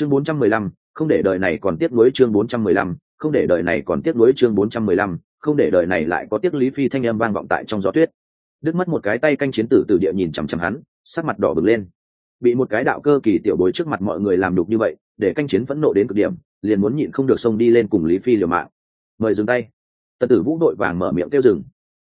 chương bốn trăm mười lăm, không để đời này còn tiếc nuối chương bốn trăm mười lăm, không để đời này còn tiếc nuối chương bốn trăm mười lăm, không để đời này lại có tiếc lý phi thanh âm vang vọng tại trong gió tuyết. Đứt mất một cái tay canh chiến tử từ địa nhìn chằm chằm hắn, sắc mặt đỏ bừng lên. Bị một cái đạo cơ kỳ tiểu bối trước mặt mọi người làm đục như vậy, để canh chiến phẫn nộ đến cực điểm, liền muốn nhịn không được xông đi lên cùng lý phi liều mạng. Mời dừng tay. Tần tử vũ đội vàng mở miệng kêu dừng.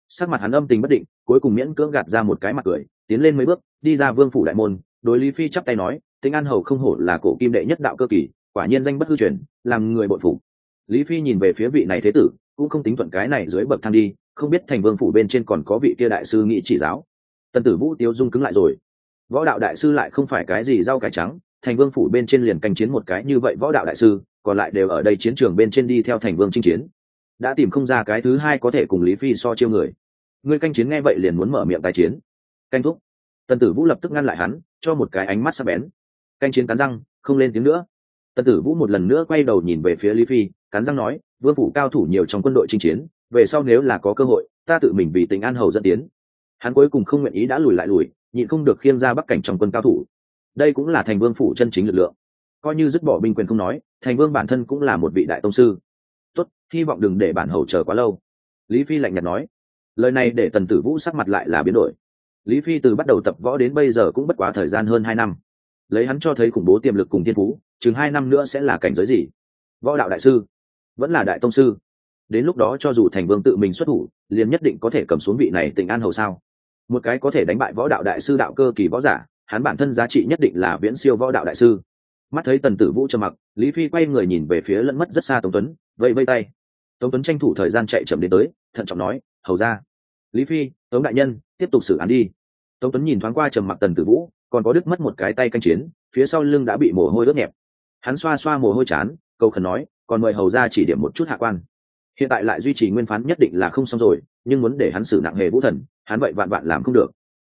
Sắc mặt hắn âm tình bất định, cuối cùng miễn cưỡng gạt ra một cái mặt cười, tiến lên mấy bước, đi ra vương phủ đại môn, đối lý phi chắp tay nói tinh an hầu không hổ là cổ kim đệ nhất đạo cơ kỳ, quả nhiên danh bất hư truyền, làm người bội phụ lý phi nhìn về phía vị này thế tử, cũng không tính thuận cái này dưới bậc thang đi, không biết thành vương phủ bên trên còn có vị kia đại sư nghị chỉ giáo. Tần tử vũ tiêu dung cứng lại rồi. Võ đạo đại sư lại không phải cái gì rau cải trắng, thành vương phủ bên trên liền canh chiến một cái như vậy võ đạo đại sư, còn lại đều ở đây chiến trường bên trên đi theo thành vương chinh chiến. Đã tìm không ra cái thứ hai có thể cùng lý phi so chiêu người. Người canh chiến nghe vậy liền muốn mở miệng tái chiến. Canh thúc. Tần tử vũ lập tức ngăn lại hắn, cho một cái ánh mắt sắc bén canh chiến cắn răng, không lên tiếng nữa. Tần tử vũ một lần nữa quay đầu nhìn về phía lý phi, cắn răng nói, vương phủ cao thủ nhiều trong quân đội chinh chiến, về sau nếu là có cơ hội, ta tự mình vì tình an hầu dẫn tiến. Hắn cuối cùng không nguyện ý đã lùi lại lùi, nhịn không được khiêng ra bắc cảnh trong quân cao thủ. Đây cũng là thành vương phủ chân chính lực lượng. Coi như dứt bỏ binh quyền không nói, thành vương bản thân cũng là một vị đại tông sư. Tốt, hy vọng đừng để bản hầu chờ quá lâu. Lý phi lạnh nhạt nói. Lời này để tần tử vũ sắc mặt lại là biến đổi. Lý phi từ bắt đầu tập võ đến bây giờ cũng bất quá thời gian hơn hai năm lấy hắn cho thấy khủng bố tiềm lực cùng thiên phú, chừng hai năm nữa sẽ là cảnh giới gì? Võ đạo đại sư, vẫn là đại tông sư. Đến lúc đó cho dù thành vương tự mình xuất thủ, liền nhất định có thể cầm xuống vị này tình an hầu sao? Một cái có thể đánh bại võ đạo đại sư đạo cơ kỳ võ giả, hắn bản thân giá trị nhất định là viễn siêu võ đạo đại sư. Mắt thấy tần tử vũ trầm mặc, lý phi quay người nhìn về phía lẫn mất rất xa tống tuấn, vẫy vây tay. Tống tuấn tranh thủ thời gian chạy chậm đến tới, thận trọng nói, hầu ra lý phi, tống đại nhân, tiếp tục xử án đi. Tống tuấn nhìn thoáng qua trầm mặc tần tử vũ còn có đứt mất một cái tay canh chiến, phía sau lưng đã bị mồ hôi ướt nhẹp. Hắn xoa xoa mồ hôi chán câu khẩn nói, còn mời hầu ra chỉ điểm một chút hạ quan. Hiện tại lại duy trì nguyên phán nhất định là không xong rồi, nhưng muốn để hắn xử nặng hề vũ thần, hắn vậy vạn vạn làm không được.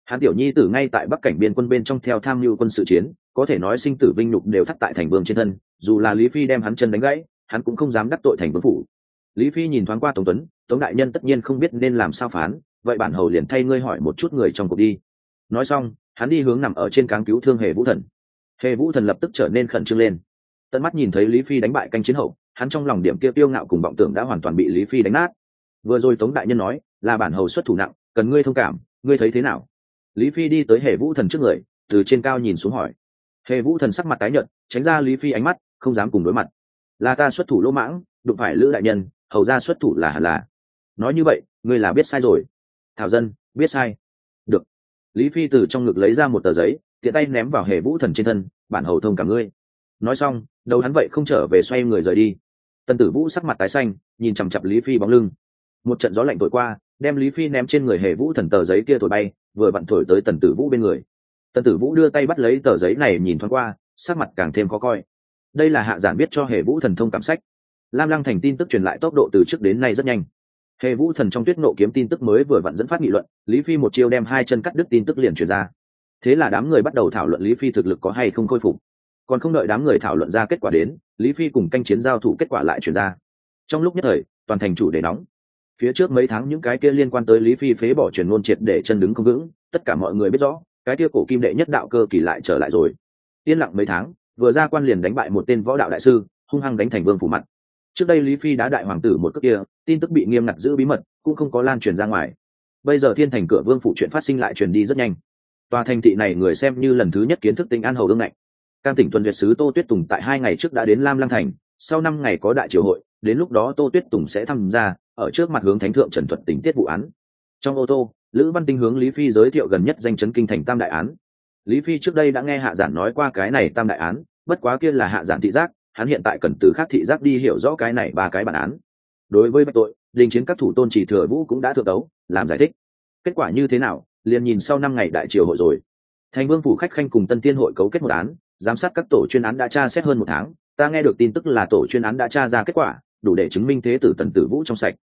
Hắn tiểu nhi tử ngay tại bắc cảnh biên quân bên trong theo tham mưu quân sự chiến, có thể nói sinh tử vinh nhục đều thắt tại thành vương trên thân, dù là lý phi đem hắn chân đánh gãy, hắn cũng không dám đắc tội thành vương phủ. Lý phi nhìn thoáng qua tống tuấn, tống đại nhân tất nhiên không biết nên làm sao phán, vậy bản hầu liền thay ngươi hỏi một chút người trong cuộc đi. Nói xong hắn đi hướng nằm ở trên cáng cứu thương hề vũ thần. Hề vũ thần lập tức trở nên khẩn trương lên. Tận mắt nhìn thấy lý phi đánh bại canh chiến hậu, hắn trong lòng điểm kia tiêu ngạo cùng vọng tưởng đã hoàn toàn bị lý phi đánh nát. Vừa rồi tống đại nhân nói, là bản hầu xuất thủ nặng, cần ngươi thông cảm, ngươi thấy thế nào? Lý phi đi tới hề vũ thần trước người, từ trên cao nhìn xuống hỏi. Hề vũ thần sắc mặt tái nhợt, tránh ra lý phi ánh mắt, không dám cùng đối mặt. Là ta xuất thủ lỗ mãng, đụng phải lữ đại nhân, hầu ra xuất thủ là hẳn là. Nói như vậy, ngươi là biết sai rồi. Thảo dân, biết sai. Được lý phi từ trong ngực lấy ra một tờ giấy, tiện tay ném vào hề vũ thần trên thân, bản hầu thông cả ngươi. Nói xong, đầu hắn vậy không trở về xoay người rời đi. Tần tử vũ sắc mặt tái xanh, nhìn chằm chặp lý phi bóng lưng. Một trận gió lạnh thổi qua, đem lý phi ném trên người hề vũ thần tờ giấy kia thổi bay, vừa vặn thổi tới tần tử vũ bên người. Tần tử vũ đưa tay bắt lấy tờ giấy này nhìn thoáng qua, sắc mặt càng thêm khó coi. Đây là hạ giản biết cho hề vũ thần thông cảm sách. Lam lăng thành tin tức truyền lại tốc độ từ trước đến nay rất nhanh hề vũ thần trong tuyết nộ kiếm tin tức mới vừa vặn dẫn phát nghị luận, lý phi một chiêu đem hai chân cắt đứt tin tức liền truyền ra. Thế là đám người bắt đầu thảo luận lý phi thực lực có hay không khôi phục. Còn không đợi đám người thảo luận ra kết quả đến, lý phi cùng canh chiến giao thủ kết quả lại truyền ra. Trong lúc nhất thời, toàn thành chủ đề nóng. Phía trước mấy tháng những cái kia liên quan tới lý phi phế bỏ truyền ngôn triệt để chân đứng không vững, tất cả mọi người biết rõ, cái kia cổ kim đệ nhất đạo cơ kỳ lại trở lại rồi. Yên lặng mấy tháng, vừa ra quan liền đánh bại một tên võ đạo đại sư, hung hăng đánh thành vương phủ mặt trước đây lý phi đã đại hoàng tử một cước kia, tin tức bị nghiêm ngặt giữ bí mật, cũng không có lan truyền ra ngoài. Bây giờ thiên thành cửa vương phụ chuyện phát sinh lại truyền đi rất nhanh. Tòa thành thị này người xem như lần thứ nhất kiến thức tính an hầu ương ngạnh. Cam tỉnh tuần duyệt sứ tô tuyết tùng tại hai ngày trước đã đến lam lăng thành, sau năm ngày có đại triều hội, đến lúc đó tô tuyết tùng sẽ tham gia, ở trước mặt hướng thánh thượng trần thuật tình tiết vụ án. Trong ô tô, lữ văn tinh hướng lý phi giới thiệu gần nhất danh chấn kinh thành tam đại án. Lý phi trước đây đã nghe hạ giản nói qua cái này tam đại án, bất quá kia là hạ giản thị giác hắn hiện tại cần từ khác thị giác đi hiểu rõ cái này ba cái bản án. Đối với bạch tội, đình chiến các thủ tôn chỉ thừa vũ cũng đã thượng tấu, làm giải thích. Kết quả như thế nào, liền nhìn sau năm ngày đại triều hội rồi. Thành vương phủ khách khanh cùng tân tiên hội cấu kết một án, giám sát các tổ chuyên án đã tra xét hơn một tháng, ta nghe được tin tức là tổ chuyên án đã tra ra kết quả, đủ để chứng minh thế tử tần tử vũ trong sạch.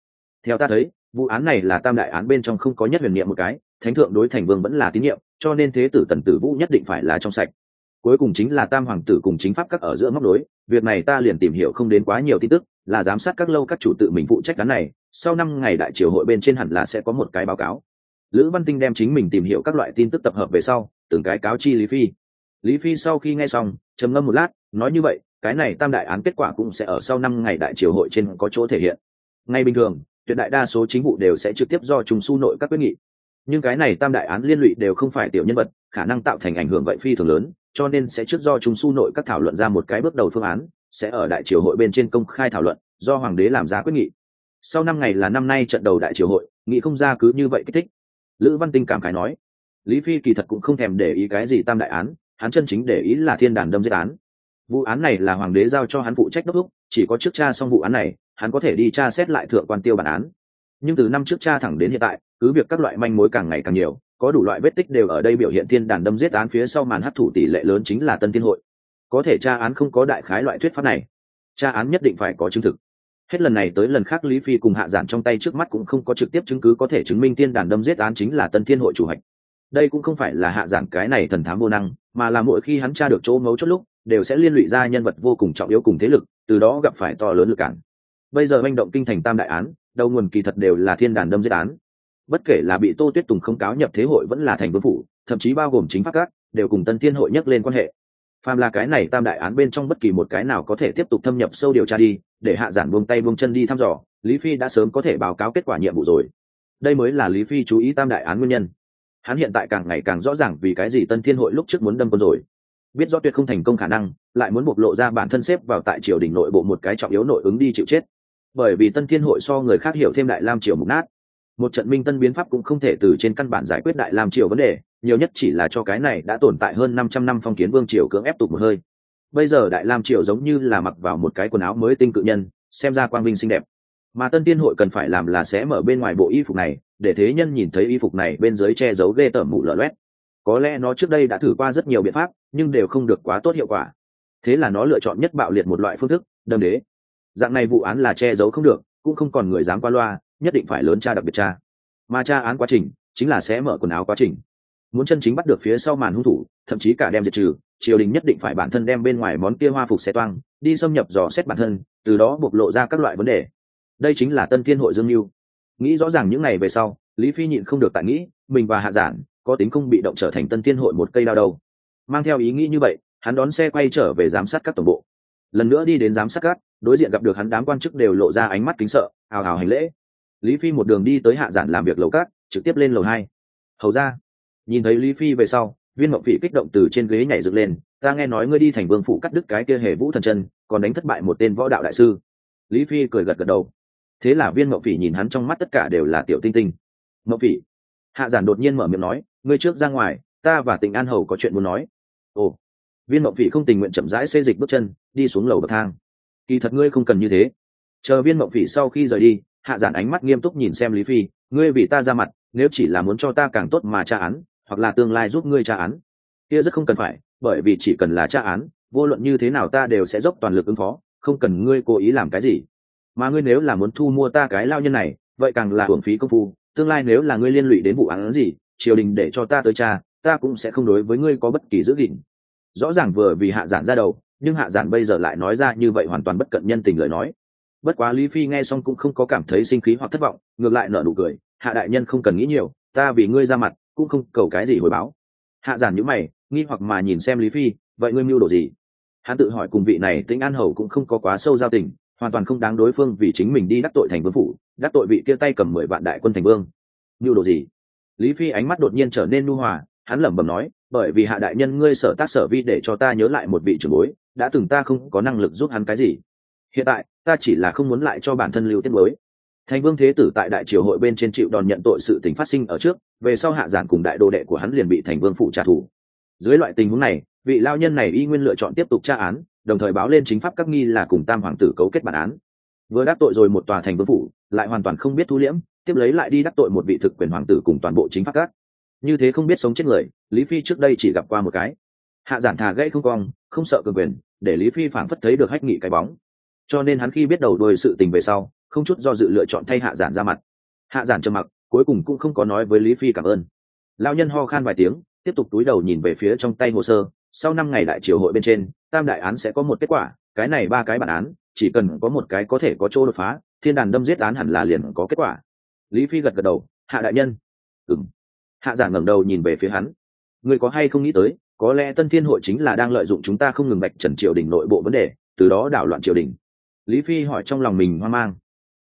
Theo ta thấy, vụ án này là tam đại án bên trong không có nhất huyền niệm một cái, thánh thượng đối thành vương vẫn là tín nhiệm, cho nên thế tử tần tử vũ nhất định phải là trong sạch cuối cùng chính là tam hoàng tử cùng chính pháp các ở giữa móc đối việc này ta liền tìm hiểu không đến quá nhiều tin tức, là giám sát các lâu các chủ tự mình phụ trách án này, sau năm ngày đại triều hội bên trên hẳn là sẽ có một cái báo cáo. Lữ văn tinh đem chính mình tìm hiểu các loại tin tức tập hợp về sau, từng cái cáo chi lý phi. Lý phi sau khi nghe xong, trầm ngâm một lát, nói như vậy, cái này tam đại án kết quả cũng sẽ ở sau năm ngày đại triều hội trên có chỗ thể hiện. Ngay bình thường, tuyệt đại đa số chính vụ đều sẽ trực tiếp do trùng su nội các quyết nghị. Nhưng cái này tam đại án liên lụy đều không phải tiểu nhân vật, khả năng tạo thành ảnh hưởng vậy phi thường lớn cho nên sẽ trước do chúng su nội các thảo luận ra một cái bước đầu phương án, sẽ ở đại triều hội bên trên công khai thảo luận, do hoàng đế làm ra quyết nghị. Sau năm ngày là năm nay trận đầu đại triều hội, nghị không ra cứ như vậy kích thích. Lữ văn tinh cảm khái nói, lý phi kỳ thật cũng không thèm để ý cái gì tam đại án, hắn chân chính để ý là thiên đàn đâm giết án. Vụ án này là hoàng đế giao cho hắn phụ trách đốc thúc, chỉ có trước cha xong vụ án này, hắn có thể đi tra xét lại thượng quan tiêu bản án nhưng từ năm trước cha thẳng đến hiện tại, cứ việc các loại manh mối càng ngày càng nhiều, có đủ loại vết tích đều ở đây biểu hiện thiên đàn đâm giết án phía sau màn hấp thụ tỷ lệ lớn chính là tân thiên hội. Có thể tra án không có đại khái loại thuyết pháp này. Tra án nhất định phải có chứng thực. Hết lần này tới lần khác lý phi cùng hạ giản trong tay trước mắt cũng không có trực tiếp chứng cứ có thể chứng minh thiên đàn đâm giết án chính là tân thiên hội chủ hạch. Đây cũng không phải là hạ giản cái này thần thám vô năng, mà là mỗi khi hắn tra được chỗ mấu chốt lúc, đều sẽ liên lụy ra nhân vật vô cùng trọng yếu cùng thế lực, từ đó gặp phải to lớn lực cản. Bây giờ manh động kinh thành tam đại án đầu nguồn kỳ thật đều là thiên đàn đâm giết án. Bất kể là bị tô tuyết tùng không cáo nhập thế hội vẫn là thành vương phủ, thậm chí bao gồm chính pháp các, đều cùng tân thiên hội nhắc lên quan hệ. Phàm là cái này tam đại án bên trong bất kỳ một cái nào có thể tiếp tục thâm nhập sâu điều tra đi, để hạ giản buông tay buông chân đi thăm dò, lý phi đã sớm có thể báo cáo kết quả nhiệm vụ rồi. Đây mới là lý phi chú ý tam đại án nguyên nhân. Hắn hiện tại càng ngày càng rõ ràng vì cái gì tân thiên hội lúc trước muốn đâm quân rồi. Biết rõ tuyệt không thành công khả năng, lại muốn bộc lộ ra bản thân xếp vào tại triều đình nội bộ một cái trọng yếu nội ứng đi chịu chết bởi vì tân thiên hội so người khác hiểu thêm đại lam triều mục nát. Một trận minh tân biến pháp cũng không thể từ trên căn bản giải quyết đại lam triều vấn đề, nhiều nhất chỉ là cho cái này đã tồn tại hơn năm trăm năm phong kiến vương triều cưỡng ép tục một hơi. Bây giờ đại lam triều giống như là mặc vào một cái quần áo mới tinh cự nhân, xem ra quang vinh xinh đẹp. Mà tân tiên hội cần phải làm là sẽ mở bên ngoài bộ y phục này, để thế nhân nhìn thấy y phục này bên dưới che giấu ghê tởm mụ lở loét. Có lẽ nó trước đây đã thử qua rất nhiều biện pháp, nhưng đều không được quá tốt hiệu quả. Thế là nó lựa chọn nhất bạo liệt một loại phương thức, đâm đế dạng này vụ án là che giấu không được, cũng không còn người dám qua loa, nhất định phải lớn tra đặc biệt tra mà tra án quá trình, chính là sẽ mở quần áo quá trình. Muốn chân chính bắt được phía sau màn hung thủ, thậm chí cả đem diệt trừ, triều đình nhất định phải bản thân đem bên ngoài món kia hoa phục xe toang, đi xâm nhập dò xét bản thân, từ đó bộc lộ ra các loại vấn đề. Đây chính là tân thiên hội dương mưu nghĩ rõ ràng những ngày về sau, lý phi nhịn không được tại nghĩ, mình và hạ giản, có tính không bị động trở thành tân thiên hội một cây đao đầu mang theo ý nghĩ như vậy, hắn đón xe quay trở về giám sát các tổng bộ lần nữa đi đến giám sát các, đối diện gặp được hắn đám quan chức đều lộ ra ánh mắt kính sợ, hào hào hành lễ. Lý phi một đường đi tới hạ giản làm việc lầu cát trực tiếp lên lầu hai. Hầu ra, nhìn thấy lý phi về sau, viên mộng phỉ kích động từ trên ghế nhảy dựng lên, ta nghe nói ngươi đi thành vương phụ cắt đứt cái kia hề vũ thần chân, còn đánh thất bại một tên võ đạo đại sư. Lý phi cười gật gật đầu. Thế là viên mộng phỉ nhìn hắn trong mắt tất cả đều là tiểu tinh tinh. Mộng phỉ. Hạ giản đột nhiên mở miệng nói, ngươi trước ra ngoài, ta và tình an hầu có chuyện muốn nói. Ồ viên mộng phỉ không tình nguyện chậm rãi xê dịch bước chân, đi xuống lầu bậc thang. Kỳ thật ngươi không cần như thế. Chờ viên mộng phỉ sau khi rời đi, hạ giản ánh mắt nghiêm túc nhìn xem lý phi, ngươi vì ta ra mặt, nếu chỉ là muốn cho ta càng tốt mà tra án, hoặc là tương lai giúp ngươi tra án. Kia rất không cần phải, bởi vì chỉ cần là tra án, vô luận như thế nào ta đều sẽ dốc toàn lực ứng phó, không cần ngươi cố ý làm cái gì. Mà ngươi nếu là muốn thu mua ta cái lao nhân này, vậy càng là hưởng phí công phu, tương lai nếu là ngươi liên lụy đến vụ án gì, triều đình để cho ta tới cha ta cũng sẽ không đối với ngươi có bất kỳ giữ gìn rõ ràng vừa vì hạ giản ra đầu, nhưng hạ giản bây giờ lại nói ra như vậy hoàn toàn bất cận nhân tình lời nói. Bất quá lý phi nghe xong cũng không có cảm thấy sinh khí hoặc thất vọng, ngược lại nở nụ cười, hạ đại nhân không cần nghĩ nhiều, ta vì ngươi ra mặt, cũng không cầu cái gì hồi báo. Hạ giản nhữ mày, nghi hoặc mà nhìn xem lý phi, vậy ngươi mưu đồ gì? Hắn tự hỏi cùng vị này tính an hầu cũng không có quá sâu giao tình, hoàn toàn không đáng đối phương vì chính mình đi đắc tội thành vương phủ, đắc tội vị kia tay cầm mười vạn đại quân thành vương. Mưu đồ gì? Lý phi ánh mắt đột nhiên trở nên nu hòa, hắn lẩm bẩm nói bởi vì hạ đại nhân ngươi sở tác sở vi để cho ta nhớ lại một vị trưởng bối, đã từng ta không có năng lực giúp hắn cái gì. Hiện tại, ta chỉ là không muốn lại cho bản thân lưu tiết mới thành vương thế tử tại đại triều hội bên trên chịu đòn nhận tội sự tình phát sinh ở trước, về sau hạ giản cùng đại đồ đệ của hắn liền bị thành vương phụ trả thù. Dưới loại tình huống này, vị lao nhân này y nguyên lựa chọn tiếp tục tra án, đồng thời báo lên chính pháp các nghi là cùng tam hoàng tử cấu kết bản án. Vừa đắc tội rồi một tòa thành vương phủ, lại hoàn toàn không biết thu liễm, tiếp lấy lại đi đắc tội một vị thực quyền hoàng tử cùng toàn bộ chính pháp các như thế không biết sống chết người, lý phi trước đây chỉ gặp qua một cái. Hạ giản thà gãy không cong, không sợ cường quyền, để lý phi phảng phất thấy được hách nghị cái bóng. Cho nên hắn khi biết đầu đuôi sự tình về sau, không chút do dự lựa chọn thay hạ giản ra mặt. Hạ giản trầm mặc, cuối cùng cũng không có nói với lý phi cảm ơn. Lao nhân ho khan vài tiếng, tiếp tục túi đầu nhìn về phía trong tay hồ sơ. Sau năm ngày đại triều hội bên trên, tam đại án sẽ có một kết quả, cái này ba cái bản án, chỉ cần có một cái có thể có chỗ đột phá, thiên đàn đâm giết án hẳn là liền có kết quả. Lý phi gật gật đầu, hạ đại nhân. Ừng hạ giả ngẩng đầu nhìn về phía hắn. Ngươi có hay không nghĩ tới, có lẽ tân thiên hội chính là đang lợi dụng chúng ta không ngừng bạch trần triều đình nội bộ vấn đề, từ đó đảo loạn triều đình. Lý phi hỏi trong lòng mình hoang mang.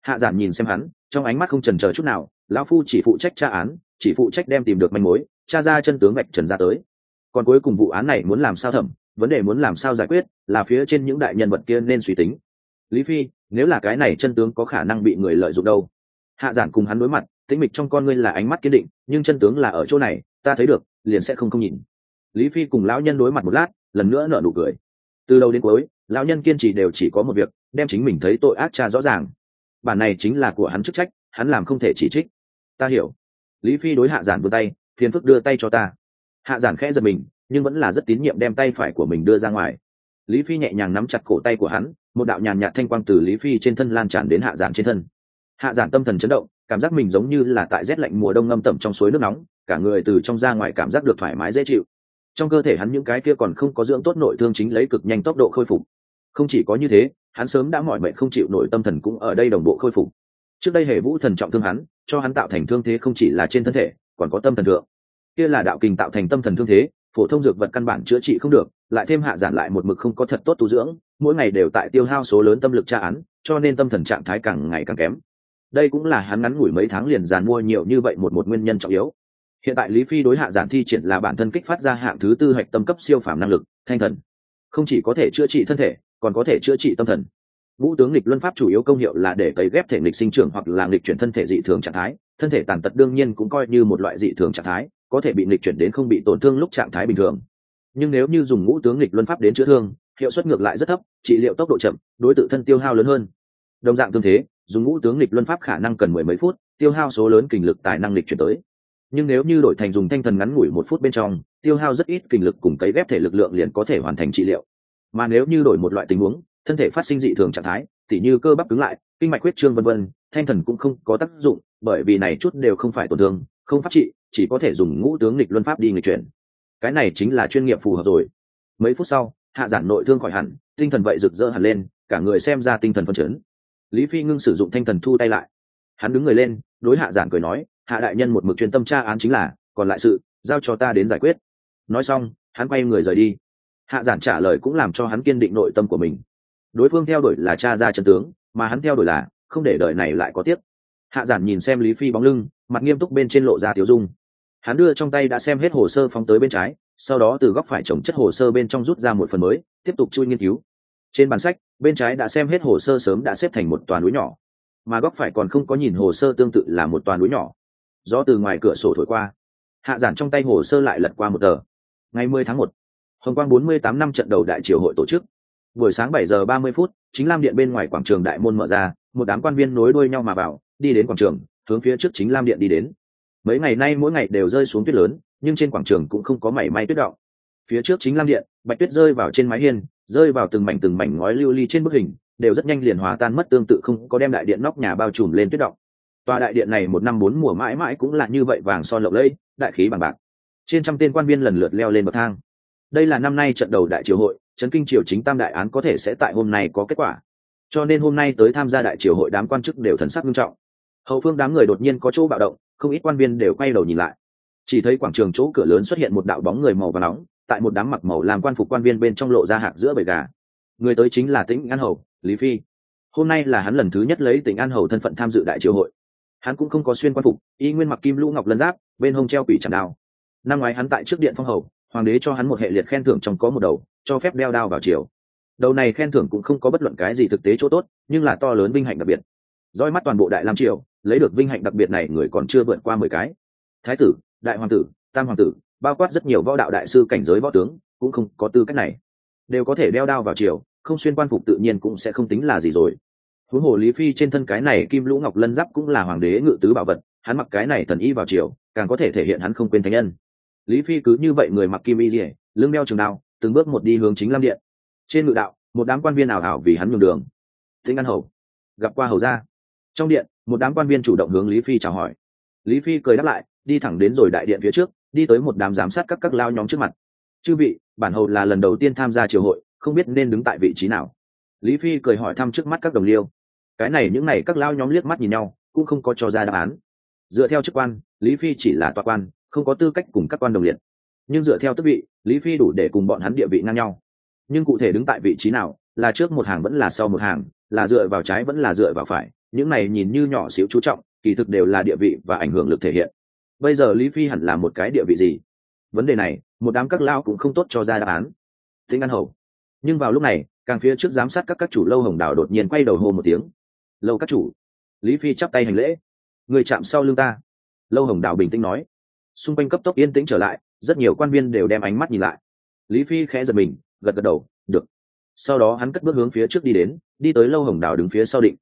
Hạ giản nhìn xem hắn, trong ánh mắt không trần chờ chút nào, lão phu chỉ phụ trách tra án, chỉ phụ trách đem tìm được manh mối, tra ra chân tướng bạch trần ra tới. Còn cuối cùng vụ án này muốn làm sao thẩm, vấn đề muốn làm sao giải quyết, là phía trên những đại nhân vật kia nên suy tính. Lý phi, nếu là cái này chân tướng có khả năng bị người lợi dụng đâu? Hạ giản cùng hắn đối mặt tĩnh mịch trong con ngươi là ánh mắt kiên định, nhưng chân tướng là ở chỗ này, ta thấy được, liền sẽ không không nhìn. Lý phi cùng lão nhân đối mặt một lát, lần nữa nở nụ cười. Từ đầu đến cuối, lão nhân kiên trì đều chỉ có một việc, đem chính mình thấy tội ác cha rõ ràng. Bản này chính là của hắn chức trách, hắn làm không thể chỉ trích. Ta hiểu. Lý phi đối hạ giản vươn tay, phiền phức đưa tay cho ta. Hạ giản khẽ giật mình, nhưng vẫn là rất tín nhiệm đem tay phải của mình đưa ra ngoài. Lý phi nhẹ nhàng nắm chặt cổ tay của hắn, một đạo nhàn nhạt thanh quang từ lý phi trên thân lan tràn đến hạ giản trên thân. Hạ giản tâm thần chấn động cảm giác mình giống như là tại rét lạnh mùa đông ngâm tẩm trong suối nước nóng, cả người từ trong ra ngoài cảm giác được thoải mái dễ chịu. Trong cơ thể hắn những cái kia còn không có dưỡng tốt nội thương chính lấy cực nhanh tốc độ khôi phục. Không chỉ có như thế, hắn sớm đã mỏi mệt không chịu nổi tâm thần cũng ở đây đồng bộ khôi phục. Trước đây hề vũ thần trọng thương hắn, cho hắn tạo thành thương thế không chỉ là trên thân thể, còn có tâm thần thượng. Kia là đạo kình tạo thành tâm thần thương thế, phổ thông dược vật căn bản chữa trị không được, lại thêm hạ giản lại một mực không có thật tốt tu dưỡng, mỗi ngày đều tại tiêu hao số lớn tâm lực tra án, cho nên tâm thần trạng thái càng ngày càng kém đây cũng là hắn ngắn ngủi mấy tháng liền giàn mua nhiều như vậy một một nguyên nhân trọng yếu. Hiện tại lý phi đối hạ giản thi triển là bản thân kích phát ra hạng thứ tư hạch tâm cấp siêu phàm năng lực, thanh thần. Không chỉ có thể chữa trị thân thể, còn có thể chữa trị tâm thần. Vũ tướng lịch luân pháp chủ yếu công hiệu là để cấy ghép thể lịch sinh trưởng hoặc là lịch chuyển thân thể dị thường trạng thái. Thân thể tàn tật đương nhiên cũng coi như một loại dị thường trạng thái, có thể bị lịch chuyển đến không bị tổn thương lúc trạng thái bình thường. Nhưng nếu như dùng ngũ tướng lịch luân pháp đến chữa thương, hiệu suất ngược lại rất thấp, trị liệu tốc độ chậm, đối tự thân tiêu hao lớn hơn. Đồng dạng tương thế dùng ngũ tướng lịch luân pháp khả năng cần mười mấy phút, tiêu hao số lớn kinh lực tài năng lịch chuyển tới. Nhưng nếu như đổi thành dùng thanh thần ngắn ngủi một phút bên trong, tiêu hao rất ít kinh lực cùng cấy ghép thể lực lượng liền có thể hoàn thành trị liệu. Mà nếu như đổi một loại tình huống, thân thể phát sinh dị thường trạng thái, tỉ như cơ bắp cứng lại, kinh mạch huyết trương vân vân, thanh thần cũng không có tác dụng, bởi vì này chút đều không phải tổn thương, không phát trị, chỉ có thể dùng ngũ tướng lịch luân pháp đi người chuyển. Cái này chính là chuyên nghiệp phù hợp rồi. Mấy phút sau, hạ giản nội thương khỏi hẳn, tinh thần vậy rực rỡ hẳn lên, cả người xem ra tinh thần phân chấn lý phi ngưng sử dụng thanh thần thu tay lại. Hắn đứng người lên, đối hạ giản cười nói, hạ đại nhân một mực chuyên tâm tra án chính là, còn lại sự, giao cho ta đến giải quyết. Nói xong, hắn quay người rời đi. Hạ giản trả lời cũng làm cho hắn kiên định nội tâm của mình. Đối phương theo đuổi là cha ra chân tướng, mà hắn theo đuổi là, không để đợi này lại có tiếp. Hạ giản nhìn xem lý phi bóng lưng, mặt nghiêm túc bên trên lộ ra tiếu dung. Hắn đưa trong tay đã xem hết hồ sơ phóng tới bên trái, sau đó từ góc phải trồng chất hồ sơ bên trong rút ra một phần mới, tiếp tục chui nghiên cứu trên bản sách, bên trái đã xem hết hồ sơ sớm đã xếp thành một toàn núi nhỏ, mà góc phải còn không có nhìn hồ sơ tương tự là một toàn núi nhỏ. Gió từ ngoài cửa sổ thổi qua, hạ giản trong tay hồ sơ lại lật qua một tờ. Ngày mười tháng một hồng quang bốn mươi tám năm trận đầu đại triều hội tổ chức. Buổi sáng bảy giờ ba mươi phút, chính lam điện bên ngoài quảng trường đại môn mở ra, một đám quan viên nối đuôi nhau mà vào, đi đến quảng trường, hướng phía trước chính lam điện đi đến. Mấy ngày nay mỗi ngày đều rơi xuống tuyết lớn, nhưng trên quảng trường cũng không có mảy may tuyết động phía trước chính lam điện, bạch tuyết rơi vào trên mái hiên rơi vào từng mảnh từng mảnh ngói lưu ly trên bức hình, đều rất nhanh liền hòa tan mất tương tự không có đem đại điện nóc nhà bao trùm lên tuyết động. Tòa đại điện này một năm bốn mùa mãi mãi cũng là như vậy vàng son lộng lẫy, đại khí bằng bạc. Trên trăm tên quan viên lần lượt leo lên bậc thang. Đây là năm nay trận đầu đại triều hội trấn kinh triều chính tam đại án có thể sẽ tại hôm nay có kết quả. Cho nên hôm nay tới tham gia đại triều hội đám quan chức đều thần sắc nghiêm trọng. Hậu phương đám người đột nhiên có chỗ bạo động, không ít quan viên đều quay đầu nhìn lại. Chỉ thấy quảng trường chỗ cửa lớn xuất hiện một đạo bóng người màu và nóng tại một đám mặc màu làm quan phục quan viên bên trong lộ ra hạt giữa bầy gà. Người tới chính là tĩnh an hầu, lý phi. Hôm nay là hắn lần thứ nhất lấy tỉnh an hầu thân phận tham dự đại triều hội. Hắn cũng không có xuyên quan phục, y nguyên mặc kim lũ ngọc lân giáp, bên hông treo quỷ tràn đao. Năm ngoái hắn tại trước điện phong hầu, hoàng đế cho hắn một hệ liệt khen thưởng trong có một đầu, cho phép đeo đao vào chiều đầu này khen thưởng cũng không có bất luận cái gì thực tế chỗ tốt, nhưng là to lớn vinh hạnh đặc biệt. Roi mắt toàn bộ đại lam triều, lấy được vinh hạnh đặc biệt này người còn chưa vượt qua mười cái. Thái tử, đại hoàng tử, tam hoàng tử bao quát rất nhiều võ đạo đại sư cảnh giới võ tướng, cũng không có tư cách này. Đều có thể đeo đao vào chiều không xuyên quan phục tự nhiên cũng sẽ không tính là gì rồi. Huống hồ lý phi trên thân cái này kim lũ ngọc lân giáp cũng là hoàng đế ngự tứ bảo vật, hắn mặc cái này thần y vào chiều càng có thể thể hiện hắn không quên thánh nhân. Lý phi cứ như vậy người mặc kim y dỉa lưng đeo trường đao, từng bước một đi hướng chính lam điện. Trên ngự đạo, một đám quan viên ảo ảo vì hắn nhường đường. Thinh an hầu, gặp qua hầu gia. Trong điện, một đám quan viên chủ động hướng lý phi chào hỏi. Lý phi cười đáp lại, đi thẳng đến rồi đại điện phía trước đi tới một đám giám sát các các lao nhóm trước mặt. Chư vị, bản hầu là lần đầu tiên tham gia triều hội, không biết nên đứng tại vị trí nào. Lý phi cười hỏi thăm trước mắt các đồng liêu. Cái này những này các lao nhóm liếc mắt nhìn nhau, cũng không có cho ra đáp án. Dựa theo chức quan, lý phi chỉ là tọa quan, không có tư cách cùng các quan đồng liệt. Nhưng dựa theo tước vị, lý phi đủ để cùng bọn hắn địa vị ngang nhau. Nhưng cụ thể đứng tại vị trí nào, là trước một hàng vẫn là sau một hàng, là dựa vào trái vẫn là dựa vào phải, những này nhìn như nhỏ xíu chú trọng, kỳ thực đều là địa vị và ảnh hưởng lực thể hiện bây giờ lý phi hẳn là một cái địa vị gì? Vấn đề này, một đám các lao cũng không tốt cho ra đáp án. Tinh an hầu. Nhưng vào lúc này, càng phía trước giám sát các các chủ lâu hồng đào đột nhiên quay đầu hô một tiếng. Lâu các chủ. Lý phi chắp tay hành lễ. Người chạm sau lưng ta. Lâu hồng đào bình tĩnh nói. Xung quanh cấp tốc yên tĩnh trở lại, rất nhiều quan viên đều đem ánh mắt nhìn lại. Lý phi khẽ giật mình, gật gật đầu, được. Sau đó hắn cất bước hướng phía trước đi đến, đi tới lâu hồng đào đứng phía sau định.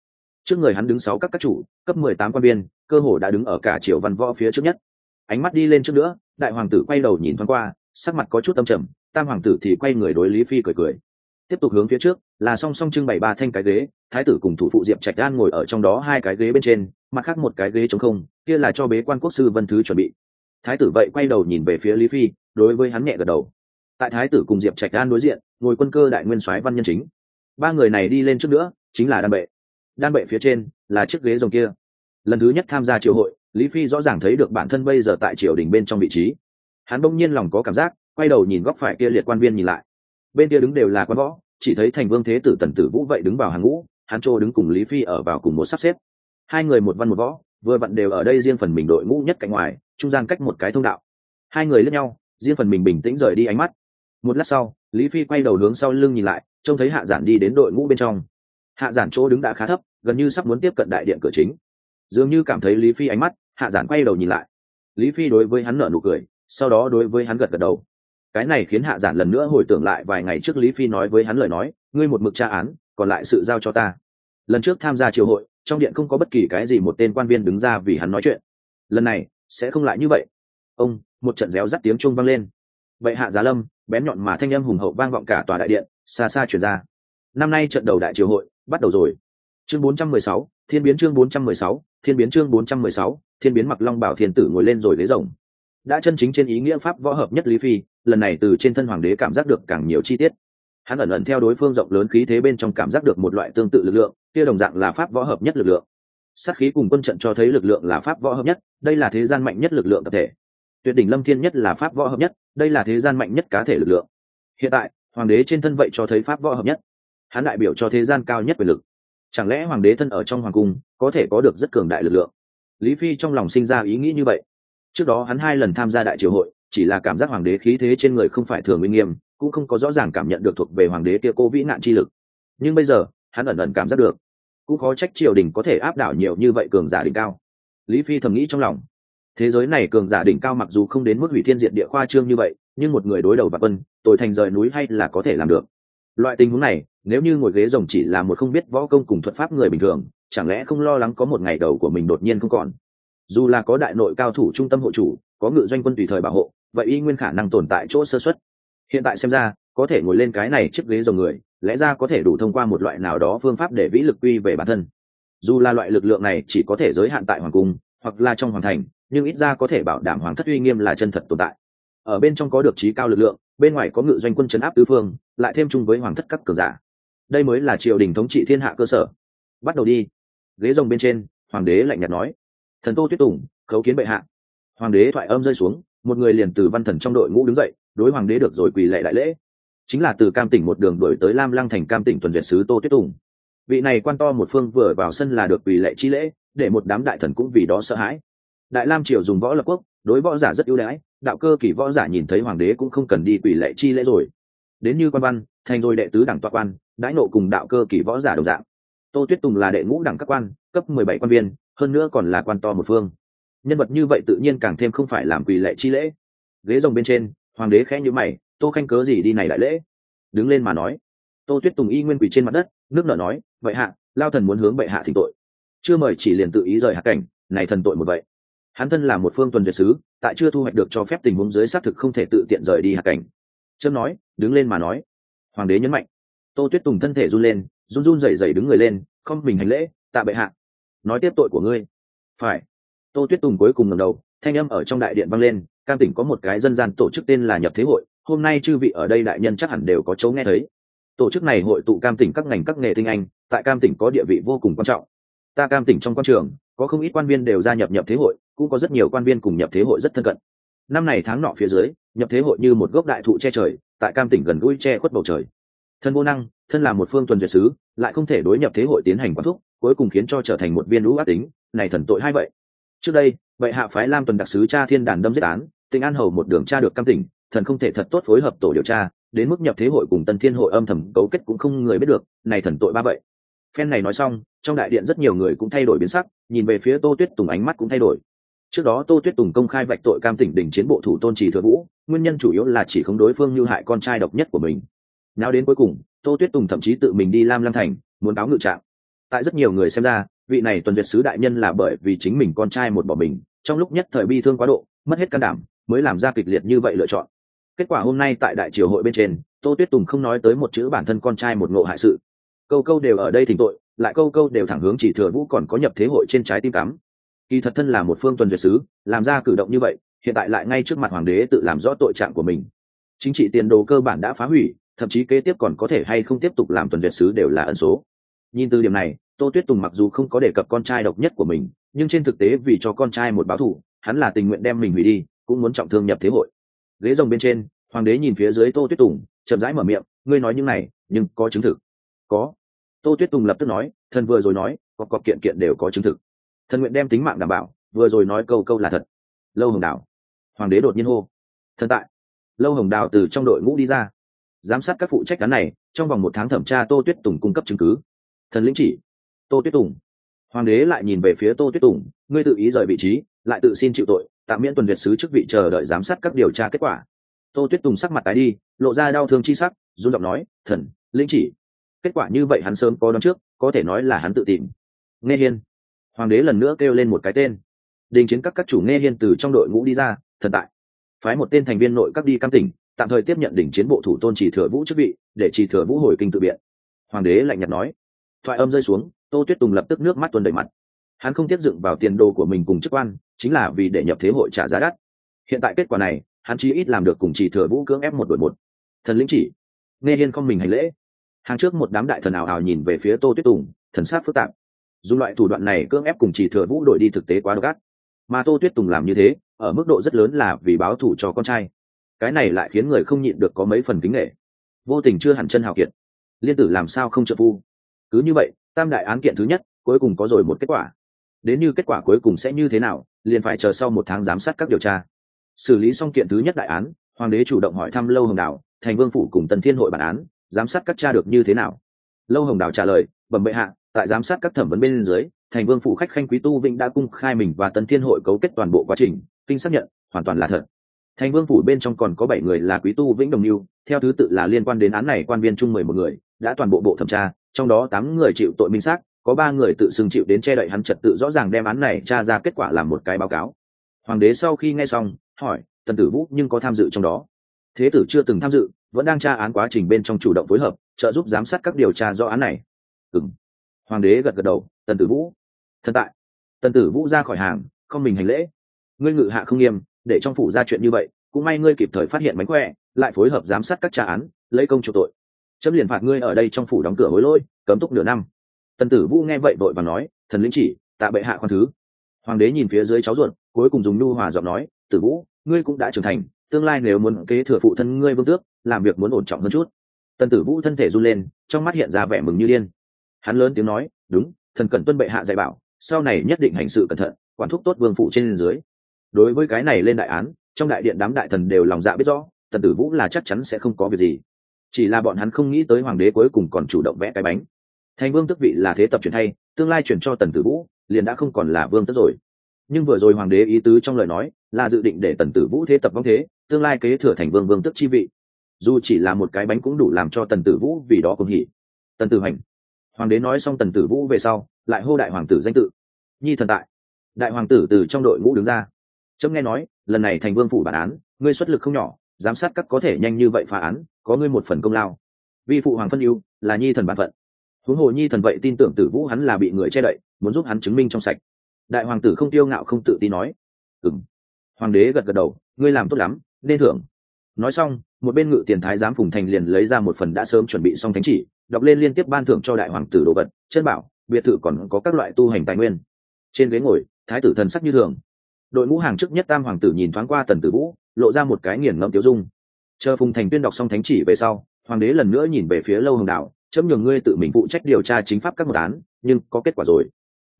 Trước người hắn đứng sáu các các chủ, cấp mười tám quan viên, cơ hồ đã đứng ở cả triều văn võ phía trước nhất ánh mắt đi lên trước nữa, đại hoàng tử quay đầu nhìn thoáng qua, sắc mặt có chút tâm trầm, tam hoàng tử thì quay người đối lý phi cười cười. Tiếp tục hướng phía trước, là song song trưng bày ba thanh cái ghế, thái tử cùng thủ phụ diệp trạch đan ngồi ở trong đó hai cái ghế bên trên, mặt khác một cái ghế trống không, kia là cho bế quan quốc sư vân thứ chuẩn bị. Thái tử vậy quay đầu nhìn về phía lý phi, đối với hắn nhẹ gật đầu. Tại thái tử cùng diệp trạch đan đối diện, ngồi quân cơ đại nguyên soái văn nhân chính. Ba người này đi lên trước nữa, chính là đan bệ. Đan bệ phía trên là chiếc ghế rồng kia. Lần thứ nhất tham gia triều hội lý phi rõ ràng thấy được bản thân bây giờ tại triều đình bên trong vị trí. Hắn bỗng nhiên lòng có cảm giác, quay đầu nhìn góc phải kia liệt quan viên nhìn lại. Bên kia đứng đều là quan võ, chỉ thấy thành vương thế tử tần tử vũ vậy đứng vào hàng ngũ, hắn trô đứng cùng lý phi ở vào cùng một sắp xếp. Hai người một văn một võ, vừa vặn đều ở đây riêng phần mình đội ngũ nhất cạnh ngoài, trung gian cách một cái thông đạo. Hai người lẫn nhau, riêng phần mình bình tĩnh rời đi ánh mắt. Một lát sau, lý phi quay đầu hướng sau lưng nhìn lại, trông thấy hạ giản đi đến đội ngũ bên trong. Hạ giản chỗ đứng đã khá thấp, gần như sắp muốn tiếp cận đại điện cửa chính. Dường như cảm thấy lý phi ánh mắt hạ giản quay đầu nhìn lại. Lý phi đối với hắn nở nụ cười, sau đó đối với hắn gật gật đầu. Cái này khiến hạ giản lần nữa hồi tưởng lại vài ngày trước lý phi nói với hắn lời nói, ngươi một mực tra án, còn lại sự giao cho ta. Lần trước tham gia triều hội, trong điện không có bất kỳ cái gì một tên quan viên đứng ra vì hắn nói chuyện. Lần này, sẽ không lại như vậy. Ông, một trận réo rắt tiếng chuông vang lên. Vậy hạ giá lâm, bén nhọn mà thanh âm hùng hậu vang vọng cả tòa đại điện, xa xa chuyển ra. Năm nay trận đầu đại triều hội bắt đầu rồi chương 416, thiên biến chương 416, thiên biến chương 416, thiên biến mặc long bảo thiên tử ngồi lên rồi ghế rồng. Đã chân chính trên ý nghĩa pháp võ hợp nhất lý phi lần này từ trên thân hoàng đế cảm giác được càng nhiều chi tiết. Hắn ẩn ẩn theo đối phương rộng lớn khí thế bên trong cảm giác được một loại tương tự lực lượng kia đồng dạng là pháp võ hợp nhất lực lượng. Sát khí cùng quân trận cho thấy lực lượng là pháp võ hợp nhất đây là thế gian mạnh nhất lực lượng tập thể. Tuyệt đỉnh lâm thiên nhất là pháp võ hợp nhất đây là thế gian mạnh nhất cá thể lực lượng. Hiện tại hoàng đế trên thân vậy cho thấy pháp võ hợp nhất. Hắn đại biểu cho thế gian cao nhất quyền lực chẳng lẽ hoàng đế thân ở trong hoàng cung, có thể có được rất cường đại lực lượng? Lý phi trong lòng sinh ra ý nghĩ như vậy. Trước đó hắn hai lần tham gia đại triều hội, chỉ là cảm giác hoàng đế khí thế trên người không phải thường uy nghiêm, cũng không có rõ ràng cảm nhận được thuộc về hoàng đế kia cô vĩ nạn chi lực. Nhưng bây giờ, hắn ẩn ẩn cảm giác được, cũng khó trách triều đình có thể áp đảo nhiều như vậy cường giả đỉnh cao. Lý phi thầm nghĩ trong lòng. Thế giới này cường giả đỉnh cao mặc dù không đến mức hủy thiên diện địa khoa trương như vậy, nhưng một người đối đầu và quân tội thành rời núi hay là có thể làm được. Loại tình huống này nếu như ngồi ghế rồng chỉ là một không biết võ công cùng thuật pháp người bình thường, chẳng lẽ không lo lắng có một ngày đầu của mình đột nhiên không còn? Dù là có đại nội cao thủ trung tâm hộ chủ, có ngự doanh quân tùy thời bảo hộ, vậy y nguyên khả năng tồn tại chỗ sơ xuất hiện tại xem ra, có thể ngồi lên cái này chiếc ghế rồng người, lẽ ra có thể đủ thông qua một loại nào đó phương pháp để vĩ lực quy về bản thân. Dù là loại lực lượng này chỉ có thể giới hạn tại hoàng cung, hoặc là trong hoàng thành, nhưng ít ra có thể bảo đảm hoàng thất uy nghiêm là chân thật tồn tại. Ở bên trong có được trí cao lực lượng, bên ngoài có ngự doanh quân chấn áp tứ phương, lại thêm chung với hoàng thất các cờ giả đây mới là triều đình thống trị thiên hạ cơ sở. Bắt đầu đi. Ghế rồng bên trên, hoàng đế lạnh nhạt nói. Thần tô tuyết tùng, khấu kiến bệ hạ. Hoàng đế thoại âm rơi xuống, một người liền từ văn thần trong đội ngũ đứng dậy, đối hoàng đế được rồi quỳ lệ đại lễ. Chính là từ cam tỉnh một đường đổi tới lam lăng thành cam tỉnh tuần việt sứ tô tuyết tùng. Vị này quan to một phương vừa vào sân là được quỳ lệ chi lễ, để một đám đại thần cũng vì đó sợ hãi. Đại lam triều dùng võ lập quốc, đối võ giả rất ưu đãi, đạo cơ kỳ võ giả nhìn thấy hoàng đế cũng không cần đi quỳ lệ chi lễ rồi. Đến như quan văn thành rồi đệ tứ đẳng tọa quan, đãi nộ cùng đạo cơ kỳ võ giả đồng dạng. Tô tuyết tùng là đệ ngũ đẳng các quan, cấp mười bảy quan viên, hơn nữa còn là quan to một phương. Nhân vật như vậy tự nhiên càng thêm không phải làm quỳ lệ chi lễ. Ghế rồng bên trên, hoàng đế khẽ nhữ mày, tô khanh cớ gì đi này đại lễ? Đứng lên mà nói. Tô tuyết tùng y nguyên quỳ trên mặt đất, nước nở nói, vậy hạ, lao thần muốn hướng bệ hạ thỉnh tội. Chưa mời chỉ liền tự ý rời hạ cảnh, này thần tội một vậy. Hắn thân là một phương tuần duyệt sứ, tại chưa thu hoạch được cho phép tình huống dưới xác thực không thể tự tiện rời đi hạ cảnh. Trâm nói, đứng lên mà nói hoàng đế nhấn mạnh. Tô tuyết tùng thân thể run lên, run run rẩy rẩy đứng người lên, không mình hành lễ, tạ bệ hạ, nói tiếp tội của ngươi. Phải. Tô tuyết tùng cuối cùng ngầm đầu, thanh âm ở trong đại điện vang lên, cam tỉnh có một cái dân gian tổ chức tên là nhập thế hội, hôm nay chư vị ở đây đại nhân chắc hẳn đều có chỗ nghe thấy. Tổ chức này hội tụ cam tỉnh các ngành các nghề tinh anh, tại cam tỉnh có địa vị vô cùng quan trọng. Ta cam tỉnh trong quan trường, có không ít quan viên đều gia nhập nhập thế hội, cũng có rất nhiều quan viên cùng nhập thế hội rất thân cận. Năm này tháng nọ phía dưới nhập thế hội như một gốc đại thụ che trời, tại cam tỉnh gần gũi che khuất bầu trời. Thân vô năng, thân là một phương tuần duyệt sứ, lại không thể đối nhập thế hội tiến hành quán thúc, cuối cùng khiến cho trở thành một viên lũ ác tính, này thần tội hay vậy? Trước đây vậy hạ phái lam tuần đặc sứ cha thiên đàn đâm giết án, tỉnh an hầu một đường tra được cam tỉnh, thần không thể thật tốt phối hợp tổ điều tra, đến mức nhập thế hội cùng tân thiên hội âm thầm cấu kết cũng không người biết được, này thần tội ba vậy. Phen này nói xong, trong đại điện rất nhiều người cũng thay đổi biến sắc, nhìn về phía tô tuyết tùng ánh mắt cũng thay đổi. Trước đó tô tuyết tùng công khai vạch tội cam tỉnh đỉnh chiến bộ thủ tôn trì thừa vũ nguyên nhân chủ yếu là chỉ không đối phương như hại con trai độc nhất của mình. Nào đến cuối cùng, tô tuyết tùng thậm chí tự mình đi lam lam thành, muốn báo ngự trạng. Tại rất nhiều người xem ra, vị này tuần duyệt sứ đại nhân là bởi vì chính mình con trai một bỏ mình, trong lúc nhất thời bi thương quá độ, mất hết can đảm, mới làm ra kịch liệt như vậy lựa chọn. Kết quả hôm nay tại đại triều hội bên trên, tô tuyết tùng không nói tới một chữ bản thân con trai một ngộ hại sự. Câu câu đều ở đây thỉnh tội, lại câu câu đều thẳng hướng chỉ thừa vũ còn có nhập thế hội trên trái tim cắm. Kỳ thật thân là một phương tuần duyệt sứ, làm ra cử động như vậy hiện tại lại ngay trước mặt hoàng đế tự làm rõ tội trạng của mình. Chính trị tiền đồ cơ bản đã phá hủy, thậm chí kế tiếp còn có thể hay không tiếp tục làm tuần duyệt sứ đều là ẩn số. Nhìn từ điểm này, tô tuyết tùng mặc dù không có đề cập con trai độc nhất của mình, nhưng trên thực tế vì cho con trai một báo thù, hắn là tình nguyện đem mình hủy đi, cũng muốn trọng thương nhập thế hội. Ghế rồng bên trên, hoàng đế nhìn phía dưới tô tuyết tùng, chậm rãi mở miệng, ngươi nói những này, nhưng có chứng thực. Có. Tô tuyết tùng lập tức nói, thần vừa rồi nói, có cọc kiện kiện đều có chứng thực. Thần nguyện đem tính mạng đảm bảo, vừa rồi nói câu câu là thật. Lâu hồng đảo hoàng đế đột nhiên hô, thần tại! Lâu hồng đào từ trong đội ngũ đi ra, giám sát các phụ trách cán này, trong vòng một tháng thẩm tra tô tuyết tùng cung cấp chứng cứ. Thần lĩnh chỉ, tô tuyết tùng. Hoàng đế lại nhìn về phía tô tuyết tùng, ngươi tự ý rời vị trí, lại tự xin chịu tội, tạm miễn tuần việt sứ chức vị chờ đợi giám sát các điều tra kết quả. Tô tuyết tùng sắc mặt tái đi, lộ ra đau thương chi sắc, run giọng nói, thần lĩnh chỉ. Kết quả như vậy hắn sớm có đón trước, có thể nói là hắn tự tìm. Nghe hiên. Hoàng đế lần nữa kêu lên một cái tên. Đình chiến các các chủ nghe hiên từ trong đội ngũ đi ra thần tại. Phái một tên thành viên nội các đi cam tỉnh, tạm thời tiếp nhận đỉnh chiến bộ thủ tôn chỉ thừa vũ chức vị, để chỉ thừa vũ hồi kinh tự biện. Hoàng đế lạnh nhạt nói. Thoại âm rơi xuống, tô tuyết tùng lập tức nước mắt tuân đầy mặt. Hắn không tiếp dựng vào tiền đồ của mình cùng chức quan, chính là vì để nhập thế hội trả giá đắt. Hiện tại kết quả này, hắn chí ít làm được cùng chỉ thừa vũ cưỡng ép một đội một. Thần lĩnh chỉ. Nghe hiên không mình hành lễ. Hàng trước một đám đại thần ảo ảo nhìn về phía tô tuyết tùng, thần sát phức tạp. Dùng loại thủ đoạn này cưỡng ép cùng chỉ thừa vũ đổi đi thực tế quá độc ác mà tô tuyết tùng làm như thế, ở mức độ rất lớn là vì báo thủ cho con trai. Cái này lại khiến người không nhịn được có mấy phần kính nghệ vô tình chưa hẳn chân hào kiệt. Liên tử làm sao không trợ phu? Cứ như vậy, tam đại án kiện thứ nhất, cuối cùng có rồi một kết quả. Đến như kết quả cuối cùng sẽ như thế nào, liền phải chờ sau một tháng giám sát các điều tra. Xử lý xong kiện thứ nhất đại án, hoàng đế chủ động hỏi thăm lâu hồng đào, thành vương phủ cùng tần thiên hội bản án, giám sát các cha được như thế nào. Lâu hồng đào trả lời, bẩm bệ hạ, tại giám sát các thẩm vấn bên dưới thành vương phủ khách khanh quý tu vĩnh đã cung khai mình và tân thiên hội cấu kết toàn bộ quá trình, kinh xác nhận, hoàn toàn là thật. Thành vương phủ bên trong còn có bảy người là quý tu vĩnh đồng mưu theo thứ tự là liên quan đến án này quan viên chung mười một người, đã toàn bộ bộ thẩm tra, trong đó tám người chịu tội minh xác, có ba người tự xưng chịu đến che đậy hắn trật tự rõ ràng đem án này tra ra kết quả làm một cái báo cáo. Hoàng đế sau khi nghe xong, hỏi, tần tử vũ nhưng có tham dự trong đó? Thế tử chưa từng tham dự, vẫn đang tra án quá trình bên trong chủ động phối hợp, trợ giúp giám sát các điều tra do án này. Ừ hoàng đế gật gật đầu, tần tử vũ thần tại. Tần tử vũ ra khỏi hàng, không mình hành lễ. Ngươi ngự hạ không nghiêm, để trong phủ ra chuyện như vậy, cũng may ngươi kịp thời phát hiện mánh khỏe, lại phối hợp giám sát các trà án, lấy công chủ tội. Chấm liền phạt ngươi ở đây trong phủ đóng cửa hối lỗi, cấm túc nửa năm. Tần tử vũ nghe vậy vội và nói, thần lĩnh chỉ, tạ bệ hạ khoan thứ. Hoàng đế nhìn phía dưới cháu ruột, cuối cùng dùng nhu hòa giọng nói, tử vũ, ngươi cũng đã trưởng thành, tương lai nếu muốn kế thừa phụ thân ngươi vương tước, làm việc muốn ổn trọng hơn chút. Tần tử vũ thân thể run lên, trong mắt hiện ra vẻ mừng như điên. Hắn lớn tiếng nói, đúng, thần cần tuân bệ hạ dạy bảo sau này nhất định hành sự cẩn thận, quản thúc tốt vương phụ trên dưới. Đối với cái này lên đại án, trong đại điện đám đại thần đều lòng dạ biết rõ, tần tử vũ là chắc chắn sẽ không có việc gì. Chỉ là bọn hắn không nghĩ tới hoàng đế cuối cùng còn chủ động vẽ cái bánh. Thành vương tức vị là thế tập truyền thay, tương lai chuyển cho tần tử vũ, liền đã không còn là vương tức rồi. Nhưng vừa rồi hoàng đế ý tứ trong lời nói, là dự định để tần tử vũ thế tập vong thế, tương lai kế thừa thành vương vương tức chi vị. Dù chỉ là một cái bánh cũng đủ làm cho tần tử vũ vì đó cũng hỉ. Tần tử hành. Hoàng đế nói xong tần tử vũ về sau lại hô đại hoàng tử danh tự. Nhi thần tại. Đại hoàng tử từ trong đội ngũ đứng ra. Trâm nghe nói, lần này thành vương phủ bản án, ngươi xuất lực không nhỏ, giám sát các có thể nhanh như vậy phá án, có ngươi một phần công lao. Vì phụ hoàng phân ưu, là nhi thần bản phận. Huống hồ nhi thần vậy tin tưởng tử vũ hắn là bị người che đậy, muốn giúp hắn chứng minh trong sạch. Đại hoàng tử không tiêu ngạo không tự tin nói. Ừ m hoàng đế gật gật đầu, ngươi làm tốt lắm, nên thưởng. Nói xong, một bên ngự tiền thái giám phùng thành liền lấy ra một phần đã sớm chuẩn bị xong thánh chỉ, đọc lên liên tiếp ban thưởng cho đại hoàng tử đồ vật, chân bảo biệt thự còn có các loại tu hành tài nguyên. Trên ghế ngồi, thái tử thần sắc như thường. Đội ngũ hàng trước nhất tam hoàng tử nhìn thoáng qua tần tử vũ, lộ ra một cái nghiền ngẫm tiêu dung. Chờ phùng thành tuyên đọc xong thánh chỉ về sau, hoàng đế lần nữa nhìn về phía lâu hồng đạo chấm nhường ngươi tự mình phụ trách điều tra chính pháp các một án, nhưng có kết quả rồi.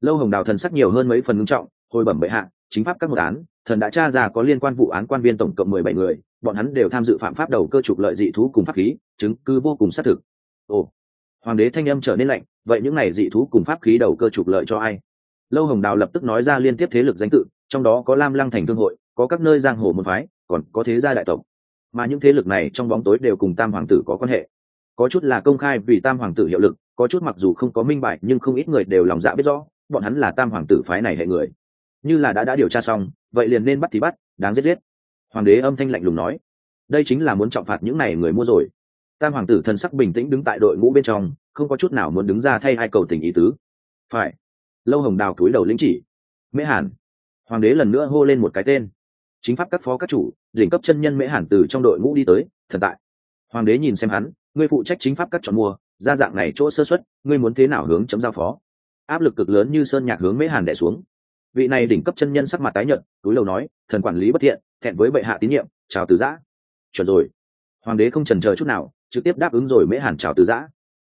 Lâu hồng đào thần sắc nhiều hơn mấy phần ngưng trọng, hồi bẩm bệ hạ, chính pháp các một án, thần đã tra ra có liên quan vụ án quan viên tổng cộng mười bảy người, bọn hắn đều tham dự phạm pháp đầu cơ trục lợi dị thú cùng pháp khí, chứng cứ vô cùng xác thực. Ồ, hoàng đế thanh âm trở nên lạnh vậy những này dị thú cùng pháp khí đầu cơ trục lợi cho ai? Lâu hồng đào lập tức nói ra liên tiếp thế lực danh tự, trong đó có lam lăng thành thương hội, có các nơi giang hồ môn phái, còn có thế gia đại tộc. Mà những thế lực này trong bóng tối đều cùng tam hoàng tử có quan hệ. Có chút là công khai vì tam hoàng tử hiệu lực, có chút mặc dù không có minh bạch nhưng không ít người đều lòng dạ biết rõ, bọn hắn là tam hoàng tử phái này hệ người. Như là đã đã điều tra xong, vậy liền nên bắt thì bắt, đáng giết giết. Hoàng đế âm thanh lạnh lùng nói. Đây chính là muốn trọng phạt những này người mua rồi. Tam hoàng tử thần sắc bình tĩnh đứng tại đội ngũ bên trong không có chút nào muốn đứng ra thay hai cầu tình ý tứ. Phải. Lâu hồng đào túi đầu lĩnh chỉ. Mễ hàn. Hoàng đế lần nữa hô lên một cái tên. Chính pháp các phó các chủ, đỉnh cấp chân nhân mễ hàn từ trong đội ngũ đi tới, thần tại. Hoàng đế nhìn xem hắn, ngươi phụ trách chính pháp các chọn mua, ra dạng này chỗ sơ xuất ngươi muốn thế nào hướng chấm giao phó? Áp lực cực lớn như sơn nhạc hướng mễ hàn đẻ xuống. Vị này đỉnh cấp chân nhân sắc mặt tái nhợt, túi lầu nói, thần quản lý bất thiện, thẹn với bệ hạ tín nhiệm, chào từ giã. Chuẩn rồi. Hoàng đế không trần chờ chút nào, trực tiếp đáp ứng rồi mễ hàn chào từ giã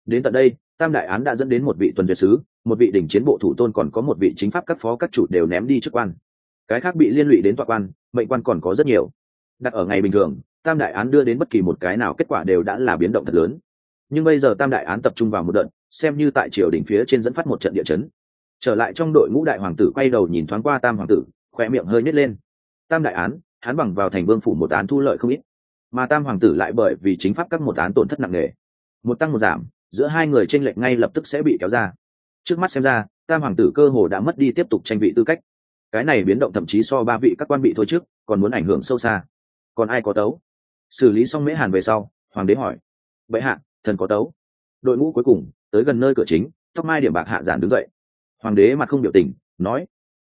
đến tận đây, tam đại án đã dẫn đến một vị tuần duyệt sứ, một vị đỉnh chiến bộ thủ tôn còn có một vị chính pháp các phó các chủ đều ném đi chức quan. Cái khác bị liên lụy đến tọa quan, mệnh quan còn có rất nhiều. Đặt ở ngày bình thường, tam đại án đưa đến bất kỳ một cái nào kết quả đều đã là biến động thật lớn. Nhưng bây giờ tam đại án tập trung vào một đợt, xem như tại triều đỉnh phía trên dẫn phát một trận địa chấn. Trở lại trong đội ngũ đại hoàng tử quay đầu nhìn thoáng qua tam hoàng tử khoe miệng hơi nhét lên. Tam đại án, hắn bằng vào thành vương phủ một án thu lợi không ít. Mà tam hoàng tử lại bởi vì chính pháp các một án tổn thất nặng nề. Một tăng một giảm giữa hai người tranh lệch ngay lập tức sẽ bị kéo ra. Trước mắt xem ra, tam hoàng tử cơ hồ đã mất đi tiếp tục tranh vị tư cách. Cái này biến động thậm chí so ba vị các quan bị thôi trước, còn muốn ảnh hưởng sâu xa. Còn ai có tấu? Xử lý xong mễ hàn về sau, hoàng đế hỏi. Vậy hạ, thần có tấu? Đội ngũ cuối cùng, tới gần nơi cửa chính, tóc mai điểm bạc hạ giản đứng dậy. Hoàng đế mặt không biểu tình, nói.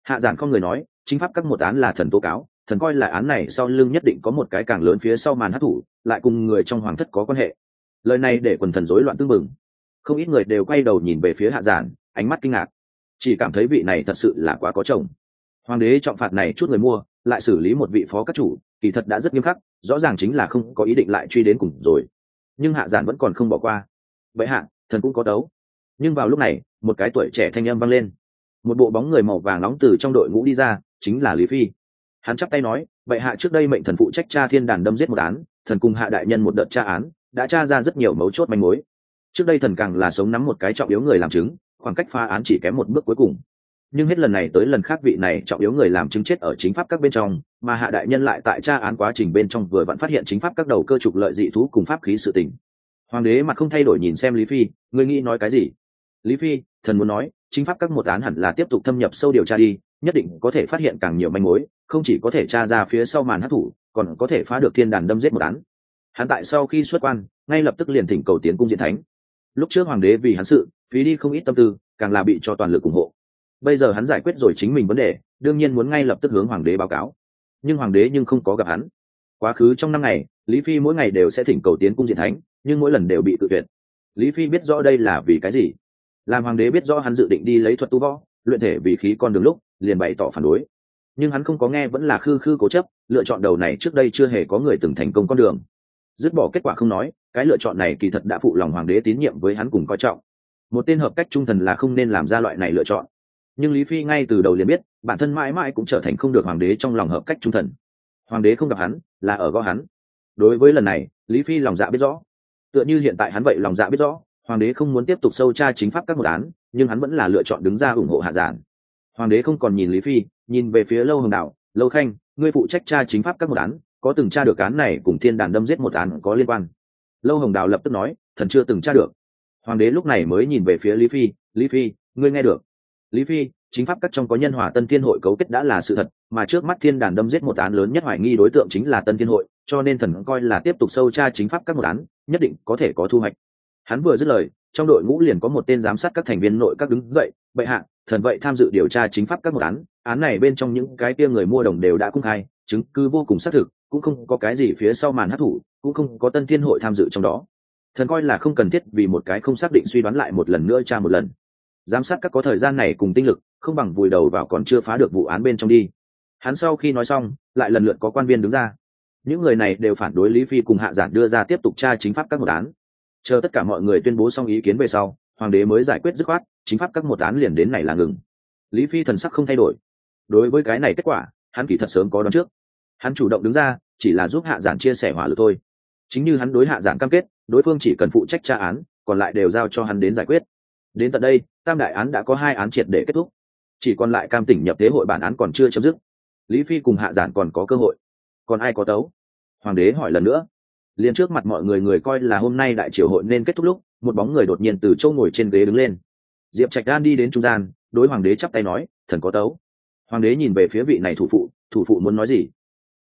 Hạ giản không người nói, chính pháp các một án là thần tố cáo, thần coi là án này sau lưng nhất định có một cái càng lớn phía sau màn hát thủ, lại cùng người trong hoàng thất có quan hệ lời này để quần thần rối loạn tương mừng không ít người đều quay đầu nhìn về phía hạ giản, ánh mắt kinh ngạc. Chỉ cảm thấy vị này thật sự là quá có chồng. Hoàng đế trọng phạt này chút người mua, lại xử lý một vị phó các chủ, kỳ thật đã rất nghiêm khắc, rõ ràng chính là không có ý định lại truy đến cùng rồi. Nhưng hạ giản vẫn còn không bỏ qua. Vậy hạ, thần cũng có đấu. Nhưng vào lúc này, một cái tuổi trẻ thanh âm vang lên. Một bộ bóng người màu vàng nóng từ trong đội ngũ đi ra, chính là lý phi. Hắn chắp tay nói vậy hạ, trước đây mệnh thần phụ trách cha thiên đàn đâm giết một án, thần cùng hạ đại nhân một đợt tra án đã tra ra rất nhiều mấu chốt manh mối. Trước đây thần càng là sống nắm một cái trọng yếu người làm chứng, khoảng cách phá án chỉ kém một bước cuối cùng. Nhưng hết lần này tới lần khác vị này trọng yếu người làm chứng chết ở chính pháp các bên trong, mà hạ đại nhân lại tại tra án quá trình bên trong vừa vẫn phát hiện chính pháp các đầu cơ trục lợi dị thú cùng pháp khí sự tình. Hoàng đế mặt không thay đổi nhìn xem lý phi người nghĩ nói cái gì? Lý phi, thần muốn nói, chính pháp các một án hẳn là tiếp tục thâm nhập sâu điều tra đi, nhất định có thể phát hiện càng nhiều manh mối, không chỉ có thể tra ra phía sau màn hát thủ còn có thể phá được thiên đàn đâm giết một án hắn tại sau khi xuất quan, ngay lập tức liền thỉnh cầu tiến cung diện thánh. Lúc trước hoàng đế vì hắn sự, phí đi không ít tâm tư, càng là bị cho toàn lực ủng hộ. Bây giờ hắn giải quyết rồi chính mình vấn đề, đương nhiên muốn ngay lập tức hướng hoàng đế báo cáo. Nhưng hoàng đế nhưng không có gặp hắn. Quá khứ trong năm ngày, lý phi mỗi ngày đều sẽ thỉnh cầu tiến cung diện thánh, nhưng mỗi lần đều bị tự tuyệt. Lý phi biết rõ đây là vì cái gì? Làm hoàng đế biết rõ hắn dự định đi lấy thuật tu võ, luyện thể vì khí con đường lúc, liền bày tỏ phản đối. Nhưng hắn không có nghe vẫn là khư khư cố chấp, lựa chọn đầu này trước đây chưa hề có người từng thành công con đường dứt bỏ kết quả không nói, cái lựa chọn này kỳ thật đã phụ lòng hoàng đế tín nhiệm với hắn cùng coi trọng. Một tên hợp cách trung thần là không nên làm ra loại này lựa chọn. Nhưng lý phi ngay từ đầu liền biết, bản thân mãi mãi cũng trở thành không được hoàng đế trong lòng hợp cách trung thần. Hoàng đế không gặp hắn, là ở gõ hắn. Đối với lần này, lý phi lòng dạ biết rõ. Tựa như hiện tại hắn vậy lòng dạ biết rõ, hoàng đế không muốn tiếp tục sâu tra chính pháp các một án, nhưng hắn vẫn là lựa chọn đứng ra ủng hộ hạ giản. Hoàng đế không còn nhìn lý phi, nhìn về phía lâu hồng đạo, lâu khanh, ngươi phụ trách tra chính pháp các một án có từng tra được án này cùng thiên đàn đâm giết một án có liên quan. Lâu hồng đào lập tức nói, thần chưa từng tra được. Hoàng đế lúc này mới nhìn về phía lý phi lý phi, ngươi nghe được. Lý phi, chính pháp các trong có nhân hòa tân thiên hội cấu kết đã là sự thật, mà trước mắt thiên đàn đâm giết một án lớn nhất hoài nghi đối tượng chính là tân thiên hội, cho nên thần coi là tiếp tục sâu tra chính pháp các một án, nhất định có thể có thu hoạch. Hắn vừa dứt lời, trong đội ngũ liền có một tên giám sát các thành viên nội các đứng dậy, bệ hạ, thần vậy tham dự điều tra chính pháp các một án án này bên trong những cái tia người mua đồng đều đã cung khai, chứng cứ vô cùng xác thực cũng không có cái gì phía sau màn hát thủ cũng không có tân thiên hội tham dự trong đó. Thần coi là không cần thiết vì một cái không xác định suy đoán lại một lần nữa tra một lần. Giám sát các có thời gian này cùng tinh lực, không bằng vùi đầu vào còn chưa phá được vụ án bên trong đi. Hắn sau khi nói xong, lại lần lượt có quan viên đứng ra. Những người này đều phản đối lý phi cùng hạ giản đưa ra tiếp tục tra chính pháp các một án. Chờ tất cả mọi người tuyên bố xong ý kiến về sau, hoàng đế mới giải quyết dứt khoát, chính pháp các một án liền đến này là ngừng. Lý phi thần sắc không thay đổi. Đối với cái này kết quả, hắn kỳ thật sớm có đón trước hắn chủ động đứng ra, chỉ là giúp hạ giản chia sẻ hỏa lực thôi. Chính như hắn đối hạ giản cam kết, đối phương chỉ cần phụ trách tra án, còn lại đều giao cho hắn đến giải quyết. Đến tận đây, tam đại án đã có hai án triệt để kết thúc. Chỉ còn lại cam tỉnh nhập thế hội bản án còn chưa chấm dứt. Lý phi cùng hạ giản còn có cơ hội. Còn ai có tấu? Hoàng đế hỏi lần nữa. Liền trước mặt mọi người người coi là hôm nay đại triều hội nên kết thúc lúc, một bóng người đột nhiên từ châu ngồi trên ghế đứng lên. Diệp trạch đan đi đến trung gian, đối hoàng đế chắp tay nói, thần có tấu. Hoàng đế nhìn về phía vị này thủ phụ thủ phụ muốn nói gì?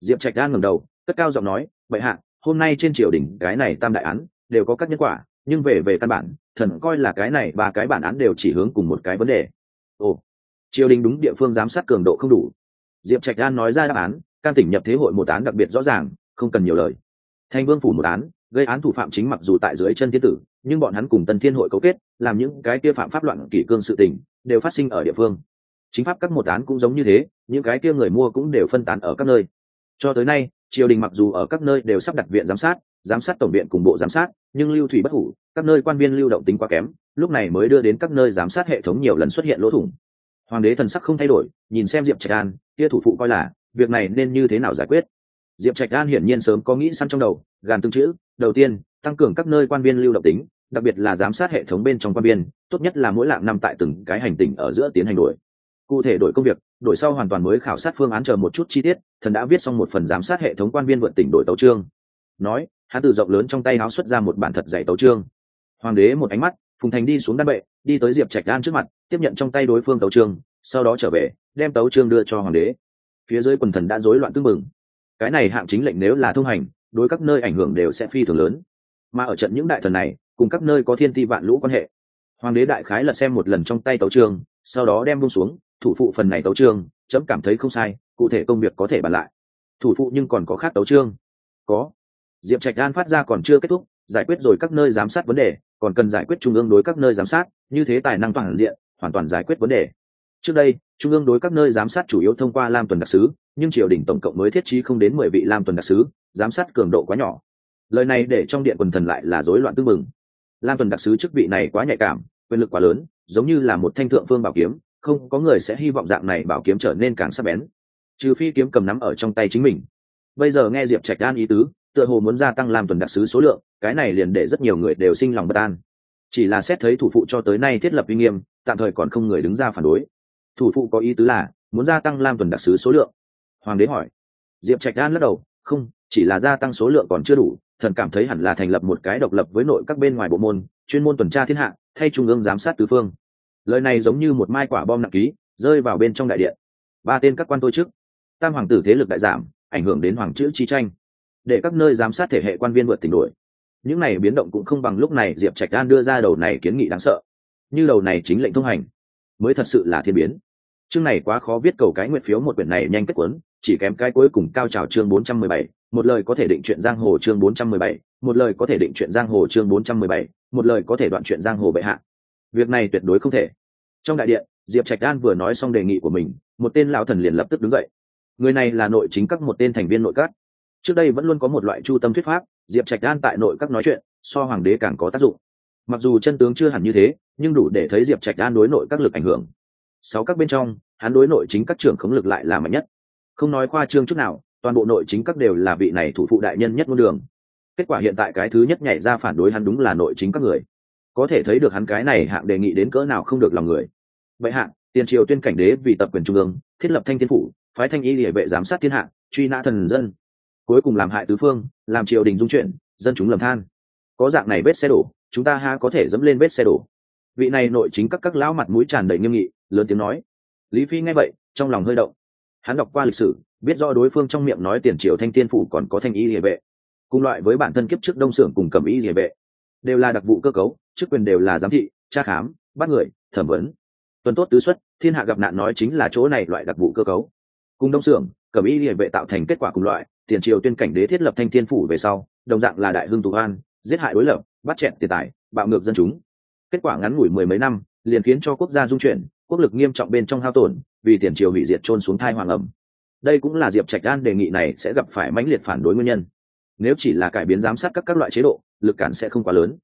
Diệp trạch đan ngẩng đầu, cất cao giọng nói, bệ hạ, hôm nay trên triều đình cái này tam đại án đều có các nhân quả, nhưng về về căn bản, thần coi là cái này ba cái bản án đều chỉ hướng cùng một cái vấn đề. Ồ, triều đình đúng địa phương giám sát cường độ không đủ. Diệp trạch đan nói ra đáp án, can tỉnh nhập thế hội một án đặc biệt rõ ràng, không cần nhiều lời. Thanh vương phủ một án, gây án thủ phạm chính mặc dù tại dưới chân thiên tử, nhưng bọn hắn cùng tân thiên hội cấu kết, làm những cái kia phạm pháp loạn kỷ cương sự tình, đều phát sinh ở địa phương. Chính pháp các một án cũng giống như thế, những cái kia người mua cũng đều phân tán ở các nơi cho tới nay, triều đình mặc dù ở các nơi đều sắp đặt viện giám sát giám sát tổng viện cùng bộ giám sát, nhưng lưu thủy bất hủ, các nơi quan viên lưu động tính quá kém, lúc này mới đưa đến các nơi giám sát hệ thống nhiều lần xuất hiện lỗ thủng. Hoàng đế thần sắc không thay đổi, nhìn xem diệp trạch an, kia thủ phụ coi là, việc này nên như thế nào giải quyết? Diệp trạch an hiển nhiên sớm có nghĩ săn trong đầu, gàn tương chữ, đầu tiên, tăng cường các nơi quan viên lưu động tính, đặc biệt là giám sát hệ thống bên trong quan viên, tốt nhất là mỗi lạng năm tại từng cái hành tinh ở giữa tiến hành đổi. Cụ thể đổi công việc đổi sau hoàn toàn mới khảo sát phương án chờ một chút chi tiết, thần đã viết xong một phần giám sát hệ thống quan viên vượt tỉnh đổi tấu trương nói, hắn từ rộng lớn trong tay áo xuất ra một bản thật dạy tấu trương hoàng đế một ánh mắt, phùng thành đi xuống đan bệ, đi tới diệp trạch đan trước mặt, tiếp nhận trong tay đối phương tấu trương sau đó trở về, đem tấu trương đưa cho hoàng đế. Phía dưới quần thần đã rối loạn tương mừng cái này hạng chính lệnh nếu là thông hành, đối các nơi ảnh hưởng đều sẽ phi thường lớn. Mà ở trận những đại thần này, cùng các nơi có thiên ti vạn lũ quan hệ, hoàng đế đại khái lật xem một lần trong tay tấu trương sau đó đem buông xuống thủ phụ phần này tấu trương chấm cảm thấy không sai, cụ thể công việc có thể bàn lại. Thủ phụ nhưng còn có khác tấu trương có. Diệp trạch đan phát ra còn chưa kết thúc, giải quyết rồi các nơi giám sát vấn đề, còn cần giải quyết trung ương đối các nơi giám sát, như thế tài năng toàn diện, hoàn toàn giải quyết vấn đề. Trước đây, trung ương đối các nơi giám sát chủ yếu thông qua lam tuần đặc sứ, nhưng triều đình tổng cộng mới thiết trí không đến mười vị lam tuần đặc sứ, giám sát cường độ quá nhỏ. Lời này để trong điện quần thần lại là rối loạn tư mừng lam tuần đặc sứ chức vị này quá nhạy cảm, quyền lực quá lớn, giống như là một thanh thượng phương bảo kiếm không có người sẽ hy vọng dạng này bảo kiếm trở nên càng sắc bén. Trừ phi kiếm cầm nắm ở trong tay chính mình. Bây giờ nghe diệp trạch đan ý tứ, tựa hồ muốn gia tăng làm tuần đặc sứ số lượng, cái này liền để rất nhiều người đều sinh lòng bất an. Chỉ là xét thấy thủ phụ cho tới nay thiết lập uy nghiêm, tạm thời còn không người đứng ra phản đối. Thủ phụ có ý tứ là, muốn gia tăng lam tuần đặc sứ số lượng. Hoàng đế hỏi. Diệp trạch đan lắc đầu, không, chỉ là gia tăng số lượng còn chưa đủ, thần cảm thấy hẳn là thành lập một cái độc lập với nội các bên ngoài bộ môn, chuyên môn tuần tra thiên hạ, thay trung ương giám sát tứ phương lời này giống như một mai quả bom nặng ký rơi vào bên trong đại điện. Ba tên các quan tôi chức tam hoàng tử thế lực đại giảm ảnh hưởng đến hoàng chữ chi tranh. Để các nơi giám sát thể hệ quan viên vượt tình đuổi những này biến động cũng không bằng lúc này diệp trạch đan đưa ra đầu này kiến nghị đáng sợ. Như đầu này chính lệnh thông hành mới thật sự là thiên biến. Chương này quá khó viết cầu cái nguyện phiếu một quyển này nhanh kết quấn chỉ kém cái cuối cùng cao trào chương 417, một lời có thể định chuyện giang hồ chương 417, một lời có thể định chuyện giang hồ chương 417, một lời có thể đoạn chuyện giang hồ bệ hạ việc này tuyệt đối không thể. Trong đại điện, diệp trạch đan vừa nói xong đề nghị của mình, một tên lão thần liền lập tức đứng dậy. Người này là nội chính các một tên thành viên nội các. Trước đây vẫn luôn có một loại chu tâm thuyết pháp, diệp trạch đan tại nội các nói chuyện, so hoàng đế càng có tác dụng. Mặc dù chân tướng chưa hẳn như thế, nhưng đủ để thấy diệp trạch đan đối nội các lực ảnh hưởng. Sáu các bên trong, hắn đối nội chính các trưởng khống lực lại là mạnh nhất. Không nói khoa trương chút nào, toàn bộ nội chính các đều là vị này thủ phụ đại nhân nhất ngôn đường. Kết quả hiện tại cái thứ nhất nhảy ra phản đối hắn đúng là nội chính các người có thể thấy được hắn cái này hạng đề nghị đến cỡ nào không được lòng người. Vậy hạng tiền triều tuyên cảnh đế vì tập quyền trung ương, thiết lập thanh thiên phủ, phái thanh y địa vệ giám sát thiên hạ, truy nã thần dân. Cuối cùng làm hại tứ phương, làm triều đình dung chuyển dân chúng lầm than. Có dạng này vết xe đổ, chúng ta ha có thể dẫm lên vết xe đổ. Vị này nội chính các các lão mặt mũi tràn đầy nghiêm nghị, lớn tiếng nói. Lý phi nghe vậy, trong lòng hơi động. Hắn đọc qua lịch sử, biết rõ đối phương trong miệng nói tiền triều thanh tiên phủ còn có thanh y địa vệ. Cùng loại với bản thân kiếp trước đông xưởng cùng cầm y địa vệ đều là đặc vụ cơ cấu, chức quyền đều là giám thị, tra khám, bắt người, thẩm vấn. Tuần tốt tứ xuất, thiên hạ gặp nạn nói chính là chỗ này loại đặc vụ cơ cấu. Cùng đông xưởng, cẩm y địa vệ tạo thành kết quả cùng loại, tiền triều tuyên cảnh đế thiết lập thanh thiên phủ về sau, đồng dạng là đại hưng tù an giết hại đối lập, bắt chẹn tiền tài, bạo ngược dân chúng. Kết quả ngắn ngủi mười mấy năm, liền khiến cho quốc gia dung chuyển, quốc lực nghiêm trọng bên trong hao tổn, vì tiền triều hủy diệt trôn xuống thai hoàng ẩm. Đây cũng là diệp trạch Đan đề nghị này sẽ gặp phải mãnh liệt phản đối nguyên nhân. Nếu chỉ là cải biến giám sát các các loại chế độ lực cản sẽ không quá lớn.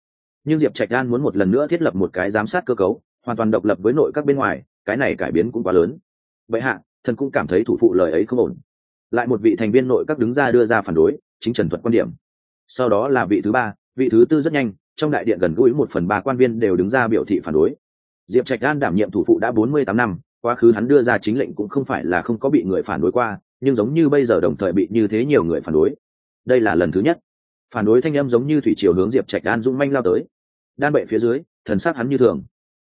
Nhưng diệp trạch Đan muốn một lần nữa thiết lập một cái giám sát cơ cấu, hoàn toàn độc lập với nội các bên ngoài, cái này cải biến cũng quá lớn. Vậy hạ, thần cũng cảm thấy thủ phụ lời ấy không ổn. Lại một vị thành viên nội các đứng ra đưa ra phản đối, chính trần thuật quan điểm. Sau đó là vị thứ ba, vị thứ tư rất nhanh, trong đại điện gần gũi một phần ba quan viên đều đứng ra biểu thị phản đối. Diệp trạch Đan đảm nhiệm thủ phụ đã bốn mươi tám năm, quá khứ hắn đưa ra chính lệnh cũng không phải là không có bị người phản đối qua, nhưng giống như bây giờ đồng thời bị như thế nhiều người phản đối. Đây là lần thứ nhất phản đối thanh âm giống như thủy triều hướng diệp trạch an dũng manh lao tới. Đan bệ phía dưới, thần sắc hắn như thường.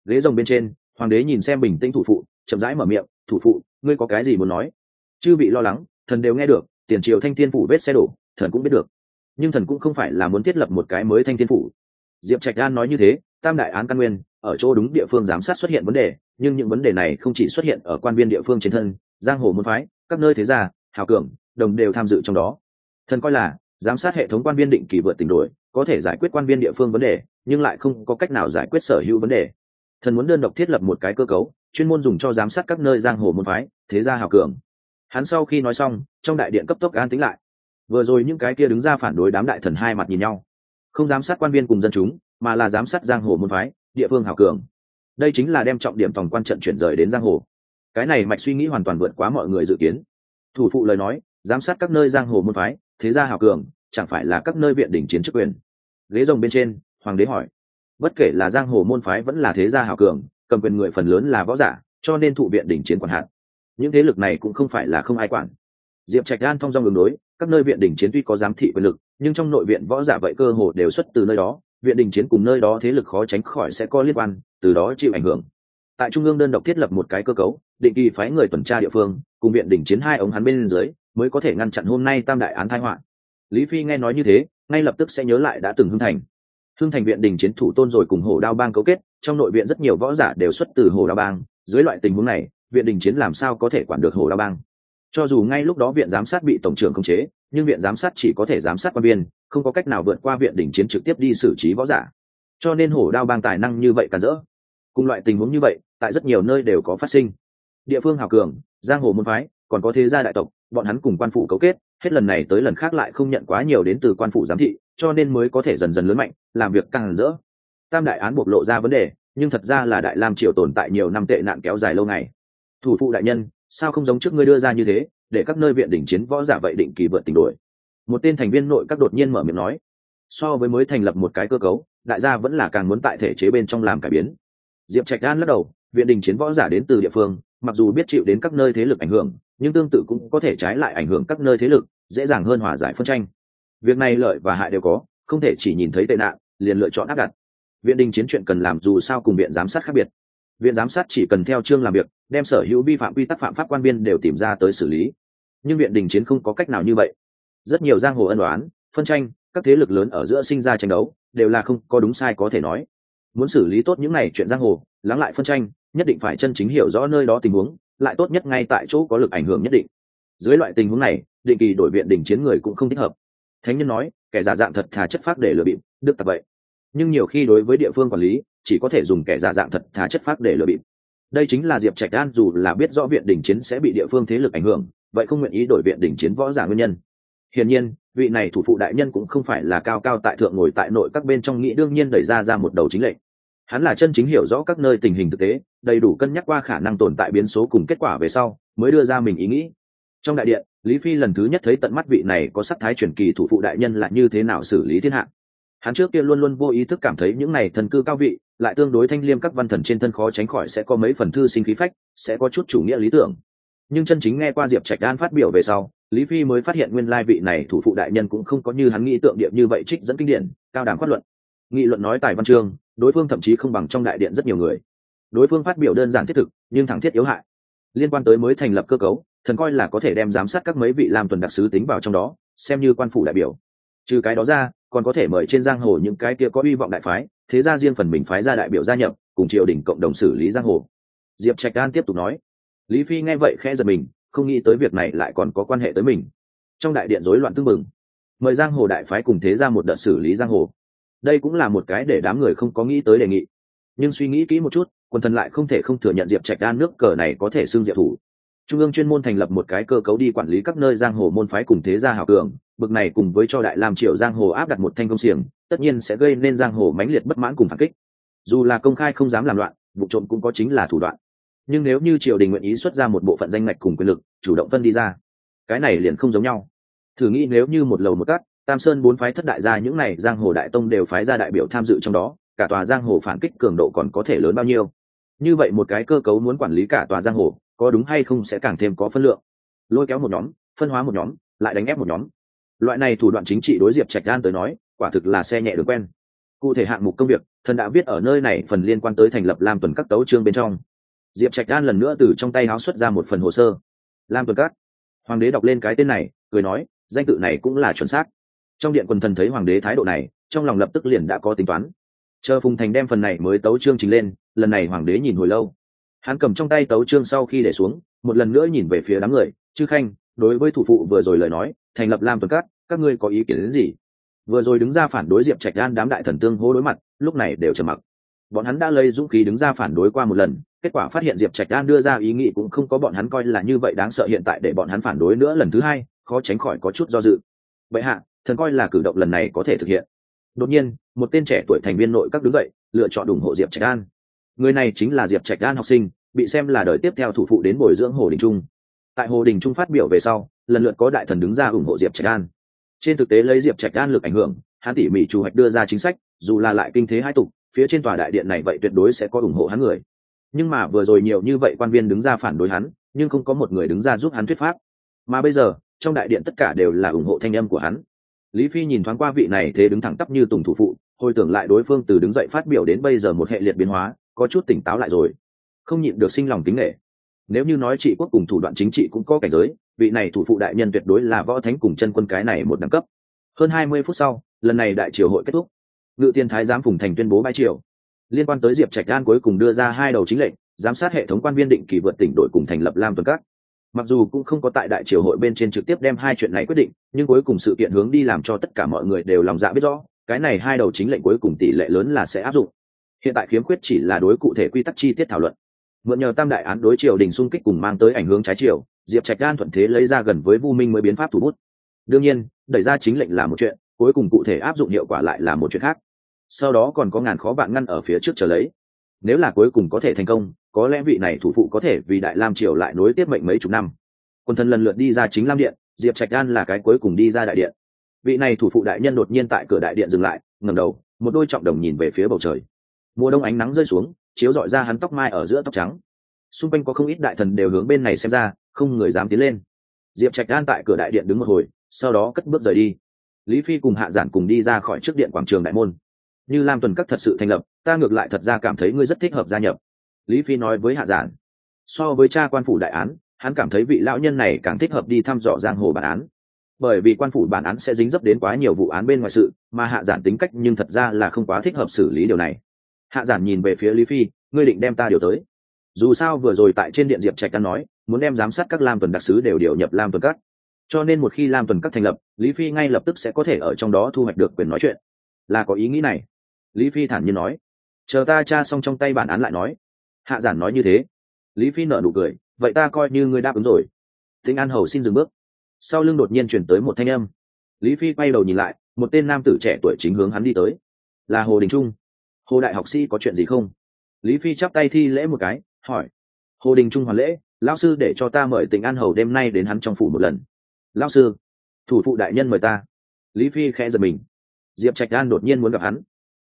Ghế rồng bên trên, hoàng đế nhìn xem bình tĩnh thủ phụ, chậm rãi mở miệng, thủ phụ, ngươi có cái gì muốn nói? Chư bị lo lắng, thần đều nghe được, tiền triều thanh thiên phủ vết xe đổ, thần cũng biết được. Nhưng thần cũng không phải là muốn thiết lập một cái mới thanh thiên phủ. Diệp trạch an nói như thế, tam đại án căn nguyên, ở chỗ đúng địa phương giám sát xuất hiện vấn đề, nhưng những vấn đề này không chỉ xuất hiện ở quan viên địa phương trên thân, giang hồ môn phái, các nơi thế gia, hào cường, đồng đều tham dự trong đó. Thần coi là giám sát hệ thống quan viên định kỳ vượt tỉnh đổi, có thể giải quyết quan viên địa phương vấn đề, nhưng lại không có cách nào giải quyết sở hữu vấn đề. Thần muốn đơn độc thiết lập một cái cơ cấu, chuyên môn dùng cho giám sát các nơi giang hồ môn phái, thế gia hào cường. Hắn sau khi nói xong, trong đại điện cấp tốc an tính lại. Vừa rồi những cái kia đứng ra phản đối đám đại thần hai mặt nhìn nhau. Không giám sát quan viên cùng dân chúng, mà là giám sát giang hồ môn phái, địa phương hào cường. Đây chính là đem trọng điểm tổng quan trận chuyển rời đến giang hồ. Cái này mạch suy nghĩ hoàn toàn vượt quá mọi người dự kiến. Thủ phụ lời nói, giám sát các nơi giang hồ môn phái, thế gia hào cường chẳng phải là các nơi viện đỉnh chiến chức quyền. Ghế rồng bên trên, hoàng đế hỏi. Bất kể là giang hồ môn phái vẫn là thế gia hào cường, cầm quyền người phần lớn là võ giả, cho nên thụ viện đỉnh chiến quản hạn những thế lực này cũng không phải là không ai quản. Diệp trạch an thông dong đường đối, các nơi viện đỉnh chiến tuy có giám thị quyền lực, nhưng trong nội viện võ giả vậy cơ hồ đều xuất từ nơi đó, viện đình chiến cùng nơi đó thế lực khó tránh khỏi sẽ có liên quan, từ đó chịu ảnh hưởng. Tại trung ương đơn độc thiết lập một cái cơ cấu, định kỳ phái người tuần tra địa phương, cùng viện đình chiến hai ống hắn bên dưới, mới có thể ngăn chặn hôm nay tam đại án thái họa lý phi nghe nói như thế, ngay lập tức sẽ nhớ lại đã từng hưng thành. Hưng thành viện đình chiến thủ tôn rồi cùng hồ đao bang cấu kết, trong nội viện rất nhiều võ giả đều xuất từ hồ đao bang. Dưới loại tình huống này, viện đình chiến làm sao có thể quản được hồ đao bang? Cho dù ngay lúc đó viện giám sát bị tổng trưởng khống chế, nhưng viện giám sát chỉ có thể giám sát quan biên không có cách nào vượt qua viện đình chiến trực tiếp đi xử trí võ giả. Cho nên hổ đao bang tài năng như vậy cản rỡ. Cùng loại tình huống như vậy, tại rất nhiều nơi đều có phát sinh. Địa phương hào cường, giang hồ môn phái, còn có thế gia đại tộc, bọn hắn cùng quan phụ cấu kết hết lần này tới lần khác lại không nhận quá nhiều đến từ quan phủ giám thị, cho nên mới có thể dần dần lớn mạnh, làm việc càng rỡ. Tam đại án bộc lộ ra vấn đề, nhưng thật ra là đại lam triều tồn tại nhiều năm tệ nạn kéo dài lâu ngày. Thủ phụ đại nhân, sao không giống trước ngươi đưa ra như thế, để các nơi viện đỉnh chiến võ giả vậy định kỳ vượt tình đuổi. một tên thành viên nội các đột nhiên mở miệng nói. So với mới thành lập một cái cơ cấu, đại gia vẫn là càng muốn tại thể chế bên trong làm cải biến. Diệp trạch đan lắc đầu, viện đình chiến võ giả đến từ địa phương, mặc dù biết chịu đến các nơi thế lực ảnh hưởng, nhưng tương tự cũng có thể trái lại ảnh hưởng các nơi thế lực dễ dàng hơn hòa giải phân tranh. Việc này lợi và hại đều có, không thể chỉ nhìn thấy tệ nạn, liền lựa chọn áp đặt. Viện đình chiến chuyện cần làm dù sao cùng viện giám sát khác biệt. Viện giám sát chỉ cần theo chương làm việc, đem sở hữu vi phạm quy tắc phạm pháp quan viên đều tìm ra tới xử lý. Nhưng viện đình chiến không có cách nào như vậy. Rất nhiều giang hồ ân đoán phân tranh, các thế lực lớn ở giữa sinh ra tranh đấu, đều là không có đúng sai có thể nói. Muốn xử lý tốt những này chuyện giang hồ, lắng lại phân tranh, nhất định phải chân chính hiểu rõ nơi đó tình huống, lại tốt nhất ngay tại chỗ có lực ảnh hưởng nhất định dưới loại tình huống này, định kỳ đổi viện đình chiến người cũng không thích hợp. Thánh nhân nói, kẻ giả dạng thật thà chất phác để lừa bịp, đức tập vậy. Nhưng nhiều khi đối với địa phương quản lý, chỉ có thể dùng kẻ giả dạng thật thà chất phác để lừa bịp. Đây chính là diệp trạch an, dù là biết rõ viện đình chiến sẽ bị địa phương thế lực ảnh hưởng, vậy không nguyện ý đổi viện đình chiến võ giả nguyên nhân. Hiển nhiên, vị này thủ phụ đại nhân cũng không phải là cao cao tại thượng ngồi tại nội các bên trong nghĩ đương nhiên đẩy ra ra một đầu chính lệnh. Hắn là chân chính hiểu rõ các nơi tình hình thực tế, đầy đủ cân nhắc qua khả năng tồn tại biến số cùng kết quả về sau, mới đưa ra mình ý nghĩ trong đại điện, lý phi lần thứ nhất thấy tận mắt vị này có sắc thái truyền kỳ thủ phụ đại nhân là như thế nào xử lý thiên hạ. Hắn trước kia luôn luôn vô ý thức cảm thấy những này thần cư cao vị, lại tương đối thanh liêm các văn thần trên thân khó tránh khỏi sẽ có mấy phần thư sinh khí phách, sẽ có chút chủ nghĩa lý tưởng. Nhưng chân chính nghe qua diệp trạch đan phát biểu về sau, lý phi mới phát hiện nguyên lai vị này thủ phụ đại nhân cũng không có như hắn nghĩ tượng điệp như vậy trích dẫn kinh điển, cao đẳng phát luận. Nghị luận nói tài văn chương, đối phương thậm chí không bằng trong đại điện rất nhiều người. Đối phương phát biểu đơn giản thiết thực, nhưng thẳng thiết yếu hại. Liên quan tới mới thành lập cơ cấu thần coi là có thể đem giám sát các mấy vị làm tuần đặc sứ tính vào trong đó, xem như quan phủ đại biểu. Trừ cái đó ra, còn có thể mời trên giang hồ những cái kia có hy vọng đại phái, thế ra riêng phần mình phái ra đại biểu gia nhập, cùng triều đình cộng đồng xử lý giang hồ. Diệp trạch đan tiếp tục nói. Lý phi nghe vậy khẽ giật mình, không nghĩ tới việc này lại còn có quan hệ tới mình. Trong đại điện rối loạn tưng mừng mời giang hồ đại phái cùng thế ra một đợt xử lý giang hồ. Đây cũng là một cái để đám người không có nghĩ tới đề nghị. Nhưng suy nghĩ kỹ một chút, quần thần lại không thể không thừa nhận diệp trạch đan nước cờ này có thể xưng diệp thủ trung ương chuyên môn thành lập một cái cơ cấu đi quản lý các nơi giang hồ môn phái cùng thế gia hảo cường, bực này cùng với cho đại lam triều giang hồ áp đặt một thanh công xiềng, tất nhiên sẽ gây nên giang hồ mãnh liệt bất mãn cùng phản kích. Dù là công khai không dám làm loạn, vụ trộm cũng có chính là thủ đoạn. Nhưng nếu như triều đình nguyện ý xuất ra một bộ phận danh ngạch cùng quyền lực, chủ động phân đi ra, cái này liền không giống nhau. Thử nghĩ nếu như một lầu một cắt tam sơn bốn phái thất đại gia những này giang hồ đại tông đều phái ra đại biểu tham dự trong đó, cả tòa giang hồ phản kích cường độ còn có thể lớn bao nhiêu? Như vậy một cái cơ cấu muốn quản lý cả tòa giang hồ có đúng hay không sẽ càng thêm có phân lượng. Lôi kéo một nhóm, phân hóa một nhóm, lại đánh ép một nhóm. Loại này thủ đoạn chính trị đối diệp trạch đan tới nói, quả thực là xe nhẹ được quen. Cụ thể hạng mục công việc thần đã viết ở nơi này phần liên quan tới thành lập lam tuần các tấu trương bên trong. Diệp trạch đan lần nữa từ trong tay háo xuất ra một phần hồ sơ. Lam tuần các. Hoàng đế đọc lên cái tên này, cười nói, danh tự này cũng là chuẩn xác. Trong điện quần thần thấy hoàng đế thái độ này, trong lòng lập tức liền đã có tính toán. Chờ phùng thành đem phần này mới tấu trương trình lên, lần này hoàng đế nhìn hồi lâu hắn cầm trong tay tấu trương sau khi để xuống, một lần nữa nhìn về phía đám người. Chư khanh, đối với thủ phụ vừa rồi lời nói, thành lập lam tuần cát các ngươi có ý kiến đến gì? Vừa rồi đứng ra phản đối diệp trạch đan đám đại thần tương hô đối mặt, lúc này đều trầm mặc. Bọn hắn đã lấy dũng khí đứng ra phản đối qua một lần, kết quả phát hiện diệp trạch đan đưa ra ý nghĩ cũng không có bọn hắn coi là như vậy đáng sợ hiện tại để bọn hắn phản đối nữa lần thứ hai, khó tránh khỏi có chút do dự. Vậy hạ, thần coi là cử động lần này có thể thực hiện. Đột nhiên, một tên trẻ tuổi thành viên nội các đứng dậy, lựa chọn ủng hộ diệp trạch đan người này chính là diệp trạch đan học sinh, bị xem là đời tiếp theo thủ phụ đến bồi dưỡng hồ đình trung. Tại hồ đình trung phát biểu về sau, lần lượt có đại thần đứng ra ủng hộ diệp trạch đan. Trên thực tế lấy diệp trạch đan lực ảnh hưởng, hắn tỉ mỉ chủ hoạch đưa ra chính sách, dù là lại kinh thế hai tục, phía trên tòa đại điện này vậy tuyệt đối sẽ có ủng hộ hắn người. Nhưng mà vừa rồi nhiều như vậy quan viên đứng ra phản đối hắn, nhưng không có một người đứng ra giúp hắn thuyết pháp. Mà bây giờ, trong đại điện tất cả đều là ủng hộ thanh âm của hắn. Lý phi nhìn thoáng qua vị này thế đứng thẳng tắp như tùng thủ phụ, hồi tưởng lại đối phương từ đứng dậy phát biểu đến bây giờ một hệ liệt biến hóa có chút tỉnh táo lại rồi. Không nhịn được sinh lòng tính nghệ nếu như nói trị quốc cùng thủ đoạn chính trị cũng có cảnh giới, vị này thủ phụ đại nhân tuyệt đối là võ thánh cùng chân quân cái này một đẳng cấp. Hơn hai mươi phút sau, lần này đại triều hội kết thúc. Ngự tiên thái giám phùng thành tuyên bố bãi triều. Liên quan tới diệp trạch đan cuối cùng đưa ra hai đầu chính lệnh, giám sát hệ thống quan viên định kỳ vượt tỉnh đội cùng thành lập lam tuần các. Mặc dù cũng không có tại đại triều hội bên trên trực tiếp đem hai chuyện này quyết định, nhưng cuối cùng sự kiện hướng đi làm cho tất cả mọi người đều lòng dạ biết rõ, cái này hai đầu chính lệnh cuối cùng tỷ lệ lớn là sẽ áp dụng hiện tại khiếm khuyết chỉ là đối cụ thể quy tắc chi tiết thảo luận. Mượn nhờ tam đại án đối triều đình xung kích cùng mang tới ảnh hưởng trái chiều diệp trạch gan thuận thế lấy ra gần với vu minh mới biến pháp thủ bút. Đương nhiên, đẩy ra chính lệnh là một chuyện, cuối cùng cụ thể áp dụng hiệu quả lại là một chuyện khác. Sau đó còn có ngàn khó vạn ngăn ở phía trước chờ lấy. Nếu là cuối cùng có thể thành công, có lẽ vị này thủ phụ có thể vì đại lam triều lại nối tiếp mệnh mấy chục năm. Quân thân lần lượt đi ra chính lam điện, diệp trạch đan là cái cuối cùng đi ra đại điện. Vị này thủ phụ đại nhân đột nhiên tại cửa đại điện dừng lại ngầm đầu, một đôi trọng đồng nhìn về phía bầu trời mùa đông ánh nắng rơi xuống, chiếu dọi ra hắn tóc mai ở giữa tóc trắng. Xung quanh có không ít đại thần đều hướng bên này xem ra, không người dám tiến lên. Diệp trạch đan tại cửa đại điện đứng một hồi, sau đó cất bước rời đi. Lý phi cùng hạ giản cùng đi ra khỏi trước điện quảng trường đại môn. Như lam tuần các thật sự thành lập, ta ngược lại thật ra cảm thấy ngươi rất thích hợp gia nhập. Lý phi nói với hạ giản. So với cha quan phủ đại án, hắn cảm thấy vị lão nhân này càng thích hợp đi thăm dò giang hồ bản án. Bởi vì quan phủ bản án sẽ dính dấp đến quá nhiều vụ án bên ngoài sự, mà hạ giản tính cách nhưng thật ra là không quá thích hợp xử lý điều này hạ giản nhìn về phía lý phi, ngươi định đem ta điều tới? Dù sao vừa rồi tại trên điện diệp trạch căn nói, muốn đem giám sát các lam tuần đặc sứ đều điều nhập lam tuần các. Cho nên một khi lam tuần các thành lập, lý phi ngay lập tức sẽ có thể ở trong đó thu hoạch được quyền nói chuyện. Là có ý nghĩ này. Lý phi thản nhiên nói. Chờ ta tra xong trong tay bản án lại nói. Hạ giản nói như thế. Lý phi nở nụ cười. Vậy ta coi như ngươi đáp ứng rồi. Tinh an hầu xin dừng bước. Sau lưng đột nhiên chuyển tới một thanh âm. Lý phi quay đầu nhìn lại, một tên nam tử trẻ tuổi chính hướng hắn đi tới. Là hồ đình trung hồ đại học sĩ có chuyện gì không? Lý phi chắp tay thi lễ một cái, hỏi. Hồ đình trung hoàn lễ lao sư để cho ta mời tỉnh an hầu đêm nay đến hắn trong phủ một lần. Lao sư, thủ phụ đại nhân mời ta. Lý phi khẽ giật mình. Diệp trạch an đột nhiên muốn gặp hắn.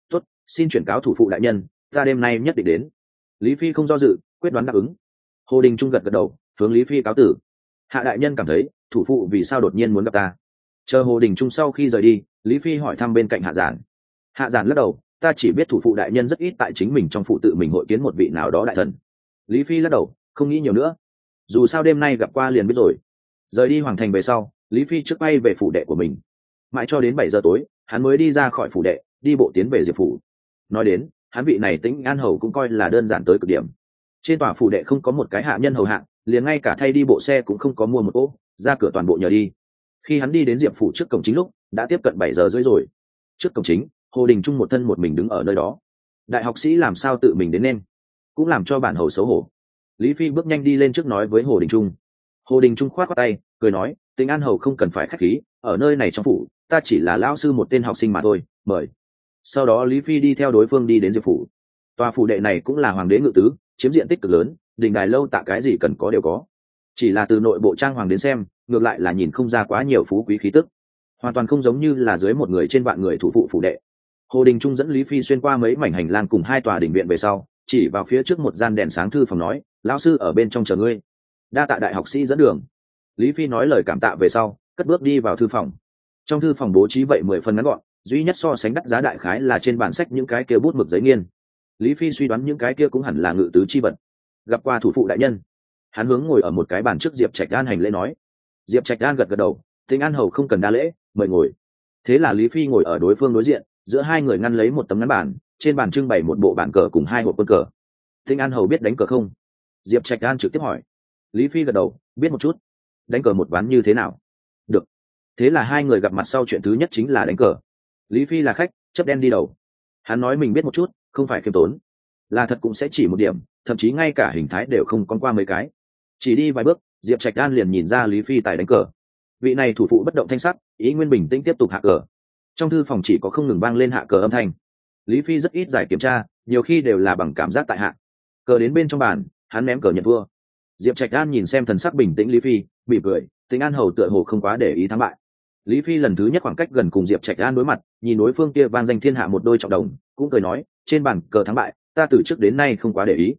Tuất xin chuyển cáo thủ phụ đại nhân, ta đêm nay nhất định đến. Lý phi không do dự, quyết đoán đáp ứng. Hồ đình trung gật gật đầu, hướng lý phi cáo tử. Hạ đại nhân cảm thấy, thủ phụ vì sao đột nhiên muốn gặp ta? Chờ hồ đình trung sau khi rời đi, lý phi hỏi thăm bên cạnh hạ giản. Hạ giản lắc đầu ta chỉ biết thủ phụ đại nhân rất ít tại chính mình trong phụ tự mình hội kiến một vị nào đó đại thần. Lý phi lắc đầu, không nghĩ nhiều nữa. Dù sao đêm nay gặp qua liền biết rồi. Rời đi hoàng thành về sau, lý phi trước bay về phủ đệ của mình. Mãi cho đến bảy giờ tối, hắn mới đi ra khỏi phủ đệ, đi bộ tiến về diệp phủ. Nói đến, hắn vị này tính an hầu cũng coi là đơn giản tới cực điểm. Trên tòa phủ đệ không có một cái hạ nhân hầu hạ, liền ngay cả thay đi bộ xe cũng không có mua một ô ra cửa toàn bộ nhờ đi. Khi hắn đi đến diệp phủ trước cổng chính lúc, đã tiếp cận bảy giờ rưỡi rồi. Trước cổng chính hồ đình trung một thân một mình đứng ở nơi đó. Đại học sĩ làm sao tự mình đến nên? Cũng làm cho bản hầu xấu hổ. Lý phi bước nhanh đi lên trước nói với hồ đình trung. Hồ đình trung khoát qua tay, cười nói tính an hầu không cần phải k h á c h khí, ở nơi này trong phủ, ta chỉ là lão sư một tên học sinh mà thôi, mời. Sau đó lý phi đi theo đối phương đi đến diệp phủ. Tòa phủ đệ này cũng là hoàng đế ngự tứ, chiếm diện tích cực lớn, đình đài lâu tạ cái gì cần có đều có. Chỉ là từ nội bộ trang hoàng đến xem, ngược lại là nhìn không ra quá nhiều phú quý khí tức. Hoàn toàn không giống như là dưới một người trên vạn người thủ phụ phủ đệ hồ đình trung dẫn lý phi xuyên qua mấy mảnh hành lang cùng hai tòa đình viện về sau, chỉ vào phía trước một gian đèn sáng thư phòng nói, lão sư ở bên trong chờ ngươi. Đa tạ đại học sĩ dẫn đường. Lý phi nói lời cảm tạ về sau, cất bước đi vào thư phòng. Trong thư phòng bố trí vậy mười phần ngắn gọn, duy nhất so sánh đắt giá đại khái là trên bản sách những cái kia bút mực giấy nghiên. Lý phi suy đoán những cái kia cũng hẳn là ngự tứ chi vật. Gặp qua thủ phụ đại nhân, hắn hướng ngồi ở một cái bàn trước diệp trạch đan hành lễ nói. Diệp trạch đan gật gật đầu tính an hầu không cần đa lễ, mời ngồi. Thế là lý phi ngồi ở đối phương đối diện giữa hai người ngăn lấy một tấm ngắn bàn, trên bàn trưng bày một bộ bản cờ cùng hai hộp quân cờ. Thinh an hầu biết đánh cờ không? Diệp trạch an trực tiếp hỏi. Lý phi gật đầu, biết một chút. Đánh cờ một ván như thế nào? Được. Thế là hai người gặp mặt sau chuyện thứ nhất chính là đánh cờ. Lý phi là khách, chấp đen đi đầu. Hắn nói mình biết một chút, không phải khiêm tốn. Là thật cũng sẽ chỉ một điểm, thậm chí ngay cả hình thái đều không con qua mấy cái. Chỉ đi vài bước, diệp trạch an liền nhìn ra lý phi tài đánh cờ. Vị này thủ phụ bất động thanh sắc, ý nguyên bình tĩnh tiếp tục hạ cờ trong thư phòng chỉ có không ngừng vang lên hạ cờ âm thanh. Lý phi rất ít giải kiểm tra, nhiều khi đều là bằng cảm giác tại hạ. Cờ đến bên trong bàn, hắn ném cờ nhận vua diệp trạch an nhìn xem thần sắc bình tĩnh lý phi bị cười, tính an hầu tựa hồ không quá để ý thắng bại. Lý phi lần thứ nhất khoảng cách gần cùng diệp trạch an đối mặt, nhìn đối phương kia van danh thiên hạ một đôi trọng đồng, cũng cười nói, trên bàn cờ thắng bại, ta từ trước đến nay không quá để ý.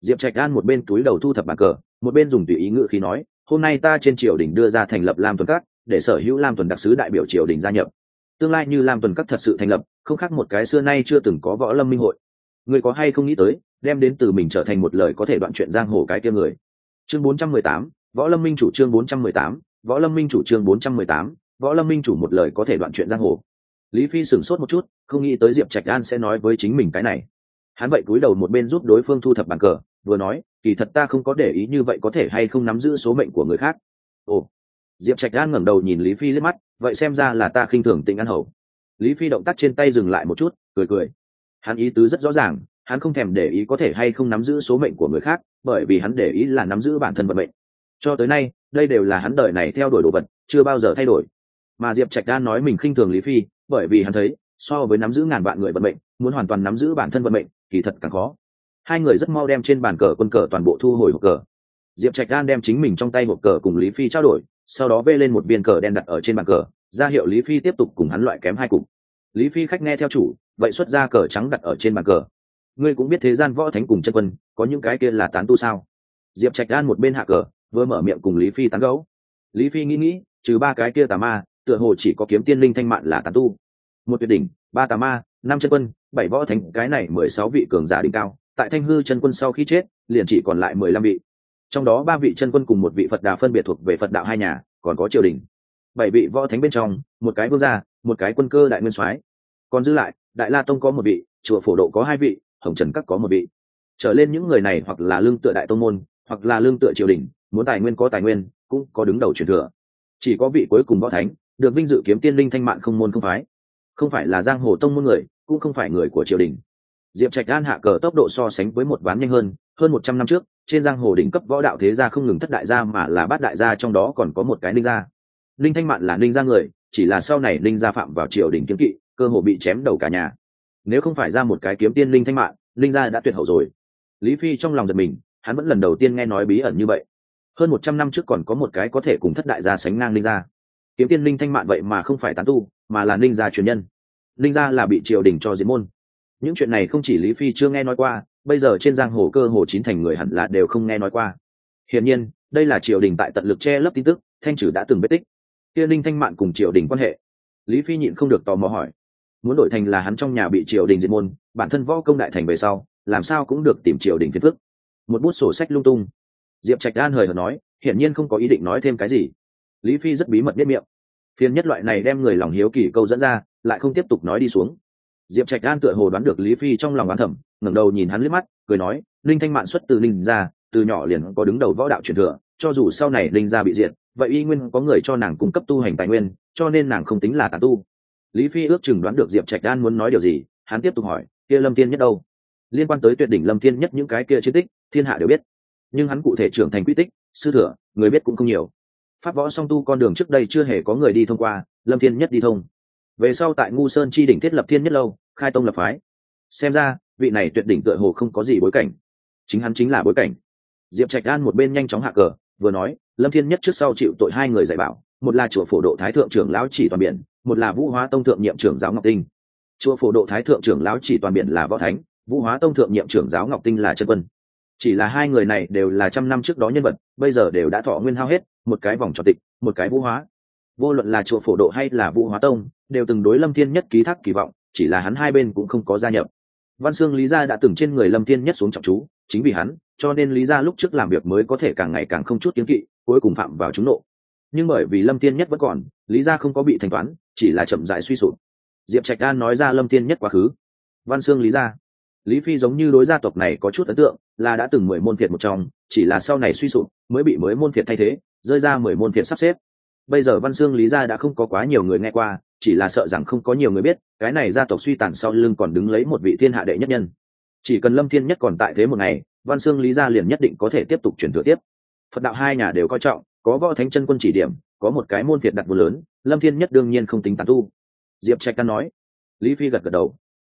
Diệp trạch an một bên túi đầu thu thập bàn cờ, một bên dùng tùy ý ngự khí nói, hôm nay ta trên triều đình đưa ra thành lập lam tuần các, để sở hữu lam tuần đặc sứ đại biểu triều đình gia nhập tương lai như lam tuần các thật sự thành lập không khác một cái xưa nay chưa từng có võ lâm minh hội. Người có hay không nghĩ tới đem đến từ mình trở thành một lời có thể đoạn chuyện giang hồ cái kia người. Chương 418, võ lâm minh chủ chương 418, võ lâm minh chủ chương 418, võ lâm minh chủ một lời có thể đoạn chuyện giang hồ. Lý phi sửng sốt một chút không nghĩ tới diệp trạch an sẽ nói với chính mình cái này. Hắn vậy cúi đầu một bên giúp đối phương thu thập bàn cờ vừa nói kỳ thật ta không có để ý như vậy có thể hay không nắm giữ số mệnh của người khác. Ồ. Diệp trạch an ngẩng đầu nhìn lý phi liếc mắt vậy xem ra là ta khinh thường tịnh an hầu. Lý phi động tác trên tay dừng lại một chút, cười cười. Hắn ý tứ rất rõ ràng, hắn không thèm để ý có thể hay không nắm giữ số mệnh của người khác, bởi vì hắn để ý là nắm giữ bản thân vận mệnh. Cho tới nay, đây đều là hắn đợi này theo đuổi đồ vật, chưa bao giờ thay đổi. Mà diệp trạch đan nói mình khinh thường lý phi, bởi vì hắn thấy, so với nắm giữ ngàn vạn người vận mệnh, muốn hoàn toàn nắm giữ bản thân vận mệnh thì thật càng khó. Hai người rất mau đem trên bàn cờ quân cờ toàn bộ thu hồi hộp cờ. Diệp trạch đan đem chính mình trong tay hộp cờ cùng lý phi trao đổi sau đó vê lên một viên cờ đen đặt ở trên bàn cờ, ra hiệu lý phi tiếp tục cùng hắn loại kém hai cục. Lý phi khách nghe theo chủ, vậy xuất ra cờ trắng đặt ở trên bàn cờ. Ngươi cũng biết thế gian võ thánh cùng chân quân, có những cái kia là tán tu sao? Diệp trạch đan một bên hạ cờ, vừa mở miệng cùng lý phi tán gấu lý phi nghĩ nghĩ, trừ ba cái kia tà ma, tựa hồ chỉ có kiếm tiên linh thanh mạn là tán tu. Một tuyệt đỉnh, ba tà ma, năm chân quân, bảy võ thánh, cái này mười sáu vị cường giả đỉnh cao, tại thanh hư chân quân sau khi chết, liền chỉ còn lại mười lăm vị trong đó ba vị chân quân cùng một vị phật đà phân biệt thuộc về phật đạo hai nhà, còn có triều đình. Bảy vị võ thánh bên trong, một cái vương gia, một cái quân cơ đại nguyên soái. Còn giữ lại, đại la tông có một vị, chùa phổ độ có hai vị, hồng trần các có một vị. Trở lên những người này hoặc là lương tựa đại tông môn, hoặc là lương tựa triều đình, muốn tài nguyên có tài nguyên, cũng có đứng đầu truyền thừa. Chỉ có vị cuối cùng võ thánh, được vinh dự kiếm tiên linh thanh mạn không môn không phái. Không phải là giang hồ tông môn người, cũng không phải người của triều đình. Diệp trạch an hạ cờ tốc độ so sánh với một ván nhanh hơn hơn một trăm năm trước trên giang hồ đỉnh cấp võ đạo thế gia không ngừng thất đại gia mà là bát đại gia trong đó còn có một cái ninh gia. Ninh thanh mạn là ninh gia người, chỉ là sau này ninh gia phạm vào triều đình kiếm kỵ, cơ hồ bị chém đầu cả nhà. Nếu không phải ra một cái kiếm tiên ninh thanh mạn, ninh gia đã tuyệt hậu rồi. Lý phi trong lòng giật mình, hắn vẫn lần đầu tiên nghe nói bí ẩn như vậy. Hơn một trăm năm trước còn có một cái có thể cùng thất đại gia sánh ngang ninh gia. Kiếm tiên ninh thanh mạn vậy mà không phải tán tu, mà là ninh gia truyền nhân. Ninh gia là bị triều đình cho diễn môn. Những chuyện này không chỉ lý phi chưa nghe nói qua bây giờ trên giang hồ cơ hồ chín thành người hẳn là đều không nghe nói qua. Hiển nhiên, đây là triều đình tại tận lực che lấp tin tức, thanh trừ đã từng vết tích. Kia linh thanh mạn cùng triều đình quan hệ. Lý phi nhịn không được tò mò hỏi. Muốn đổi thành là hắn trong nhà bị triều đình diệt môn, bản thân võ công đại thành về sau, làm sao cũng được tìm triều đình phiền phức. Một bút sổ sách lung tung. Diệp trạch an hời hợt nói, hiển nhiên không có ý định nói thêm cái gì. Lý phi rất bí mật biết miệng. Phiền nhất loại này đem người lòng hiếu kỳ câu dẫn ra, lại không tiếp tục nói đi xuống diệp trạch đan tựa hồ đoán được lý phi trong lòng oán thẩm ngẩng đầu nhìn hắn liếc mắt, cười nói, linh thanh mạn xuất từ linh gia, từ nhỏ liền có đứng đầu võ đạo truyền thừa, cho dù sau này linh gia bị diệt, vậy y nguyên có người cho nàng cung cấp tu hành tài nguyên, cho nên nàng không tính là tàn tu. Lý phi ước chừng đoán được diệp trạch đan muốn nói điều gì, hắn tiếp tục hỏi, kia lâm tiên nhất đâu? Liên quan tới tuyệt đỉnh lâm tiên nhất những cái kia chiến tích, thiên hạ đều biết. Nhưng hắn cụ thể trưởng thành quy tích, sư thừa, người biết cũng không nhiều. Pháp võ song tu con đường trước đây chưa hề có người đi thông qua, lâm thiên nhất đi thông về sau tại ngu sơn chi đỉnh thiết lập thiên nhất lâu, khai tông lập phái. Xem ra, vị này tuyệt đỉnh tựa hồ không có gì bối cảnh. Chính hắn chính là bối cảnh. Diệp trạch an một bên nhanh chóng hạ cờ, vừa nói, lâm thiên nhất trước sau chịu tội hai người dạy bảo, một là chùa phổ độ thái thượng trưởng lão chỉ toàn biển, một là vũ hóa tông thượng nhiệm trưởng giáo ngọc tinh. Chùa phổ độ thái thượng trưởng lão chỉ toàn biển là võ thánh, vũ hóa tông thượng nhiệm trưởng giáo ngọc tinh là chân quân. Chỉ là hai người này đều là trăm năm trước đó nhân vật, bây giờ đều đã thọ nguyên hao hết, một cái vòng tròn tịch, một cái vũ hóa. Vô luận là chùa phổ độ hay là vũ hóa tông đều từng đối lâm thiên nhất ký thác kỳ vọng, chỉ là hắn hai bên cũng không có gia nhập. Văn xương lý gia đã từng trên người lâm thiên nhất xuống trọng chú, chính vì hắn, cho nên lý gia lúc trước làm việc mới có thể càng ngày càng không chút kiến kỵ, cuối cùng phạm vào chúng nộ. Nhưng bởi vì lâm thiên nhất vẫn còn, lý gia không có bị thanh toán, chỉ là chậm dại suy sụp. Diệp trạch an nói ra lâm thiên nhất quá khứ. Văn xương lý gia. Lý phi giống như đối gia tộc này có chút ấn tượng, là đã từng mười môn phiệt một trong, chỉ là sau này suy sụp, mới bị mới môn phiệt thay thế, rơi ra mười môn phiệt sắp xếp bây giờ văn xương lý gia đã không có quá nhiều người nghe qua, chỉ là sợ rằng không có nhiều người biết, cái này gia tộc suy tàn sau lưng còn đứng lấy một vị thiên hạ đệ nhất nhân. Chỉ cần lâm thiên nhất còn tại thế một ngày, văn xương lý gia liền nhất định có thể tiếp tục chuyển thừa tiếp. Phật đạo hai nhà đều coi trọng, có võ thánh chân quân chỉ điểm, có một cái môn việt đặt vô lớn, lâm thiên nhất đương nhiên không tính tàn tu. Diệp trạch căn nói. Lý phi gật gật đầu.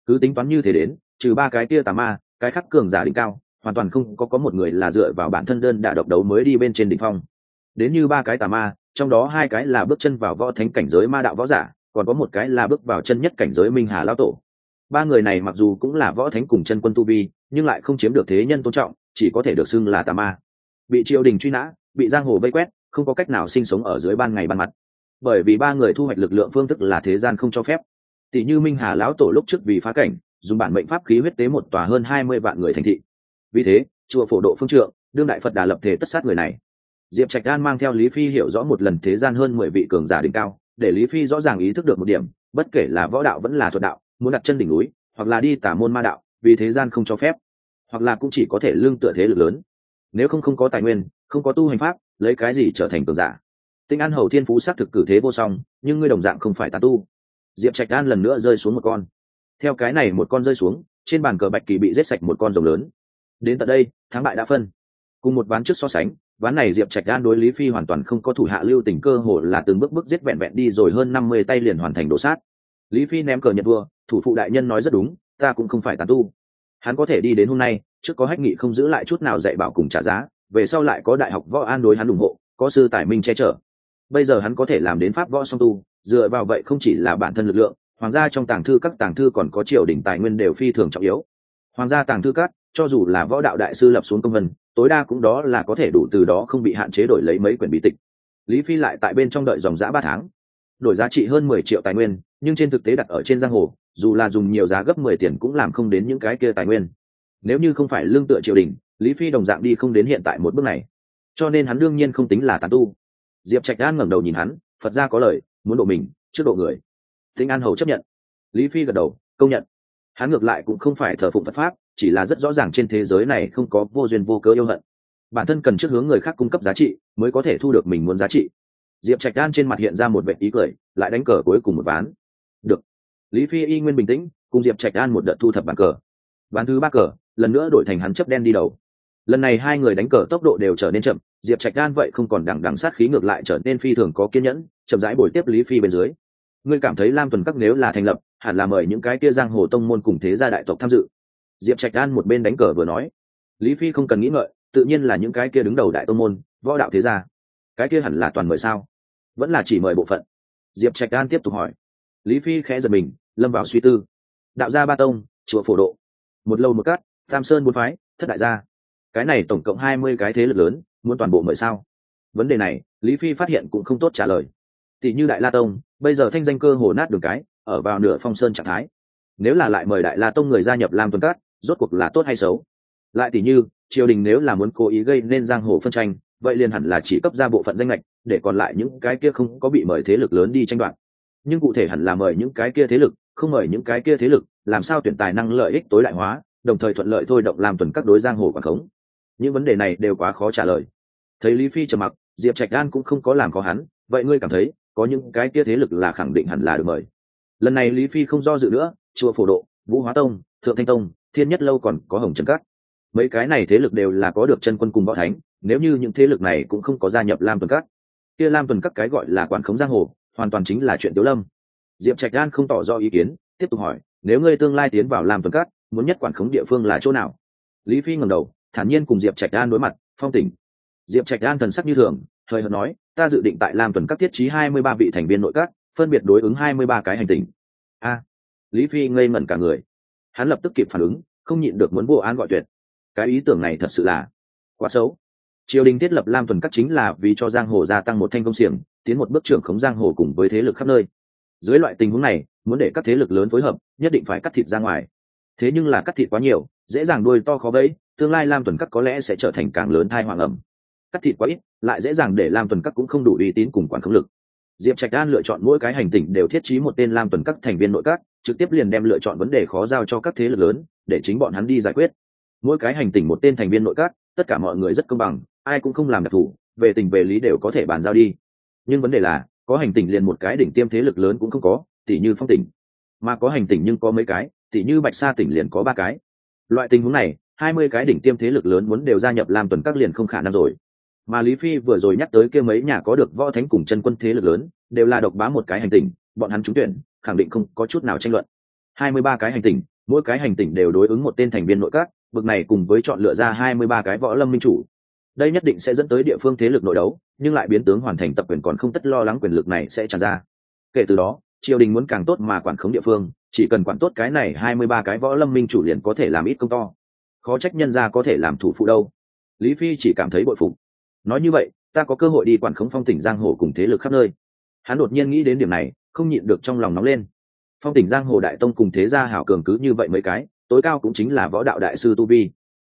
Cứ tính toán như thế đến, trừ ba cái kia tà ma, cái khắc cường giả đỉnh cao, hoàn toàn không có có một người là dựa vào bản thân đơn đả độc đấu mới đi bên trên đỉnh phong. Đến như ba cái tà ma trong đó hai cái là bước chân vào võ thánh cảnh giới ma đạo võ giả, còn có một cái là bước vào chân nhất cảnh giới minh hà lao tổ. Ba người này mặc dù cũng là võ thánh cùng chân quân tu vi, nhưng lại không chiếm được thế nhân tôn trọng, chỉ có thể được xưng là tà ma. Bị triều đình truy nã, bị giang hồ vây quét, không có cách nào sinh sống ở dưới ban ngày ban mặt. Bởi vì ba người thu hoạch lực lượng phương thức là thế gian không cho phép. Tỷ như minh hà lão tổ lúc trước vì phá cảnh, dùng bản mệnh pháp khí huyết tế một tòa hơn hai mươi vạn người thành thị. Vì thế, chùa phổ độ phương trượng, đương đại phật đà lập thể tất sát người này diệp trạch đan mang theo lý phi hiểu rõ một lần thế gian hơn mười vị cường giả đỉnh cao, để lý phi rõ ràng ý thức được một điểm, bất kể là võ đạo vẫn là thuật đạo, muốn đặt chân đỉnh núi, hoặc là đi tả môn ma đạo, vì thế gian không cho phép, hoặc là cũng chỉ có thể lương tựa thế lực lớn. Nếu không không có tài nguyên, không có tu hành pháp, lấy cái gì trở thành cường giả? Tinh an hầu thiên phú xác thực cử thế vô song, nhưng ngươi đồng dạng không phải tà tu. Diệp trạch an lần nữa rơi xuống một con. Theo cái này một con rơi xuống, trên bàn cờ bạch kỳ bị rết sạch một con rồng lớn. Đến tận đây, thắng bại đã phân. Cùng một ván trước so sánh ván này diệp trạch an đối lý phi hoàn toàn không có thủ hạ lưu tình cơ hồ là từng bước bước giết vẹn vẹn đi rồi hơn năm mươi tay liền hoàn thành đổ sát. Lý phi ném cờ nhận vua, thủ phụ đại nhân nói rất đúng, ta cũng không phải tàn tu. Hắn có thể đi đến hôm nay, trước có hách nghị không giữ lại chút nào dạy bảo cùng trả giá, về sau lại có đại học võ an đối hắn ủng hộ, có sư tài minh che chở. Bây giờ hắn có thể làm đến pháp võ song tu, dựa vào vậy không chỉ là bản thân lực lượng, hoàng gia trong tàng thư các tàng thư còn có triều đình tài nguyên đều phi thường trọng yếu. Hoàng gia tàng thư các, cho dù là võ đạo đại sư lập xuống công vân tối đa cũng đó là có thể đủ từ đó không bị hạn chế đổi lấy mấy quyển bí tịch. Lý phi lại tại bên trong đợi dòng giã ba tháng. Đổi giá trị hơn mười triệu tài nguyên, nhưng trên thực tế đặt ở trên giang hồ, dù là dùng nhiều giá gấp mười tiền cũng làm không đến những cái kia tài nguyên. Nếu như không phải lương tựa triều đình, lý phi đồng dạng đi không đến hiện tại một bước này. Cho nên hắn đương nhiên không tính là tàn tu. Diệp trạch an ngẩng đầu nhìn hắn, phật ra có lời, muốn độ mình, trước độ người. Thinh an hầu chấp nhận. Lý phi gật đầu, công nhận. Hắn ngược lại cũng không phải thờ phụng phật pháp chỉ là rất rõ ràng trên thế giới này không có vô duyên vô cớ yêu hận. Bản thân cần trước hướng người khác cung cấp giá trị, mới có thể thu được mình muốn giá trị. Diệp trạch đan trên mặt hiện ra một vệ ý cười, lại đánh cờ cuối cùng một ván. Được. Lý phi y nguyên bình tĩnh, cùng diệp trạch đan một đợt thu thập bàn cờ. Ván thứ ba cờ, lần nữa đổi thành hắn chấp đen đi đầu. Lần này hai người đánh cờ tốc độ đều trở nên chậm, diệp trạch đan vậy không còn đằng đằng sát khí ngược lại trở nên phi thường có kiên nhẫn, chậm rãi bồi tiếp lý phi bên dưới. Ngươi cảm thấy lam tuần các nếu là thành lập, hẳn là mời những cái kia giang hồ tông môn cùng thế gia đại tộc tham dự diệp trạch đan một bên đánh cờ vừa nói, lý phi không cần nghĩ ngợi, tự nhiên là những cái kia đứng đầu đại tông môn, võ đạo thế gia. Cái kia hẳn là toàn mời sao? Vẫn là chỉ mời bộ phận. Diệp trạch đan tiếp tục hỏi. Lý phi khẽ giật mình, lâm vào suy tư. Đạo gia ba tông, chùa phổ độ. Một lâu một cát, tam sơn bốn phái, thất đại gia. Cái này tổng cộng hai mươi cái thế lực lớn, muốn toàn bộ mời sao? Vấn đề này, lý phi phát hiện cũng không tốt trả lời. Tỷ như đại la tông, bây giờ thanh danh cơ hồ nát đường cái, ở vào nửa phong sơn trạng thái. Nếu là lại mời đại la tông người gia nhập lam tuần cát rốt cuộc là tốt hay xấu? Lại tỷ như, triều đình nếu là muốn cố ý gây nên giang hồ phân tranh, vậy liền hẳn là chỉ cấp ra bộ phận danh lệch để còn lại những cái kia không có bị mời thế lực lớn đi tranh đoạt. Nhưng cụ thể hẳn là mời những cái kia thế lực, không mời những cái kia thế lực, làm sao tuyển tài năng lợi ích tối đại hóa, đồng thời thuận lợi thôi động làm tuần các đối giang hồ quảng khống. Những vấn đề này đều quá khó trả lời. Thấy lý phi trầm mặc, diệp trạch đan cũng không có làm khó hắn, vậy ngươi cảm thấy, có những cái kia thế lực là khẳng định hẳn là được mời? Lần này lý phi không do dự nữa, chùa phổ độ, vũ hóa tông, thượng thanh tông thiên nhất lâu còn có hồng trần cát mấy cái này thế lực đều là có được chân quân cùng võ thánh, nếu như những thế lực này cũng không có gia nhập lam tuần cát kia lam tuần các cái gọi là quản khống giang hồ, hoàn toàn chính là chuyện tiếu lâm. Diệp trạch đan không tỏ ra ý kiến, tiếp tục hỏi, nếu ngươi tương lai tiến vào lam tuần cát muốn nhất quản khống địa phương là chỗ nào? Lý phi ngẩng đầu, thản nhiên cùng diệp trạch đan đối mặt, phong tỉnh diệp trạch đan thần sắc như thường, thời hợt nói, ta dự định tại lam tuần các thiết trí hai mươi ba vị thành viên nội các, phân biệt đối ứng hai mươi ba cái hành tình a. Lý phi ngây ngẩn cả người hắn lập tức kịp phản ứng, không nhịn được muốn vô an gọi tuyệt. Cái ý tưởng này thật sự là quá xấu. Triều đình thiết lập lam tuần cắt chính là vì cho giang hồ gia tăng một thanh công xiềng, tiến một bước trưởng khống giang hồ cùng với thế lực khắp nơi. Dưới loại tình huống này, muốn để các thế lực lớn phối hợp, nhất định phải cắt thịt ra ngoài. Thế nhưng là cắt thịt quá nhiều, dễ dàng đuôi to khó vẫy tương lai lam tuần cắt có lẽ sẽ trở thành càng lớn thai hoàng ẩm. Cắt thịt quá ít, lại dễ dàng để lam tuần cắt cũng không đủ uy tín cùng quản khống lực. Diệp trạch đan lựa chọn mỗi cái hành tỉnh đều thiết trí một tên lam tuần cắt thành viên nội các trực tiếp liền đem lựa chọn vấn đề khó giao cho các thế lực lớn, để chính bọn hắn đi giải quyết. Mỗi cái hành tình một tên thành viên nội các, tất cả mọi người rất công bằng, ai cũng không làm đặc thù, về tình về lý đều có thể bàn giao đi. Nhưng vấn đề là, có hành tình liền một cái đỉnh tiêm thế lực lớn cũng không có tỷ như phong tỉnh. Mà có hành tỉnh nhưng có mấy cái tỷ như bạch sa tỉnh liền có ba cái. Loại tình huống này, hai mươi cái đỉnh tiêm thế lực lớn muốn đều gia nhập làm tuần các liền không khả năng rồi. Mà lý phi vừa rồi nhắc tới kia mấy nhà có được võ thánh cùng chân quân thế lực lớn, đều là độc bá một cái hành tinh bọn hắn trúng tuyển, khẳng định không có chút nào tranh luận. Hai mươi ba cái hành tinh, mỗi cái hành tinh đều đối ứng một tên thành viên nội các, bực này cùng với chọn lựa ra hai mươi ba cái võ lâm minh chủ. Đây nhất định sẽ dẫn tới địa phương thế lực nội đấu, nhưng lại biến tướng hoàn thành tập quyền còn không tất lo lắng quyền lực này sẽ tràn ra. Kể từ đó, triều đình muốn càng tốt mà quản khống địa phương, chỉ cần quản tốt cái này hai mươi ba cái võ lâm minh chủ liền có thể làm ít công to. Khó trách nhân ra có thể làm thủ phụ đâu. Lý phi chỉ cảm thấy bội phục. Nói như vậy, ta có cơ hội đi quản khống phong tỉnh giang hồ cùng thế lực khắp nơi. Hắn đột nhiên nghĩ đến điểm này không nhịn được trong lòng nóng lên. Phong tỉnh giang hồ đại tông cùng thế gia hảo cường cứ như vậy mấy cái, tối cao cũng chính là võ đạo đại sư tu vi.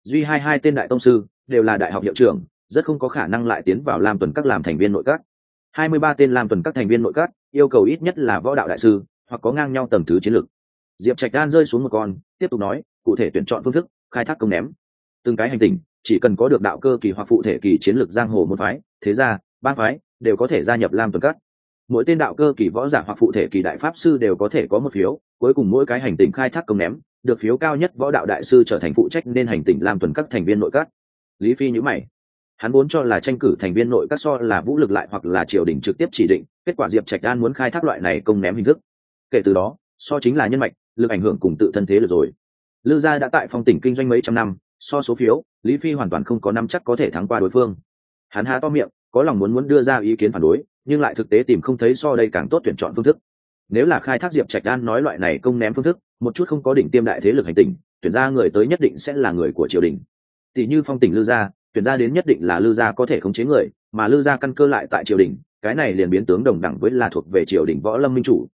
Duy hai hai tên đại tông sư, đều là đại học hiệu trưởng, rất không có khả năng lại tiến vào làm tuần các làm thành viên nội các. Hai mươi ba tên làm tuần các thành viên nội các, yêu cầu ít nhất là võ đạo đại sư, hoặc có ngang nhau tầm thứ chiến lược. Diệp trạch đan rơi xuống một con, tiếp tục nói, cụ thể tuyển chọn phương thức, khai thác công ném. Từng cái hành tình chỉ cần có được đạo cơ kỳ hoặc phụ thể kỳ chiến lược giang hồ một phái, thế gia, ba phái, đều có thể gia nhập lam tuần Các mỗi tên đạo cơ kỳ võ giả hoặc phụ thể kỳ đại pháp sư đều có thể có một phiếu, cuối cùng mỗi cái hành tinh khai thác công ném, được phiếu cao nhất võ đạo đại sư trở thành phụ trách nên hành tinh làm tuần các thành viên nội các. Lý phi nhữ mày. Hắn muốn cho là tranh cử thành viên nội các so là vũ lực lại hoặc là triều đình trực tiếp chỉ định, kết quả diệp trạch đan muốn khai thác loại này công ném hình thức. Kể từ đó, so chính là nhân mạch, lực ảnh hưởng cùng tự thân thế được rồi. Lư gia đã tại phong tỉnh kinh doanh mấy trăm năm, so số phiếu, lý phi hoàn toàn không có năm chắc có thể thắng qua đối phương. Hắn há to miệng, có lòng muốn muốn đưa ra ý kiến phản đối nhưng lại thực tế tìm không thấy so đây càng tốt tuyển chọn phương thức. Nếu là khai thác diệp trạch đan nói loại này công ném phương thức, một chút không có đỉnh tiêm đại thế lực hành tình tuyển ra người tới nhất định sẽ là người của triều đình. Tỷ như phong tỉnh lư gia, tuyển ra đến nhất định là lư gia có thể khống chế người, mà lư gia căn cơ lại tại triều đình, cái này liền biến tướng đồng đẳng với là thuộc về triều đình võ lâm minh chủ.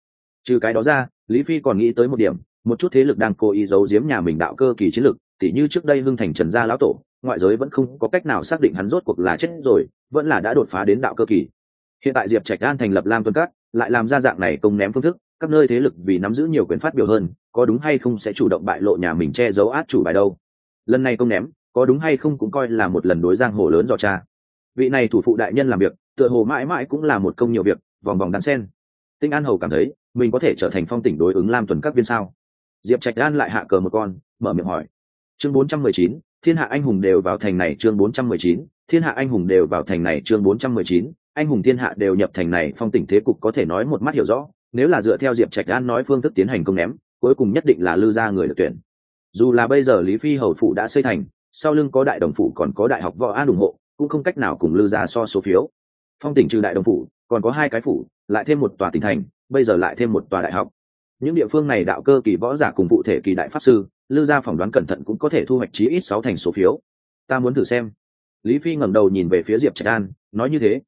Trừ cái đó ra, lý phi còn nghĩ tới một điểm, một chút thế lực đang cố ý giấu giếm nhà mình đạo cơ kỳ chiến lực, tỉ như trước đây hưng thành trần gia lão tổ, ngoại giới vẫn không có cách nào xác định hắn rốt cuộc là chết rồi, vẫn là đã đột phá đến đạo cơ kỳ hiện tại diệp trạch an thành lập lam tuân cát lại làm ra dạng này công ném phương thức các nơi thế lực vì nắm giữ nhiều quyền phát biểu hơn có đúng hay không sẽ chủ động bại lộ nhà mình che giấu át chủ bài đâu. Lần này công ném có đúng hay không cũng coi là một lần đối giang hồ lớn dò cha vị này thủ phụ đại nhân làm việc tựa hồ mãi mãi cũng là một công nhiều việc vòng vòng đan sen. Tinh an hầu cảm thấy mình có thể trở thành phong tỉnh đối ứng lam tuần các viên sao? Diệp trạch an lại hạ cờ một con mở miệng hỏi. Chương 419, thiên hạ anh hùng đều vào thành này chương 419, thiên hạ anh hùng đều vào thành này chương 419, anh hùng thiên hạ đều nhập thành này, phong tỉnh thế cục có thể nói một mắt hiểu rõ, nếu là dựa theo diệp trạch an nói phương thức tiến hành công ném, cuối cùng nhất định là lư ra người được tuyển. Dù là bây giờ lý phi hầu phụ đã xây thành, sau lưng có đại đồng phủ còn có đại học võ an ủng hộ, cũng không cách nào cùng lư ra so số phiếu. Phong tỉnh trừ đại đồng phủ, còn có hai cái phủ, lại thêm một tòa tỉnh thành, bây giờ lại thêm một tòa đại học. Những địa phương này đạo cơ kỳ võ giả cùng cụ thể kỳ đại pháp sư, lư gia phỏng đoán cẩn thận cũng có thể thu hoạch chí ít sáu thành số phiếu. Ta muốn thử xem. Lý phi ngẩng đầu nhìn về phía diệp trạch an, nói như thế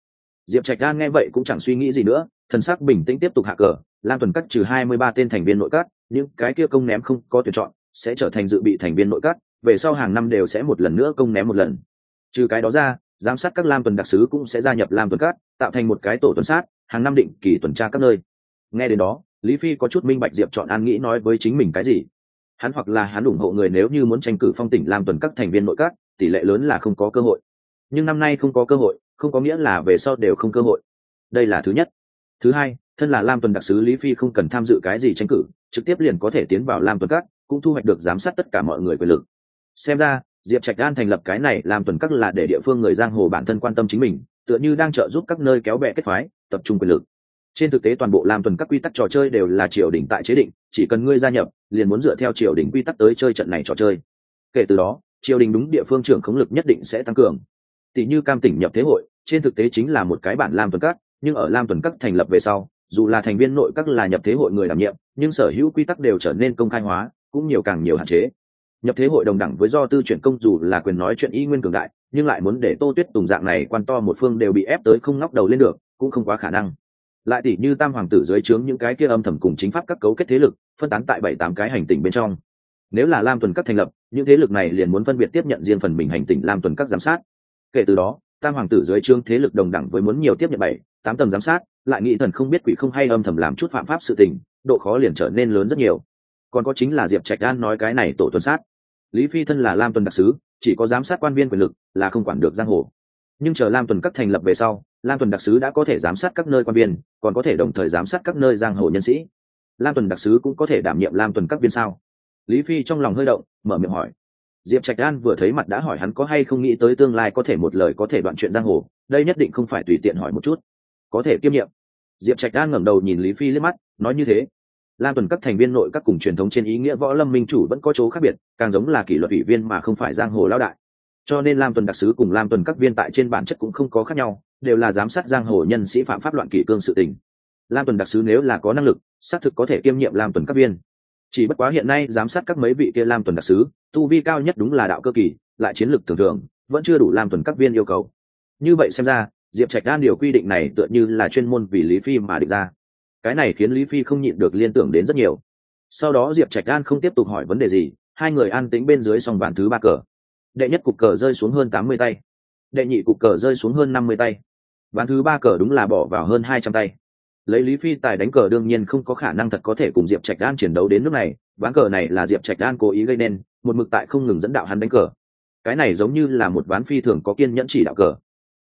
diệp trạch đan nghe vậy cũng chẳng suy nghĩ gì nữa, thần sắc bình tĩnh tiếp tục hạ cờ, lam tuần cắt trừ hai mươi ba tên thành viên nội các, những cái kia công ném không có tuyển chọn, sẽ trở thành dự bị thành viên nội các, về sau hàng năm đều sẽ một lần nữa công ném một lần. Trừ cái đó ra, giám sát các lam tuần đặc sứ cũng sẽ gia nhập lam tuần cát tạo thành một cái tổ tuần sát, hàng năm định kỳ tuần tra các nơi. Nghe đến đó, lý phi có chút minh bạch diệp chọn an nghĩ nói với chính mình cái gì. Hắn hoặc là hắn ủng hộ người nếu như muốn tranh cử phong tỉnh làm tuần các thành viên nội các, tỷ lệ lớn là không có cơ hội. Nhưng năm nay không có cơ hội không có nghĩa là về sau đều không cơ hội. Đây là thứ nhất. Thứ hai, thân là lam tuần đặc sứ lý phi không cần tham dự cái gì tranh cử, trực tiếp liền có thể tiến vào lam tuần các, cũng thu hoạch được giám sát tất cả mọi người quyền lực. Xem ra, diệp trạch an thành lập cái này làm tuần các là để địa phương người giang hồ bản thân quan tâm chính mình, tựa như đang trợ giúp các nơi kéo bè kết phái, tập trung quyền lực. Trên thực tế toàn bộ làm tuần các quy tắc trò chơi đều là triều đình tại chế định, chỉ cần ngươi gia nhập, liền muốn dựa theo triều đình quy tắc tới chơi trận này trò chơi. Kể từ đó, triều đình đúng địa phương trưởng khống lực nhất định sẽ tăng cường tỷ như cam tỉnh nhập thế hội, trên thực tế chính là một cái bản lam tuần các, nhưng ở lam tuần các thành lập về sau, dù là thành viên nội các là nhập thế hội người đảm nhiệm, nhưng sở hữu quy tắc đều trở nên công khai hóa, cũng nhiều càng nhiều hạn chế. Nhập thế hội đồng đẳng với do tư chuyển công dù là quyền nói chuyện y nguyên cường đại, nhưng lại muốn để tô tuyết tùng dạng này quan to một phương đều bị ép tới không ngóc đầu lên được, cũng không quá khả năng. Lại tỷ như tam hoàng tử dưới trướng những cái kia âm thầm cùng chính pháp các cấu kết thế lực, phân tán tại bảy tám cái hành tinh bên trong. Nếu là lam tuần các thành lập, những thế lực này liền muốn phân biệt tiếp nhận riêng phần mình hành tinh lam tuần các giám sát kể từ đó, tam hoàng tử dưới trương thế lực đồng đẳng với muốn nhiều tiếp nhận bảy, tám tầng giám sát, lại nghĩ thần không biết quỷ không hay âm thầm làm chút phạm pháp sự tình, độ khó liền trở nên lớn rất nhiều. Còn có chính là diệp trạch an nói cái này tổ tuần sát. Lý phi thân là lam tuần đặc sứ, chỉ có giám sát quan viên quyền lực là không quản được giang hồ. Nhưng chờ lam tuần các thành lập về sau, lam tuần đặc sứ đã có thể giám sát các nơi quan viên, còn có thể đồng thời giám sát các nơi giang hồ nhân sĩ. Lam tuần đặc sứ cũng có thể đảm nhiệm lam tuần các viên sao? Lý phi trong lòng hơi động, mở miệng hỏi diệp trạch an vừa thấy mặt đã hỏi hắn có hay không nghĩ tới tương lai có thể một lời có thể đoạn chuyện giang hồ, đây nhất định không phải tùy tiện hỏi một chút. Có thể kiêm nhiệm. Diệp trạch an ngẩng đầu nhìn lý phi liếc mắt, nói như thế. Lam tuần các thành viên nội các cùng truyền thống trên ý nghĩa võ lâm minh chủ vẫn có chỗ khác biệt, càng giống là kỷ luật ủy viên mà không phải giang hồ lao đại. Cho nên lam tuần đặc sứ cùng lam tuần các viên tại trên bản chất cũng không có khác nhau, đều là giám sát giang hồ nhân sĩ phạm pháp loạn kỷ cương sự tình. Lam tuần đặc sứ nếu là có năng lực, xác thực có thể kiêm nhiệm lam tuần các viên chỉ bất quá hiện nay giám sát các mấy vị kia lam tuần đặc sứ, tu vi cao nhất đúng là đạo cơ kỳ, lại chiến lược thường thường, vẫn chưa đủ lam tuần các viên yêu cầu. Như vậy xem ra, diệp trạch đan điều quy định này tựa như là chuyên môn vì lý phi mà định ra. Cái này khiến lý phi không nhịn được liên tưởng đến rất nhiều. Sau đó diệp trạch đan không tiếp tục hỏi vấn đề gì, hai người an tĩnh bên dưới sòng bàn thứ ba cờ. Đệ nhất cục cờ rơi xuống hơn tám mươi tay. Đệ nhị cục cờ rơi xuống hơn năm mươi tay. Ván thứ ba cờ đúng là bỏ vào hơn hai trăm tay lấy lý phi tài đánh cờ đương nhiên không có khả năng thật có thể cùng diệp trạch đan chiến đấu đến nước này, ván cờ này là diệp trạch đan cố ý gây nên, một mực tại không ngừng dẫn đạo hắn đánh cờ. Cái này giống như là một ván phi thường có kiên nhẫn chỉ đạo cờ.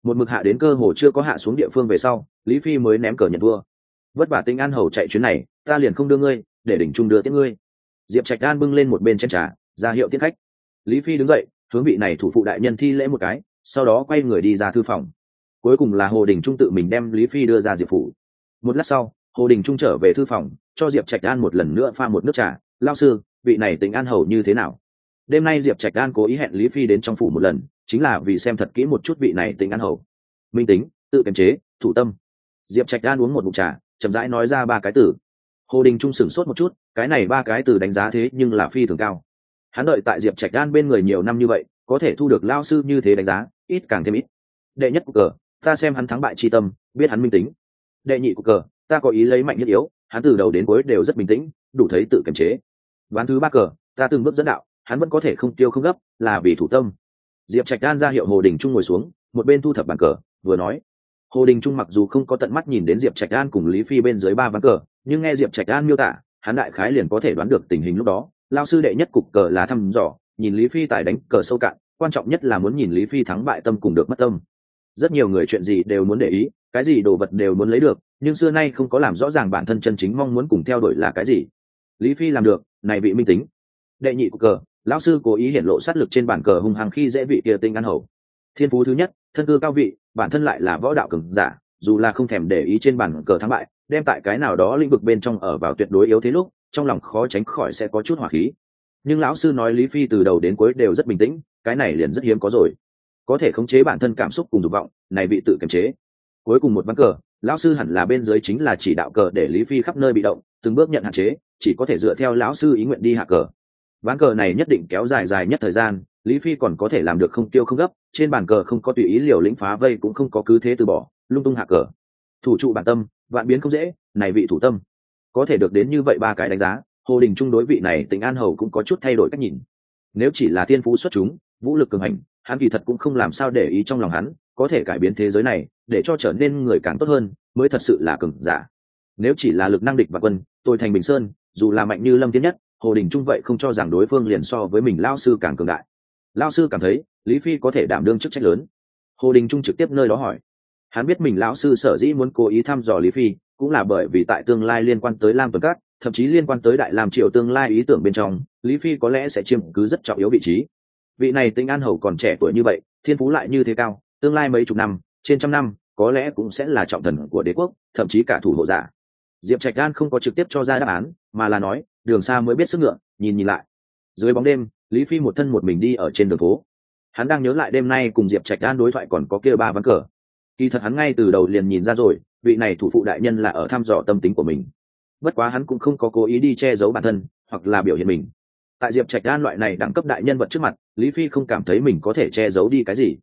Một mực hạ đến cơ hồ chưa có hạ xuống địa phương về sau, lý phi mới ném cờ nhận thua. Vất vả tinh an hầu chạy chuyến này, ta liền không đưa ngươi, để đỉnh trung đưa tiếp ngươi. Diệp trạch đan bưng lên một bên trên trà, ra hiệu tiết khách. Lý phi đứng dậy, hướng vị này thủ phụ đại nhân thi lễ một cái, sau đó quay người đi ra thư phòng. Cuối cùng là hồ đình trung tự mình đem lý phi đưa ra diệp phủ một lát sau, hồ đình trung trở về thư phòng, cho diệp trạch an một lần nữa pha một nước trà. Lao sư, vị này tính an hầu như thế nào? Đêm nay diệp trạch an cố ý hẹn lý phi đến trong phủ một lần, chính là vì xem thật kỹ một chút vị này tính an hầu. Minh tính, tự kiềm chế, thủ tâm. Diệp trạch an uống một mục trà, chậm rãi nói ra ba cái từ. Hồ đình trung sửng sốt một chút, cái này ba cái từ đánh giá thế nhưng là phi thường cao. Hắn đợi tại diệp trạch an bên người nhiều năm như vậy, có thể thu được lao sư như thế đánh giá, ít càng thêm ít. Đệ nhất cục cờ, ta xem hắn thắng bại chi tâm, biết hắn minh tính đệ nhị cục cờ, ta có ý lấy mạnh nhất yếu, hắn từ đầu đến cuối đều rất bình tĩnh, đủ thấy tự kiềm chế. Ván thứ ba cờ, ta từng bước dẫn đạo, hắn vẫn có thể không tiêu không gấp, là vì thủ tâm. Diệp trạch đan ra hiệu hồ đình trung ngồi xuống, một bên thu thập bàn cờ, vừa nói. Hồ đình trung mặc dù không có tận mắt nhìn đến diệp trạch đan cùng lý phi bên dưới ba ván cờ, nhưng nghe diệp trạch đan miêu tả, hắn đại khái liền có thể đoán được tình hình lúc đó. Lao sư đệ nhất cục cờ là thăm dò, nhìn lý phi tài đánh cờ sâu cạn, quan trọng nhất là muốn nhìn lý phi thắng bại tâm cùng được mất tâm rất nhiều người chuyện gì đều muốn để ý, cái gì đồ vật đều muốn lấy được, nhưng xưa nay không có làm rõ ràng bản thân chân chính mong muốn cùng theo đuổi là cái gì. Lý phi làm được, này vị minh tính. Đệ nhị của cờ, lão sư cố ý hiện lộ sát lực trên bản cờ hung hăng khi dễ vị kia tinh ăn hầu. Thiên phú thứ nhất, thân cư cao vị, bản thân lại là võ đạo cường giả, dù là không thèm để ý trên bản cờ thắng bại, đem tại cái nào đó lĩnh vực bên trong ở vào tuyệt đối yếu thế lúc, trong lòng khó tránh khỏi sẽ có chút hỏa khí. Nhưng lão sư nói lý phi từ đầu đến cuối đều rất bình tĩnh, cái này liền rất hiếm có rồi có thể khống chế bản thân cảm xúc cùng dục vọng, này bị tự kiềm chế. Cuối cùng một ván cờ, lão sư hẳn là bên dưới chính là chỉ đạo cờ để lý phi khắp nơi bị động, từng bước nhận hạn chế, chỉ có thể dựa theo lão sư ý nguyện đi hạ cờ. Ván cờ này nhất định kéo dài dài nhất thời gian, lý phi còn có thể làm được không tiêu không gấp, trên bàn cờ không có tùy ý liều lĩnh phá vây cũng không có cứ thế từ bỏ, lung tung hạ cờ. Thủ trụ bản tâm, vạn biến không dễ, này vị thủ tâm. Có thể được đến như vậy ba cái đánh giá, hồ đình trung đối vị này tỉnh an hầu cũng có chút thay đổi cách nhìn. Nếu chỉ là thiên phú xuất chúng, vũ lực cường hành hắn kỳ thật cũng không làm sao để ý trong lòng hắn, có thể cải biến thế giới này, để cho trở nên người càng tốt hơn, mới thật sự là cường giả. Nếu chỉ là lực năng địch và quân, tôi thành bình sơn, dù là mạnh như lâm tiến nhất, hồ đình trung vậy không cho rằng đối phương liền so với mình lao sư càng cường đại. Lao sư cảm thấy, lý phi có thể đảm đương chức trách lớn. Hồ đình trung trực tiếp nơi đó hỏi. Hắn biết mình lão sư sở dĩ muốn cố ý thăm dò lý phi, cũng là bởi vì tại tương lai liên quan tới lam tuần cát, thậm chí liên quan tới đại lam triều tương lai ý tưởng bên trong, lý phi có lẽ sẽ chiếm cứ rất trọng yếu vị trí vị này tinh an hầu còn trẻ tuổi như vậy, thiên phú lại như thế cao, tương lai mấy chục năm, trên trăm năm, có lẽ cũng sẽ là trọng thần của đế quốc, thậm chí cả thủ hộ giả. Diệp trạch gan không có trực tiếp cho ra đáp án, mà là nói, đường xa mới biết sức ngựa, nhìn nhìn lại. Dưới bóng đêm, lý phi một thân một mình đi ở trên đường phố. Hắn đang nhớ lại đêm nay cùng diệp trạch gan đối thoại còn có kia ba ván cờ. Kỳ thật hắn ngay từ đầu liền nhìn ra rồi, vị này thủ phụ đại nhân là ở thăm dò tâm tính của mình. Bất quá hắn cũng không có cố ý đi che giấu bản thân, hoặc là biểu hiện mình tại diệp trạch đan loại này đẳng cấp đại nhân vật trước mặt, lý phi không cảm thấy mình có thể che giấu đi cái gì.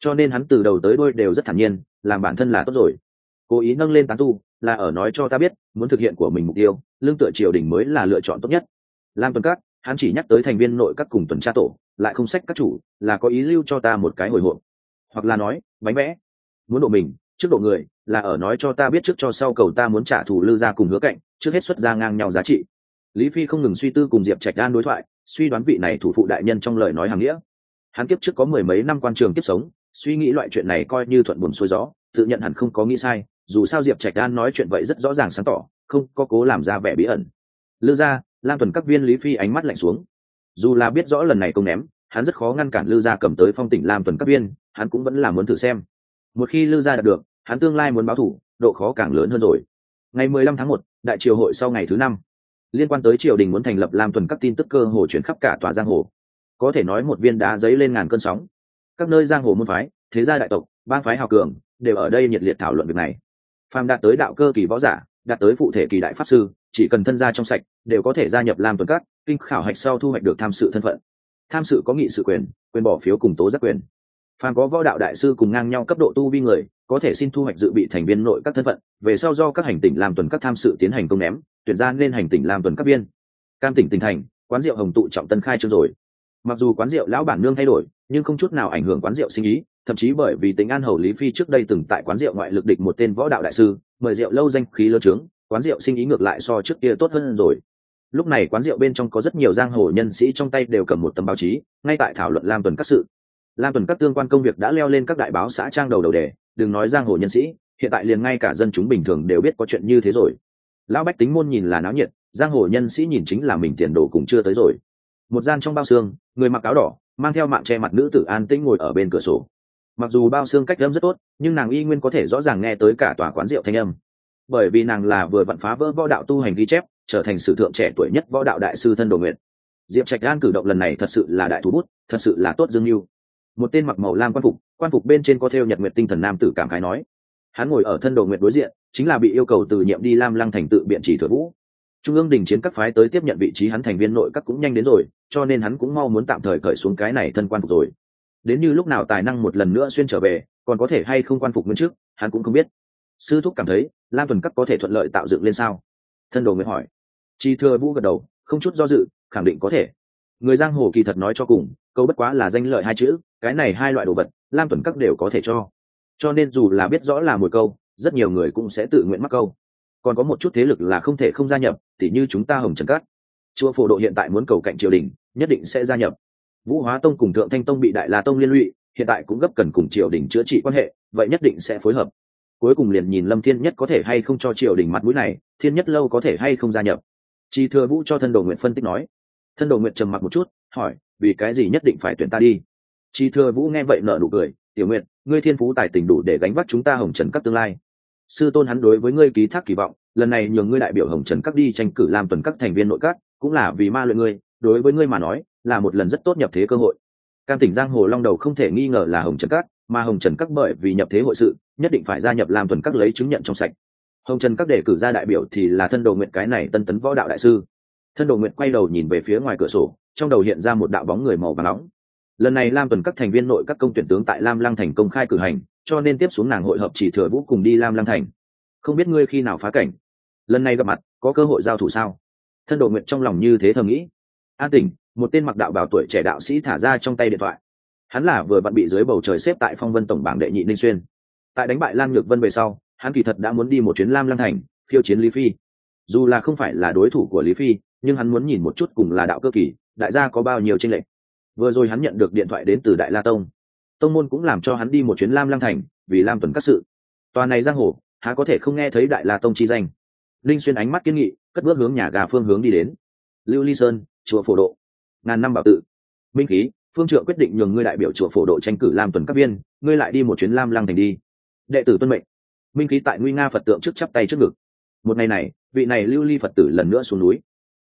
Cho nên hắn từ đầu tới đôi đều rất thản nhiên, làm bản thân là tốt rồi. Cố ý nâng lên tán tu, là ở nói cho ta biết, muốn thực hiện của mình mục tiêu, lương tựa triều đình mới là lựa chọn tốt nhất. Lam tuần các, hắn chỉ nhắc tới thành viên nội các cùng tuần tra tổ, lại không sách các chủ, là có ý lưu cho ta một cái hồi hộp. Hoặc là nói, bánh vẽ. Muốn độ mình, trước độ người, là ở nói cho ta biết trước cho sau cầu ta muốn trả thù lư ra cùng hứa cạnh, trước hết xuất ra ngang nhau giá trị lý phi không ngừng suy tư cùng diệp trạch đan đối thoại suy đoán vị này thủ phụ đại nhân trong lời nói hàng nghĩa. Hắn kiếp trước có mười mấy năm quan trường kiếp sống suy nghĩ loại chuyện này coi như thuận buồn xuôi gió tự nhận hẳn không có nghĩ sai dù sao diệp trạch đan nói chuyện vậy rất rõ ràng sáng tỏ không có cố làm ra vẻ bí ẩn. Lư Gia, lam tuần các viên lý phi ánh mắt lạnh xuống. Dù là biết rõ lần này công ném hắn rất khó ngăn cản lư gia cầm tới phong tỉnh lam tuần các viên hắn cũng vẫn là muốn thử xem. Một khi lư gia đạt được hắn tương lai muốn báo thủ độ khó càng lớn hơn rồi. Ngày mười lăm tháng một đại triều hội sau ngày thứ năm liên quan tới triều đình muốn thành lập lam tuần các tin tức cơ hồ chuyển khắp cả tòa giang hồ. Có thể nói một viên đá giấy lên ngàn cơn sóng. Các nơi giang hồ môn phái, thế gia đại tộc, bang phái hào cường, đều ở đây nhiệt liệt thảo luận việc này. Phàm đạt tới đạo cơ kỳ võ giả, đạt tới phụ thể kỳ đại pháp sư, chỉ cần thân gia trong sạch, đều có thể gia nhập lam tuần các, kinh khảo hạch sau thu hoạch được tham sự thân phận. Tham sự có nghị sự quyền quyền bỏ phiếu cùng tố giác quyền phàm có võ đạo đại sư cùng ngang nhau cấp độ tu vi người, có thể xin thu hoạch dự bị thành viên nội các thân phận, về sau do các hành tỉnh làm tuần các tham sự tiến hành công ném, tuyển ra nên hành tỉnh làm tuần các viên. Cam tỉnh tỉnh thành, quán rượu hồng tụ trọng tân khai trương rồi. Mặc dù quán rượu lão bản nương thay đổi, nhưng không chút nào ảnh hưởng quán rượu sinh ý, thậm chí bởi vì tính an hầu lý phi trước đây từng tại quán rượu ngoại lực địch một tên võ đạo đại sư, mời rượu lâu danh khí lơ trướng, quán rượu sinh ý ngược lại so trước kia tốt hơn rồi. Lúc này quán rượu bên trong có rất nhiều giang hồ nhân sĩ trong tay đều cầm một tấm báo chí, ngay tại thảo luận lam tuần các sự lam tuần các tương quan công việc đã leo lên các đại báo xã trang đầu đầu đề, đừng nói giang hồ nhân sĩ, hiện tại liền ngay cả dân chúng bình thường đều biết có chuyện như thế rồi. Lão bách tính môn nhìn là náo nhiệt, giang hồ nhân sĩ nhìn chính là mình tiền đồ cũng chưa tới rồi. Một gian trong bao xương, người mặc áo đỏ, mang theo mạng che mặt nữ tử an tĩnh ngồi ở bên cửa sổ. Mặc dù bao xương cách âm rất tốt, nhưng nàng y nguyên có thể rõ ràng nghe tới cả tòa quán rượu thanh âm. Bởi vì nàng là vừa vặn phá vỡ võ đạo tu hành ghi chép, trở thành sử thượng trẻ tuổi nhất võ đạo đại sư thân đồ nguyện. Diệp trạch an cử động lần này thật sự là đại thú bút, thật sự là tốt dương mưu một tên mặc màu lam quan phục quan phục bên trên có theo nhật nguyệt tinh thần nam tử cảm khái nói. Hắn ngồi ở thân đồ nguyệt đối diện, chính là bị yêu cầu từ nhiệm đi lam lăng thành tự biện chỉ thừa vũ. Trung ương đình chiến các phái tới tiếp nhận vị trí hắn thành viên nội các cũng nhanh đến rồi, cho nên hắn cũng mau muốn tạm thời cởi xuống cái này thân quan phục rồi. Đến như lúc nào tài năng một lần nữa xuyên trở về, còn có thể hay không quan phục nguyên trước, hắn cũng không biết. Sư thúc cảm thấy, lam tuần các có thể thuận lợi tạo dựng lên sao? Thân đồ nguyện hỏi. Chi thừa vũ gật đầu, không chút do dự, khẳng định có thể. Người giang hồ kỳ thật nói cho cùng câu bất quá là danh lợi hai chữ, cái này hai loại đồ vật, lam tuần các đều có thể cho. Cho nên dù là biết rõ là một câu, rất nhiều người cũng sẽ tự nguyện mắc câu. Còn có một chút thế lực là không thể không gia nhập, tỉ như chúng ta hồng trần cát chùa phổ độ hiện tại muốn cầu cạnh triều đình, nhất định sẽ gia nhập. Vũ hóa tông cùng thượng thanh tông bị đại la tông liên lụy, hiện tại cũng gấp cần cùng triều đình chữa trị quan hệ, vậy nhất định sẽ phối hợp. Cuối cùng liền nhìn lâm thiên nhất có thể hay không cho triều đình mặt mũi này, thiên nhất lâu có thể hay không gia nhập. Chi thừa vũ cho thân đồ nguyện phân tích nói. Thân đồ nguyện trầm mặc một chút hỏi, vì cái gì nhất định phải tuyển ta đi? Chi thừa vũ nghe vậy nở nụ cười, tiểu nguyện ngươi thiên phú tài tình đủ để gánh vác chúng ta hồng trần các tương lai. Sư tôn hắn đối với ngươi ký thác kỳ vọng, lần này nhường ngươi đại biểu hồng trần các đi tranh cử làm tuần các thành viên nội các, cũng là vì ma luyện ngươi, đối với ngươi mà nói, là một lần rất tốt nhập thế cơ hội. Cam tỉnh giang hồ long đầu không thể nghi ngờ là hồng trần các, mà hồng trần các bởi vì nhập thế hội sự, nhất định phải gia nhập làm tuần các lấy chứng nhận trong sạch. Hồng trần các đề cử ra đại biểu thì là thân đồ nguyện cái này tân tấn võ đạo đại sư thân đồ nguyện quay đầu nhìn về phía ngoài cửa sổ, trong đầu hiện ra một đạo bóng người màu và nóng. Lần này lam tuần các thành viên nội các công tuyển tướng tại lam lăng thành công khai cử hành, cho nên tiếp xuống nàng hội hợp chỉ thừa vũ cùng đi lam lăng thành. Không biết ngươi khi nào phá cảnh? Lần này gặp mặt, có cơ hội giao thủ sao? Thân độ nguyện trong lòng như thế thầm nghĩ. An tỉnh, một tên mặc đạo bảo tuổi trẻ đạo sĩ thả ra trong tay điện thoại. Hắn là vừa vặn bị dưới bầu trời xếp tại phong vân tổng bảng đệ nhị ninh xuyên. Tại đánh bại lan nhược vân về sau, hắn kỳ thật đã muốn đi một chuyến lam lăng thành, khiêu chiến lý phi. Dù là không phải là đối thủ của lý phi nhưng hắn muốn nhìn một chút cùng là đạo cơ kỳ, đại gia có bao nhiêu tranh lệch. Vừa rồi hắn nhận được điện thoại đến từ đại la tông. Tông môn cũng làm cho hắn đi một chuyến lam lang thành, vì lam tuần các sự. Tòa này giang hồ, há có thể không nghe thấy đại la tông chi danh. Linh xuyên ánh mắt kiên nghị, cất bước hướng nhà gà phương hướng đi đến. Lưu ly sơn, chùa phổ độ. Ngàn năm bảo tự. Minh khí, phương trượng quyết định nhường ngươi đại biểu chùa phổ độ tranh cử lam tuần các viên, ngươi lại đi một chuyến lam lang thành đi. Đệ tử tuân mệnh. Minh khí tại nguy nga phật tượng trước chắp tay trước ngực. Một ngày này, vị này lưu ly phật tử lần nữa xuống núi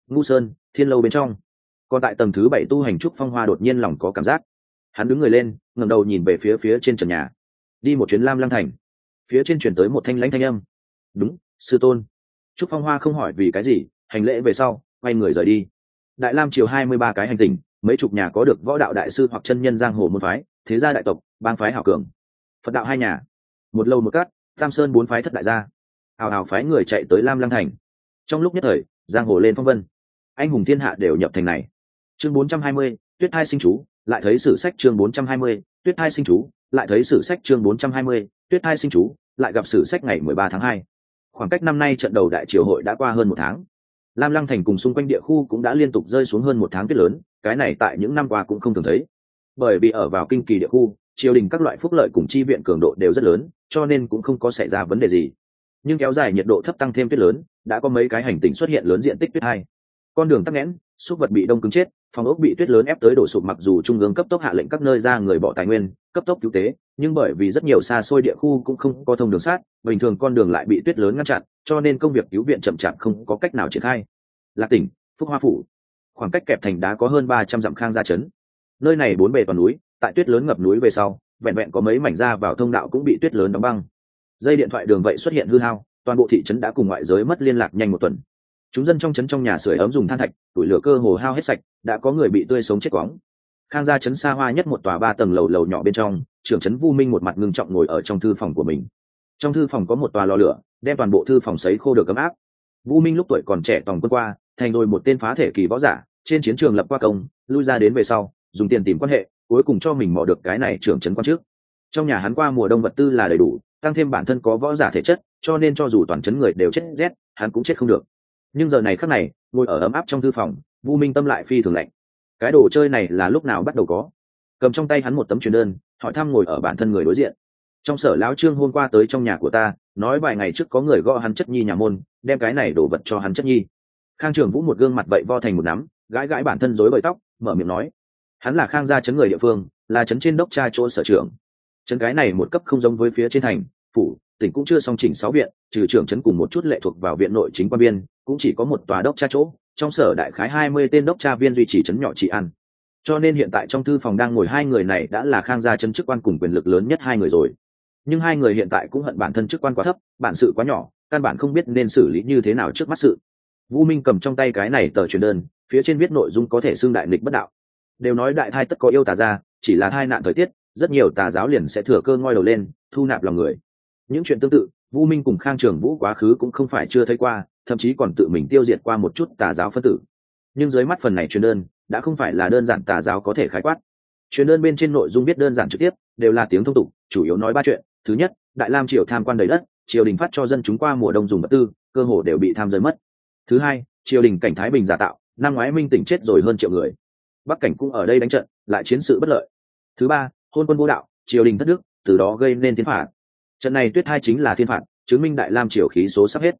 ngu sơn, thiên lâu bên trong. Còn tại tầng thứ bảy tu hành trúc phong hoa đột nhiên lòng có cảm giác. Hắn đứng người lên, ngẩng đầu nhìn về phía phía trên trần nhà. Đi một chuyến lam lăng thành. Phía trên chuyển tới một thanh lãnh thanh âm. Đúng, sư tôn. Trúc phong hoa không hỏi vì cái gì, hành lễ về sau, quay người rời đi. Đại lam chiều hai mươi ba cái hành tình mấy chục nhà có được võ đạo đại sư hoặc chân nhân giang hồ môn phái, thế gia đại tộc, bang phái hảo cường. Phật đạo hai nhà. Một lâu một cát, tam sơn bốn phái thất đại gia. Hào hào phái người chạy tới lam lăng thành. Trong lúc nhất thời, giang hồ lên phong vân anh hùng thiên hạ đều nhập thành này. Chương bốn trăm hai mươi, tuyết hai sinh chú, lại thấy sử sách chương bốn trăm hai mươi, tuyết hai sinh chú, lại thấy sử sách chương bốn trăm hai mươi, tuyết hai sinh chú, lại gặp sử sách ngày mười ba tháng 2. khoảng cách năm nay trận đầu đại triều hội đã qua hơn một tháng. Lam lăng thành cùng xung quanh địa khu cũng đã liên tục rơi xuống hơn một tháng tuyết lớn, cái này tại những năm qua cũng không thường thấy. Bởi vì ở vào kinh kỳ địa khu, triều đình các loại phúc lợi cùng chi viện cường độ đều rất lớn, cho nên cũng không có xảy ra vấn đề gì. Nhưng kéo dài nhiệt độ thấp tăng thêm tuyết lớn, đã có mấy cái hành tinh xuất hiện lớn diện tích tuyết hai con đường tắc nghẽn, súc vật bị đông cứng chết, phòng ốc bị tuyết lớn ép tới đổ sụp mặc dù trung ương cấp tốc hạ lệnh các nơi ra người bỏ tài nguyên, cấp tốc cứu tế, nhưng bởi vì rất nhiều xa xôi địa khu cũng không có thông đường sát, bình thường con đường lại bị tuyết lớn ngăn chặn, cho nên công việc cứu viện chậm chạp không có cách nào triển khai. Lạc tỉnh, phúc hoa phủ. Khoảng cách kẹp thành đá có hơn ba trăm dặm khang gia chấn nơi này bốn bề toàn núi, tại tuyết lớn ngập núi về sau, vẹn vẹn có mấy mảnh ra vào thông đạo cũng bị tuyết lớn đóng băng. Dây điện thoại đường vậy xuất hiện hư hao, toàn bộ thị trấn đã cùng ngoại giới mất liên lạc nhanh một tuần chúng dân trong trấn trong nhà sưởi ấm dùng than thạch tủi lửa cơ hồ hao hết sạch, đã có người bị tươi sống chết quóng khang gia trấn xa hoa nhất một tòa ba tầng lầu lầu nhỏ bên trong, trưởng trấn vu minh một mặt ngưng trọng ngồi ở trong thư phòng của mình. Trong thư phòng có một tòa lò lửa, đem toàn bộ thư phòng sấy khô được ấm áp. Vu minh lúc tuổi còn trẻ tòng quân qua, thành rồi một tên phá thể kỳ võ giả, trên chiến trường lập qua công, lui ra đến về sau, dùng tiền tìm quan hệ, cuối cùng cho mình mò được cái này trưởng trấn quan trước. Trong nhà hắn qua mùa đông vật tư là đầy đủ, tăng thêm bản thân có võ giả thể chất, cho nên cho dù toàn chấn người đều chết rét, hắn cũng chết không được nhưng giờ này khắc này, ngồi ở ấm áp trong thư phòng, vu minh tâm lại phi thường lạnh. Cái đồ chơi này là lúc nào bắt đầu có? Cầm trong tay hắn một tấm truyền đơn, hỏi thăm ngồi ở bản thân người đối diện. Trong sở lão trương hôm qua tới trong nhà của ta, nói vài ngày trước có người gõ hắn chất nhi nhà môn, đem cái này đổ vật cho hắn chất nhi. Khang trường vũ một gương mặt vậy vo thành một nắm, gãi gãi bản thân rối bời tóc, mở miệng nói. Hắn là khang gia chấn người địa phương, là chấn trên đốc tra chỗ sở trưởng. Chấn cái này một cấp không giống với phía trên thành, phủ tỉnh cũng chưa xong chỉnh sáu viện, trừ trưởng chấn cùng một chút lệ thuộc vào viện nội chính quan biên cũng chỉ có một tòa đốc tra chỗ, trong sở đại khái hai mươi tên đốc tra viên duy trì chấn nhỏ trị an. cho nên hiện tại trong thư phòng đang ngồi hai người này đã là khang gia chấn chức quan cùng quyền lực lớn nhất hai người rồi. Nhưng hai người hiện tại cũng hận bản thân chức quan quá thấp, bản sự quá nhỏ, căn bản không biết nên xử lý như thế nào trước mắt sự. Vũ minh cầm trong tay cái này tờ truyền đơn, phía trên viết nội dung có thể xưng đại nghịch bất đạo. Đều nói đại thai tất có yêu tà ra chỉ là thai nạn thời tiết, rất nhiều tà giáo liền sẽ thừa cơ ngoi đầu lên, thu nạp lòng người những chuyện tương tự, vũ minh cùng khang trường vũ quá khứ cũng không phải chưa thấy qua, thậm chí còn tự mình tiêu diệt qua một chút tà giáo phân tử. Nhưng dưới mắt phần này truyền đơn, đã không phải là đơn giản tà giáo có thể khái quát. Truyền đơn bên trên nội dung biết đơn giản trực tiếp, đều là tiếng thông tục, chủ yếu nói ba chuyện. Thứ nhất, đại lam triều tham quan đầy đất, triều đình phát cho dân chúng qua mùa đông dùng vật tư, cơ hồ đều bị tham giới mất. Thứ hai, triều đình cảnh thái bình giả tạo, năm ngoái minh tỉnh chết rồi hơn triệu người. Bắc cảnh cũng ở đây đánh trận, lại chiến sự bất lợi. Thứ ba, hôn quân vô đạo, triều đình thất đức, từ đó gây nên tiến phạt trận này tuyết thai chính là thiên phạt, chứng minh đại lam triều khí số sắp hết.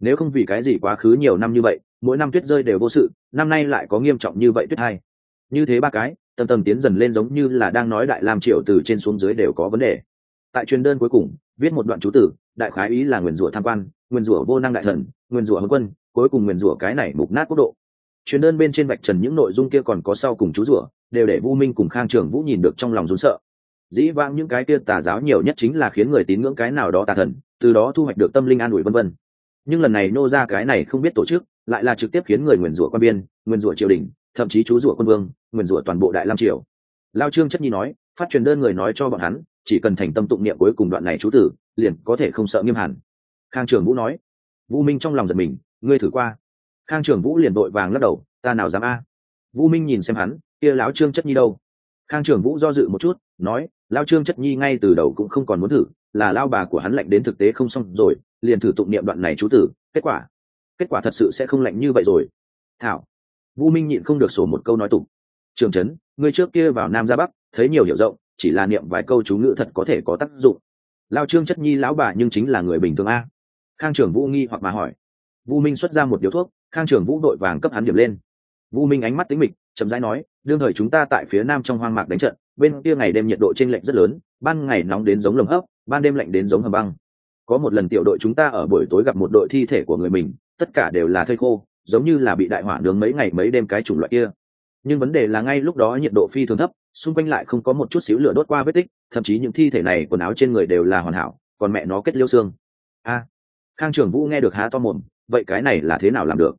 Nếu không vì cái gì quá khứ nhiều năm như vậy, mỗi năm tuyết rơi đều vô sự, năm nay lại có nghiêm trọng như vậy tuyết thai. Như thế ba cái tầm tầm tiến dần lên giống như là đang nói đại lam triều từ trên xuống dưới đều có vấn đề. Tại truyền đơn cuối cùng, viết một đoạn chú tử, đại khái ý là nguyền rủa tham quan, nguyền rủa vô năng đại thần, nguyền rủa hấn quân, cuối cùng nguyền rủa cái này mục nát quốc độ. Truyền đơn bên trên vạch trần những nội dung kia còn có sau cùng chú rủa, đều để vu minh cùng khang trường vũ nhìn được trong lòng rốn sợ dĩ vãng những cái kia tà giáo nhiều nhất chính là khiến người tín ngưỡng cái nào đó tà thần, từ đó thu hoạch được tâm linh an ủi vân vân. Nhưng lần này nô ra cái này không biết tổ chức, lại là trực tiếp khiến người nguyền rủa quan biên, nguyền rủa triều đình, thậm chí chú rủa quân vương, nguyền rủa toàn bộ đại lam triều. Lao trương chất nhi nói, phát truyền đơn người nói cho bọn hắn, chỉ cần thành tâm tụng niệm cuối cùng đoạn này chú tử, liền có thể không sợ nghiêm hẳn. Khang trường vũ nói, vũ minh trong lòng giật mình, ngươi thử qua. Khang trường vũ liền đội vàng lắc đầu, ta nào dám a? Vũ minh nhìn xem hắn, kia lão trương chất nhi đâu? Khang trường vũ do dự một chút, nói lao trương chất nhi ngay từ đầu cũng không còn muốn thử, là lao bà của hắn lạnh đến thực tế không xong rồi, liền thử tụng niệm đoạn này chú tử, kết quả kết quả thật sự sẽ không lạnh như vậy rồi. Thảo, vũ minh nhịn không được sổ một câu nói tục. Trường trấn, ngươi trước kia vào nam ra bắc, thấy nhiều hiểu rộng, chỉ là niệm vài câu chú ngữ thật có thể có tác dụng. Lao trương chất nhi lão bà nhưng chính là người bình thường a. Khang trường vũ nghi hoặc mà hỏi. Vũ minh xuất ra một điếu thuốc, khang trường vũ đội vàng cấp hắn điểm lên. Vũ minh ánh mắt tính mịch, chậm rãi nói, đương thời chúng ta tại phía nam trong hoang mạc đánh trận bên kia ngày đêm nhiệt độ chênh lệch rất lớn, ban ngày nóng đến giống lồng hấp, ban đêm lạnh đến giống hầm băng. Có một lần tiểu đội chúng ta ở buổi tối gặp một đội thi thể của người mình, tất cả đều là thây khô, giống như là bị đại hỏa nướng mấy ngày mấy đêm cái chủng loại kia. Nhưng vấn đề là ngay lúc đó nhiệt độ phi thường thấp, xung quanh lại không có một chút xíu lửa đốt qua vết tích, thậm chí những thi thể này quần áo trên người đều là hoàn hảo, còn mẹ nó kết liêu xương. A, khang trưởng vũ nghe được há to mồm, vậy cái này là thế nào làm được?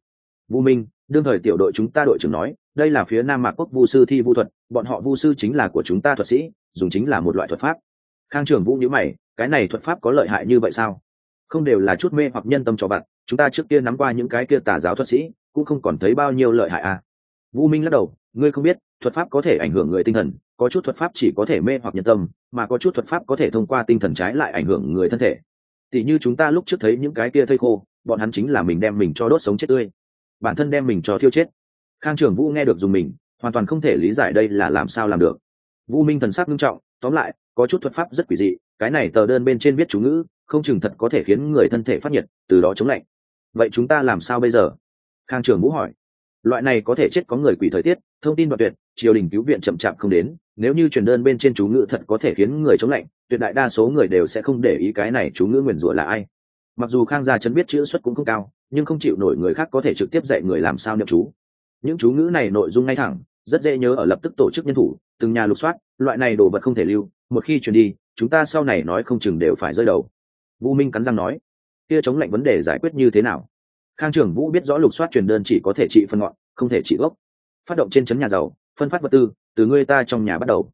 Vũ minh, đương thời tiểu đội chúng ta đội trưởng nói đây là phía nam mạc quốc vu sư thi vu thuật, bọn họ vu sư chính là của chúng ta thuật sĩ, dùng chính là một loại thuật pháp. Khang trưởng vũ nhữ mày, cái này thuật pháp có lợi hại như vậy sao? Không đều là chút mê hoặc nhân tâm cho bạn, chúng ta trước kia nắm qua những cái kia tà giáo thuật sĩ, cũng không còn thấy bao nhiêu lợi hại à? Vũ minh lắc đầu, ngươi không biết, thuật pháp có thể ảnh hưởng người tinh thần, có chút thuật pháp chỉ có thể mê hoặc nhân tâm, mà có chút thuật pháp có thể thông qua tinh thần trái lại ảnh hưởng người thân thể. Tỉ như chúng ta lúc trước thấy những cái kia thây khô, bọn hắn chính là mình đem mình cho đốt sống chết tươi. Bản thân đem mình cho thiêu chết khang trường vũ nghe được dùng mình, hoàn toàn không thể lý giải đây là làm sao làm được. Vũ minh thần sắc nghiêm trọng, tóm lại, có chút thuật pháp rất quỷ dị, cái này tờ đơn bên trên viết chú ngữ, không chừng thật có thể khiến người thân thể phát nhiệt, từ đó chống lạnh. Vậy chúng ta làm sao bây giờ? Khang trường vũ hỏi. Loại này có thể chết có người quỷ thời tiết, thông tin đoạn tuyệt, triều đình cứu viện chậm chạp không đến, nếu như truyền đơn bên trên chú ngữ thật có thể khiến người chống lạnh, tuyệt đại đa số người đều sẽ không để ý cái này chú ngữ nguyền rủa là ai. Mặc dù khang gia chấn biết chữ xuất cũng không cao, nhưng không chịu nổi người khác có thể trực tiếp dạy người làm sao niệm chú những chú ngữ này nội dung ngay thẳng, rất dễ nhớ ở lập tức tổ chức nhân thủ, từng nhà lục soát, loại này đồ vật không thể lưu, một khi truyền đi, chúng ta sau này nói không chừng đều phải rơi đầu. Vũ minh cắn răng nói, kia chống lạnh vấn đề giải quyết như thế nào? Khang trưởng vũ biết rõ lục soát truyền đơn chỉ có thể trị phân ngọn, không thể trị gốc. Phát động trên chấn nhà giàu, phân phát vật tư, từ người ta trong nhà bắt đầu.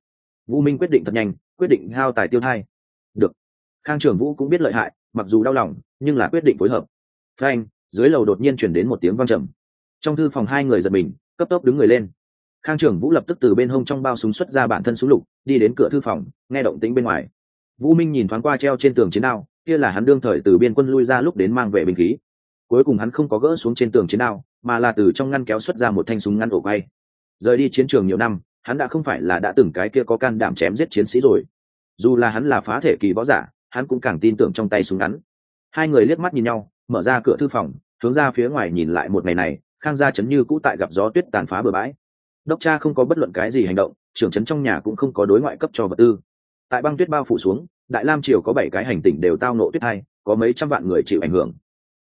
Vũ minh quyết định thật nhanh, quyết định hao tài tiêu thai. Được. Khang trưởng vũ cũng biết lợi hại, mặc dù đau lòng, nhưng là quyết định phối hợp. Frank dưới lầu đột nhiên chuyển đến một tiếng vang trầm trong thư phòng hai người giật mình, cấp tốc đứng người lên. Khang trưởng vũ lập tức từ bên hông trong bao súng xuất ra bản thân súng lục, đi đến cửa thư phòng, nghe động tĩnh bên ngoài. Vũ minh nhìn thoáng qua treo trên tường chiến đao, kia là hắn đương thời từ biên quân lui ra lúc đến mang về binh khí. Cuối cùng hắn không có gỡ xuống trên tường chiến đao, mà là từ trong ngăn kéo xuất ra một thanh súng ngăn ổ quay. Rời đi chiến trường nhiều năm, hắn đã không phải là đã từng cái kia có can đảm chém giết chiến sĩ rồi. Dù là hắn là phá thể kỳ võ giả, hắn cũng càng tin tưởng trong tay súng ngắn. Hai người liếc mắt nhìn nhau, mở ra cửa thư phòng, hướng ra phía ngoài nhìn lại một ngày này khang gia chấn như cũ tại gặp gió tuyết tàn phá bừa bãi. Đốc cha không có bất luận cái gì hành động, trưởng chấn trong nhà cũng không có đối ngoại cấp cho vật tư. Tại băng tuyết bao phủ xuống, đại lam triều có bảy cái hành tỉnh đều tao nộ tuyết hai, có mấy trăm vạn người chịu ảnh hưởng.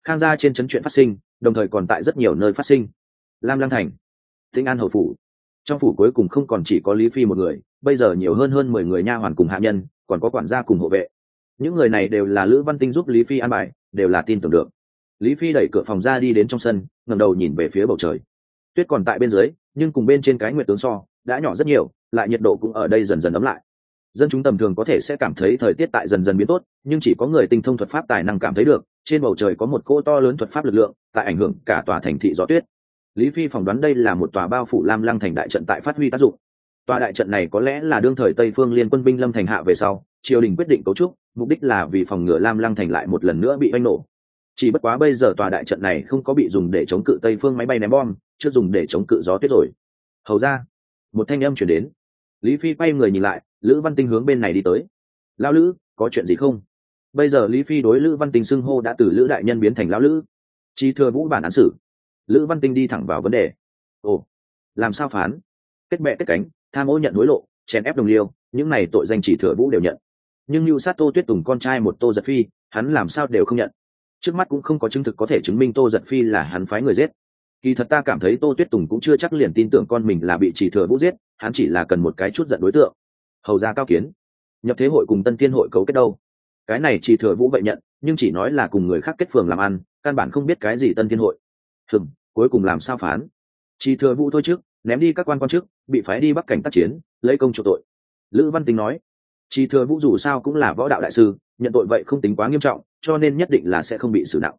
Khang gia trên chấn chuyện phát sinh, đồng thời còn tại rất nhiều nơi phát sinh. Lam lăng thành tinh an hậu phủ. Trong phủ cuối cùng không còn chỉ có lý phi một người, bây giờ nhiều hơn hơn mười người nha hoàn cùng hạ nhân, còn có quản gia cùng hộ vệ. Những người này đều là lữ văn tinh giúp lý phi an bài, đều là tin tưởng được lý phi đẩy cửa phòng ra đi đến trong sân ngầm đầu nhìn về phía bầu trời. Tuyết còn tại bên dưới, nhưng cùng bên trên cái nguyệt tướng so, đã nhỏ rất nhiều, lại nhiệt độ cũng ở đây dần dần ấm lại. Dân chúng tầm thường có thể sẽ cảm thấy thời tiết tại dần dần biến tốt, nhưng chỉ có người tinh thông thuật pháp tài năng cảm thấy được, trên bầu trời có một cô to lớn thuật pháp lực lượng, tại ảnh hưởng cả tòa thành thị gió tuyết. Lý phi phỏng đoán đây là một tòa bao phủ lam lăng thành đại trận tại phát huy tác dụng. Tòa đại trận này có lẽ là đương thời tây phương liên quân binh lâm thành hạ về sau, triều đình quyết định cấu trúc, mục đích là vì phòng ngừa lam lăng thành lại một lần nữa bị oanh nổ chỉ bất quá bây giờ tòa đại trận này không có bị dùng để chống cự tây phương máy bay ném bom, chưa dùng để chống cự gió tuyết rồi. Hầu ra, một thanh âm chuyển đến. Lý phi quay người nhìn lại, lữ văn tinh hướng bên này đi tới. Lao lữ, có chuyện gì không? Bây giờ lý phi đối lữ văn tinh xưng hô đã từ lữ đại nhân biến thành lão lữ. Chi thừa vũ bản án xử. Lữ văn tinh đi thẳng vào vấn đề. Ồ, làm sao phán? Kết mẹ kết cánh, tham ô nhận hối lộ, chèn ép đồng liêu, những này tội danh chỉ thừa vũ đều nhận. Nhưng như sát tô tuyết tùng con trai một tô giật phi, hắn làm sao đều không nhận trước mắt cũng không có chứng thực có thể chứng minh tô giật phi là hắn phái người giết. Kỳ thật ta cảm thấy tô tuyết tùng cũng chưa chắc liền tin tưởng con mình là bị chỉ thừa vũ giết, hắn chỉ là cần một cái chút giận đối tượng. Hầu ra cao kiến. Nhập thế hội cùng tân thiên hội cấu kết đâu? Cái này chỉ thừa vũ vậy nhận, nhưng chỉ nói là cùng người khác kết phường làm ăn, căn bản không biết cái gì tân thiên hội. Hừng cuối cùng làm sao phán? Chỉ thừa vũ thôi trước, ném đi các quan quan chức bị phái đi bắc cảnh tác chiến, lấy công chủ tội. Lữ văn tính nói, chỉ thừa vũ dù sao cũng là võ đạo đại sư, nhận tội vậy không tính quá nghiêm trọng cho nên nhất định là sẽ không bị xử nặng.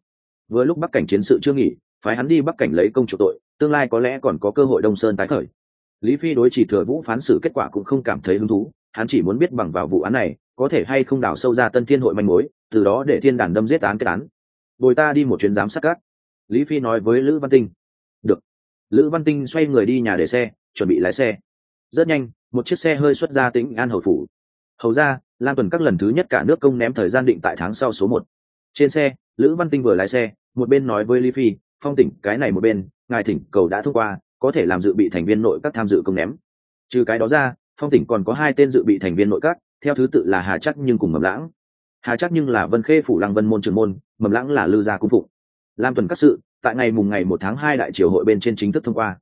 Vừa lúc bắc cảnh chiến sự chưa nghỉ, phái hắn đi bắc cảnh lấy công chủ tội, tương lai có lẽ còn có cơ hội đông sơn tái khởi. Lý phi đối chỉ thừa vũ phán xử kết quả cũng không cảm thấy hứng thú, hắn chỉ muốn biết bằng vào vụ án này, có thể hay không đào sâu ra tân thiên hội manh mối, từ đó để thiên đàn đâm giết án kết án. Bồi ta đi một chuyến giám sát cát lý phi nói với lữ văn tinh. Được. Lữ văn tinh xoay người đi nhà để xe, chuẩn bị lái xe. Rất nhanh, một chiếc xe hơi xuất ra tính an hầu phủ. Hầu ra lan tuần các lần thứ nhất cả nước công ném thời gian định tại tháng sau số một trên xe, lữ văn tinh vừa lái xe, một bên nói với lý phi, phong tỉnh, cái này một bên, ngài thỉnh cầu đã thông qua, có thể làm dự bị thành viên nội các tham dự công ném. Trừ cái đó ra, phong tỉnh còn có hai tên dự bị thành viên nội các, theo thứ tự là hà chắc nhưng cùng mầm lãng. Hà chắc nhưng là vân khê phủ lăng vân môn trường môn, mầm lãng là lư gia cung phụng lam tuần các sự, tại ngày mùng ngày một tháng hai đại triều hội bên trên chính thức thông qua.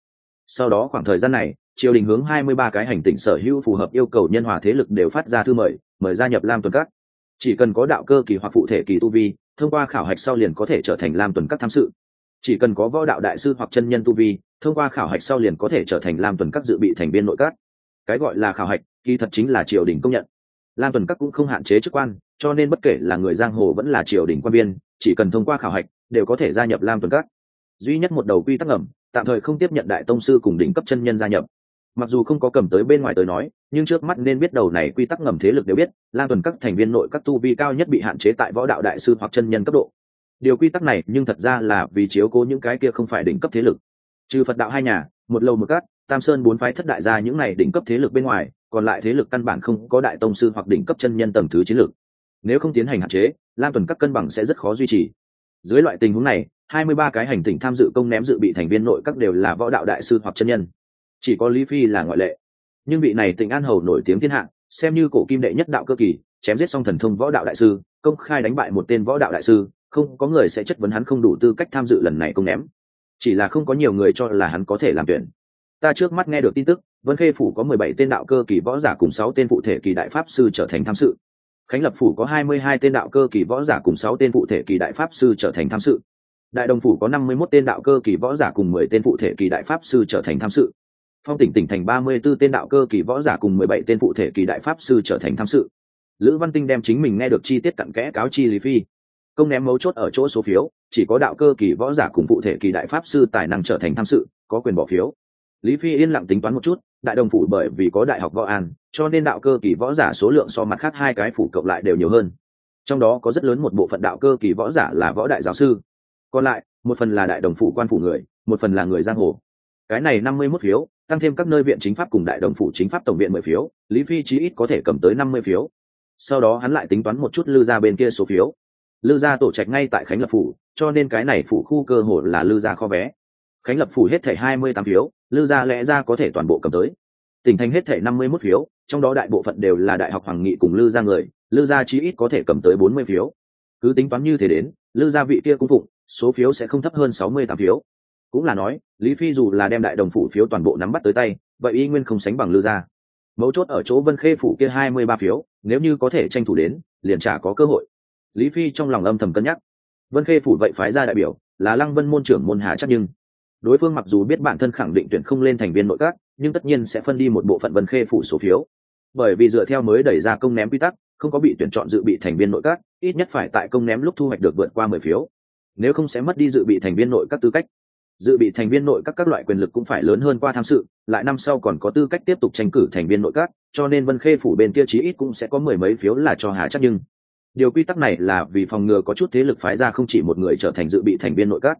Sau đó khoảng thời gian này, triều đình hướng hai mươi ba cái hành tỉnh sở hữu phù hợp yêu cầu nhân hòa thế lực đều phát ra thư mời mời gia nhập lam tuần các. Chỉ cần có đạo cơ kỳ hoặc phụ thể kỳ tu vi thông qua khảo hạch sau liền có thể trở thành lam tuần các tham sự. Chỉ cần có võ đạo đại sư hoặc chân nhân tu vi, thông qua khảo hạch sau liền có thể trở thành lam tuần các dự bị thành viên nội các. Cái gọi là khảo hạch, kỳ thật chính là triều đình công nhận. Lam tuần các cũng không hạn chế chức quan, cho nên bất kể là người giang hồ vẫn là triều đình quan viên, chỉ cần thông qua khảo hạch, đều có thể gia nhập lam tuần các. Duy nhất một đầu quy tắc ngầm, tạm thời không tiếp nhận đại tông sư cùng đỉnh cấp chân nhân gia nhập mặc dù không có cầm tới bên ngoài tới nói, nhưng trước mắt nên biết đầu này quy tắc ngầm thế lực đều biết lan tuần các thành viên nội các tu vi cao nhất bị hạn chế tại võ đạo đại sư hoặc chân nhân cấp độ. Điều quy tắc này, nhưng thật ra là vì chiếu cố những cái kia không phải đỉnh cấp thế lực. Trừ phật đạo hai nhà, một lâu một cát, tam sơn bốn phái thất đại gia những này đỉnh cấp thế lực bên ngoài, còn lại thế lực căn bản không có đại tông sư hoặc đỉnh cấp chân nhân tầng thứ chiến lược. Nếu không tiến hành hạn chế lan tuần các cân bằng sẽ rất khó duy trì. Dưới loại tình huống này, hai mươi ba cái hành tinh tham dự công ném dự bị thành viên nội các đều là võ đạo đại sư hoặc chân nhân chỉ có lý phi là ngoại lệ. Nhưng vị này tỉnh an hầu nổi tiếng thiên hạ, xem như cổ kim đệ nhất đạo cơ kỳ, chém giết xong thần thông võ đạo đại sư, công khai đánh bại một tên võ đạo đại sư, không có người sẽ chất vấn hắn không đủ tư cách tham dự lần này công ném. Chỉ là không có nhiều người cho là hắn có thể làm tuyển. Ta trước mắt nghe được tin tức, vân khê phủ có mười bảy tên đạo cơ kỳ võ giả cùng sáu tên phụ thể kỳ đại pháp sư trở thành tham sự. Khánh lập phủ có hai mươi hai tên đạo cơ kỳ võ giả cùng sáu tên phụ thể kỳ đại pháp sư trở thành tham sự. Đại đồng phủ có năm mươi mốt tên đạo cơ kỳ võ giả cùng mười tên phụ thể kỳ đại pháp sư trở thành tham sự phong tỉnh tỉnh thành ba mươi b ố tên đạo cơ kỳ võ giả cùng mười bảy tên phụ thể kỳ đại pháp sư trở thành tham sự. Lữ văn tinh đem chính mình nghe được chi tiết cặn kẽ cáo chi lý phi. Công ném mấu chốt ở chỗ số phiếu, chỉ có đạo cơ kỳ võ giả cùng phụ thể kỳ đại pháp sư tài năng trở thành tham sự, có quyền bỏ phiếu. Lý phi yên lặng tính toán một chút, đại đồng phủ bởi vì có đại học võ an, cho nên đạo cơ kỳ võ giả số lượng so mặt khác hai cái phủ cộng lại đều nhiều hơn. Trong đó có rất lớn một bộ phận đạo cơ kỳ võ giả là võ đại giáo sư. Còn lại, một phần là đại đồng phủ quan phủ người, một phần là người giang hồ cái này năm mươi mốt phiếu, tăng thêm các nơi viện chính pháp cùng đại đồng phủ chính pháp tổng viện mười phiếu, lý phi chí ít có thể cầm tới năm mươi phiếu. Sau đó hắn lại tính toán một chút lư ra bên kia số phiếu. Lư gia tổ trạch ngay tại khánh lập phủ, cho nên cái này phủ khu cơ hội là lư gia kho vé. Khánh lập phủ hết thảy hai mươi tám phiếu, lư gia lẽ ra có thể toàn bộ cầm tới. Tỉnh thành hết thảy năm mươi mốt phiếu, trong đó đại bộ phận đều là đại học hoàng nghị cùng lư gia người, lư gia chí ít có thể cầm tới bốn mươi phiếu. Cứ tính toán như thế đến, lư gia vị kia cũng phụng, số phiếu sẽ không thấp hơn sáu mươi tám phiếu cũng là nói, lý phi dù là đem đại đồng phủ phiếu toàn bộ nắm bắt tới tay, vậy y nguyên không sánh bằng lư gia. Mấu chốt ở chỗ vân khê phủ kia hai mươi ba phiếu, nếu như có thể tranh thủ đến, liền chả có cơ hội. Lý phi trong lòng âm thầm cân nhắc. Vân khê phủ vậy phái ra đại biểu, là lăng vân môn trưởng môn hà chắc nhưng. Đối phương mặc dù biết bản thân khẳng định tuyển không lên thành viên nội các, nhưng tất nhiên sẽ phân đi một bộ phận vân khê phủ số phiếu. Bởi vì dựa theo mới đẩy ra công ném quy tắc, không có bị tuyển chọn dự bị thành viên nội các, ít nhất phải tại công ném lúc thu hoạch được vượt qua mười phiếu. Nếu không sẽ mất đi dự bị thành viên nội các tư cách dự bị thành viên nội các các loại quyền lực cũng phải lớn hơn qua tham sự, lại năm sau còn có tư cách tiếp tục tranh cử thành viên nội các, cho nên vân khê phủ bên kia chí ít cũng sẽ có mười mấy phiếu là cho hà chắc nhưng. Điều quy tắc này là vì phòng ngừa có chút thế lực phái ra không chỉ một người trở thành dự bị thành viên nội các.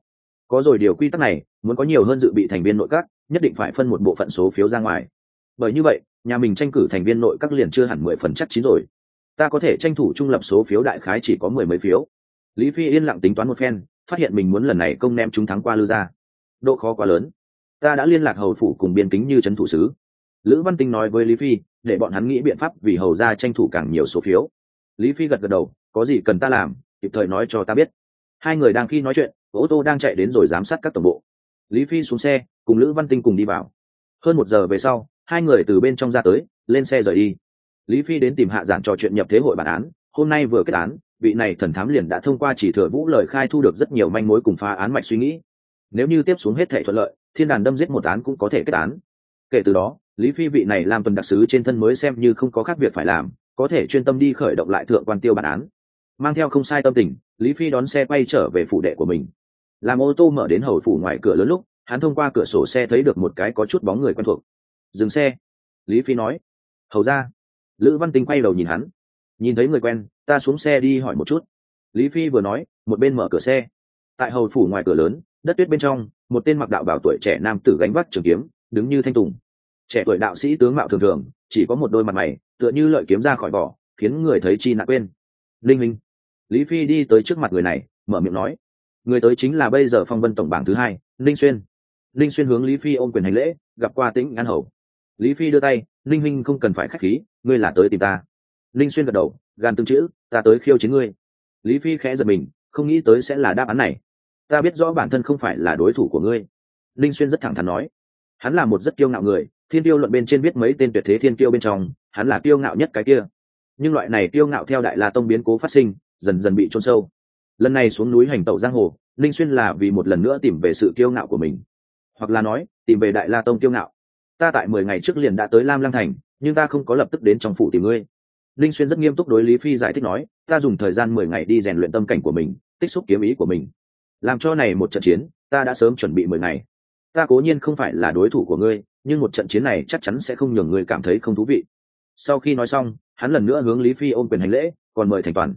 Có rồi, điều quy tắc này, muốn có nhiều hơn dự bị thành viên nội các, nhất định phải phân một bộ phận số phiếu ra ngoài. Bởi như vậy, nhà mình tranh cử thành viên nội các liền chưa hẳn mười phần chắc chín rồi. Ta có thể tranh thủ trung lập số phiếu đại khái chỉ có mười mấy phiếu. Lý phi yên lặng tính toán một phen, phát hiện mình muốn lần này công nem chúng thắng qua lư ra độ khó quá lớn. Ta đã liên lạc hầu phủ cùng biên kính như trấn thủ sứ. Lữ văn tinh nói với lý phi, để bọn hắn nghĩ biện pháp vì hầu ra tranh thủ càng nhiều số phiếu. Lý phi gật gật đầu, có gì cần ta làm, kịp thời nói cho ta biết. Hai người đang khi nói chuyện, ô tô đang chạy đến rồi giám sát các tổng bộ. Lý phi xuống xe, cùng lữ văn tinh cùng đi vào. Hơn một giờ về sau, hai người từ bên trong ra tới, lên xe rời đi. Lý phi đến tìm hạ giản trò chuyện nhập thế hội bản án, hôm nay vừa kết án, vị này thần thám liền đã thông qua chỉ thừa vũ lời khai thu được rất nhiều manh mối cùng phá án mạch suy nghĩ nếu như tiếp xuống hết thể thuận lợi, thiên đàn đâm giết một án cũng có thể kết án. Kể từ đó, lý phi vị này làm tuần đặc sứ trên thân mới xem như không có khác việc phải làm, có thể chuyên tâm đi khởi động lại thượng quan tiêu bản án. Mang theo không sai tâm tình, lý phi đón xe quay trở về phủ đệ của mình. Làm ô tô mở đến hầu phủ ngoài cửa lớn lúc, hắn thông qua cửa sổ xe thấy được một cái có chút bóng người quen thuộc. Dừng xe. Lý phi nói. Hầu ra. Lữ văn tinh quay đầu nhìn hắn. Nhìn thấy người quen, ta xuống xe đi hỏi một chút. Lý phi vừa nói, một bên mở cửa xe. Tại hầu phủ ngoài cửa lớn đất tuyết bên trong, một tên mặc đạo bảo tuổi trẻ nam tử gánh vác trường kiếm, đứng như thanh tùng. Trẻ tuổi đạo sĩ tướng mạo thường thường, chỉ có một đôi mặt mày, tựa như lợi kiếm ra khỏi vỏ, khiến người thấy chi nạn quên. Linh minh. Lý phi đi tới trước mặt người này, mở miệng nói. Người tới chính là bây giờ phong vân tổng bảng thứ hai, linh xuyên. Linh xuyên hướng lý phi ôm quyền hành lễ, gặp qua tĩnh an hầu. Lý phi đưa tay, linh Minh không cần phải k h á c h khí, ngươi là tới tìm ta. Linh xuyên gật đầu, gan tương chữ, ta tới khiêu chiến ngươi. Lý phi khẽ giật mình, không nghĩ tới sẽ là đáp án này ta biết rõ bản thân không phải là đối thủ của ngươi. Linh xuyên rất thẳng thắn nói. Hắn là một rất kiêu ngạo người, thiên tiêu luận bên trên biết mấy tên tuyệt thế thiên tiêu bên trong, hắn là kiêu ngạo nhất cái kia. Nhưng loại này kiêu ngạo theo đại la tông biến cố phát sinh, dần dần bị trôn sâu. Lần này xuống núi hành tẩu giang hồ, linh xuyên là vì một lần nữa tìm về sự kiêu ngạo của mình. Hoặc là nói, tìm về đại la tông kiêu ngạo. Ta tại mười ngày trước liền đã tới lam lang thành, nhưng ta không có lập tức đến trong phủ tìm ngươi. Linh xuyên rất nghiêm túc đối lý phi giải thích nói, ta dùng thời gian mười ngày đi rèn luyện tâm cảnh của mình, tích xúc kiếm ý của mình làm cho này một trận chiến, ta đã sớm chuẩn bị mười ngày. Ta cố nhiên không phải là đối thủ của ngươi, nhưng một trận chiến này chắc chắn sẽ không nhường ngươi cảm thấy không thú vị. Sau khi nói xong, hắn lần nữa hướng lý phi ôm quyền hành lễ, còn mời thành toàn.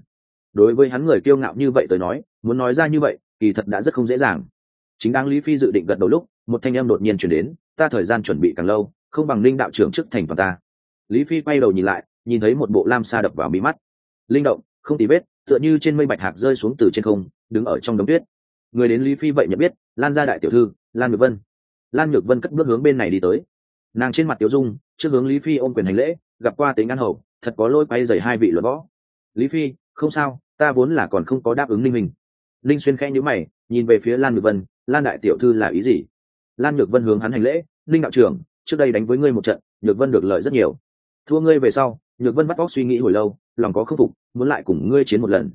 Đối với hắn người kiêu ngạo như vậy tới nói, muốn nói ra như vậy, kỳ thật đã rất không dễ dàng. Chính đáng lý phi dự định gật đầu lúc, một thanh em đột nhiên chuyển đến, ta thời gian chuẩn bị càng lâu, không bằng linh đạo trưởng chức thành toàn ta. Lý phi quay đầu nhìn lại, nhìn thấy một bộ lam sa đập vào mí mắt. Linh động, không tí vết, tựa như trên mây bạch hạc rơi xuống từ trên không, đứng ở trong đống tuyết người đến lý phi vậy nhận biết, lan gia đại tiểu thư, lan nhược vân. Lan nhược vân cất bước hướng bên này đi tới. Nàng trên mặt tiểu dung, trước hướng lý phi ôm quyền hành lễ, gặp qua tính an hầu, thật có lôi quay dày hai vị luật võ. Lý phi, không sao, ta vốn là còn không có đáp ứng linh mình linh xuyên khẽ nhữ mày, nhìn về phía lan nhược vân, lan đại tiểu thư là ý gì? Lan nhược vân hướng hắn hành lễ linh đạo trưởng, trước đây đánh với ngươi một trận, nhược vân được lợi rất nhiều. Thua ngươi về sau, nhược vân bắt óc suy nghĩ hồi lâu, lòng có khâm phục, muốn lại cùng ngươi chiến một lần.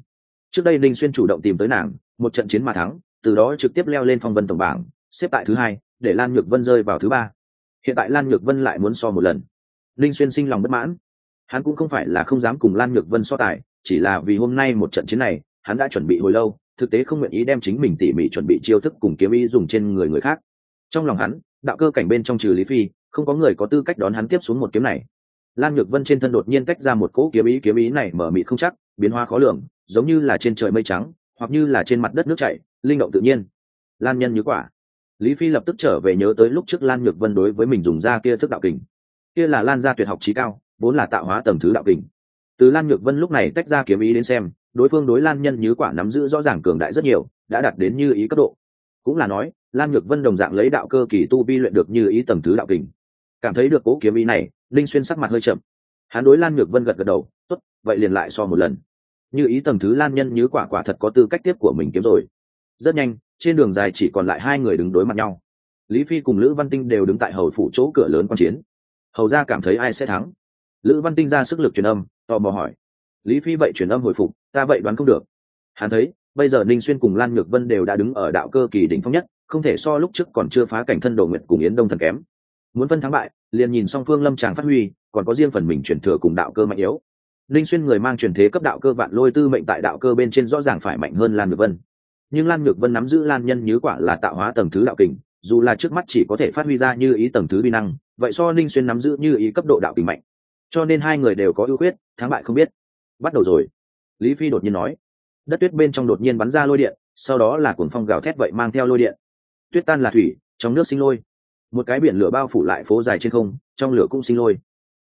Trước đây linh xuyên chủ động tìm tới nàng, một trận chiến mà thắng từ đó trực tiếp leo lên phong vân tổng bảng, xếp tại thứ hai, để lan nhược vân rơi vào thứ ba. Hiện tại lan nhược vân lại muốn so một lần. Linh xuyên sinh lòng bất mãn. Hắn cũng không phải là không dám cùng lan nhược vân so tài, chỉ là vì hôm nay một trận chiến này, hắn đã chuẩn bị hồi lâu, thực tế không nguyện ý đem chính mình tỉ mỉ chuẩn bị chiêu thức cùng kiếm ý dùng trên người người khác. Trong lòng hắn, đạo cơ cảnh bên trong trừ lý phi, không có người có tư cách đón hắn tiếp xuống một kiếm này. Lan nhược vân trên thân đột nhiên tách ra một cỗ kiếm ý kiếm ý này mở mịt không chắc, biến hoa khó lường, giống như là trên trời mây trắng hoặc như là trên mặt đất nước chảy, linh động tự nhiên. Lan nhân như quả. Lý phi lập tức trở về nhớ tới lúc trước lan nhược vân đối với mình dùng ra kia thức đạo kình. Kia là lan gia tuyệt học trí cao, vốn là tạo hóa tầm thứ đạo kình. Từ lan nhược vân lúc này tách ra kiếm ý đến xem, đối phương đối lan nhân như quả nắm giữ rõ ràng cường đại rất nhiều, đã đạt đến như ý cấp độ. Cũng là nói, lan nhược vân đồng dạng lấy đạo cơ kỳ tu vi luyện được như ý tầm thứ đạo kình. Cảm thấy được cố kiếm ý này, linh xuyên sắc mặt hơi chậm. Hắn đối lan nhược vân gật gật đầu, tốt, vậy liền lại so một lần như ý tầng thứ lan nhân như quả quả thật có tư cách tiếp của mình kiếm rồi. Rất nhanh, trên đường dài chỉ còn lại hai người đứng đối mặt nhau. Lý phi cùng lữ văn tinh đều đứng tại hầu phủ chỗ cửa lớn quan chiến. Hầu ra cảm thấy ai sẽ thắng? Lữ văn tinh ra sức lực truyền âm, tò mò hỏi. Lý phi vậy truyền âm hồi phục, ta vậy đoán không được. Hắn thấy, bây giờ ninh xuyên cùng lan nhược vân đều đã đứng ở đạo cơ kỳ đỉnh phong nhất, không thể so lúc trước còn chưa phá cảnh thân đồ nguyện cùng yến đông thần kém. Muốn phân thắng bại, liền nhìn song phương lâm tràng phát huy, còn có riêng phần mình chuyển thừa cùng đạo cơ mạnh yếu linh xuyên người mang truyền thế cấp đạo cơ vạn lôi tư mệnh tại đạo cơ bên trên rõ ràng phải mạnh hơn lan nhược vân. Nhưng lan nhược vân nắm giữ lan nhân như quả là tạo hóa tầng thứ đạo kình, dù là trước mắt chỉ có thể phát huy ra như ý tầng thứ vi năng, vậy so ninh xuyên nắm giữ như ý cấp độ đạo kình mạnh. Cho nên hai người đều có ưu khuyết, thắng bại không biết. Bắt đầu rồi. Lý phi đột nhiên nói. Đất tuyết bên trong đột nhiên bắn ra lôi điện, sau đó là cuồng phong gào thét vậy mang theo lôi điện. Tuyết tan là thủy, trong nước sinh lôi. Một cái biển lửa bao phủ lại phố dài trên không, trong lửa cũng sinh lôi.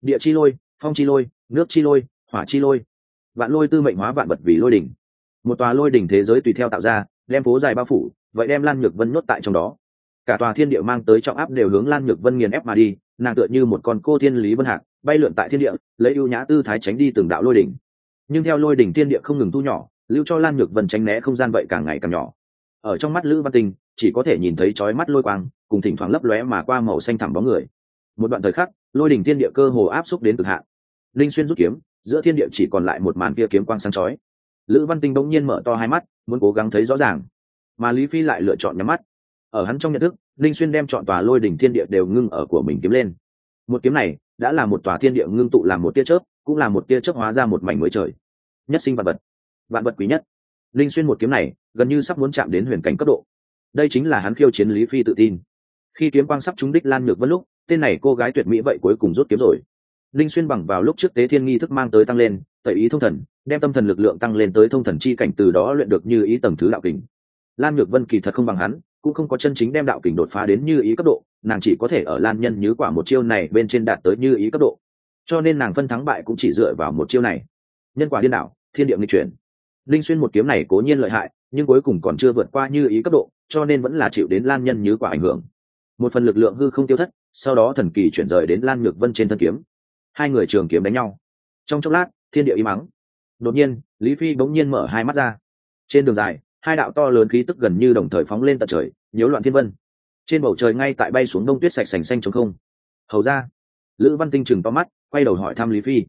Địa chi lôi, phong chi lôi, nước chi lôi hỏa chi lôi. Vạn lôi tư mệnh hóa vạn vật vì lôi đỉnh. Một tòa lôi đỉnh thế giới tùy theo tạo ra, đem phố dài bao phủ, vậy đem lan nhược vân nhốt tại trong đó. Cả tòa thiên địa mang tới trọng áp đều hướng lan nhược vân nghiền ép mà đi, nàng tựa như một con cô thiên lý vân hạc, bay lượn tại thiên địa, lấy ưu nhã tư thái tránh đi từng đạo lôi đỉnh. Nhưng theo lôi đỉnh thiên địa không ngừng thu nhỏ, lưu cho lan nhược vân tránh né không gian vậy càng ngày càng nhỏ. Ở trong mắt lữ văn tinh, chỉ có thể nhìn thấy chói mắt lôi quang, cùng thỉnh thoảng lấp lóe mà qua màu xanh thẳm bóng người. Một đoạn thời khắc, lôi đỉnh thiên địa cơ hồ áp xúc đến cực hạn. Linh xuyên rút kiếm giữa thiên địa chỉ còn lại một màn kia kiếm quang sáng chói. Lữ văn tinh bỗng nhiên mở to hai mắt, muốn cố gắng thấy rõ ràng. Mà lý phi lại lựa chọn nhắm mắt. Ở hắn trong nhận thức, linh xuyên đem chọn tòa lôi đỉnh thiên địa đều ngưng ở của mình kiếm lên. Một kiếm này đã là một tòa thiên địa ngưng tụ làm một tia chớp, cũng là một tia chớp hóa ra một mảnh mới trời. Nhất sinh vạn vật. Vạn vật quý nhất. Linh xuyên một kiếm này gần như sắp muốn chạm đến huyền cảnh cấp độ. Đây chính là hắn khiêu chiến lý phi tự tin. Khi kiếm quang sắp trúng đích lan nhược vân lúc, tên này cô gái tuyệt mỹ vậy cuối cùng rút kiếm rồi linh xuyên bằng vào lúc trước tế thiên nghi thức mang tới tăng lên, tẩy ý thông thần, đem tâm thần lực lượng tăng lên tới thông thần chi cảnh từ đó luyện được như ý tầng thứ đạo kình. Lan nhược vân kỳ thật không bằng hắn, cũng không có chân chính đem đạo kình đột phá đến như ý cấp độ, nàng chỉ có thể ở lan nhân như quả một chiêu này bên trên đạt tới như ý cấp độ. Cho nên nàng phân thắng bại cũng chỉ dựa vào một chiêu này. Nhân quả điên đảo, thiên địa nghịch chuyển. Linh xuyên một kiếm này cố nhiên lợi hại, nhưng cuối cùng còn chưa vượt qua như ý cấp độ, cho nên vẫn là chịu đến lan nhân như quả ảnh hưởng. Một phần lực lượng hư không tiêu thất, sau đó thần kỳ chuyển rời đến lan nhược vân trên thân kiếm hai người trường kiếm đánh nhau. Trong chốc lát, thiên địa im mắng đột nhiên, lý phi bỗng nhiên mở hai mắt ra. Trên đường dài, hai đạo to lớn khí tức gần như đồng thời phóng lên tận trời, nhiễu loạn thiên vân. Trên bầu trời ngay tại bay xuống đông tuyết sạch sành xanh chống không. Hầu ra, lữ văn tinh chừng to mắt, quay đầu hỏi thăm lý phi.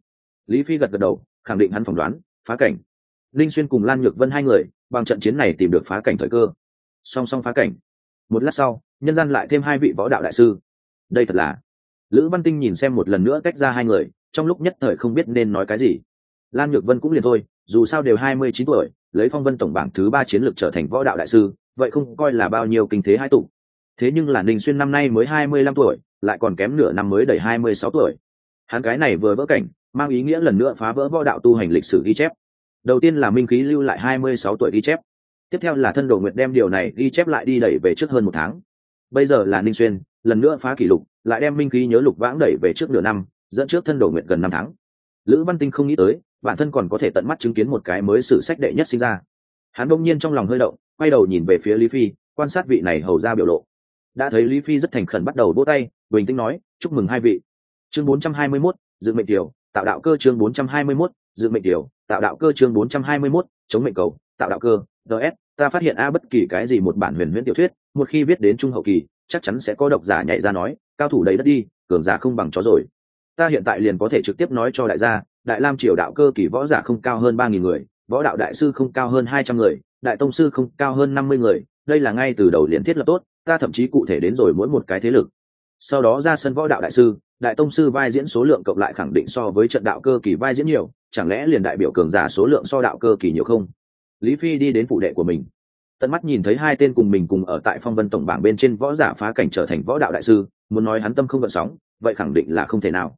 Lý phi gật gật đầu, khẳng định hắn phỏng đoán, phá cảnh. Linh xuyên cùng lan nhược vân hai người, bằng trận chiến này tìm được phá cảnh thời cơ. Song song phá cảnh. Một lát sau, nhân gian lại thêm hai vị võ đạo đại sư. Đây thật là lữ văn tinh nhìn xem một lần nữa tách ra hai người, trong lúc nhất thời không biết nên nói cái gì. Lan nhược vân cũng liền thôi, dù sao đều hai mươi chín tuổi, lấy phong vân tổng bảng thứ ba chiến lược trở thành võ đạo đại sư, vậy không coi là bao nhiêu kinh thế hai tụ. Thế nhưng là ninh xuyên năm nay mới hai mươi lăm tuổi, lại còn kém nửa năm mới đầy hai mươi sáu tuổi. Hắn cái này vừa vỡ cảnh, mang ý nghĩa lần nữa phá vỡ võ đạo tu hành lịch sử ghi chép. Đầu tiên là minh khí lưu lại hai mươi sáu tuổi ghi chép. Tiếp theo là thân đồ nguyệt đem điều này ghi chép lại đi đẩy về trước hơn một tháng. Bây giờ là ninh xuyên lần nữa phá kỷ lục lại đem minh khí nhớ lục vãng đẩy về trước nửa năm dẫn trước thân đồ nguyện gần năm tháng. Lữ văn tinh không nghĩ tới bản thân còn có thể tận mắt chứng kiến một cái mới sử sách đệ nhất sinh ra. Hắn đông nhiên trong lòng hơi động quay đầu nhìn về phía lý phi quan sát vị này hầu ra biểu lộ. Đã thấy lý phi rất thành khẩn bắt đầu vỗ tay bình tĩnh nói chúc mừng hai vị. Chương 421, dự mệnh tiểu tạo đạo cơ chương 421, dự mệnh tiểu tạo đạo cơ chương 421, chống mệnh cầu tạo đạo cơ ds ta phát hiện a bất kỳ cái gì một bản huyền huyễn tiểu thuyết một khi viết đến trung hậu kỳ chắc chắn sẽ có độc giả nhảy ra nói, cao thủ đấy đất đi, cường giả không bằng chó rồi. Ta hiện tại liền có thể trực tiếp nói cho đại gia, đại lam triều đạo cơ kỳ võ giả không cao hơn ba nghìn người, võ đạo đại sư không cao hơn hai trăm người, đại tông sư không cao hơn năm mươi người, đây là ngay từ đầu liền thiết lập tốt, ta thậm chí cụ thể đến rồi mỗi một cái thế lực. Sau đó ra sân võ đạo đại sư, đại tông sư vai diễn số lượng cộng lại khẳng định so với trận đạo cơ kỳ vai diễn nhiều, chẳng lẽ liền đại biểu cường giả số lượng so đạo cơ kỳ nhiều không? Lý phi đi đến phụ đệ của mình tận mắt nhìn thấy hai tên cùng mình cùng ở tại phong vân tổng bảng bên trên võ giả phá cảnh trở thành võ đạo đại sư, muốn nói hắn tâm không gợn sóng, vậy khẳng định là không thể nào.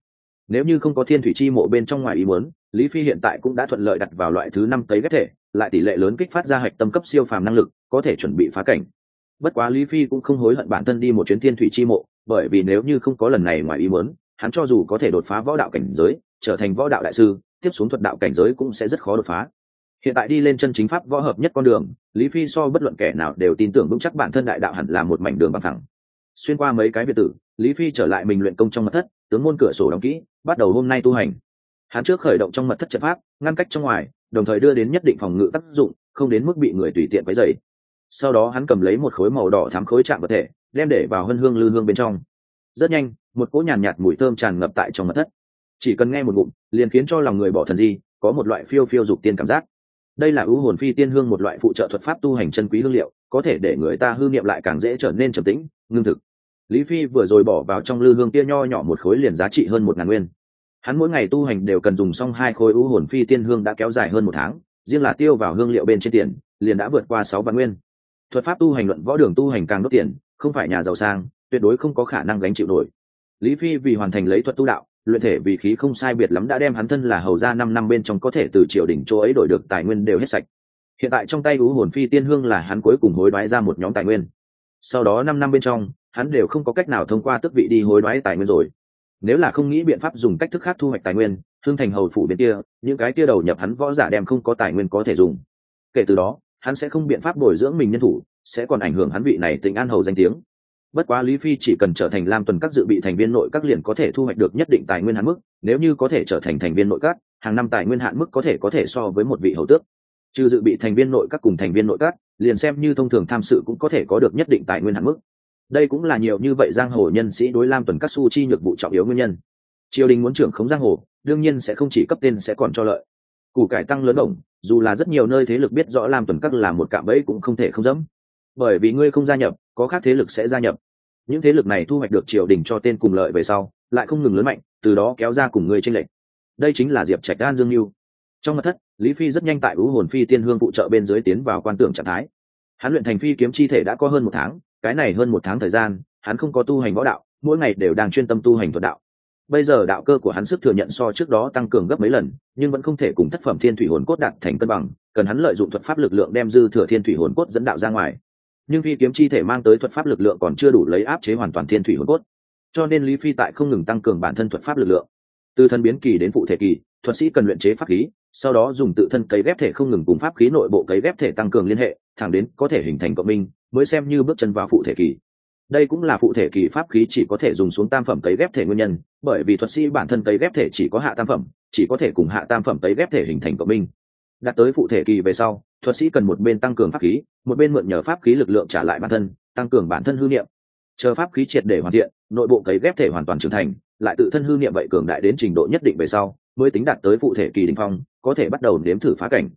Nếu như không có thiên thủy chi mộ bên trong ngoài ý muốn, lý phi hiện tại cũng đã thuận lợi đặt vào loại thứ năm tấy ghép thể, lại tỷ lệ lớn kích phát ra hạch tâm cấp siêu phàm năng lực, có thể chuẩn bị phá cảnh. Bất quá lý phi cũng không hối hận bản thân đi một chuyến thiên thủy chi mộ, bởi vì nếu như không có lần này ngoài ý muốn, hắn cho dù có thể đột phá võ đạo cảnh giới, trở thành võ đạo đại sư, tiếp xuống thuật đạo cảnh giới cũng sẽ rất khó đột phá hiện tại đi lên chân chính pháp võ hợp nhất con đường lý phi so bất luận kẻ nào đều tin tưởng vững chắc bản thân đại đạo hẳn là một mảnh đường bằng thẳng xuyên qua mấy cái biệt tử lý phi trở lại mình luyện công trong mật thất tướng môn cửa sổ đóng kỹ bắt đầu hôm nay tu hành. Hắn trước khởi động trong mật thất trận pháp ngăn cách trong ngoài đồng thời đưa đến nhất định phòng ngự tác dụng không đến mức bị người tùy tiện váy dày sau đó hắn cầm lấy một khối màu đỏ thắm khối chạm vật thể đem để vào hân hương lư hương bên trong. Rất nhanh một cỗ nhàn nhạt, nhạt mùi thơm tràn ngập tại trong mật thất. Chỉ cần nghe một ngụm liền khiến cho lòng người bỏ thần di có một loại phiêu phiêu dục tiên cảm giác đây là ưu hồn phi tiên hương một loại phụ trợ thuật pháp tu hành chân quý hương liệu, có thể để người ta hư niệm lại càng dễ trở nên trầm tĩnh, ngưng thực. Lý phi vừa rồi bỏ vào trong lư hương tia nho nhỏ một khối liền giá trị hơn một ngàn nguyên. Hắn mỗi ngày tu hành đều cần dùng xong hai khối ưu hồn phi tiên hương đã kéo dài hơn một tháng, riêng là tiêu vào hương liệu bên trên tiền, liền đã vượt qua sáu vạn nguyên. Thuật pháp tu hành luận võ đường tu hành càng đốt tiền, không phải nhà giàu sang, tuyệt đối không có khả năng gánh chịu nổi. Lý phi vì hoàn thành lấy thuật tu đạo luyện thể vì khí không sai biệt lắm đã đem hắn thân là hầu ra năm năm bên trong có thể từ triều đình chỗ ấy đổi được tài nguyên đều hết sạch. Hiện tại trong tay ú hồn phi tiên hương là hắn cuối cùng hối đoái ra một nhóm tài nguyên. Sau đó năm năm bên trong, hắn đều không có cách nào thông qua tước vị đi hối đoái tài nguyên rồi. Nếu là không nghĩ biện pháp dùng cách thức khác thu hoạch tài nguyên, hương thành hầu phủ bên kia, những cái kia đầu nhập hắn võ giả đem không có tài nguyên có thể dùng. Kể từ đó, hắn sẽ không biện pháp bồi dưỡng mình nhân thủ, sẽ còn ảnh hưởng hắn vị này tình an hầu danh tiếng bất quá lý phi chỉ cần trở thành lam tuần các dự bị thành viên nội các liền có thể thu hoạch được nhất định tài nguyên hạn mức, nếu như có thể trở thành thành viên nội các, hàng năm tài nguyên hạn mức có thể có thể so với một vị hầu tước. Trừ dự bị thành viên nội các cùng thành viên nội các, liền xem như thông thường tham sự cũng có thể có được nhất định tài nguyên hạn mức. Đây cũng là nhiều như vậy giang hồ nhân sĩ đối lam tuần các su chi nhược vụ trọng yếu nguyên nhân. Triều đình muốn trưởng khống giang hồ, đương nhiên sẽ không chỉ cấp tên sẽ còn cho lợi. Củ cải tăng lớn ổng dù là rất nhiều nơi thế lực biết rõ lam tuần các là một cạm bẫy cũng không thể không dẫm. Bởi vì ngươi không gia nhập, có khác thế lực sẽ gia nhập những thế lực này thu hoạch được triều đình cho tên cùng lợi về sau, lại không ngừng lớn mạnh, từ đó kéo ra cùng ngươi tranh lệch. Đây chính là diệp trạch đan dương mưu trong mặt thất, lý phi rất nhanh tại ưu hồn phi tiên hương phụ trợ bên dưới tiến vào quan tưởng trạng thái. Hắn luyện thành phi kiếm chi thể đã có hơn một tháng, cái này hơn một tháng thời gian, hắn không có tu hành võ đạo, mỗi ngày đều đang chuyên tâm tu hành thuật đạo. Bây giờ đạo cơ của hắn sức thừa nhận so trước đó tăng cường gấp mấy lần, nhưng vẫn không thể cùng thất phẩm thiên thủy hồn cốt đạt thành cân bằng, cần hắn lợi dụng thuật pháp lực lượng đem dư thừa thiên thủy hồn cốt dẫn đạo ra ngoài nhưng phi kiếm chi thể mang tới thuật pháp lực lượng còn chưa đủ lấy áp chế hoàn toàn thiên thủy hồn cốt. Cho nên lý phi tại không ngừng tăng cường bản thân thuật pháp lực lượng. Từ thân biến kỳ đến phụ thể kỳ, thuật sĩ cần luyện chế pháp khí, sau đó dùng tự thân cấy ghép thể không ngừng cùng pháp khí nội bộ cấy ghép thể tăng cường liên hệ, thẳng đến có thể hình thành cộng minh, mới xem như bước chân vào phụ thể kỳ. Đây cũng là phụ thể kỳ pháp khí chỉ có thể dùng xuống tam phẩm cấy ghép thể nguyên nhân, bởi vì thuật sĩ bản thân cấy ghép thể chỉ có hạ tam phẩm, chỉ có thể cùng hạ tam phẩm cấy ghép thể hình thành cộng minh đạt tới phụ thể kỳ về sau, thuật sĩ cần một bên tăng cường pháp khí, một bên mượn nhờ pháp khí lực lượng trả lại bản thân, tăng cường bản thân hư niệm. Chờ pháp khí triệt để hoàn thiện, nội bộ cấy ghép thể hoàn toàn trưởng thành, lại tự thân hư niệm vậy cường đại đến trình độ nhất định về sau, mới tính đạt tới phụ thể kỳ đình phong, có thể bắt đầu nếm thử phá cảnh.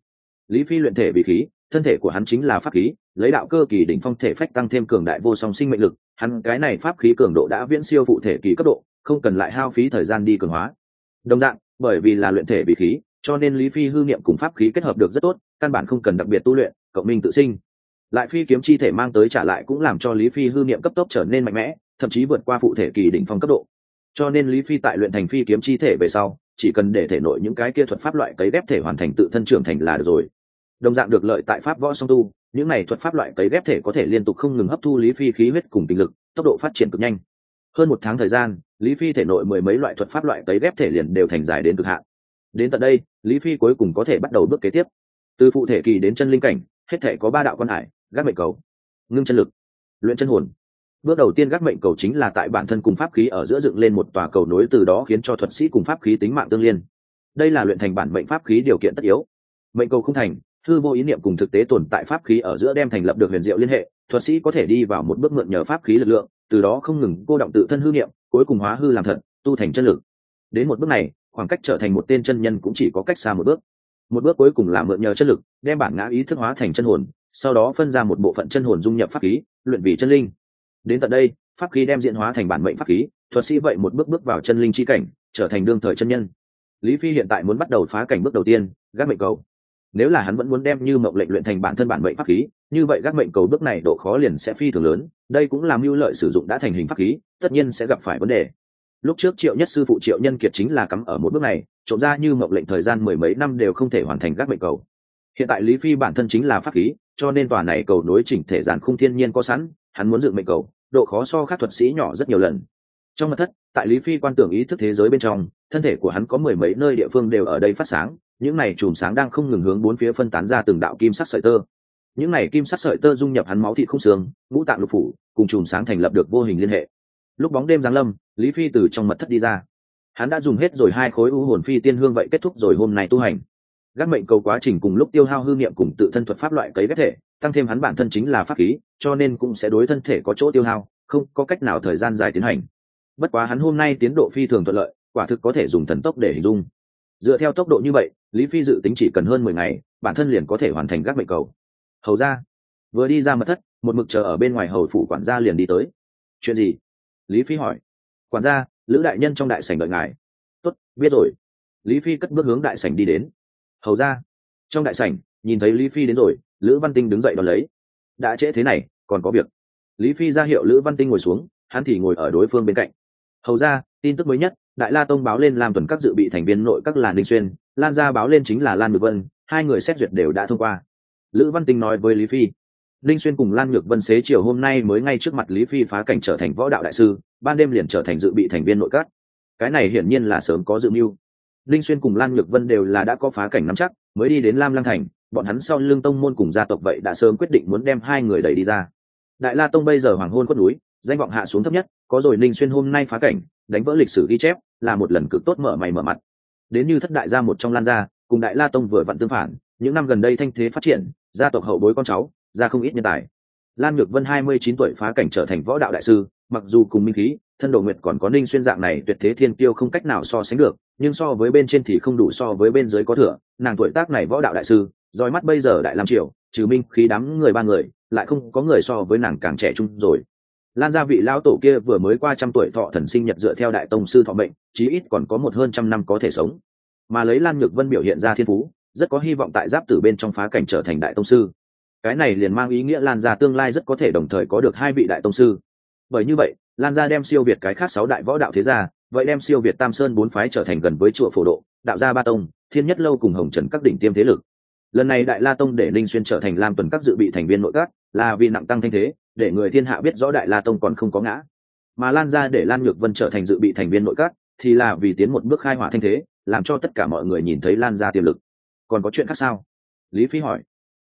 Lý phi luyện thể bị khí, thân thể của hắn chính là pháp khí, lấy đạo cơ kỳ đỉnh phong thể phách tăng thêm cường đại vô song sinh mệnh lực, hắn cái này pháp khí cường độ đã viễn siêu phụ thể kỳ cấp độ, không cần lại hao phí thời gian đi cường hóa. Đồng dạng, bởi vì là luyện thể bị khí cho nên lý phi hư niệm cùng pháp khí kết hợp được rất tốt, căn bản không cần đặc biệt tu luyện, cộng minh tự sinh. Lại phi kiếm chi thể mang tới trả lại cũng làm cho lý phi hư niệm cấp tốc trở nên mạnh mẽ, thậm chí vượt qua phụ thể kỳ đỉnh phong cấp độ. Cho nên lý phi tại luyện thành phi kiếm chi thể về sau, chỉ cần để thể nội những cái kia thuật pháp loại cấy ghép thể hoàn thành tự thân trưởng thành là được rồi. Đồng dạng được lợi tại pháp võ song tu, những này thuật pháp loại cấy ghép thể có thể liên tục không ngừng hấp thu lý phi khí huyết cùng tình lực, tốc độ phát triển cực nhanh. Hơn một tháng thời gian, lý phi thể nội mười mấy loại thuật pháp loại cấy ghép thể liền đều thành dài đến cực hạn đến tận đây, lý phi cuối cùng có thể bắt đầu bước kế tiếp. Từ phụ thể kỳ đến chân linh cảnh, hết thể có ba đạo quan hải, gác mệnh cầu, ngưng chân lực, luyện chân hồn. Bước đầu tiên gác mệnh cầu chính là tại bản thân cùng pháp khí ở giữa dựng lên một tòa cầu nối từ đó khiến cho thuật sĩ cùng pháp khí tính mạng tương liên. Đây là luyện thành bản mệnh pháp khí điều kiện tất yếu. Mệnh cầu không thành hư vô ý niệm cùng thực tế tồn tại pháp khí ở giữa đem thành lập được huyền diệu liên hệ, thuật sĩ có thể đi vào một bước mượn nhờ pháp khí lực lượng, từ đó không ngừng cô động tự thân hư niệm, cuối cùng hóa hư làm thật, tu thành chân lực. Đến một bước này khoảng cách trở thành một tên chân nhân cũng chỉ có cách xa một bước. Một bước cuối cùng là mượn nhờ chân lực, đem bản ngã ý thức hóa thành chân hồn, sau đó phân ra một bộ phận chân hồn dung nhập pháp khí, luyện vì chân linh. Đến tận đây, pháp khí đem diễn hóa thành bản mệnh pháp khí, thuật sĩ vậy một bước bước vào chân linh chi cảnh, trở thành đương thời chân nhân. Lý phi hiện tại muốn bắt đầu phá cảnh bước đầu tiên, gác mệnh cầu. Nếu là hắn vẫn muốn đem như mộng lệnh luyện thành bản thân bản mệnh pháp khí, như vậy gác mệnh cầu bước này độ khó liền sẽ phi thường lớn, đây cũng làm mưu lợi sử dụng đã thành hình pháp khí, tất nhiên sẽ gặp phải vấn đề lúc trước triệu nhất sư phụ triệu nhân kiệt chính là cắm ở một bước này, trộm ra như mộng lệnh thời gian mười mấy năm đều không thể hoàn thành các mệnh cầu. Hiện tại lý phi bản thân chính là pháp khí, cho nên tòa này cầu nối chỉnh thể giản khung thiên nhiên có sẵn, hắn muốn dựng mệnh cầu, độ khó so các thuật sĩ nhỏ rất nhiều lần. Trong mặt thất, tại lý phi quan tưởng ý thức thế giới bên trong, thân thể của hắn có mười mấy nơi địa phương đều ở đây phát sáng, những này chùm sáng đang không ngừng hướng bốn phía phân tán ra từng đạo kim sắc sợi tơ. Những này kim sắc sợi tơ dung nhập hắn máu thịt không xương, ngũ tạng lục phủ, cùng chùm sáng thành lập được vô hình liên hệ. Lúc bóng đêm giáng lâm lý phi từ trong mật thất đi ra. Hắn đã dùng hết rồi hai khối u hồn phi tiên hương vậy kết thúc rồi hôm nay tu hành. Gác mệnh cầu quá trình cùng lúc tiêu hao hư niệm cùng tự thân thuật pháp loại cấy ghép thể, tăng thêm hắn bản thân chính là pháp khí, cho nên cũng sẽ đối thân thể có chỗ tiêu hao, không có cách nào thời gian dài tiến hành. Bất quá hắn hôm nay tiến độ phi thường thuận lợi, quả thực có thể dùng thần tốc để hình dung. Dựa theo tốc độ như vậy, lý phi dự tính chỉ cần hơn mười ngày, bản thân liền có thể hoàn thành gác mệnh cầu. Hầu ra, vừa đi ra mật thất, một mực chờ ở bên ngoài hầu phủ quản gia liền đi tới. Chuyện gì? Lý phi hỏi quản gia, lữ đại nhân trong đại sảnh đợi ngài. Tốt, biết rồi. Lý phi cất bước hướng đại sảnh đi đến. Hầu ra. Trong đại sảnh, nhìn thấy lý phi đến rồi, lữ văn tinh đứng dậy đón lấy. Đã trễ thế này, còn có việc. Lý phi ra hiệu lữ văn tinh ngồi xuống, hắn thì ngồi ở đối phương bên cạnh. Hầu ra, tin tức mới nhất, đại la tông báo lên làm tuần các dự bị thành viên nội các làn ninh xuyên, lan ra báo lên chính là lan mực vân, hai người xét duyệt đều đã thông qua. Lữ văn tinh nói với lý phi linh xuyên cùng lan nhược vân xế chiều hôm nay mới ngay trước mặt lý phi phá cảnh trở thành võ đạo đại sư, ban đêm liền trở thành dự bị thành viên nội các. Cái này hiển nhiên là sớm có dự mưu. Linh xuyên cùng lan nhược vân đều là đã có phá cảnh nắm chắc, mới đi đến lam lăng thành, bọn hắn sau lưng tông môn cùng gia tộc vậy đã sớm quyết định muốn đem hai người đẩy đi ra. Đại la tông bây giờ hoàng hôn quất núi, danh vọng hạ xuống thấp nhất, có rồi Linh xuyên hôm nay phá cảnh, đánh vỡ lịch sử ghi chép, là một lần cực tốt mở mày mở mặt. Đến như thất đại gia một trong lan gia, cùng đại la tông vừa vặn tương phản, những năm gần đây thanh thế phát triển, gia tộc hậu bối con cháu ra không ít nhân tài. Lan nhược vân hai mươi chín tuổi phá cảnh trở thành võ đạo đại sư, mặc dù cùng minh khí, thân đồ nguyệt còn có ninh xuyên dạng này tuyệt thế thiên tiêu không cách nào so sánh được, nhưng so với bên trên thì không đủ so với bên dưới có thừa, nàng tuổi tác này võ đạo đại sư roi mắt bây giờ đại làm triều, trừ minh khí đám người ba người, lại không có người so với nàng càng trẻ trung rồi. Lan gia vị lão tổ kia vừa mới qua trăm tuổi thọ thần sinh nhật dựa theo đại tông sư thọ mệnh, chí ít còn có một hơn trăm năm có thể sống. Mà lấy lan nhược vân biểu hiện ra thiên phú, rất có hy vọng tại giáp tử bên trong phá cảnh trở thành đại tông sư cái này liền mang ý nghĩa lan gia tương lai rất có thể đồng thời có được hai vị đại tông sư. Bởi như vậy, lan gia đem siêu việt cái khác sáu đại võ đạo thế gia, vậy đem siêu việt tam sơn bốn phái trở thành gần với chùa phổ độ, đạo gia ba tông, thiên nhất lâu cùng hồng trần các đỉnh tiêm thế lực. Lần này đại la tông để linh xuyên trở thành lam tuần các dự bị thành viên nội các, là vì nặng tăng thanh thế, để người thiên hạ biết rõ đại la tông còn không có ngã. Mà lan ra để lan nhược vân trở thành dự bị thành viên nội các, thì là vì tiến một bước khai hỏa thanh thế, làm cho tất cả mọi người nhìn thấy lan ra tiềm lực. Còn có chuyện khác sao? Lý phi hỏi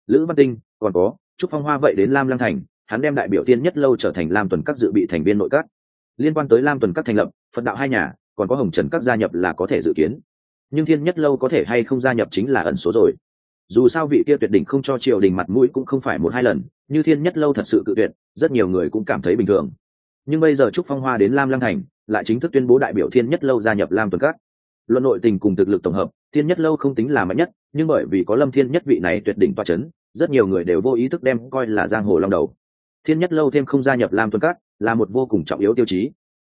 lữ văn tinh, còn có, trúc phong hoa vậy đến lam lăng thành, hắn đem đại biểu tiên nhất lâu trở thành lam tuần các dự bị thành viên nội các. Liên quan tới lam tuần các thành lập, phật đạo hai nhà, còn có hồng trần các gia nhập là có thể dự kiến. Nhưng thiên nhất lâu có thể hay không gia nhập chính là ẩn số rồi. Dù sao vị kia tuyệt đỉnh không cho triều đình mặt mũi cũng không phải một hai lần, như thiên nhất lâu thật sự cự tuyệt, rất nhiều người cũng cảm thấy bình thường. Nhưng bây giờ trúc phong hoa đến lam lăng thành, lại chính thức tuyên bố đại biểu thiên nhất lâu gia nhập lam tuần các. Luận nội tình cùng thực lực tổng hợp, thiên nhất lâu không tính là mạnh nhất nhưng bởi vì có lâm thiên nhất vị này tuyệt đỉnh toa c h ấ n rất nhiều người đều vô ý thức đem coi là giang hồ long đầu. Thiên nhất lâu thêm không gia nhập lam tuần Cát là một vô cùng trọng yếu tiêu chí.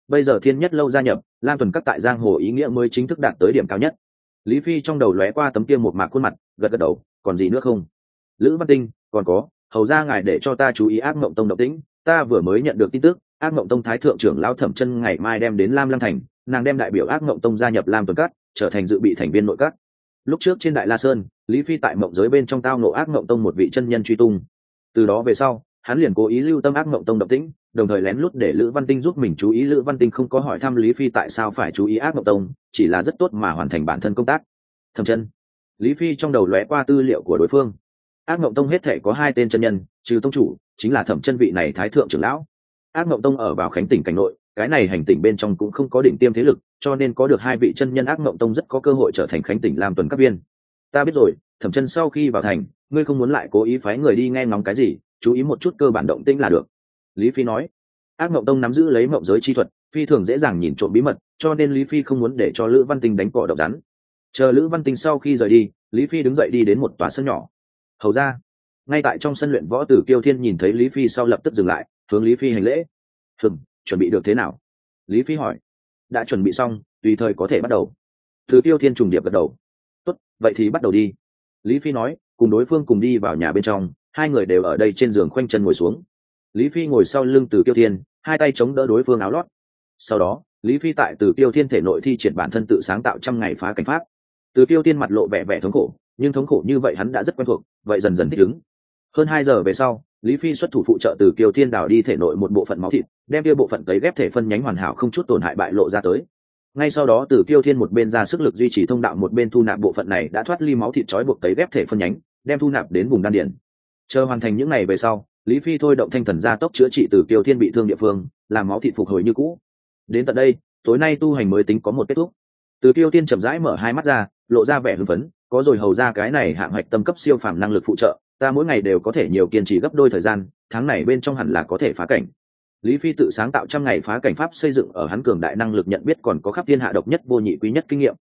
Bây giờ thiên nhất lâu gia nhập, lam tuần Cát tại giang hồ ý nghĩa mới chính thức đạt tới điểm cao nhất. Lý phi trong đầu lóe qua tấm kia một mạc khuôn mặt, gật gật đầu, còn gì nữa không? Lữ văn tinh, còn có, hầu ra ngài để cho ta chú ý ác mộng tông động tĩnh, ta vừa mới nhận được tin tức, ác mộng tông thái thượng trưởng lao thẩm chân ngày mai đem đến lam lăng thành, nàng đem đại biểu ác mộng tông gia nhập lam tuần cát trở thành dự bị thành viên nội các lúc trước trên đại la sơn, lý phi tại mộng giới bên trong tao nộ ác mộng tông một vị chân nhân truy tung. Từ đó về sau, hắn liền cố ý lưu tâm ác mộng tông động tĩnh, đồng thời lén lút để lữ văn tinh giúp mình chú ý. Lữ văn tinh không có hỏi thăm lý phi tại sao phải chú ý ác mộng tông, chỉ là rất tốt mà hoàn thành bản thân công tác. Thầm chân. Lý phi trong đầu lóe qua tư liệu của đối phương. Ác mộng tông hết thể có hai tên chân nhân, trừ tông chủ, chính là thẩm chân vị này thái thượng trưởng lão. Ác mộng tông ở vào khánh tỉnh cảnh nội, cái này hành tỉnh bên trong cũng không có đỉnh tiêm thế lực cho nên có được hai vị chân nhân ác mộng tông rất có cơ hội trở thành khánh tỉnh làm tuần các viên. Ta biết rồi, thẩm chân sau khi vào thành, ngươi không muốn lại cố ý phái người đi nghe ngóng cái gì, chú ý một chút cơ bản động tĩnh là được. Lý phi nói, ác mộng tông nắm giữ lấy mộng giới chi thuật, phi thường dễ dàng nhìn trộm bí mật, cho nên lý phi không muốn để cho lữ văn tinh đánh cỏ độc rắn. Chờ lữ văn tinh sau khi rời đi, lý phi đứng dậy đi đến một tòa sân nhỏ. Hầu ra, ngay tại trong sân luyện võ tử kiêu thiên nhìn thấy lý phi sau lập tức dừng lại, hướng lý phi hành lễ. Hừng chuẩn bị được thế nào? Lý phi hỏi đã chuẩn bị xong, tùy thời có thể bắt đầu. Thứ tiêu thiên trùng điệp gật đầu. Tốt, vậy thì bắt đầu đi. Lý phi nói, cùng đối phương cùng đi vào nhà bên trong, hai người đều ở đây trên giường khoanh chân ngồi xuống. Lý phi ngồi sau lưng từ tiêu thiên, hai tay chống đỡ đối phương áo lót. Sau đó, lý phi tại từ tiêu thiên thể nội thi triển bản thân tự sáng tạo trăm ngày phá cảnh pháp. Từ tiêu thiên mặt lộ vẻ vẻ thống khổ, nhưng thống khổ như vậy hắn đã rất quen thuộc, vậy dần dần thích ứng. Hơn hai giờ về sau lý phi xuất thủ phụ trợ từ kiều thiên đào đi thể nội một bộ phận máu thịt, đem kia bộ phận cấy ghép thể phân nhánh hoàn hảo không chút tổn hại bại lộ ra tới. Ngay sau đó, từ kiều thiên một bên ra sức lực duy trì thông đạo, một bên thu nạp bộ phận này đã thoát ly máu thịt trói buộc cấy ghép thể phân nhánh, đem thu nạp đến vùng đan điển. Chờ hoàn thành những ngày về sau, lý phi thôi động thanh thần gia tốc chữa trị từ kiều thiên bị thương địa phương, làm máu thịt phục hồi như cũ. Đến tận đây, tối nay tu hành mới tính có một kết thúc. Từ kiều thiên chậm rãi mở hai mắt ra, lộ ra vẻ hưng phấn, có rồi hầu ra cái này hạng hoạch tâm cấp siêu phàm năng lực phụ trợ ta mỗi ngày đều có thể nhiều kiên trì gấp đôi thời gian, tháng này bên trong hẳn là có thể phá cảnh. Lý phi tự sáng tạo trăm ngày phá cảnh pháp xây dựng ở hắn cường đại năng lực nhận biết còn có khắp thiên hạ độc nhất vô nhị quý nhất kinh nghiệm.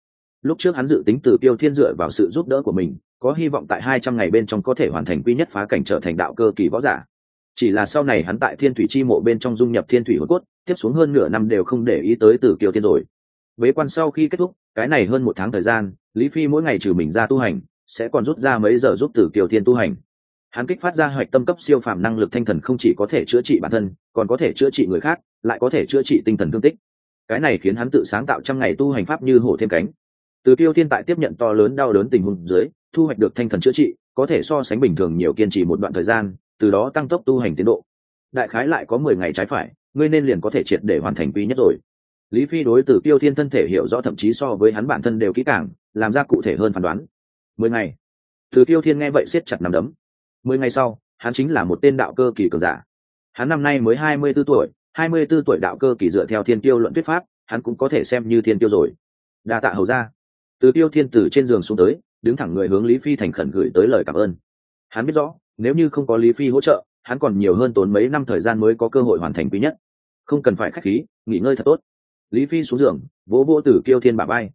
Lúc trước hắn dự tính từ tiêu thiên dựa vào sự giúp đỡ của mình, có hy vọng tại hai trăm ngày bên trong có thể hoàn thành quý nhất phá cảnh trở thành đạo cơ kỳ võ giả. Chỉ là sau này hắn tại thiên thủy chi mộ bên trong dung nhập thiên thủy hồn cốt, tiếp xuống hơn nửa năm đều không để ý tới từ kiều thiên rồi. Bế quan sau khi kết thúc, cái này hơn một tháng thời gian, lý phi mỗi ngày trừ mình ra tu hành, sẽ còn rút ra mấy giờ giúp từ kiều thiên tu hành hắn kích phát ra hoạch tâm cấp siêu phàm năng lực thanh thần không chỉ có thể chữa trị bản thân, còn có thể chữa trị người khác, lại có thể chữa trị tinh thần thương tích. Cái này khiến hắn tự sáng tạo trăm ngày tu hành pháp như hổ thêm cánh. Từ kiêu thiên tại tiếp nhận to lớn đau đớn tình huống dưới, thu hoạch được thanh thần chữa trị, có thể so sánh bình thường nhiều kiên trì một đoạn thời gian, từ đó tăng tốc tu hành tiến độ. Đại khái lại có mười ngày trái phải, ngươi nên liền có thể triệt để hoàn thành quý nhất rồi. Lý phi đối từ kiêu thiên thân thể hiểu rõ thậm chí so với hắn bản thân đều kỹ càng, làm ra cụ thể hơn phán đoán. Mười ngày. Từ kiêu thiên nghe vậy siết chặt nằm đấm mười ngày sau, hắn chính là một tên đạo cơ kỳ cường giả. Hắn năm nay mới hai mươi b ố tuổi, hai mươi b ố tuổi đạo cơ kỳ dựa theo thiên tiêu luận thuyết pháp, hắn cũng có thể xem như thiên tiêu rồi. Đa tạ hầu ra từ tiêu thiên tử trên giường xuống tới, đứng thẳng người hướng lý phi thành khẩn gửi tới lời cảm ơn. Hắn biết rõ, nếu như không có lý phi hỗ trợ, hắn còn nhiều hơn tốn mấy năm thời gian mới có cơ hội hoàn thành quý nhất. Không cần phải k h á c h khí, nghỉ ngơi thật tốt. Lý phi xuống giường, vỗ vỗ từ kiêu thiên bà bay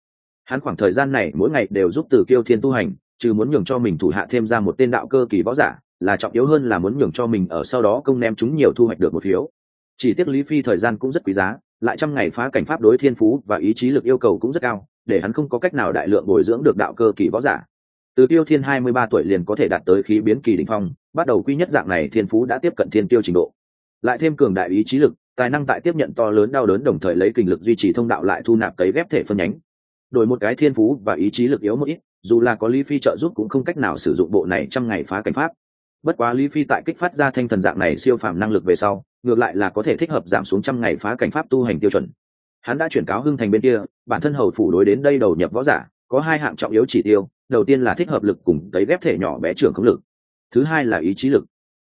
hắn khoảng thời gian này mỗi ngày đều giúp từ kiêu thiên tu hành trừ muốn nhường cho mình thủ hạ thêm ra một tên đạo cơ kỳ võ giả, là trọng yếu hơn là muốn nhường cho mình ở sau đó công ném chúng nhiều thu hoạch được một phiếu. Chỉ tiếc lý phi thời gian cũng rất quý giá, lại trăm ngày phá cảnh pháp đối thiên phú và ý chí lực yêu cầu cũng rất cao, để hắn không có cách nào đại lượng bồi dưỡng được đạo cơ kỳ võ giả. Từ tiêu thiên hai mươi ba tuổi liền có thể đạt tới khí biến kỳ đ ỉ n h phong, bắt đầu quy nhất dạng này thiên phú đã tiếp cận thiên tiêu trình độ. Lại thêm cường đại ý chí lực, tài năng tại tiếp nhận to lớn đau đớn đồng thời lấy kinh lực duy trì thông đạo lại thu nạp cấy ghép thể phân nhánh. Đổi một cái thiên phú và ý chí lực yếu một ít dù là có lý phi trợ giúp cũng không cách nào sử dụng bộ này trăm ngày phá cảnh pháp. Bất quá lý phi tại kích phát ra thanh thần dạng này siêu phàm năng lực về sau, ngược lại là có thể thích hợp giảm xuống trăm ngày phá cảnh pháp tu hành tiêu chuẩn. Hắn đã chuyển cáo hưng thành bên kia, bản thân hầu phủ đối đến đây đầu nhập võ giả, có hai hạng trọng yếu chỉ tiêu, đầu tiên là thích hợp lực cùng cấy ghép thể nhỏ bé trưởng không lực. Thứ hai là ý chí lực.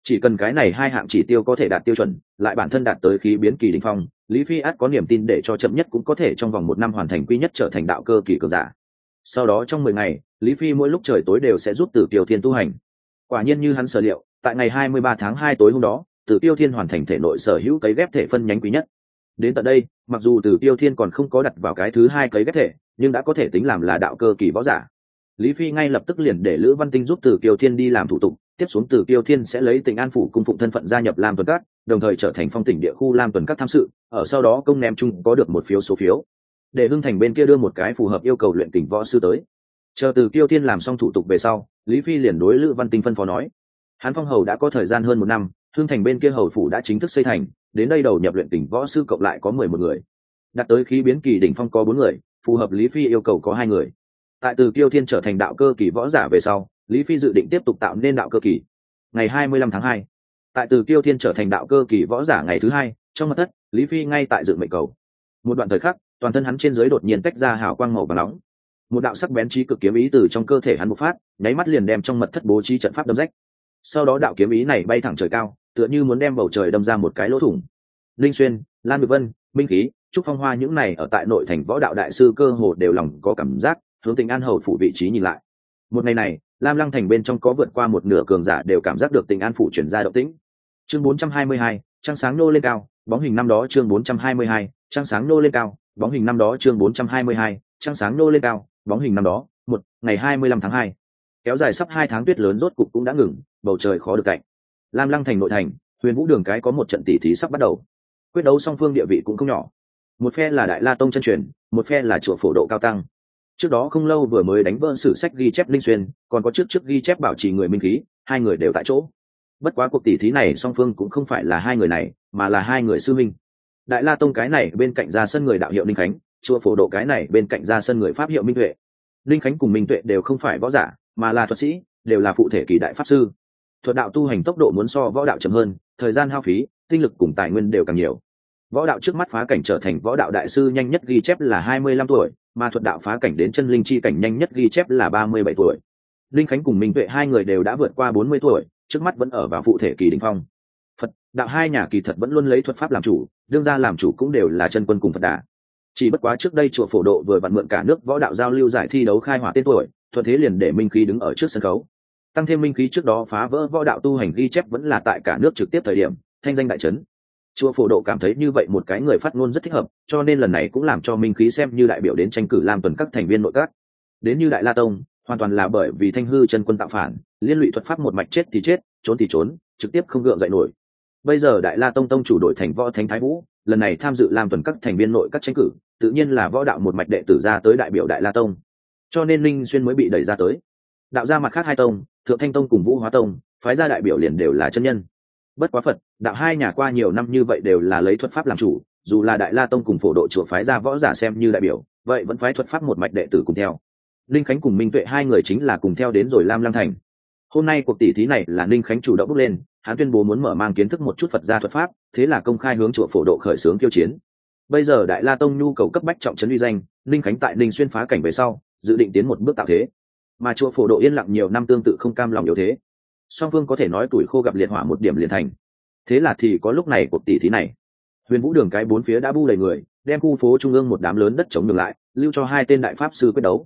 Chỉ cần cái này hai hạng chỉ tiêu có thể đạt tiêu chuẩn, lại bản thân đạt tới khí biến kỳ đình phong, lý phi át có niềm tin để cho chậm nhất cũng có thể trong vòng một năm hoàn thành quy nhất trở thành đạo cơ kỳ cường giả sau đó trong mười ngày, lý phi mỗi lúc trời tối đều sẽ giúp tử Tiêu thiên tu hành. Quả nhiên như hắn sở liệu, tại ngày hai mươi ba tháng hai tối hôm đó, tử tiêu thiên hoàn thành thể nội sở hữu cấy ghép thể phân nhánh quý nhất. Đến tận đây, mặc dù tử tiêu thiên còn không có đặt vào cái thứ hai cấy ghép thể, nhưng đã có thể tính làm là đạo cơ kỳ võ giả. Lý phi ngay lập tức liền để lữ văn tinh giúp tử Tiêu thiên đi làm thủ tục, tiếp xuống tử Tiêu thiên sẽ lấy tỉnh an phủ cung phụng thân phận gia nhập lam tuần các, đồng thời trở thành phong tỉnh địa khu lam tuần các tham sự, ở sau đó công ném chung có được một phiếu số phiếu để hưng thành bên kia đưa một cái phù hợp yêu cầu luyện kình võ sư tới. Chờ từ kiêu thiên làm xong thủ tục về sau, lý phi liền đối lữ văn tinh phân phó nói. Hán phong hầu đã có thời gian hơn một năm, hưng thành bên kia hầu phủ đã chính thức xây thành, đến đây đầu nhập luyện kình võ sư cộng lại có mười một người. Đặt tới khí biến kỳ đỉnh phong có bốn người, phù hợp lý phi yêu cầu có hai người. Tại từ kiêu thiên trở thành đạo cơ kỳ võ giả về sau, lý phi dự định tiếp tục tạo nên đạo cơ kỳ. Ngày hai mươi lăm tháng hai, tại từ kiêu thiên trở thành đạo cơ kỳ võ giả ngày thứ hai, trong mặt thất, lý phi ngay tại dự mệnh cầu. Một đoạn thời khắc toàn thân hắn trên dưới đột nhiên tách ra hào quang màu và nóng. Một đạo sắc bén trí cực kiếm ý từ trong cơ thể hắn bộc phát nháy mắt liền đem trong mật thất bố trí trận pháp đâm rách. Sau đó đạo kiếm ý này bay thẳng trời cao tựa như muốn đem bầu trời đâm ra một cái lỗ thủng. Linh xuyên lan ngực vân minh khí trúc phong hoa những này ở tại nội thành võ đạo đại sư cơ hồ đều lòng có cảm giác hướng tình an hầu phủ vị trí nhìn lại. Một ngày này lam lăng thành bên trong có vượt qua một nửa cường giả đều cảm giác được tình an phủ chuyển ra động tĩnh. Chương 422, trăng sáng nô lên cao bóng hình năm đó chương 422, trăng sáng nô lên cao bóng hình năm đó chương 422, trăng sáng nô lên cao bóng hình năm đó một ngày 25 tháng 2. kéo dài sắp hai tháng tuyết lớn rốt cục cũng đã ngừng bầu trời khó được cạnh. Lam lăng thành nội thành huyền vũ đường cái có một trận tỷ thí sắp bắt đầu. Quyết đấu song phương địa vị cũng không nhỏ. Một phe là đại la tông chân truyền một phe là chùa phổ độ cao tăng. Trước đó không lâu vừa mới đánh vỡ sử sách ghi chép linh xuyên còn có trước trước ghi chép bảo trì người minh khí hai người đều tại chỗ. Bất quá cuộc tỷ thí này song phương cũng không phải là hai người này mà là hai người sư minh đại la tông cái này bên cạnh ra sân người đạo hiệu ninh khánh, chùa phổ độ cái này bên cạnh ra sân người pháp hiệu minh tuệ. Ninh khánh cùng minh tuệ đều không phải võ giả, mà là thuật sĩ, đều là phụ thể kỳ đại pháp sư. Thuật đạo tu hành tốc độ muốn so võ đạo chậm hơn, thời gian hao phí, tinh lực cùng tài nguyên đều càng nhiều. Võ đạo trước mắt phá cảnh trở thành võ đạo đại sư nhanh nhất ghi chép là hai mươi lăm tuổi, mà thuật đạo phá cảnh đến chân linh chi cảnh nhanh nhất ghi chép là ba mươi bảy tuổi. Linh khánh cùng minh tuệ hai người đều đã vượt qua bốn mươi tuổi, trước mắt vẫn ở vào phụ thể kỳ đình phong đạo hai nhà kỳ thật vẫn luôn lấy thuật pháp làm chủ, đương ra làm chủ cũng đều là chân quân cùng phật đà. Chỉ bất quá trước đây chùa phổ độ vừa vặn mượn cả nước võ đạo giao lưu giải thi đấu khai hỏa tên tuổi, thuận thế liền để minh khí đứng ở trước sân khấu. Tăng thêm minh khí trước đó phá vỡ võ đạo tu hành ghi chép vẫn là tại cả nước trực tiếp thời điểm, thanh danh đại trấn chùa phổ độ cảm thấy như vậy một cái người phát ngôn rất thích hợp, cho nên lần này cũng làm cho minh khí xem như đại biểu đến tranh cử làm tuần các thành viên nội các. Đến như đại la tông, hoàn toàn là bởi vì thanh hư chân quân tạo phản, liên lụy thuật pháp một mạch chết thì chết, trốn thì trốn, trực tiếp không gượng dậy nổi bây giờ đại la tông tông chủ đội thành võ thánh thái vũ, lần này tham dự làm tuần các thành viên nội các tranh cử, tự nhiên là võ đạo một mạch đệ tử ra tới đại biểu đại la tông. Cho nên linh xuyên mới bị đẩy ra tới. Đạo ra mặt khác hai tông, thượng thanh tông cùng vũ hóa tông, phái ra đại biểu liền đều là chân nhân. Bất quá phật, đạo hai nhà qua nhiều năm như vậy đều là lấy thuật pháp làm chủ, dù là đại la tông cùng phổ độ chùa phái ra võ giả xem như đại biểu, vậy vẫn phái thuật pháp một mạch đệ tử cùng theo. Linh khánh cùng minh tuệ hai người chính là cùng theo đến rồi lam lăng thành hôm nay cuộc tỷ thí này là ninh khánh chủ động bước lên, hắn tuyên bố muốn mở mang kiến thức một chút phật gia thuật pháp, thế là công khai hướng chùa phổ độ khởi xướng kiêu chiến. Bây giờ đại la tông nhu cầu cấp bách trọng trấn uy danh, ninh khánh tại ninh xuyên phá cảnh về sau, dự định tiến một bước tạo thế. Mà chùa phổ độ yên lặng nhiều năm tương tự không cam lòng yếu thế. Song phương có thể nói tuổi khô gặp liệt hỏa một điểm liền thành. Thế là thì có lúc này cuộc tỷ thí này. Huyền vũ đường cái bốn phía đã bu đầy người, đem khu phố trung ương một đám lớn đất chống ngược lại, lưu cho hai tên đại pháp sư quyết đấu.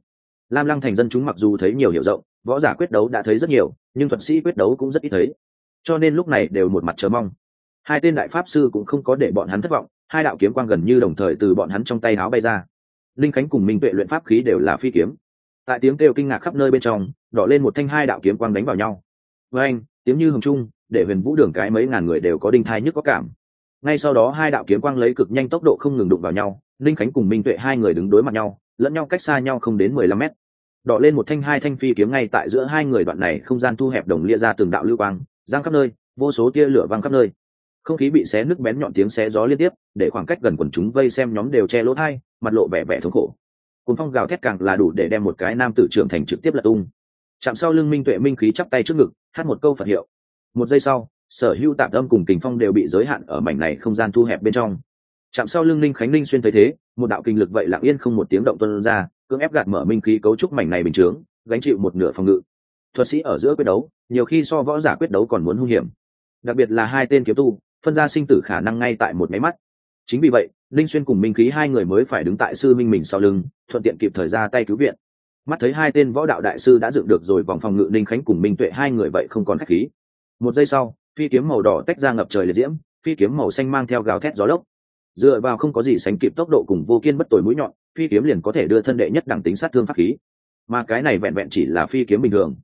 Lam lăng thành dân chúng mặc dù thấy nhiều hiểu rộng võ giả quyết đấu đã thấy rất nhiều, nhưng thuật sĩ quyết đấu cũng rất ít thấy. Cho nên lúc này đều một mặt chờ mong. Hai tên đại pháp sư cũng không có để bọn hắn thất vọng, hai đạo kiếm quang gần như đồng thời từ bọn hắn trong tay áo bay ra. Linh khánh cùng minh tuệ luyện pháp khí đều là phi kiếm. Tại tiếng kêu kinh ngạc khắp nơi bên trong, đỏ lên một thanh hai đạo kiếm quang đánh vào nhau. Với anh, tiếng như hồng trung, để huyền vũ đường cái mấy ngàn người đều có đinh thai nhức có cảm. Ngay sau đó hai đạo kiếm quang lấy cực nhanh tốc độ không ngừng đụng vào nhau, linh khánh cùng minh tuệ hai người đứng đối mặt nhau, lẫn nhau cách xa nhau không đến mười lăm mét đọ lên một thanh hai thanh phi kiếm ngay tại giữa hai người đoạn này không gian thu hẹp đồng lia ra từng đạo lưu quang, giang khắp nơi, vô số tia lửa văng khắp nơi. Không khí bị xé nước bén nhọn tiếng xé gió liên tiếp, để khoảng cách gần quần chúng vây xem nhóm đều che lỗ thai, mặt lộ vẻ vẻ thống khổ. Cùng phong gào thét càng là đủ để đem một cái nam tử trưởng thành trực tiếp lật tung. Chạm sau lưng minh tuệ minh khí chắp tay trước ngực, hát một câu phật hiệu. Một giây sau, sở hữu tạm âm cùng kình phong đều bị giới hạn ở mảnh này không gian thu hẹp bên trong. Chạm sau lưng linh khánh linh xuyên thấy thế, một đạo kinh lực vậy lặng yên không một tiếng động tuân ra cưỡng ép gạt mở minh khí cấu trúc mảnh này bình chướng, gánh chịu một nửa phòng ngự. Thuật sĩ ở giữa quyết đấu, nhiều khi so võ giả quyết đấu còn muốn hung hiểm. Đặc biệt là hai tên kiếm tu, phân ra sinh tử khả năng ngay tại một máy mắt. Chính vì vậy, linh xuyên cùng minh khí hai người mới phải đứng tại sư minh mình sau lưng, thuận tiện kịp thời ra tay cứu viện. Mắt thấy hai tên võ đạo đại sư đã dựng được rồi vòng phòng ngự linh khánh cùng minh tuệ hai người vậy không còn khách khí. Một giây sau, phi kiếm màu đỏ tách ra ngập trời liệt diễm, phi kiếm màu xanh mang theo gào thét gió lốc dựa vào không có gì sánh kịp tốc độ cùng vô kiên bất tồi mũi nhọn, phi kiếm liền có thể đưa thân đệ nhất đẳng tính sát thương pháp khí. Mà cái này vẹn vẹn chỉ là phi kiếm bình thường.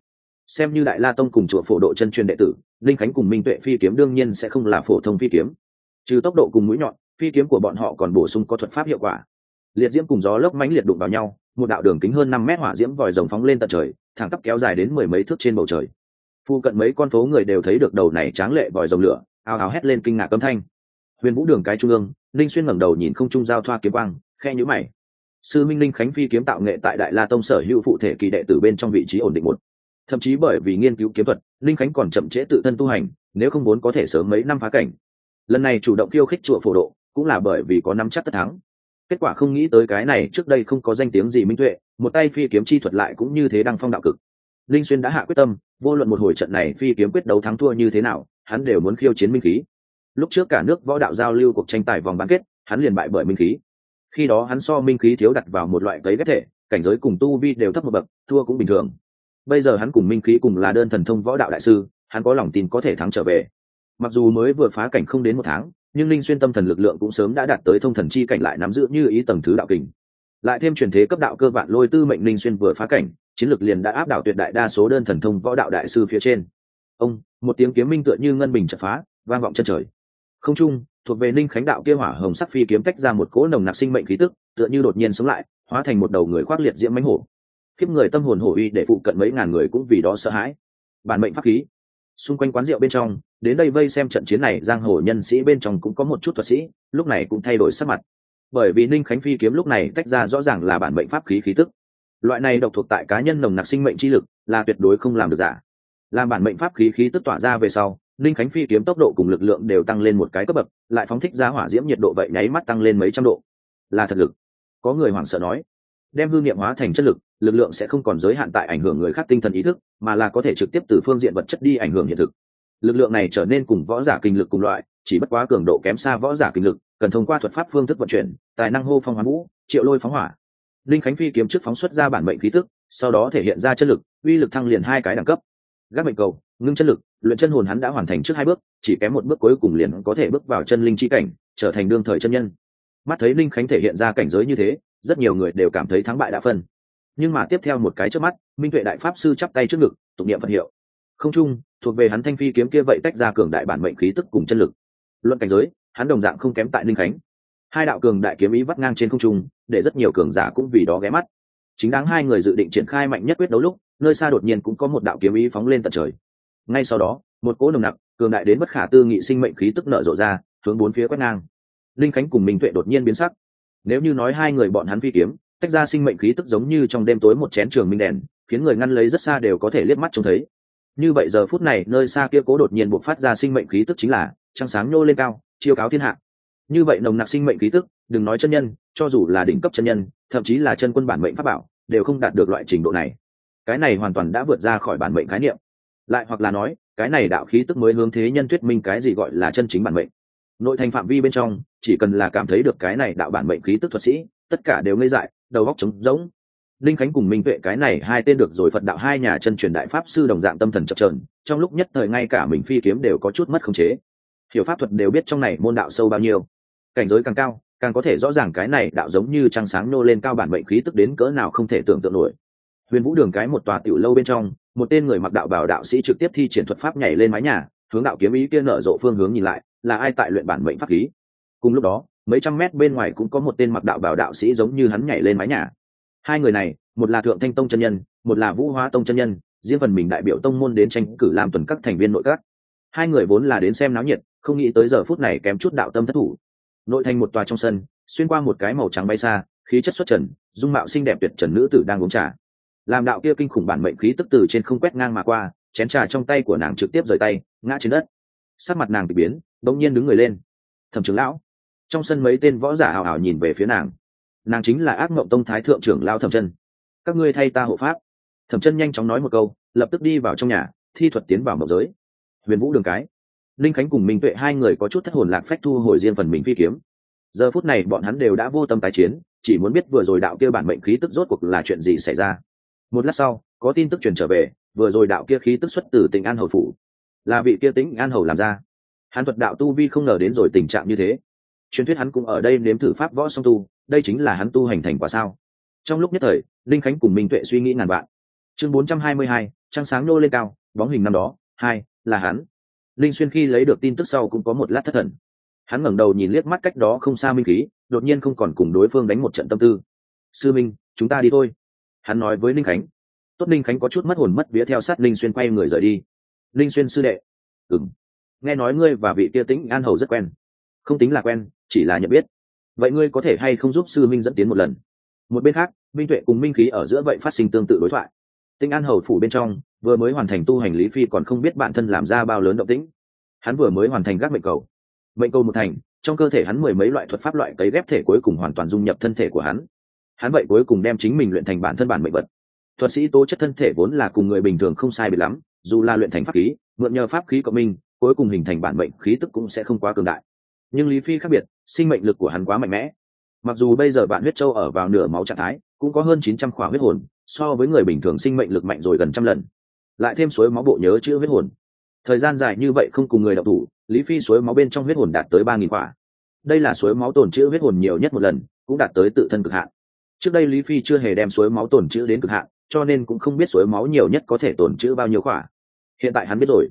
Xem như đại la tông cùng chùa phổ độ chân truyền đệ tử, linh khánh cùng minh tuệ phi kiếm đương nhiên sẽ không là phổ thông phi kiếm. Trừ tốc độ cùng mũi nhọn, phi kiếm của bọn họ còn bổ sung có thuật pháp hiệu quả. Liệt diễm cùng gió lốc mãnh liệt đụng vào nhau, một đạo đường kính hơn năm mét hỏa diễm vòi rồng phóng lên tận trời, thẳng tắp kéo dài đến mười mấy thước trên bầu trời. Phu cận mấy con phố người đều thấy được đầu này tráng lệ vòi rồng lửa, ào ào hét lên kinh ngạc âm thanh. Huyền vũ đường cái trung ương linh xuyên ngẩng đầu nhìn không trung giao thoa kiếm quang khe nhữ mày. Sư minh linh khánh phi kiếm tạo nghệ tại đại la tông sở hữu phụ thể kỳ đệ tử bên trong vị trí ổn định một. Thậm chí bởi vì nghiên cứu kiếm thuật, linh khánh còn chậm trễ tự thân tu hành, nếu không muốn có thể sớm mấy năm phá cảnh. Lần này chủ động khiêu khích chùa phổ độ, cũng là bởi vì có nắm chắc tất thắng. Kết quả không nghĩ tới cái này, trước đây không có danh tiếng gì minh tuệ, một tay phi kiếm chi thuật lại cũng như thế đăng phong đạo cực. Linh xuyên đã hạ quyết tâm, vô luận một hồi trận này phi kiếm quyết đấu thắng thua như thế nào, hắn đều muốn khiêu chiến minh khí lúc trước cả nước võ đạo giao lưu cuộc tranh tài vòng bán kết, hắn liền bại bởi minh khí. Khi đó hắn so minh khí thiếu đặt vào một loại cấy ghép thể, cảnh giới cùng tu vi đều thấp một bậc, thua cũng bình thường. Bây giờ hắn cùng minh khí cùng là đơn thần thông võ đạo đại sư, hắn có lòng tin có thể thắng trở về. Mặc dù mới vừa phá cảnh không đến một tháng, nhưng linh xuyên tâm thần lực lượng cũng sớm đã đạt tới thông thần chi cảnh lại nắm giữ như ý tầng thứ đạo kình. Lại thêm truyền thế cấp đạo cơ vạn lôi tư mệnh linh xuyên vừa phá cảnh, chiến lược liền đã áp đảo tuyệt đại đa số đơn thần thông võ đạo đại sư phía trên. Ông, một tiếng kiếm minh tựa như ngân bình chặt phá, vang vọng chân trời không trung thuộc về ninh khánh đạo kia hỏa hồng sắc phi kiếm tách ra một cỗ nồng nặc sinh mệnh khí tức, tựa như đột nhiên sống lại, hóa thành một đầu người khoác liệt diễm mánh hổ. Khiếp người tâm hồn hổ uy để phụ cận mấy ngàn người cũng vì đó sợ hãi. Bản mệnh pháp khí. Xung quanh quán rượu bên trong, đến đây vây xem trận chiến này, giang hồ nhân sĩ bên trong cũng có một chút thuật sĩ, lúc này cũng thay đổi sắc mặt. Bởi vì ninh khánh phi kiếm lúc này tách ra rõ ràng là bản mệnh pháp khí khí tức. Loại này độc thuộc tại cá nhân nồng nặc sinh mệnh chi lực là tuyệt đối không làm được giả. Làm bản mệnh pháp khí khí tức tỏa ra về sau ninh khánh phi kiếm tốc độ cùng lực lượng đều tăng lên một cái cấp bậc, lại phóng thích ra hỏa diễm nhiệt độ vậy nháy mắt tăng lên mấy trăm độ. Là thật lực. Có người hoảng sợ nói, đem hư niệm hóa thành chất lực lực lượng sẽ không còn giới hạn tại ảnh hưởng người khác tinh thần ý thức, mà là có thể trực tiếp từ phương diện vật chất đi ảnh hưởng hiện thực. Lực lượng này trở nên cùng võ giả kinh lực cùng loại, chỉ bất quá cường độ kém xa võ giả kinh lực, cần thông qua thuật pháp phương thức vận chuyển, tài năng hô phong hoán vũ, triệu lôi phóng hỏa. Linh khánh phi kiếm trước phóng xuất ra bản mệnh khí tức, sau đó thể hiện ra chất lực, uy lực thăng liền hai cái đẳng cấp. Gác mệnh cầu, ngưng chất lực luyện chân hồn hắn đã hoàn thành trước hai bước, chỉ kém một bước cuối cùng liền có thể bước vào chân linh chi cảnh, trở thành đương thời chân nhân. Mắt thấy linh khánh thể hiện ra cảnh giới như thế, rất nhiều người đều cảm thấy thắng bại đã phân. Nhưng mà tiếp theo một cái trước mắt, minh tuệ đại pháp sư chắp tay trước ngực tục niệm phật hiệu. Không chung, thuộc về hắn thanh phi kiếm kia vậy tách ra cường đại bản mệnh khí tức cùng chân lực. Luận cảnh giới, hắn đồng dạng không kém tại linh khánh. Hai đạo cường đại kiếm ý vắt ngang trên không trung, để rất nhiều cường giả cũng vì đó ghé mắt. Chính đáng hai người dự định triển khai mạnh nhất quyết đấu lúc, nơi xa đột nhiên cũng có một đạo kiếm ý phóng lên tận trời ngay sau đó, một cỗ nồng nặc, cường đại đến bất khả tư nghị sinh mệnh khí tức nở rộ ra, hướng bốn phía quét ngang. Linh khánh cùng minh tuệ đột nhiên biến sắc. Nếu như nói hai người bọn hắn phi kiếm, tách ra sinh mệnh khí tức giống như trong đêm tối một chén trường minh đèn, khiến người ngăn lấy rất xa đều có thể liếc mắt trông thấy. Như vậy giờ phút này, nơi xa kia cố đột nhiên buộc phát ra sinh mệnh khí tức chính là trăng sáng nhô lên cao, chiêu cáo thiên hạ. Như vậy nồng nặc sinh mệnh khí tức, đừng nói chân nhân, cho dù là đỉnh cấp chân nhân, thậm chí là chân quân bản mệnh pháp bảo, đều không đạt được loại trình độ này. Cái này hoàn toàn đã vượt ra khỏi bản mệnh khái niệm lại hoặc là nói, cái này đạo khí tức mới hướng thế nhân thuyết minh cái gì gọi là chân chính bản mệnh. Nội thành phạm vi bên trong, chỉ cần là cảm thấy được cái này đạo bản mệnh khí tức thuật sĩ, tất cả đều ngây dại, đầu góc trống rỗng. Linh khánh cùng minh tuệ, cái này hai tên được rồi phật đạo hai nhà chân truyền đại pháp sư đồng dạng tâm thần chập trờn trong lúc nhất thời ngay cả mình phi kiếm đều có chút mất khống chế. Hiểu pháp thuật đều biết trong này môn đạo sâu bao nhiêu. Cảnh giới càng cao, càng có thể rõ ràng cái này đạo giống như trăng sáng nô lên cao bản mệnh khí tức đến cỡ nào không thể tưởng tượng nổi huyền vũ đường cái một tòa tiểu lâu bên trong, một tên người mặc đạo bảo đạo sĩ trực tiếp thi triển thuật pháp nhảy lên mái nhà, hướng đạo kiếm ý kia nở rộ phương hướng nhìn lại, là ai tại luyện bản mệnh pháp khí? Cùng lúc đó, mấy trăm mét bên ngoài cũng có một tên mặc đạo bảo đạo sĩ giống như hắn nhảy lên mái nhà. Hai người này, một là thượng thanh tông chân nhân, một là vũ hóa tông chân nhân, riêng phần mình đại biểu tông môn đến tranh cử làm tuần các thành viên nội các. Hai người vốn là đến xem náo nhiệt, không nghĩ tới giờ phút này kém chút đạo tâm thất thủ. Nội thành một tòa trong sân, xuyên qua một cái màu trắng bay xa, khí chất xuất trần, dung mạo xinh đẹp tuyệt trần nữ tử đang uống trà làm đạo kia kinh khủng bản mệnh khí tức từ trên không quét ngang mà qua, chén trà trong tay của nàng trực tiếp rời tay, ngã trên đất. Sắc mặt nàng bị biến bỗng nhiên đứng người lên. Thẩm trưởng lão. Trong sân mấy tên võ giả hào hào nhìn về phía nàng. Nàng chính là ác mộng tông thái thượng trưởng lao thẩm chân. Các ngươi thay ta hộ pháp. Thẩm chân nhanh chóng nói một câu, lập tức đi vào trong nhà, thi thuật tiến vào mộng giới. Huyền vũ đường cái. Linh khánh cùng minh tuệ hai người có chút thất hồn lạc phách thu hồi riêng phần mình phi kiếm. Giờ phút này bọn hắn đều đã vô tâm tái chiến, chỉ muốn biết vừa rồi đạo kia bản mệnh khí tức rốt cuộc là chuyện gì xảy ra một lát sau có tin tức truyền trở về vừa rồi đạo kia khí tức xuất từ tỉnh an hầu phủ. Là vị kia tính an hầu làm ra. Hắn thuật đạo tu vi không ngờ đến rồi tình trạng như thế. Truyền thuyết hắn cũng ở đây nếm thử pháp võ song tu đây chính là hắn tu hành thành quả sao? Trong lúc nhất thời linh khánh cùng minh tuệ suy nghĩ ngàn vạn. Chương 422, trăng sáng nô lên cao bóng hình năm đó hai là hắn. Linh xuyên khi lấy được tin tức sau cũng có một lát thất thần. Hắn ngẩng đầu nhìn liếc mắt cách đó không xa minh khí đột nhiên không còn cùng đối phương đánh một trận tâm tư. Sư minh chúng ta đi thôi hắn nói với ninh khánh. Tốt, ninh khánh có chút mất hồn mất vía theo sát ninh xuyên quay người rời đi. Ninh xuyên sư đệ. Ừng nghe nói ngươi và vị kia tĩnh an hầu rất quen. Không tính là quen, chỉ là nhận biết. Vậy ngươi có thể hay không giúp sư minh dẫn tiến một lần? Một bên khác, minh tuệ cùng minh khí ở giữa vậy phát sinh tương tự đối thoại. Tinh an hầu phủ bên trong, vừa mới hoàn thành tu hành lý phi còn không biết bản thân làm ra bao lớn động tĩnh. Hắn vừa mới hoàn thành gác mệnh cầu. Mệnh cầu một thành, trong cơ thể hắn mười mấy loại thuật pháp loại cấy ghép thể cuối cùng hoàn toàn dung nhập thân thể của hắn hắn vậy cuối cùng đem chính mình luyện thành bản thân bản mệnh vật. Thuật sĩ tố chất thân thể vốn là cùng người bình thường không sai biệt lắm, dù là luyện thành pháp khí, mượn nhờ pháp khí cộng minh, cuối cùng hình thành bản mệnh khí tức cũng sẽ không quá cường đại. Nhưng lý phi khác biệt, sinh mệnh lực của hắn quá mạnh mẽ. Mặc dù bây giờ bạn huyết châu ở vào nửa máu trạng thái, cũng có hơn chín trăm khỏa huyết hồn, so với người bình thường sinh mệnh lực mạnh rồi gần trăm lần. Lại thêm suối máu bộ nhớ chữ huyết hồn. Thời gian dài như vậy không cùng người đọc thủ, lý phi suối máu bên trong huyết hồn đạt tới ba nghìn quả đây là suối máu tồn chữ huyết hồn nhiều nhất một lần, cũng đạt tới tự thân cực hạn trước đây lý phi chưa hề đem suối máu tồn chữ đến cực hạn, cho nên cũng không biết suối máu nhiều nhất có thể tồn chữ bao nhiêu khỏa. hiện tại hắn biết rồi.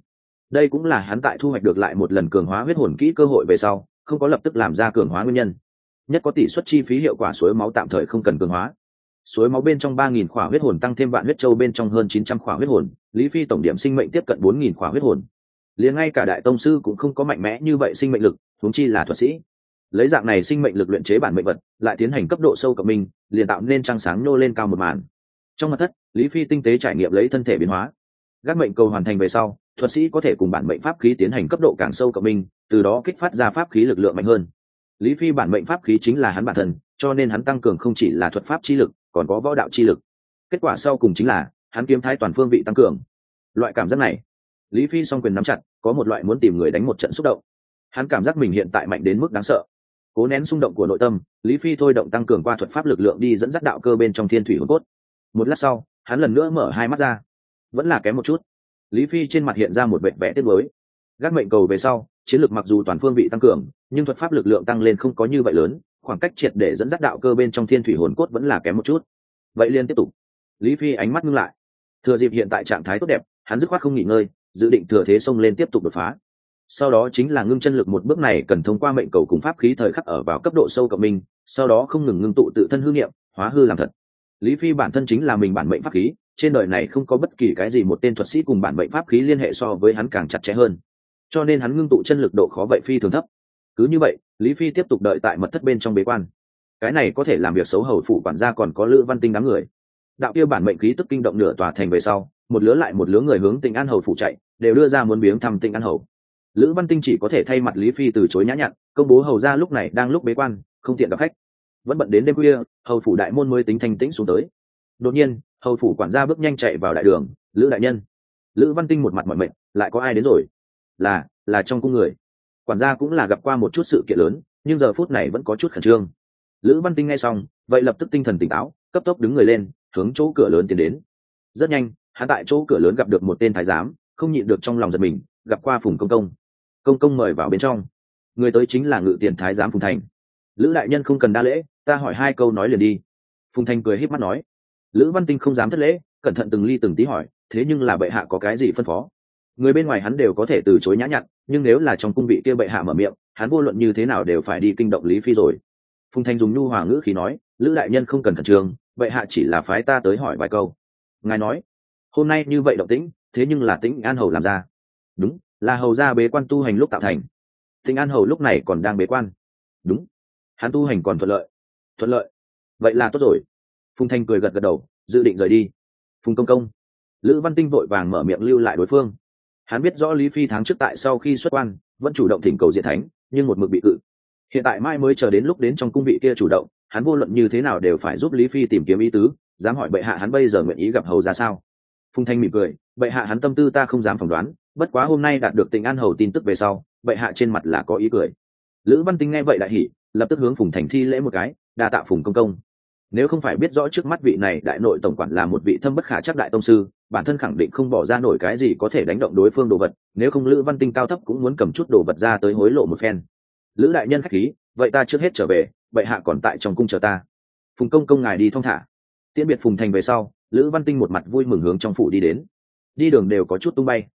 Đây cũng là hắn tại thu hoạch được lại một lần cường hóa huyết hồn kỹ cơ hội về sau, không có lập tức làm ra cường hóa nguyên nhân. Nhất có tỷ suất chi phí hiệu quả suối máu tạm thời không cần cường hóa. Suối máu bên trong ba nghìn khỏa huyết hồn tăng thêm vạn huyết châu bên trong hơn chín trăm khỏa huyết hồn, lý phi tổng điểm sinh mệnh tiếp cận bốn nghìn khỏa huyết hồn. Liền ngay cả đại tông sư cũng không có mạnh mẽ như vậy sinh mệnh lực thúng chi là thuật sĩ lấy dạng này sinh mệnh lực luyện chế bản mệnh vật, lại tiến hành cấp độ sâu cộng minh, liền tạo nên trăng sáng nô lên cao một màn. Trong mặt thất, lý phi tinh tế trải nghiệm lấy thân thể biến hóa. Gác mệnh cầu hoàn thành về sau, thuật sĩ có thể cùng bản mệnh pháp khí tiến hành cấp độ càng sâu cộng minh, từ đó kích phát ra pháp khí lực lượng mạnh hơn. Lý phi bản mệnh pháp khí chính là hắn bản thân, cho nên hắn tăng cường không chỉ là thuật pháp chi lực, còn có võ đạo chi lực. Kết quả sau cùng chính là, hắn kiếm thái toàn phương vị tăng cường. Loại cảm giác này, lý phi song quyền nắm chặt, có một loại muốn tìm người đánh một trận xúc động. Hắn cảm giác mình hiện tại mạnh đến mức đáng sợ cố nén xung động của nội tâm, lý phi thôi động tăng cường qua thuật pháp lực lượng đi dẫn dắt đạo cơ bên trong thiên thủy hồn cốt. Một lát sau, hắn lần nữa mở hai mắt ra. Vẫn là kém một chút. Lý phi trên mặt hiện ra một vệ vẽ tiết mới gác mệnh cầu về sau, chiến lược mặc dù toàn phương vị tăng cường, nhưng thuật pháp lực lượng tăng lên không có như vậy lớn, khoảng cách triệt để dẫn dắt đạo cơ bên trong thiên thủy hồn cốt vẫn là kém một chút. Vậy liên tiếp tục. Lý phi ánh mắt ngưng lại. Thừa dịp hiện tại trạng thái tốt đẹp, hắn dứt khoát không nghỉ ngơi, dự định thừa thế xông lên tiếp tục đột phá sau đó chính là ngưng chân lực một bước này cần thông qua mệnh cầu cùng pháp khí thời khắc ở vào cấp độ sâu cộng minh, sau đó không ngừng ngưng tụ tự thân hư nghiệm hóa hư làm thật. Lý phi bản thân chính là mình bản mệnh pháp khí, trên đời này không có bất kỳ cái gì một tên thuật sĩ cùng bản mệnh pháp khí liên hệ so với hắn càng chặt chẽ hơn. Cho nên hắn ngưng tụ chân lực độ khó vậy phi thường thấp. Cứ như vậy, lý phi tiếp tục đợi tại mật thất bên trong bế quan. Cái này có thể làm việc xấu hầu phụ quản gia còn có lữ văn tinh đám người. Đạo kia bản mệnh khí tức kinh động nửa tòa thành về sau, một lứa lại một lứa người hướng tỉnh an hầu phụ chạy, đều đưa ra muốn biếng thăm tỉnh an hầu lữ văn tinh chỉ có thể thay mặt lý phi từ chối nhã nhặn, công bố hầu ra lúc này đang lúc bế quan, không tiện gặp khách. Vẫn bận đến đêm khuya, hầu phủ đại môn mới tính thanh tĩnh xuống tới. Đột nhiên, hầu phủ quản gia bước nhanh chạy vào đại đường, lữ đại nhân. Lữ văn tinh một mặt mọi mệnh lại có ai đến rồi? Là là trong cung người. Quản gia cũng là gặp qua một chút sự kiện lớn, nhưng giờ phút này vẫn có chút khẩn trương. Lữ văn tinh nghe xong, vậy lập tức tinh thần tỉnh táo, cấp tốc đứng người lên, hướng chỗ cửa lớn tiến đến. Rất nhanh, hắn tại chỗ cửa lớn gặp được một tên thái giám, không nhịn được trong lòng giật mình, gặp qua phùng công công công công mời vào bên trong. Người tới chính là ngự tiền thái giám phùng thành. Lữ đại nhân không cần đa lễ, ta hỏi hai câu nói liền đi. Phùng thành cười híp mắt nói. Lữ văn tinh không dám thất lễ, cẩn thận từng ly từng tí hỏi, thế nhưng là bệ hạ có cái gì phân phó? Người bên ngoài hắn đều có thể từ chối nhã nhặn, nhưng nếu là trong cung vị kia bệ hạ mở miệng, hắn vô luận như thế nào đều phải đi kinh động lý phi rồi. Phùng thanh dùng nhu hòa ngữ khí nói, lữ đại nhân không cần khẩn trương, bệ hạ chỉ là phái ta tới hỏi vài câu. Ngài nói, hôm nay như vậy động tĩnh, thế nhưng là tĩnh an hầu làm ra. Đúng là hầu ra bế quan tu hành lúc tạo thành. Thịnh an hầu lúc này còn đang bế quan. Đúng. Hắn tu hành còn thuận lợi. Thuận lợi. Vậy là tốt rồi. Phùng thanh cười gật gật đầu, dự định rời đi. Phùng công công. Lữ văn tinh vội vàng mở miệng lưu lại đối phương. Hắn biết rõ lý phi tháng trước tại sau khi xuất quan, vẫn chủ động thỉnh cầu diện thánh, nhưng một mực bị cự. Hiện tại mai mới chờ đến lúc đến trong cung vị kia chủ động, hắn vô luận như thế nào đều phải giúp lý phi tìm kiếm ý tứ, dám hỏi bệ hạ hắn bây giờ nguyện ý gặp hầu ra sao? Phùng thanh mỉm cười, bệ hạ hắn tâm tư ta không dám phỏng đoán bất quá hôm nay đạt được tình an hầu tin tức về sau, bệ hạ trên mặt là có ý cười. Lữ văn tinh nghe vậy đại hỉ, lập tức hướng phùng thành thi lễ một cái, đa tạ phùng công công. Nếu không phải biết rõ trước mắt vị này đại nội tổng quản là một vị thâm bất khả chắc đại tông sư, bản thân khẳng định không bỏ ra nổi cái gì có thể đánh động đối phương đồ vật, nếu không lữ văn tinh cao thấp cũng muốn cầm chút đồ vật ra tới hối lộ một phen. Lữ đại nhân khách khí, vậy ta trước hết trở về, bệ hạ còn tại trong cung chờ ta. Phùng công công ngài đi thong thả. Tiễn biệt phùng thành về sau, lữ văn tinh một mặt vui mừng hướng trong phủ đi đến. Đi đường đều có chút tung bay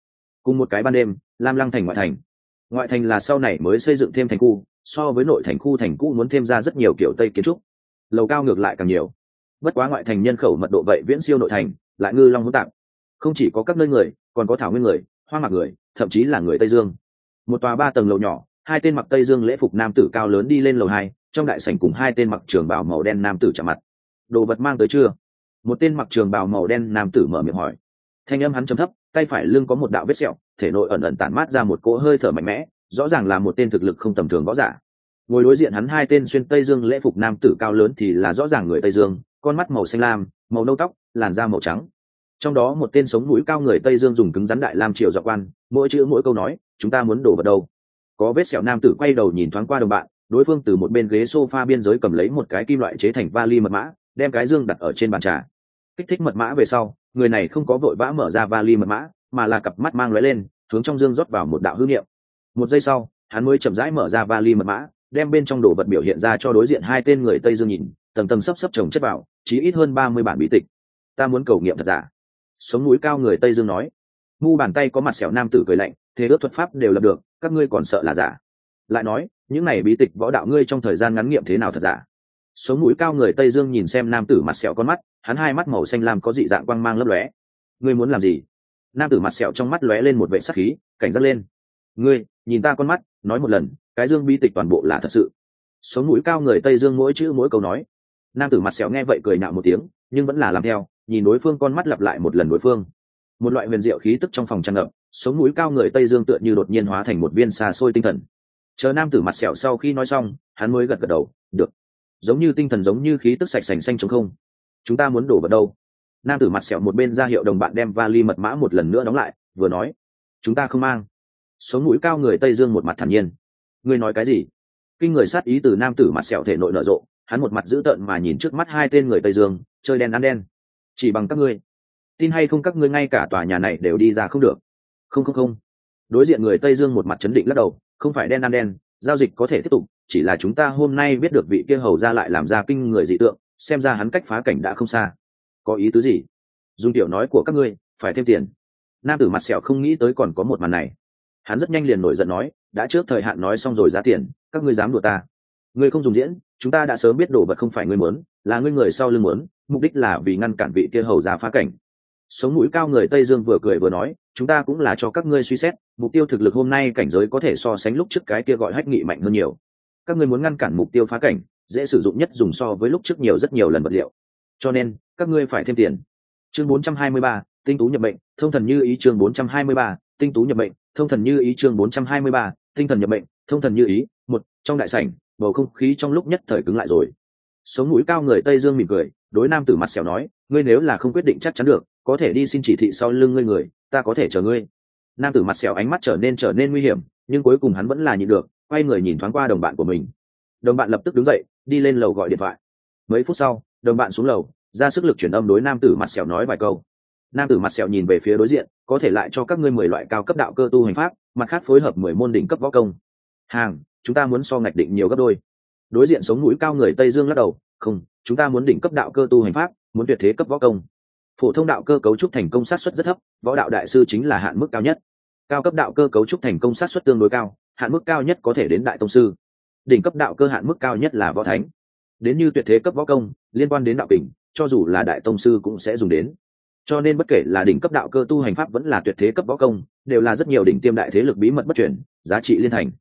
cùng một cái ban đêm, lam lăng thành ngoại thành. Ngoại thành là sau này mới xây dựng thêm thành khu, so với nội thành khu thành cũ muốn thêm ra rất nhiều kiểu tây kiến trúc. Lầu cao ngược lại càng nhiều. Bất quá ngoại thành nhân khẩu mật độ vậy viễn siêu nội thành, lại ngư long hỗn tạp. Không chỉ có các nơi người, còn có thảo nguyên người, hoa mạc người, thậm chí là người tây dương. Một tòa ba tầng lầu nhỏ, hai tên mặc tây dương lễ phục nam tử cao lớn đi lên lầu hai, trong đại sảnh cùng hai tên mặc trường bào màu đen nam tử chạm mặt. Đồ vật mang tới chưa? Một tên mặc trường bào màu đen nam tử mở miệng hỏi. Thanh âm hắn trầm thấp tay phải lưng có một đạo vết sẹo, thể nội ẩn ẩn tản mát ra một cỗ hơi thở mạnh mẽ, rõ ràng là một tên thực lực không tầm thường võ giả. Ngồi đối diện hắn hai tên xuyên tây dương lễ phục nam tử cao lớn thì là rõ ràng người tây dương, con mắt màu xanh lam, màu nâu tóc, làn da màu trắng. Trong đó một tên sống mũi cao người tây dương dùng cứng rắn đại lam triều dọc quan, mỗi chữ mỗi câu nói, chúng ta muốn đổ vào đâu? Có vết sẹo nam tử quay đầu nhìn thoáng qua đồng bạn, đối phương từ một bên ghế sofa biên giới cầm lấy một cái kim loại chế thành vali mật mã, đem cái dương đặt ở trên bàn trà kích thích mật mã về sau, người này không có vội vã mở ra vali mật mã, mà là cặp mắt mang lóe lên, hướng trong dương rót vào một đạo hư niệm. Một giây sau, hắn mới chậm rãi mở ra vali mật mã, đem bên trong đồ vật biểu hiện ra cho đối diện hai tên người tây dương nhìn, tầng tầng sấp sấp trồng chất vào chỉ ít hơn ba mươi bản bí tịch. Ta muốn cầu nghiệm thật giả. Sống núi cao người tây dương nói. Ngu bàn tay có mặt sẹo nam tử cười lạnh, thế ước thuật pháp đều lập được, các ngươi còn sợ là giả. Lại nói, những này bí tịch võ đạo ngươi trong thời gian ngắn nghiệm thế nào thật giả? Sống mũi cao người tây dương nhìn xem nam tử mặt sẹo con mắt, hắn hai mắt màu xanh lam có dị dạng quang mang lấp lóe. Ngươi muốn làm gì? Nam tử mặt sẹo trong mắt lóe lên một vệ sắc khí, cảnh giác lên. Ngươi, nhìn ta con mắt, nói một lần, cái dương bi tịch toàn bộ là thật sự. Sống mũi cao người tây dương mỗi chữ mỗi câu nói. Nam tử mặt sẹo nghe vậy cười nạo một tiếng, nhưng vẫn là làm theo, nhìn đối phương con mắt lặp lại một lần đối phương. Một loại huyền diệu khí tức trong phòng tràn ngập, sống mũi cao người tây dương tựa như đột nhiên hóa thành một viên xa xôi tinh thần. Chờ nam tử mặt sẹo sau khi nói xong, hắn mới gật gật đầu, được giống như tinh thần giống như khí tức sạch sành xanh chống không. Chúng ta muốn đổ vào đâu? Nam tử mặt sẹo một bên ra hiệu đồng bạn đem vali mật mã một lần nữa đóng lại, vừa nói, chúng ta không mang. Sống mũi cao người tây dương một mặt thản nhiên. Ngươi nói cái gì? Kinh người sát ý từ nam tử mặt sẹo thể nội nở rộ, hắn một mặt dữ tợn mà nhìn trước mắt hai tên người tây dương, chơi đen ăn đen. Chỉ bằng các ngươi. Tin hay không các ngươi ngay cả tòa nhà này đều đi ra không được. Không không không. Đối diện người tây dương một mặt chấn định lắc đầu, không phải đen ăn đen, giao dịch có thể tiếp tục chỉ là chúng ta hôm nay biết được vị kia hầu ra lại làm ra kinh người dị tượng, xem ra hắn cách phá cảnh đã không xa. Có ý tứ gì? Dùng tiểu nói của các ngươi, phải thêm tiền. Nam tử mặt sẹo không nghĩ tới còn có một màn này. Hắn rất nhanh liền nổi giận nói, đã trước thời hạn nói xong rồi giá tiền, các ngươi dám đùa ta. Ngươi không dùng diễn, chúng ta đã sớm biết đồ vật không phải ngươi muốn, là ngươi người sau lưng muốn, mục đích là vì ngăn cản vị kia hầu ra phá cảnh. Sống mũi cao người tây dương vừa cười vừa nói, chúng ta cũng là cho các ngươi suy xét, mục tiêu thực lực hôm nay cảnh giới có thể so sánh lúc trước cái kia gọi hách nghị mạnh hơn nhiều các ngươi muốn ngăn cản mục tiêu phá cảnh dễ sử dụng nhất dùng so với lúc trước nhiều rất nhiều lần vật liệu. Cho nên các ngươi phải thêm tiền. Chương 423, tinh tú nhập bệnh thông thần như ý chương 423, tinh tú nhập bệnh thông thần như ý chương 423, tinh thần nhập bệnh thông thần như ý một trong đại sảnh bầu không khí trong lúc nhất thời cứng lại rồi. Sống mũi cao người tây dương mỉm cười đối nam tử mặt xẻo nói ngươi nếu là không quyết định chắc chắn được có thể đi xin chỉ thị sau lưng ngươi người ta có thể chờ ngươi. Nam tử mặt xẻo ánh mắt trở nên trở nên nguy hiểm nhưng cuối cùng hắn vẫn là nhịn được quay người nhìn thoáng qua đồng bạn của mình. Đồng bạn lập tức đứng dậy, đi lên lầu gọi điện thoại. Mấy phút sau, đồng bạn xuống lầu, ra sức lực chuyển âm đối nam tử mặt sẹo nói vài câu. Nam tử mặt sẹo nhìn về phía đối diện, có thể lại cho các ngươi mười loại cao cấp đạo cơ tu hành pháp, mặt khác phối hợp mười môn đỉnh cấp võ công. Hàng, chúng ta muốn so ngạch định nhiều gấp đôi. Đối diện sống mũi cao người tây dương lắc đầu, không, chúng ta muốn đỉnh cấp đạo cơ tu hành pháp, muốn tuyệt thế cấp võ công. Phổ thông đạo cơ cấu trúc thành công sát xuất rất thấp, võ đạo đại sư chính là hạn mức cao nhất. Cao cấp đạo cơ cấu trúc thành công sát xuất tương đối cao hạn mức cao nhất có thể đến đại tông sư. Đỉnh cấp đạo cơ hạn mức cao nhất là võ thánh. Đến như tuyệt thế cấp võ công, liên quan đến đạo kình, cho dù là đại tông sư cũng sẽ dùng đến. Cho nên bất kể là đỉnh cấp đạo cơ tu hành pháp vẫn là tuyệt thế cấp võ công, đều là rất nhiều đỉnh tiêm đại thế lực bí mật bất chuyển giá trị liên thành.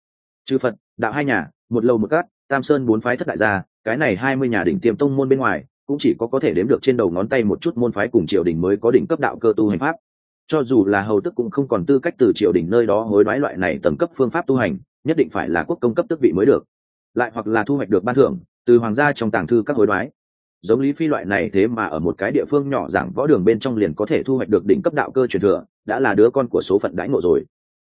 Chư phật, đạo hai nhà, một lầu một cát, tam sơn bốn phái thất đại gia, cái này hai mươi nhà đỉnh tiêm tông môn bên ngoài, cũng chỉ có có thể đếm được trên đầu ngón tay một chút môn phái cùng triều đình mới có đỉnh cấp đạo cơ tu hành pháp cho dù là hầu tức cũng không còn tư cách từ triều đình nơi đó hối đoái loại này tầng cấp phương pháp tu hành, nhất định phải là quốc công cấp tước vị mới được. Lại hoặc là thu hoạch được ban thưởng, từ hoàng gia trong tàng thư các hối đoái. Giống lý phi loại này thế mà ở một cái địa phương nhỏ giảng võ đường bên trong liền có thể thu hoạch được đỉnh cấp đạo cơ truyền thừa, đã là đứa con của số phận đãi ngộ rồi.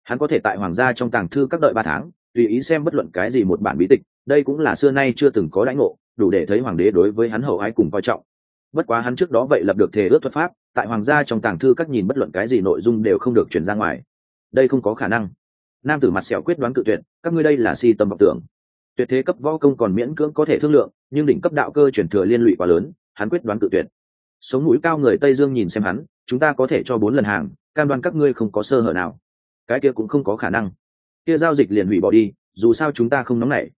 Hắn có thể tại hoàng gia trong tàng thư các đợi ba tháng, tùy ý xem bất luận cái gì một bản bí tịch, đây cũng là xưa nay chưa từng có đãi ngộ, đủ để thấy hoàng đế đối với hắn hậu ái cùng coi trọng bất quá hắn trước đó vậy lập được thể ước thuật pháp, tại hoàng gia trong tàng thư các nhìn bất luận cái gì nội dung đều không được chuyển ra ngoài. Đây không có khả năng. Nam tử mặt sẹo quyết đoán cự tuyệt, các ngươi đây là si tâm vọng tưởng. Tuyệt thế cấp võ công còn miễn cưỡng có thể thương lượng, nhưng đỉnh cấp đạo cơ chuyển thừa liên lụy quá lớn, hắn quyết đoán cự tuyệt. Sống mũi cao người tây dương nhìn xem hắn, chúng ta có thể cho bốn lần hàng, cam đoan các ngươi không có sơ hở nào. Cái kia cũng không có khả năng. Kia giao dịch liền hủy bỏ đi, dù sao chúng ta không nóng nảy.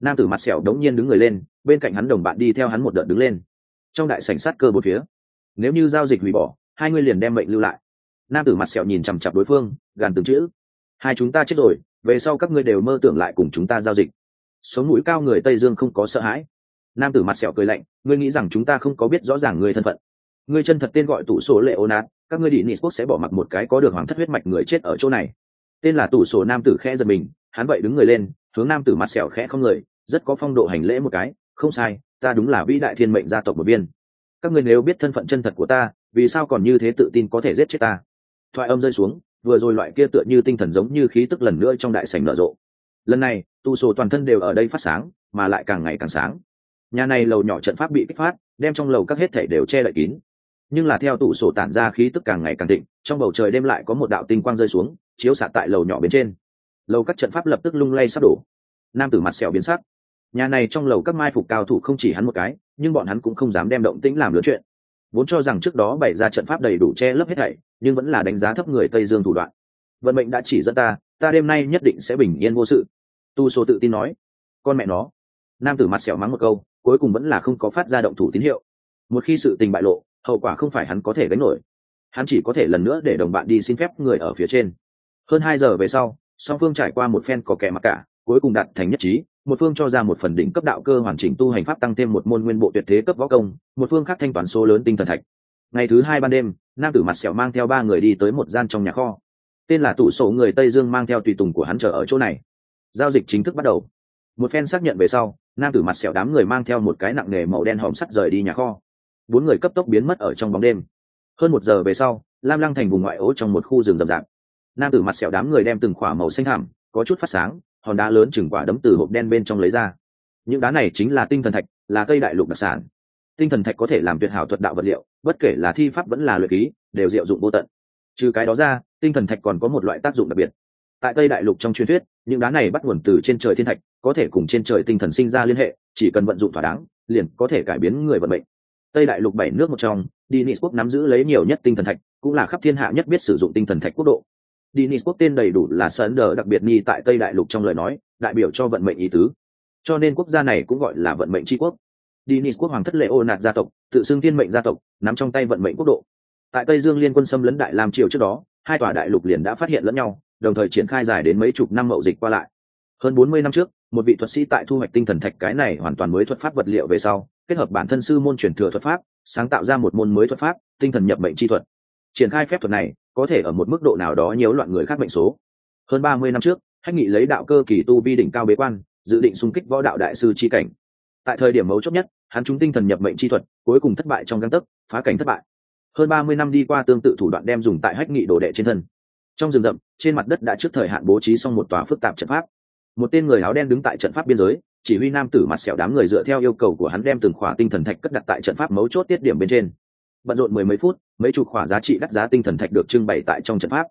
Nam tử mặt sẹo đống nhiên đứng người lên, bên cạnh hắn đồng bạn đi theo hắn một đợt đứng lên trong đại sảnh sát cơ một phía. Nếu như giao dịch hủy bỏ, hai người liền đem mệnh lưu lại. Nam tử mặt sẹo nhìn chằm chặp đối phương, gàn từng chữ. Hai chúng ta chết rồi, về sau các ngươi đều mơ tưởng lại cùng chúng ta giao dịch. Sống mũi cao người tây dương không có sợ hãi. Nam tử mặt sẹo cười lạnh, ngươi nghĩ rằng chúng ta không có biết rõ ràng người thân phận. Ngươi chân thật tên gọi tủ số lệ ô nát, các ngươi đi nị quốc sẽ bỏ mặc một cái có được hoàng thất huyết mạch người chết ở chỗ này. Tên là tủ sổ nam tử khẽ giật mình, hắn vậy đứng người lên, hướng nam tử mặt sẹo khẽ không người, rất có phong độ hành lễ một cái, không sai ta đúng là vĩ đại thiên mệnh gia tộc một viên. Các ngươi nếu biết thân phận chân thật của ta, vì sao còn như thế tự tin có thể giết chết ta? Thoại âm rơi xuống, vừa rồi loại kia tựa như tinh thần giống như khí tức lần nữa trong đại sảnh nở rộ. Lần này tu sổ toàn thân đều ở đây phát sáng, mà lại càng ngày càng sáng. Nhà này lầu nhỏ trận pháp bị kích phát, đem trong lầu các hết thể đều che đậy kín. Nhưng là theo tủ sổ tản ra khí tức càng ngày càng thịnh, trong bầu trời đêm lại có một đạo tinh quang rơi xuống, chiếu xạ tại lầu nhỏ bên trên. Lầu các trận pháp lập tức lung lay sắp đổ. Nam tử mặt sẹo biến sắc nhà này trong lầu các mai phục cao thủ không chỉ hắn một cái, nhưng bọn hắn cũng không dám đem động tĩnh làm lớn chuyện. Vốn cho rằng trước đó bày ra trận pháp đầy đủ che lấp hết thảy, nhưng vẫn là đánh giá thấp người tây dương thủ đoạn. Vận mệnh đã chỉ dẫn ta ta đêm nay nhất định sẽ bình yên vô sự. Tu số tự tin nói. Con mẹ nó. Nam tử mặt sẹo mắng một câu, cuối cùng vẫn là không có phát ra động thủ tín hiệu. Một khi sự tình bại lộ, hậu quả không phải hắn có thể gánh nổi. Hắn chỉ có thể lần nữa để đồng bạn đi xin phép người ở phía trên. Hơn hai giờ về sau, song phương trải qua một phen có kẻ mặc cả, cuối cùng đạt thành nhất trí một phương cho ra một phần đỉnh cấp đạo cơ hoàn chỉnh tu hành pháp tăng thêm một môn nguyên bộ tuyệt thế cấp võ công, một phương khác thanh toán số lớn tinh thần thạch. Ngày thứ hai ban đêm, nam tử mặt sẹo mang theo ba người đi tới một gian trong nhà kho. Tên là tủ sổ người tây dương mang theo tùy tùng của hắn chờ ở chỗ này. Giao dịch chính thức bắt đầu. Một phen xác nhận về sau, nam tử mặt sẹo đám người mang theo một cái nặng nề màu đen hòm sắt rời đi nhà kho. Bốn người cấp tốc biến mất ở trong bóng đêm. Hơn một giờ về sau, lam lăng thành vùng ngoại ô trong một khu rừng rậm rạp. Nam tử mặt sẹo đám người đem từng khỏa màu xanh thảm có chút phát sáng hòn đá lớn chừng quả đấm từ hộp đen bên trong lấy ra. Những đá này chính là tinh thần thạch, là cây đại lục đặc sản. Tinh thần thạch có thể làm tuyệt hảo thuật đạo vật liệu, bất kể là thi pháp vẫn là luyện ký đều diệu dụng vô tận. Trừ cái đó ra, tinh thần thạch còn có một loại tác dụng đặc biệt. Tại tây đại lục trong truyền thuyết, những đá này bắt nguồn từ trên trời thiên thạch, có thể cùng trên trời tinh thần sinh ra liên hệ, chỉ cần vận dụng thỏa đáng, liền có thể cải biến người vận mệnh. Tây đại lục bảy nước một trong Dinis quốc nắm giữ lấy nhiều nhất tinh thần thạch, cũng là khắp thiên hạ nhất biết sử dụng tinh thần thạch quốc độ. Dennis quốc tên đầy đủ là sơn đờ đặc biệt nghi tại tây đại lục trong lời nói, đại biểu cho vận mệnh ý tứ. Cho nên quốc gia này cũng gọi là vận mệnh chi quốc. Dennis quốc hoàng thất lệ ô nạt gia tộc, tự xưng thiên mệnh gia tộc, nắm trong tay vận mệnh quốc độ. Tại tây dương liên quân xâm lấn đại lam triều trước đó, hai tòa đại lục liền đã phát hiện lẫn nhau, đồng thời triển khai dài đến mấy chục năm mậu dịch qua lại. Hơn bốn mươi năm trước, một vị thuật sĩ tại thu hoạch tinh thần thạch cái này hoàn toàn mới thuật pháp vật liệu về sau, kết hợp bản thân sư môn truyền thừa thuật pháp, sáng tạo ra một môn mới thuật pháp, tinh thần nhập mệnh chi thuật. Triển khai phép thuật này có thể ở một mức độ nào đó nhiễu loạn người khác mệnh số. Hơn ba mươi năm trước, hách nghị lấy đạo cơ kỳ tu vi đỉnh cao bế quan, dự định xung kích võ đạo đại sư chi cảnh. Tại thời điểm mấu chốt nhất, hắn chúng tinh thần nhập mệnh chi thuật, cuối cùng thất bại trong găng tấc, phá cảnh thất bại. Hơn ba mươi năm đi qua tương tự thủ đoạn đem dùng tại hách nghị đồ đệ trên thân. Trong rừng rậm, trên mặt đất đã trước thời hạn bố trí xong một tòa phức tạp trận pháp. Một tên người áo đen đứng tại trận pháp biên giới, chỉ huy nam tử mặt sẹo đám người dựa theo yêu cầu của hắn đem từng khỏa tinh thần thạch cất đặt tại trận pháp mấu chốt tiết điểm bên trên. Bận rộn mười mấy phút mấy chục khỏa giá trị đắt giá tinh thần thạch được trưng bày tại trong trận pháp.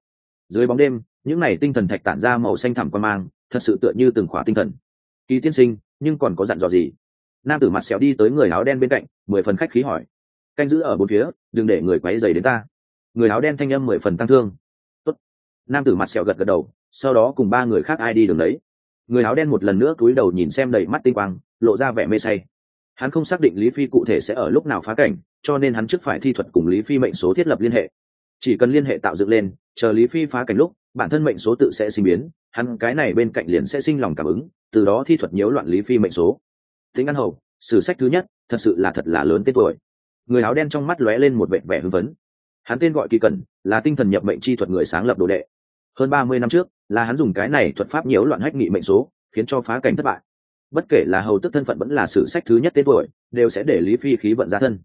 Dưới bóng đêm, những n à y tinh thần thạch tản ra màu xanh thẳm quan mang, thật sự tựa như từng khỏa tinh thần. Kỳ tiên sinh, nhưng còn có dặn dò gì? Nam tử mặt xéo đi tới người áo đen bên cạnh, mười phần khách khí hỏi. Canh giữ ở bốn phía, đừng để người quáy dày đến ta. Người áo đen thanh âm mười phần tăng thương. Tốt. nam tử mặt sẹo gật gật đầu, sau đó cùng ba người khác ai đi đường đấy. Người áo đen một lần nữa cúi đầu nhìn xem đầy mắt tinh quang, lộ ra vẻ mê say hắn không xác định lý phi cụ thể sẽ ở lúc nào phá cảnh, cho nên hắn trước phải thi thuật cùng lý phi mệnh số thiết lập liên hệ. Chỉ cần liên hệ tạo dựng lên, chờ lý phi phá cảnh lúc, bản thân mệnh số tự sẽ sinh biến, hắn cái này bên cạnh liền sẽ sinh lòng cảm ứng, từ đó thi thuật nhiễu loạn lý phi mệnh số. Tính ăn hầu, sử sách thứ nhất, thật sự là thật là lớn tên tuổi. Người áo đen trong mắt lóe lên một vẻ vẻ hưng vấn hắn tên gọi kỳ cẩn, là tinh thần nhập mệnh chi thuật người sáng lập đồ đệ. Hơn ba mươi năm trước, là hắn dùng cái này thuật pháp nhiễu loạn hách nghị mệnh số, khiến cho phá cảnh thất bại bất kể là hầu tức thân phận vẫn là sử sách thứ nhất tên tuổi, đều sẽ để lý phi khí vận ra thân.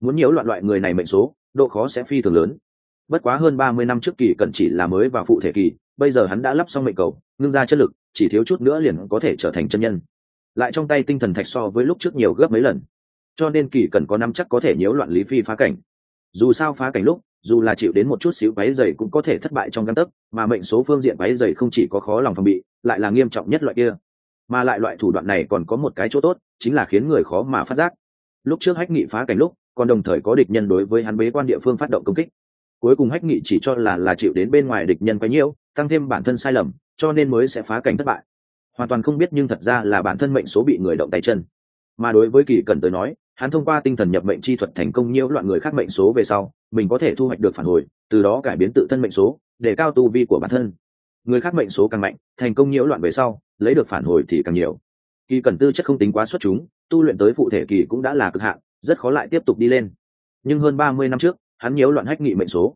Muốn nhiễu loạn loại người này mệnh số, độ khó sẽ phi thường lớn. Bất quá hơn ba mươi năm trước kỳ cẩn chỉ là mới vào phụ thể kỳ, bây giờ hắn đã lắp xong mệnh cầu, ngưng ra chất lực, chỉ thiếu chút nữa liền có thể trở thành chân nhân. Lại trong tay tinh thần thạch so với lúc trước nhiều gấp mấy lần. Cho nên kỳ cần có năm chắc có thể nhiễu loạn lý phi phá cảnh. Dù sao phá cảnh lúc, dù là chịu đến một chút xíu váy dày cũng có thể thất bại trong găng tấc, mà mệnh số phương diện váy dày không chỉ có khó lòng phòng bị, lại là nghiêm trọng nhất loại kia mà lại loại thủ đoạn này còn có một cái chỗ tốt, chính là khiến người khó mà phát giác. Lúc trước hách nghị phá cảnh lúc, còn đồng thời có địch nhân đối với hắn bế quan địa phương phát động công kích. Cuối cùng hách nghị chỉ cho là là chịu đến bên ngoài địch nhân quấy nhiễu, tăng thêm bản thân sai lầm, cho nên mới sẽ phá cảnh thất bại. Hoàn toàn không biết nhưng thật ra là bản thân mệnh số bị người động tay chân. Mà đối với kỳ cần tới nói, hắn thông qua tinh thần nhập mệnh chi thuật thành công nhiễu loạn người khác mệnh số về sau, mình có thể thu hoạch được phản hồi, từ đó cải biến tự thân mệnh số, để cao tu vi của bản thân. Người khác mệnh số càng mạnh, thành công nhiễu loạn về sau lấy được phản hồi thì càng nhiều. Kỳ cần tư chất không tính quá xuất chúng tu luyện tới phụ thể kỳ cũng đã là cực hạn rất khó lại tiếp tục đi lên. Nhưng hơn ba mươi năm trước hắn nhiễu loạn hách nghị mệnh số.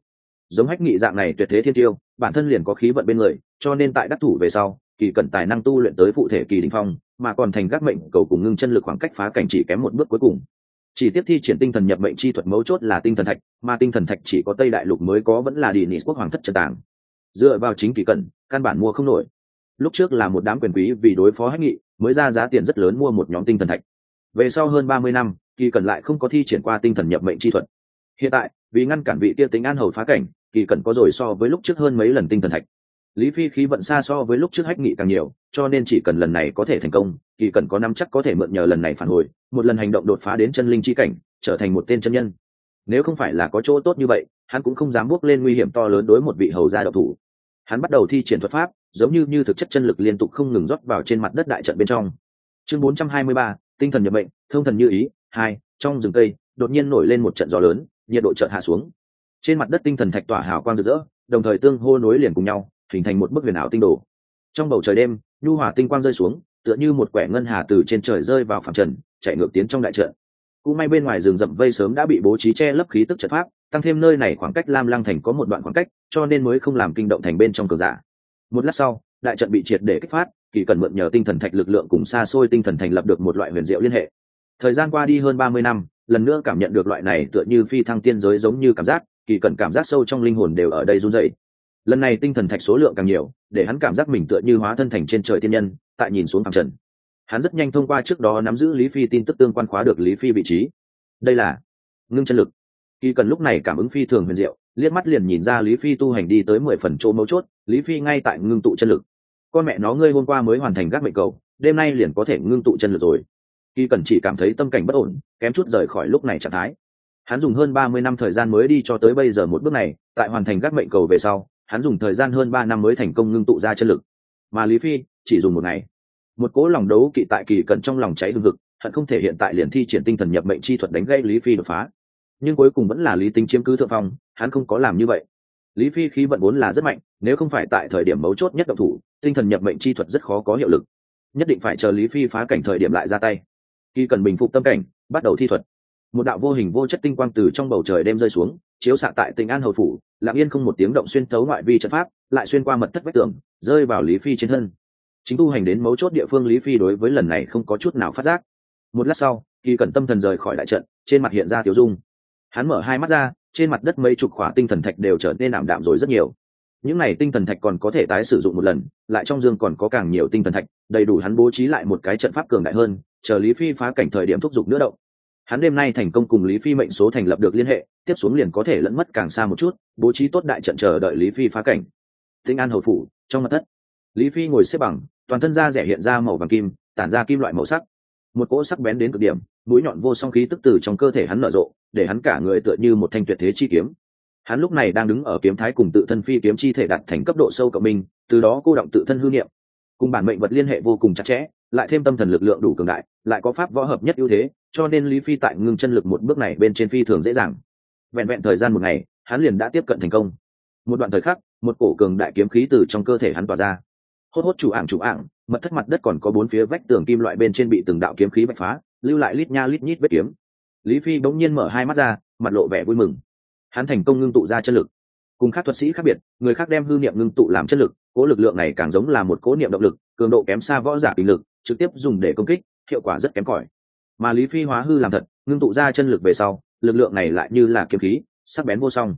Giống hách nghị dạng này tuyệt thế thiên tiêu bản thân liền có khí vận bên người cho nên tại đắc thủ về sau kỳ cần tài năng tu luyện tới phụ thể kỳ đình phong mà còn thành các mệnh cầu cùng ngưng chân lực khoảng cách phá cảnh chỉ kém một bước cuối cùng. Chỉ tiếp thi triển tinh thần nhập mệnh chi thuật mấu chốt là tinh thần thạch mà tinh thần thạch chỉ có tây đại lục mới có vẫn là đi nị quốc hoàng thất trần tàng. Dựa vào chính kỳ Cẩn, căn bản mua không nổi lúc trước là một đám quyền quý vì đối phó hách nghị, mới ra giá tiền rất lớn mua một nhóm tinh thần thạch. Về sau hơn ba mươi năm, kỳ cận lại không có thi triển qua tinh thần nhập mệnh chi thuật. Hiện tại, vì ngăn cản vị kia tính an hầu phá cảnh, kỳ cận có rồi so với lúc trước hơn mấy lần tinh thần thạch. Lý phi khí vận xa so với lúc trước hách nghị càng nhiều, cho nên chỉ cần lần này có thể thành công, kỳ cần có năm chắc có thể mượn nhờ lần này phản hồi, một lần hành động đột phá đến chân linh chi cảnh, trở thành một tên chân nhân. Nếu không phải là có chỗ tốt như vậy, hắn cũng không dám bước lên nguy hiểm to lớn đối một vị hầu gia độc thủ hắn bắt đầu thi triển thuật pháp giống như như thực chất chân lực liên tục không ngừng rót vào trên mặt đất đại trận bên trong. Chương 423, tinh thần nhập mệnh thông thần như ý hai trong rừng cây đột nhiên nổi lên một trận gió lớn nhiệt độ chợt hạ xuống. Trên mặt đất tinh thần thạch tỏa hào quang rực rỡ đồng thời tương hô nối liền cùng nhau hình thành một bức huyền ảo tinh đồ. Trong bầu trời đêm nhu hòa tinh quang rơi xuống tựa như một quẻ ngân hà từ trên trời rơi vào phạm trần chạy ngược tiến trong đại trận. Cũng may bên ngoài rừng rậm vây sớm đã bị bố trí che lấp khí tức trận pháp tăng thêm nơi này khoảng cách lam lăng thành có một đoạn khoảng cách, cho nên mới không làm kinh động thành bên trong cờ giả. Một lát sau, đại trận bị triệt để kích phát, kỳ cần mượn nhờ tinh thần thạch lực lượng cùng xa xôi tinh thần thành lập được một loại huyền diệu liên hệ. Thời gian qua đi hơn ba mươi năm, lần nữa cảm nhận được loại này tựa như phi thăng tiên giới giống như cảm giác, kỳ cần cảm giác sâu trong linh hồn đều ở đây run dậy lần này tinh thần thạch số lượng càng nhiều, để hắn cảm giác mình tựa như hóa thân thành trên trời tiên nhân, tại nhìn xuống phẳng trần. Hắn rất nhanh thông qua trước đó nắm giữ lý phi tin tức tương quan khóa được lý phi vị trí. Đây là ngưng chân lực kỳ cần lúc này cảm ứng phi thường huyền diệu, liếc mắt liền nhìn ra lý phi tu hành đi tới mười phần chỗ mấu chốt, lý phi ngay tại ngưng tụ chân lực. Con mẹ nó, ngươi hôm qua mới hoàn thành gác mệnh cầu, đêm nay liền có thể ngưng tụ chân lực rồi. Kỳ cần chỉ cảm thấy tâm cảnh bất ổn, kém chút rời khỏi lúc này trạng thái. Hắn dùng hơn ba mươi năm thời gian mới đi cho tới bây giờ một bước này, tại hoàn thành gác mệnh cầu về sau, hắn dùng thời gian hơn ba năm mới thành công ngưng tụ ra chân lực. Mà lý phi chỉ dùng một ngày. Một cố lòng đấu kỵ tại kỳ cần trong lòng cháy hương hực hận không thể hiện tại liền thi triển tinh thần nhập mệnh chi thuật đánh gây lý phi đột phá nhưng cuối cùng vẫn là lý tính chiếm cứ thượng phong, hắn không có làm như vậy. Lý phi khí vận vốn là rất mạnh, nếu không phải tại thời điểm mấu chốt nhất động thủ, tinh thần nhập mệnh chi thuật rất khó có hiệu lực. Nhất định phải chờ lý phi phá cảnh thời điểm lại ra tay. Khi cần bình phục tâm cảnh, bắt đầu thi thuật. Một đạo vô hình vô chất tinh quang từ trong bầu trời đêm rơi xuống, chiếu xạ tại tỉnh an hầu phủ, lặng yên không một tiếng động xuyên thấu ngoại vi trận pháp, lại xuyên qua mật thất vách tường, rơi vào lý phi trên thân. Chính tu hành đến mấu chốt địa phương lý phi đối với lần này không có chút nào phát giác. Một lát sau khi cần tâm thần rời khỏi đại trận, trên mặt hiện ra tiểu dung hắn mở hai mắt ra, trên mặt đất mấy chục khỏa tinh thần thạch đều trở nên ảm đạm rồi rất nhiều. Những này tinh thần thạch còn có thể tái sử dụng một lần, lại trong dương còn có càng nhiều tinh thần thạch, đầy đủ hắn bố trí lại một cái trận pháp cường đại hơn, chờ lý phi phá cảnh thời điểm thúc giục nữa động. Hắn đêm nay thành công cùng lý phi mệnh số thành lập được liên hệ, tiếp xuống liền có thể lẫn mất càng xa một chút, bố trí tốt đại trận chờ đợi lý phi phá cảnh. Tinh an hầu phủ, trong mặt thất, lý phi ngồi xếp bằng, toàn thân da rẻ hiện ra màu vàng kim, tản ra kim loại màu sắc một cỗ sắc bén đến cực điểm, mũi nhọn vô song khí tức từ trong cơ thể hắn nở rộ, để hắn cả người tựa như một thanh tuyệt thế chi kiếm. Hắn lúc này đang đứng ở kiếm thái cùng tự thân phi kiếm chi thể đạt thành cấp độ sâu cộng minh, từ đó cô động tự thân hư niệm. Cùng bản mệnh vật liên hệ vô cùng chặt chẽ, lại thêm tâm thần lực lượng đủ cường đại, lại có pháp võ hợp nhất ưu thế, cho nên lý phi tại ngưng chân lực một bước này bên trên phi thường dễ dàng. Vẹn vẹn thời gian một ngày, hắn liền đã tiếp cận thành công. Một đoạn thời khắc, một cổ cường đại kiếm khí từ trong cơ thể hắn tỏa ra hốt hốt chủ ảng chủ ảng, mật thất mặt đất còn có bốn phía vách tường kim loại bên trên bị từng đạo kiếm khí bạch phá, lưu lại lít nha lít nhít vết kiếm. Lý phi bỗng nhiên mở hai mắt ra, mặt lộ vẻ vui mừng. Hắn thành công ngưng tụ ra chân lực. Cùng các thuật sĩ khác biệt, người khác đem hư niệm ngưng tụ làm chân lực, cố lực lượng này càng giống là một cố niệm động lực, cường độ kém xa võ giả tình lực, trực tiếp dùng để công kích, hiệu quả rất kém cỏi. Mà lý phi hóa hư làm thật, ngưng tụ ra chân lực về sau, lực lượng này lại như là kiếm khí, sắc bén vô song.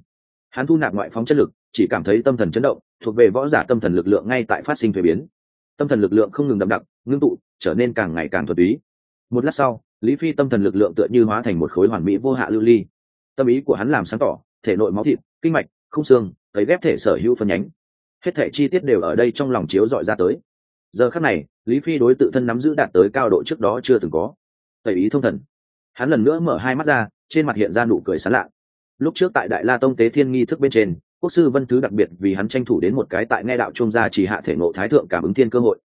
Hắn thu nạp ngoại phóng chân lực, chỉ cảm thấy tâm thần chấn động thuộc về võ giả tâm thần lực lượng ngay tại phát sinh thuế biến. Tâm thần lực lượng không ngừng đậm đặc, ngưng tụ, trở nên càng ngày càng thuật ý một lát sau, lý phi tâm thần lực lượng tựa như hóa thành một khối hoàn mỹ vô hạ lưu ly. Tâm ý của hắn làm sáng tỏ, thể nội máu thịt, kinh mạch không xương, cấy ghép thể sở hữu phân nhánh. Hết thể chi tiết đều ở đây trong lòng chiếu dọi ra tới. Giờ khắc này, lý phi đối tự thân nắm giữ đạt tới cao độ trước đó chưa từng có. Tẩy ý thông thần. Hắn lần nữa mở hai mắt ra, trên mặt hiện ra nụ cười sán lạ. Lúc trước tại đại la tông tế thiên nghi thức bên trên quốc sư vân thứ đặc biệt vì hắn tranh thủ đến một cái tại nghe đạo trung gia chỉ hạ thể nộ thái thượng cảm ứng thiên cơ hội.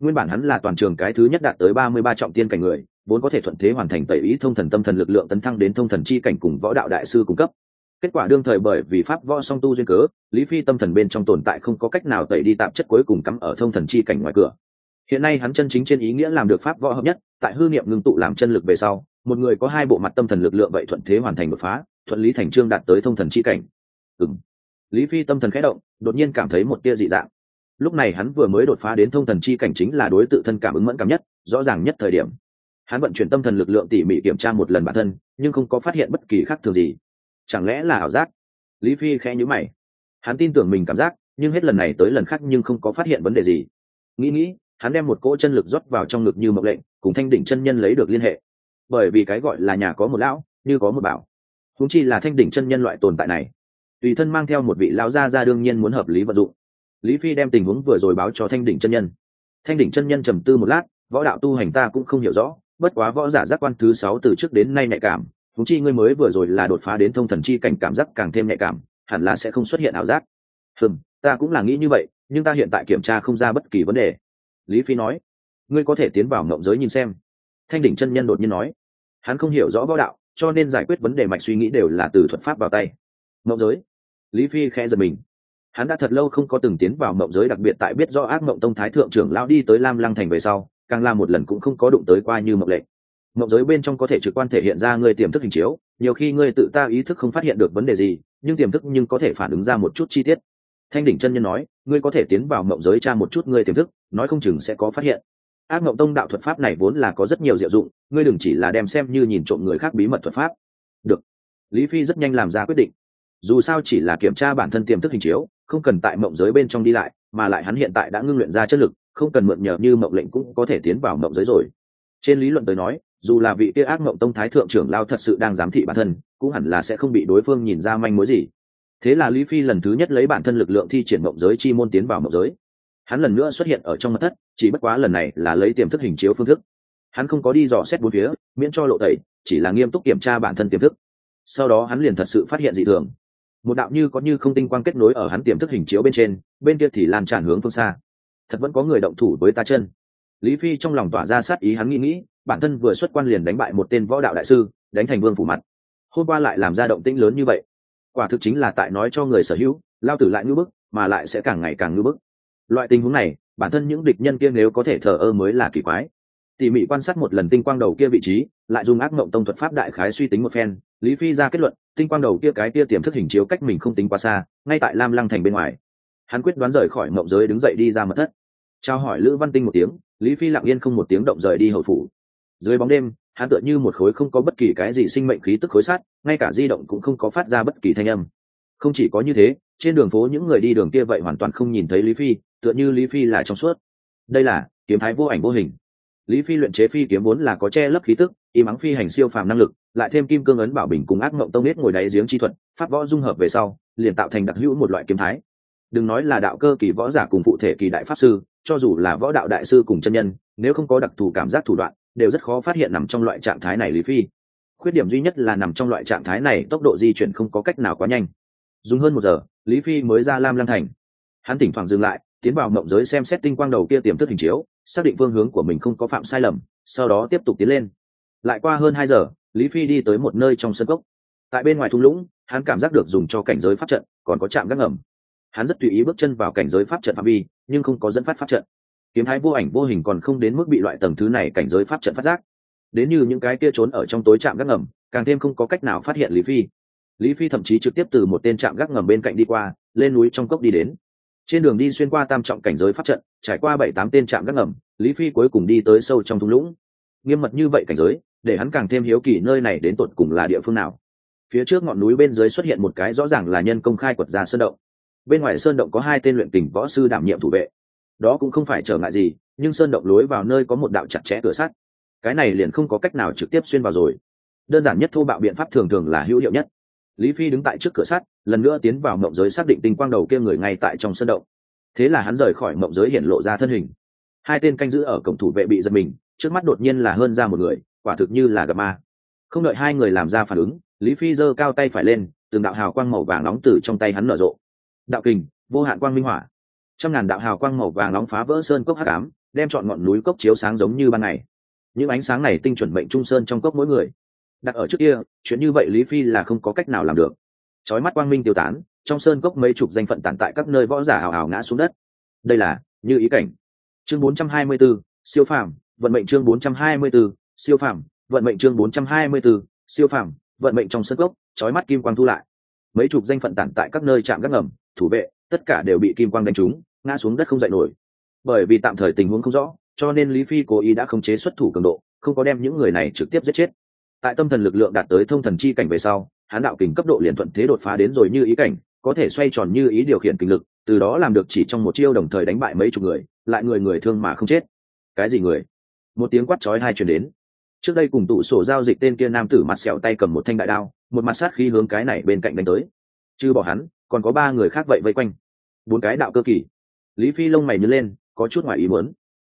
Nguyên bản hắn là toàn trường cái thứ nhất đạt tới ba mươi ba trọng tiên cảnh người, vốn có thể thuận thế hoàn thành tẩy ý thông thần tâm thần lực lượng tấn thăng đến thông thần chi cảnh cùng võ đạo đại sư cung cấp. Kết quả đương thời bởi vì pháp võ song tu duyên cớ, lý phi tâm thần bên trong tồn tại không có cách nào tẩy đi tạp chất cuối cùng cắm ở thông thần chi cảnh ngoài cửa. Hiện nay hắn chân chính trên ý nghĩa làm được pháp võ hợp nhất, tại hư niệm ngưng tụ làm chân lực về sau, một người có hai bộ mặt tâm thần lực lượng vậy thuận thế hoàn thành đột phá, thuận lý thành trương đạt tới thông thần chi cảnh. Ừ lý phi tâm thần khẽ động, đột nhiên cảm thấy một tia dị dạng. Lúc này hắn vừa mới đột phá đến thông thần chi cảnh chính là đối tự thân cảm ứng mẫn cảm nhất, rõ ràng nhất thời điểm. Hắn vận chuyển tâm thần lực lượng tỉ mỉ kiểm tra một lần bản thân, nhưng không có phát hiện bất kỳ khác thường gì. Chẳng lẽ là ảo giác? Lý phi khẽ nhữ mày. Hắn tin tưởng mình cảm giác, nhưng hết lần này tới lần khác nhưng không có phát hiện vấn đề gì. Nghĩ nghĩ, hắn đem một cỗ chân lực rót vào trong ngực như mộng lệnh, cùng thanh đỉnh chân nhân lấy được liên hệ. Bởi vì cái gọi là nhà có một lão, như có một bảo. Húng chi là thanh đỉnh chân nhân loại tồn tại này tùy thân mang theo một vị lão gia ra đương nhiên muốn hợp lý vận dụng. Lý phi đem tình huống vừa rồi báo cho thanh đỉnh chân nhân. Thanh đỉnh chân nhân trầm tư một lát, võ đạo tu hành ta cũng không hiểu rõ, bất quá võ giả giác quan thứ sáu từ trước đến nay nhạy cảm húng chi ngươi mới vừa rồi là đột phá đến thông thần chi cảnh cảm giác càng thêm nhạy cảm, hẳn là sẽ không xuất hiện ảo giác. Hừm, ta cũng là nghĩ như vậy, nhưng ta hiện tại kiểm tra không ra bất kỳ vấn đề. Lý phi nói, ngươi có thể tiến vào mộng giới nhìn xem. Thanh đỉnh chân nhân đột nhiên nói, hắn không hiểu rõ võ đạo, cho nên giải quyết vấn đề mạch suy nghĩ đều là từ thuật pháp vào tay. Mộng giới lý phi khẽ giật mình. Hắn đã thật lâu không có từng tiến vào mộng giới, đặc biệt tại biết do ác mộng tông thái thượng trưởng lão đi tới lam lăng thành về sau, càng làm một lần cũng không có đụng tới qua như mộng lệ mộng giới bên trong có thể trực quan thể hiện ra ngươi tiềm thức hình chiếu, nhiều khi ngươi tự ta ý thức không phát hiện được vấn đề gì, nhưng tiềm thức nhưng có thể phản ứng ra một chút chi tiết. Thanh đỉnh chân nhân nói, ngươi có thể tiến vào mộng giới tra một chút ngươi tiềm thức, nói không chừng sẽ có phát hiện. Ác mộng tông đạo thuật pháp này vốn là có rất nhiều diệu dụng, ngươi đừng chỉ là đem xem như nhìn trộm người khác bí mật thuật pháp. Được. Lý phi rất nhanh làm ra quyết định dù sao chỉ là kiểm tra bản thân tiềm thức hình chiếu, không cần tại mộng giới bên trong đi lại, mà lại hắn hiện tại đã ngưng luyện ra chất lực, không cần mượn nhờ như mộng lệnh cũng có thể tiến vào mộng giới rồi. Trên lý luận tới nói, dù là vị kia ác mộng tông thái thượng trưởng lao thật sự đang giám thị bản thân, cũng hẳn là sẽ không bị đối phương nhìn ra manh mối gì. Thế là lý phi lần thứ nhất lấy bản thân lực lượng thi triển mộng giới chi môn tiến vào mộng giới. Hắn lần nữa xuất hiện ở trong mặt thất, chỉ bất quá lần này là lấy tiềm thức hình chiếu phương thức. Hắn không có đi dò xét bốn phía, miễn cho lộ tẩy, chỉ là nghiêm túc kiểm tra bản thân tiềm thức. Sau đó hắn liền thật sự phát hiện dị thường một đạo như có như không tinh quang kết nối ở hắn tiềm thức hình chiếu bên trên, bên kia thì lan tràn hướng phương xa. Thật vẫn có người động thủ với ta chân. Lý phi trong lòng tỏa ra sát ý hắn nghĩ nghĩ, bản thân vừa xuất quan liền đánh bại một tên võ đạo đại sư, đánh thành vương phủ mặt. Hôm qua lại làm ra động tĩnh lớn như vậy. Quả thực chính là tại nói cho người sở hữu, lao tử lại ngưỡng bức, mà lại sẽ càng ngày càng ngưỡng bức. Loại tình huống này, bản thân những địch nhân kia nếu có thể thờ ơ mới là kỳ quái tỉ mỉ quan sát một lần tinh quang đầu kia vị trí lại dùng ác mộng tông thuật pháp đại khái suy tính một phen lý phi ra kết luận tinh quang đầu kia cái kia tiềm thức hình chiếu cách mình không tính quá xa ngay tại lam lăng thành bên ngoài. Hắn quyết đoán rời khỏi mộng giới đứng dậy đi ra mật thất. Trao hỏi lữ văn tinh một tiếng lý phi lặng yên không một tiếng động rời đi hậu phủ. Dưới bóng đêm hắn tựa như một khối không có bất kỳ cái gì sinh mệnh khí tức khối sát, ngay cả di động cũng không có phát ra bất kỳ thanh âm. Không chỉ có như thế trên đường phố những người đi đường kia vậy hoàn toàn không nhìn thấy lý phi tựa như lý phi là trong suốt. Đây là kiếm thái vô ảnh vô hình lý phi luyện chế phi kiếm vốn là có che lấp khí tức, y mắng phi hành siêu phàm năng lực, lại thêm kim cương ấn bảo bình cùng ác mộng tông nết ngồi đáy giếng chi thuật, pháp võ dung hợp về sau, liền tạo thành đặc hữu một loại kiếm thái. Đừng nói là đạo cơ kỳ võ giả cùng phụ thể kỳ đại pháp sư, cho dù là võ đạo đại sư cùng chân nhân, nếu không có đặc thù cảm giác thủ đoạn, đều rất khó phát hiện nằm trong loại trạng thái này lý phi. Khuyết điểm duy nhất là nằm trong loại trạng thái này tốc độ di chuyển không có cách nào quá nhanh. Dùng hơn một giờ, lý phi mới ra lam lăng thành. Hắn thỉnh thoảng dừng lại tiến vào mộng giới xem xét tinh quang đầu kia tiềm thức hình chiếu, xác định phương hướng của mình không có phạm sai lầm, sau đó tiếp tục tiến lên. Lại qua hơn hai giờ, lý phi đi tới một nơi trong sân cốc. Tại bên ngoài thung lũng, hắn cảm giác được dùng cho cảnh giới pháp trận, còn có trạm gác ngầm. Hắn rất tùy ý bước chân vào cảnh giới pháp trận phạm vi, nhưng không có dẫn phát pháp trận. Kiếm thái vô ảnh vô hình còn không đến mức bị loại tầng thứ này cảnh giới pháp trận phát giác. Đến như những cái kia trốn ở trong tối trạm gác ngầm, càng thêm không có cách nào phát hiện lý phi. Lý phi thậm chí trực tiếp từ một tên trạm gác ngầm bên cạnh đi qua, lên núi trong cốc đi đến trên đường đi xuyên qua tam trọng cảnh giới pháp trận, trải qua bảy tám tên trạm gác ngầm, lý phi cuối cùng đi tới sâu trong thung lũng. Nghiêm mật như vậy cảnh giới, để hắn càng thêm hiếu kỳ nơi này đến tột cùng là địa phương nào. Phía trước ngọn núi bên dưới xuất hiện một cái rõ ràng là nhân công khai quật ra sơn động. Bên ngoài sơn động có hai tên luyện tình võ sư đảm nhiệm thủ vệ. Đó cũng không phải trở ngại gì, nhưng sơn động lối vào nơi có một đạo chặt chẽ cửa sắt. Cái này liền không có cách nào trực tiếp xuyên vào rồi. Đơn giản nhất thô bạo biện pháp thường thường là hữu hiệu nhất lý phi đứng tại trước cửa sắt, lần nữa tiến vào mộng giới xác định tinh quang đầu kia người ngay tại trong sân động. Thế là hắn rời khỏi mộng giới hiện lộ ra thân hình. Hai tên canh giữ ở cổng thủ vệ bị giật mình, trước mắt đột nhiên là hơn ra một người, quả thực như là gặp ma. Không đợi hai người làm ra phản ứng, lý phi giơ cao tay phải lên, từng đạo hào quang màu vàng nóng từ trong tay hắn nở rộ. Đạo kình, vô hạn quang minh hỏa. Trăm ngàn đạo hào quang màu vàng nóng phá vỡ sơn cốc hắc ám, đem chọn ngọn núi cốc chiếu sáng giống như ban ngày. Những ánh sáng này tinh chuẩn mệnh trung sơn trong cốc mỗi người đặt ở trước kia chuyện như vậy lý phi là không có cách nào làm được. Trói mắt quang minh tiêu tán trong sơn cốc mấy chục danh phận tàn tại các nơi võ giả hào hào ngã xuống đất. Đây là như ý cảnh. Chương 424, siêu phàm vận mệnh chương 424, siêu phàm vận mệnh chương 424, siêu phàm vận mệnh trong sơn cốc trói mắt kim quang thu lại. Mấy chục danh phận tản tại các nơi chạm gác ngầm thủ vệ tất cả đều bị kim quang đánh trúng ngã xuống đất không dậy nổi. Bởi vì tạm thời tình huống không rõ cho nên lý phi cố ý đã không chế xuất thủ cường độ không có đem những người này trực tiếp giết chết tại tâm thần lực lượng đạt tới thông thần chi cảnh về sau, hán đạo kình cấp độ liền thuận thế đột phá đến rồi như ý cảnh, có thể xoay tròn như ý điều khiển kinh lực, từ đó làm được chỉ trong một chiêu đồng thời đánh bại mấy chục người, lại người người thương mà không chết. Cái gì người? Một tiếng quát chói hai chuyển đến. Trước đây cùng tụ sổ giao dịch tên kia nam tử mặt sẹo tay cầm một thanh đại đao, một mặt sát khí hướng cái này bên cạnh đánh tới. Chứ bỏ hắn, còn có ba người khác vậy vây quanh. Bốn cái đạo cơ kỳ. Lý phi lông mày nhớ lên, có chút ngoài ý muốn.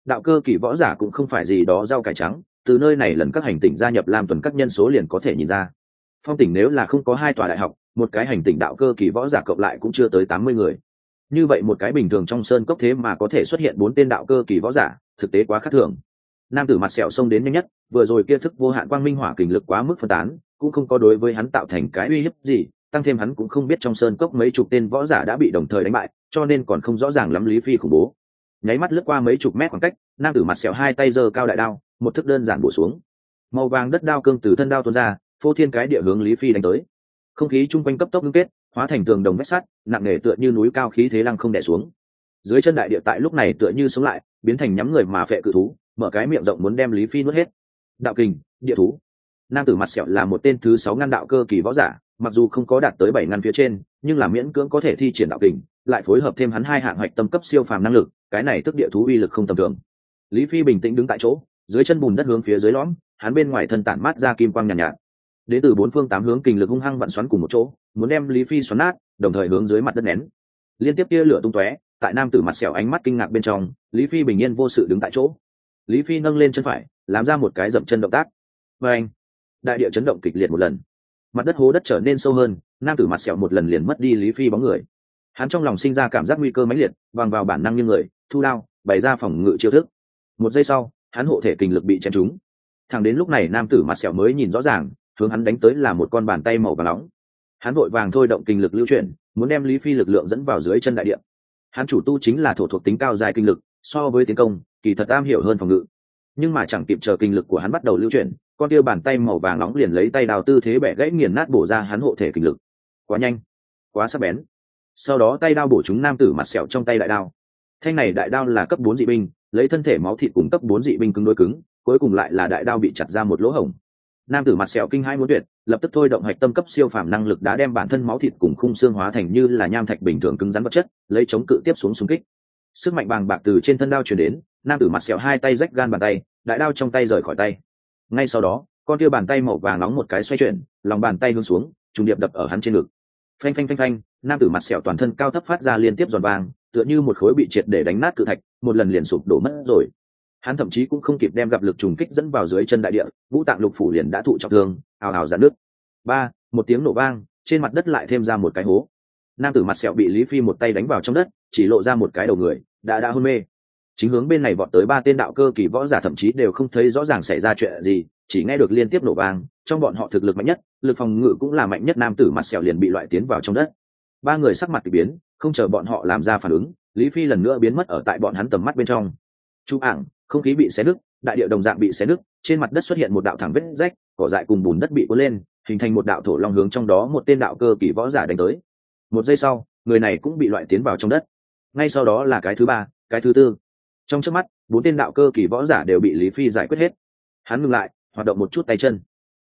Đạo cơ kỳ võ giả cũng không phải gì đó rau cải trắng từ nơi này lần các hành tinh gia nhập làm tuần các nhân số liền có thể nhìn ra. Phong tỉnh nếu là không có hai tòa đại học, một cái hành tinh đạo cơ kỳ võ giả cộng lại cũng chưa tới tám mươi người. Như vậy một cái bình thường trong sơn cốc thế mà có thể xuất hiện bốn tên đạo cơ kỳ võ giả, thực tế quá khác thường. Nam tử mặt sẹo xông đến nhanh nhất, vừa rồi kia thức vô hạn quang minh hỏa kình lực quá mức phân tán, cũng không có đối với hắn tạo thành cái uy hiếp gì, tăng thêm hắn cũng không biết trong sơn cốc mấy chục tên võ giả đã bị đồng thời đánh bại, cho nên còn không rõ ràng lắm lý phi khủng bố. Nháy mắt lướt qua mấy chục mét khoảng cách, nam tử mặt sẹo hai tay giơ cao đại đao một thức đơn giản bổ xuống. Màu vàng đất đao cương từ thân đao tuôn ra, phô thiên cái địa hướng lý phi đánh tới. Không khí chung quanh cấp tốc ngưng kết, hóa thành tường đồng vách sắt, nặng nề tựa như núi cao khí thế lăng không đẻ xuống. Dưới chân đại địa tại lúc này tựa như sống lại, biến thành nhắm người mà phệ cự thú, mở cái miệng rộng muốn đem lý phi nuốt hết. Đạo kình, địa thú. Nam tử mặt sẹo là một tên thứ sáu ngăn đạo cơ kỳ võ giả, mặc dù không có đạt tới bảy ngăn phía trên, nhưng là miễn cưỡng có thể thi triển đạo kình, lại phối hợp thêm hắn hai hạng hoạch tâm cấp siêu phàm năng lực, cái này tức địa thú uy lực không tầm thường. Lý phi bình tĩnh đứng tại chỗ dưới chân bùn đất hướng phía dưới lõm hắn bên ngoài thân tản mát ra kim quang nhàn nhạt, nhạt. Đến từ bốn phương tám hướng kình lực hung hăng vặn xoắn cùng một chỗ muốn đem lý phi xoắn nát đồng thời hướng dưới mặt đất nén. Liên tiếp kia lửa tung tóe tại nam tử mặt sẹo ánh mắt kinh ngạc bên trong lý phi bình yên vô sự đứng tại chỗ. Lý phi nâng lên chân phải làm ra một cái dậm chân động tác. Và anh đại địa chấn động kịch liệt một lần. Mặt đất hố đất trở nên sâu hơn nam tử mặt sẹo một lần liền mất đi lý phi bóng người. Hắn trong lòng sinh ra cảm giác nguy cơ mãnh liệt vàng vào bản năng như người thu lao bày ra phòng ngự chiêu thức. Một giây sau hắn hộ thể kinh lực bị chém trúng. Thằng đến lúc này nam tử mặt sẹo mới nhìn rõ ràng, hướng hắn đánh tới là một con bàn tay màu và nóng. Hắn vội vàng thôi động kinh lực lưu chuyển, muốn đem lý phi lực lượng dẫn vào dưới chân đại điện hắn chủ tu chính là thổ thuộc tính cao dài kinh lực, so với tiến công, kỳ thật am hiểu hơn phòng ngự. Nhưng mà chẳng kịp chờ kinh lực của hắn bắt đầu lưu chuyển, con tiêu bàn tay màu vàng nóng liền lấy tay đào tư thế bẻ gãy nghiền nát bổ ra hắn hộ thể kinh lực. Quá nhanh, quá sắc bén. Sau đó tay đao bổ chúng nam tử mặt sẹo trong tay đại đao. Thanh này đại đao là cấp bốn dị binh lấy thân thể máu thịt cùng cấp bốn dị binh cứng đối cứng, cuối cùng lại là đại đao bị chặt ra một lỗ hổng. Nam tử mặt sẹo kinh hai muốn tuyệt, lập tức thôi động hạch tâm cấp siêu phàm năng lực đã đem bản thân máu thịt cùng khung xương hóa thành như là nham thạch bình thường cứng rắn vật chất, lấy chống cự tiếp xuống xung kích. Sức mạnh bàng bạc từ trên thân đao chuyển đến, nam tử mặt sẹo hai tay rách gan bàn tay, đại đao trong tay rời khỏi tay. Ngay sau đó, con kia bàn tay màu vàng nóng một cái xoay chuyển, lòng bàn tay hướng xuống, trùng điệp đập ở hắn trên ngực. Phanh phanh phanh phanh, nam tử mặt sẹo toàn thân cao thấp phát ra liên tiếp giòn vàng tựa như một khối bị triệt để đánh nát cự thạch, một lần liền sụp đổ mất rồi. Hắn thậm chí cũng không kịp đem gặp lực trùng kích dẫn vào dưới chân đại địa, ngũ tạng lục phủ liền đã thụ trọng thương, ào ào giãn nước ba, một tiếng nổ vang, trên mặt đất lại thêm ra một cái hố. Nam tử mặt sẹo bị lý phi một tay đánh vào trong đất, chỉ lộ ra một cái đầu người, đã đã hôn mê. Chính hướng bên này vọt tới ba tên đạo cơ kỳ võ giả thậm chí đều không thấy rõ ràng xảy ra chuyện gì, chỉ nghe được liên tiếp nổ vang, trong bọn họ thực lực mạnh nhất, lực phòng ngự cũng là mạnh nhất nam tử mặt sẹo liền bị loại tiến vào trong đất. Ba người sắc mặt k ỳ biến không chờ bọn họ làm ra phản ứng, lý phi lần nữa biến mất ở tại bọn hắn tầm mắt bên trong. Chụp ảng không khí bị xé nứt, đại địa đồng dạng bị xé nứt, trên mặt đất xuất hiện một đạo thẳng vết rách, cỏ dại cùng bùn đất bị cuốn lên, hình thành một đạo thổ long hướng trong đó một tên đạo cơ kỳ võ giả đánh tới. Một giây sau, người này cũng bị loại tiến vào trong đất. Ngay sau đó là cái thứ ba, cái thứ tư. Trong trước mắt, bốn tên đạo cơ kỳ võ giả đều bị lý phi giải quyết hết. Hắn ngừng lại, hoạt động một chút tay chân.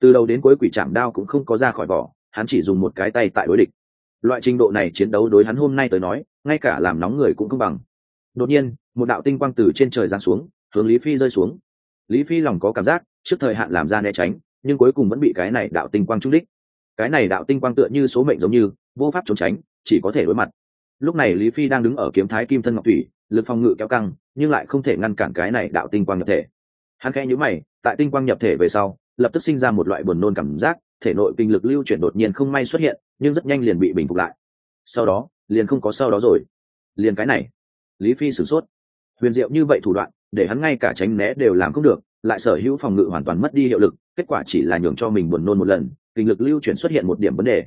Từ đầu đến cuối quỷ chạm đao cũng không có ra khỏi vỏ, hắn chỉ dùng một cái tay tại đối địch loại trình độ này chiến đấu đối hắn hôm nay tới nói, ngay cả làm nóng người cũng không bằng. Đột nhiên, một đạo tinh quang từ trên trời giáng xuống, hướng lý phi rơi xuống. Lý phi lòng có cảm giác, trước thời hạn làm ra né tránh, nhưng cuối cùng vẫn bị cái này đạo tinh quang trúng đích. Cái này đạo tinh quang tựa như số mệnh giống như, vô pháp trốn tránh, chỉ có thể đối mặt. Lúc này lý phi đang đứng ở kiếm thái kim thân ngọc thủy, lực phòng ngự kéo căng, nhưng lại không thể ngăn cản cái này đạo tinh quang nhập thể. Hắn khẽ nhữ mày, tại tinh quang nhập thể về sau, lập tức sinh ra một loại buồn nôn cảm giác thể nội kinh lực lưu chuyển đột nhiên không may xuất hiện, nhưng rất nhanh liền bị bình phục lại. Sau đó, liền không có sau đó rồi. Liền cái này, lý phi sửng sốt. Huyền diệu như vậy thủ đoạn, để hắn ngay cả tránh né đều làm không được, lại sở hữu phòng ngự hoàn toàn mất đi hiệu lực, kết quả chỉ là nhường cho mình buồn nôn một lần, kinh lực lưu chuyển xuất hiện một điểm vấn đề.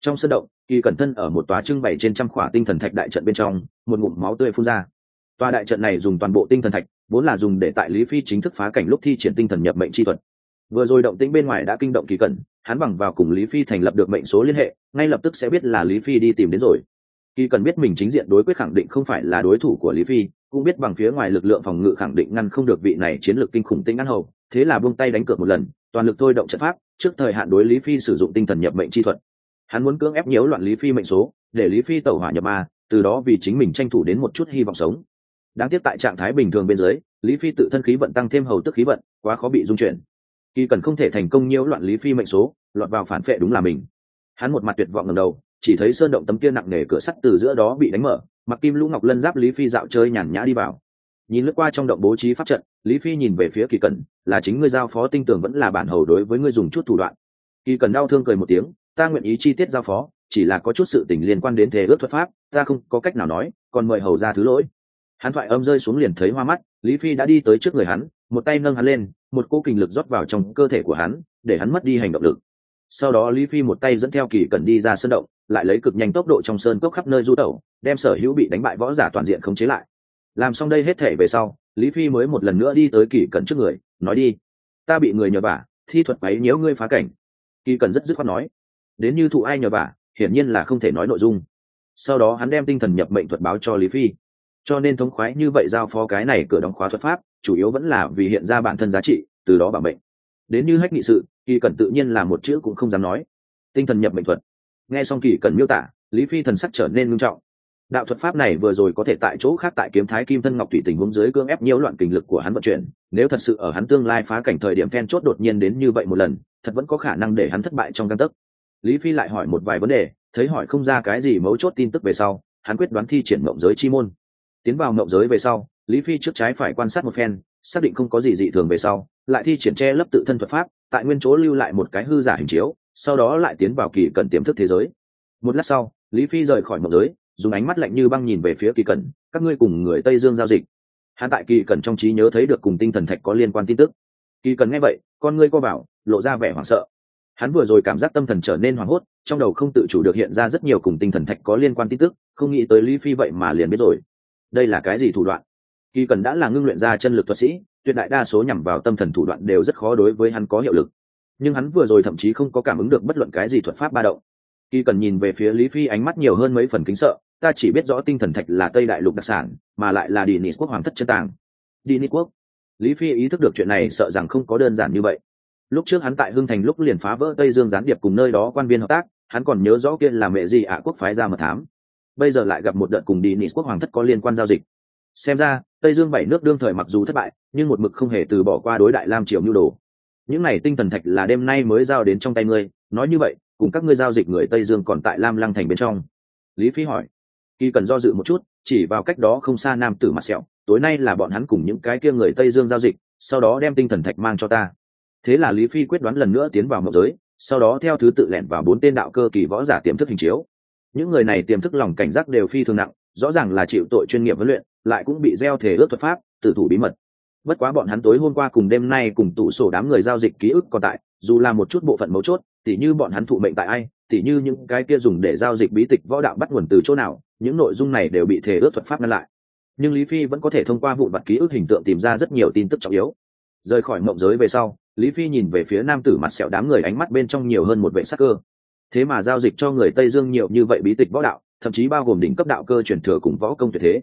Trong sân động, kỳ cẩn thân ở một tòa trưng bày trên trăm khỏa tinh thần thạch đại trận bên trong, một ngụm máu tươi phun ra. Tòa đại trận này dùng toàn bộ tinh thần thạch, vốn là dùng để tại lý phi chính thức phá cảnh lúc thi triển tinh thần nhập mệnh chi thuật vừa rồi động tĩnh bên ngoài đã kinh động kỳ cẩn, hắn bằng vào cùng lý phi thành lập được mệnh số liên hệ, ngay lập tức sẽ biết là lý phi đi tìm đến rồi. Kỳ cần biết mình chính diện đối quyết khẳng định không phải là đối thủ của lý phi, cũng biết bằng phía ngoài lực lượng phòng ngự khẳng định ngăn không được vị này chiến lược kinh khủng tinh ngăn hầu, thế là buông tay đánh cược một lần, toàn lực thôi động trận pháp, trước thời hạn đối lý phi sử dụng tinh thần nhập mệnh chi thuật. Hắn muốn cưỡng ép nhiễu loạn lý phi mệnh số, để lý phi tẩu hỏa nhập ma, từ đó vì chính mình tranh thủ đến một chút hy vọng sống. Đáng tiếc tại trạng thái bình thường bên dưới, lý phi tự thân khí vận tăng thêm hầu tức khí vận, quá khó bị dung chuyển kỳ cần không thể thành công nhiễu loạn lý phi mệnh số, lọt vào phản vệ đúng là mình. Hắn một mặt tuyệt vọng ngầm đầu, chỉ thấy sơn động tấm kia nặng nề cửa sắt từ giữa đó bị đánh mở, mặc kim lũ ngọc lân giáp lý phi dạo chơi nhàn nhã đi vào. Nhìn lướt qua trong động bố trí pháp trận, lý phi nhìn về phía kỳ cẩn là chính ngươi giao phó tinh tường vẫn là bản hầu đối với ngươi dùng chút thủ đoạn. Kỳ cẩn đau thương cười một tiếng, ta nguyện ý chi tiết giao phó, chỉ là có chút sự tình liên quan đến thế ước thuật pháp, ta không có cách nào nói, còn mời hầu ra thứ lỗi. Hắn thoại âm rơi xuống liền thấy hoa mắt, lý phi đã đi tới trước người hắn một tay nâng hắn lên, một cô kình lực rót vào trong cơ thể của hắn, để hắn mất đi hành động lực. Sau đó lý phi một tay dẫn theo kỳ cẩn đi ra sân động, lại lấy cực nhanh tốc độ trong sơn cốc khắp nơi du tẩu, đem sở hữu bị đánh bại võ giả toàn diện khống chế lại. Làm xong đây hết thể về sau, lý phi mới một lần nữa đi tới kỳ cẩn trước người, nói đi, ta bị người nhờ vả, thi thuật ấy nếu ngươi phá cảnh. Kỳ cẩn rất dứt khoát nói, đến như thụ ai nhờ vả, hiển nhiên là không thể nói nội dung. Sau đó hắn đem tinh thần nhập mệnh thuật báo cho lý phi. Cho nên thống khoái như vậy giao phó cái này cửa đóng khóa thuật pháp chủ yếu vẫn là vì hiện ra bản thân giá trị, từ đó bảo mệnh. Đến như hách nghị sự, kỳ cẩn tự nhiên là một chữ cũng không dám nói. Tinh thần nhập mệnh thuật. Nghe xong kỳ cẩn miêu tả, lý phi thần sắc trở nên ngưng trọng. Đạo thuật pháp này vừa rồi có thể tại chỗ khác tại kiếm thái kim thân ngọc thủy tình huống dưới cương ép nhiễu loạn kinh lực của hắn vận chuyển. Nếu thật sự ở hắn tương lai phá cảnh thời điểm then chốt đột nhiên đến như vậy một lần, thật vẫn có khả năng để hắn thất bại trong căn tấc lý phi lại hỏi một vài vấn đề, thấy hỏi không ra cái gì mấu chốt tin tức về sau, hắn quyết đoán thi triển mộng giới chi môn. Tiến vào mộng giới về sau lý phi trước trái phải quan sát một phen, xác định không có gì dị thường về sau, lại thi triển che lấp tự thân thuật pháp, tại nguyên chỗ lưu lại một cái hư giả hình chiếu, sau đó lại tiến vào kỳ cẩn tiềm thức thế giới. Một lát sau, lý phi rời khỏi mộng giới, dùng ánh mắt lạnh như băng nhìn về phía kỳ cẩn, các ngươi cùng người tây dương giao dịch. Hắn tại kỳ cẩn trong trí nhớ thấy được cùng tinh thần thạch có liên quan tin tức. Kỳ cẩn nghe vậy, con ngươi co bảo lộ ra vẻ hoảng sợ. Hắn vừa rồi cảm giác tâm thần trở nên hoảng hốt, trong đầu không tự chủ được hiện ra rất nhiều cùng tinh thần thạch có liên quan tin tức, không nghĩ tới lý phi vậy mà liền biết rồi. Đây là cái gì thủ đoạn? Kỳ cần đã là ngưng luyện ra chân lực thuật sĩ, tuyệt đại đa số nhằm vào tâm thần thủ đoạn đều rất khó đối với hắn có hiệu lực. Nhưng hắn vừa rồi thậm chí không có cảm ứng được bất luận cái gì thuật pháp ba động. Kỳ cần nhìn về phía lý phi ánh mắt nhiều hơn mấy phần kính sợ, ta chỉ biết rõ tinh thần thạch là tây đại lục đặc sản, mà lại là đi nị quốc hoàng thất chân tàng. Đi nị quốc? Lý phi ý thức được chuyện này sợ rằng không có đơn giản như vậy. Lúc trước hắn tại hưng thành lúc liền phá vỡ tây dương gián điệp cùng nơi đó quan viên hợp tác, hắn còn nhớ rõ kia là mẹ gì ạ quốc phái ra mật thám. Bây giờ lại gặp một đợt cùng đi nị quốc hoàng thất có liên quan giao dịch. Xem ra tây dương bảy nước đương thời mặc dù thất bại, nhưng một mực không hề từ bỏ qua đối đại lam triều nhu đồ. Những này tinh thần thạch là đêm nay mới giao đến trong tay ngươi, nói như vậy, cùng các ngươi giao dịch người tây dương còn tại lam lăng thành bên trong. Lý phi hỏi. Kỳ cần do dự một chút, chỉ vào cách đó không xa nam tử mặt sẹo, tối nay là bọn hắn cùng những cái kia người tây dương giao dịch, sau đó đem tinh thần thạch mang cho ta. Thế là lý phi quyết đoán lần nữa tiến vào mộng giới, sau đó theo thứ tự lẻn vào bốn tên đạo cơ kỳ võ giả tiềm thức hình chiếu. Những người này tiềm thức lòng cảnh giác đều phi thường nặng, rõ ràng là chịu tội chuyên nghiệp huấn luyện lại cũng bị gieo thể ước thuật pháp, tử thủ bí mật. Bất quá bọn hắn tối hôm qua cùng đêm nay cùng tụ sổ đám người giao dịch ký ức còn tại, dù là một chút bộ phận mấu chốt, tỉ như bọn hắn thụ mệnh tại ai, tỉ như những cái kia dùng để giao dịch bí tịch võ đạo bắt nguồn từ chỗ nào, những nội dung này đều bị thể ước thuật pháp ngăn lại. Nhưng lý phi vẫn có thể thông qua vụ vặt ký ức hình tượng tìm ra rất nhiều tin tức trọng yếu. Rời khỏi mộng giới về sau, lý phi nhìn về phía nam tử mặt sẹo đám người ánh mắt bên trong nhiều hơn một vệ sắc cơ. Thế mà giao dịch cho người tây dương nhiều như vậy bí tịch võ đạo, thậm chí bao gồm đỉnh cấp đạo cơ truyền thừa cùng võ công tuyệt thế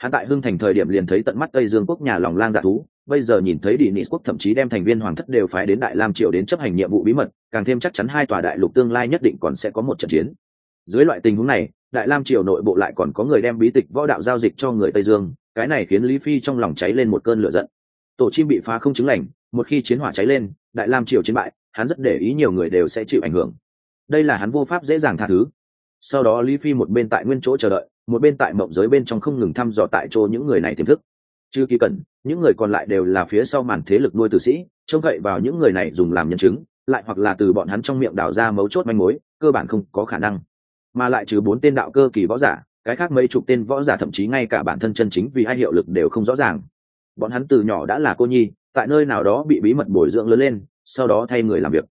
hắn tại hưng thành thời điểm liền thấy tận mắt tây dương quốc nhà lòng lang giả thú, bây giờ nhìn thấy đi nị quốc thậm chí đem thành viên hoàng thất đều phái đến đại lam triều đến chấp hành nhiệm vụ bí mật, càng thêm chắc chắn hai tòa đại lục tương lai nhất định còn sẽ có một trận chiến. Dưới loại tình huống này, đại lam triều nội bộ lại còn có người đem bí tịch võ đạo giao dịch cho người tây dương, cái này khiến lý phi trong lòng cháy lên một cơn lửa giận. Tổ chim bị phá không chứng lành, một khi chiến hỏa cháy lên, đại lam triều chiến bại, hắn rất để ý nhiều người đều sẽ chịu ảnh hưởng. Đây là hắn vô pháp dễ dàng tha thứ. Sau đó lý phi một bên tại nguyên chỗ chờ đợi một bên tại mộng giới bên trong không ngừng thăm dò tại chỗ những người này tiềm thức. Chưa kỳ cẩn những người còn lại đều là phía sau màn thế lực nuôi tử sĩ, trông cậy vào những người này dùng làm nhân chứng, lại hoặc là từ bọn hắn trong miệng đào ra mấu chốt manh mối, cơ bản không có khả năng. Mà lại trừ bốn tên đạo cơ kỳ võ giả, cái khác mấy chục tên võ giả thậm chí ngay cả bản thân chân chính vì hai hiệu lực đều không rõ ràng. Bọn hắn từ nhỏ đã là cô nhi, tại nơi nào đó bị bí mật bồi dưỡng lớn lên, sau đó thay người làm việc.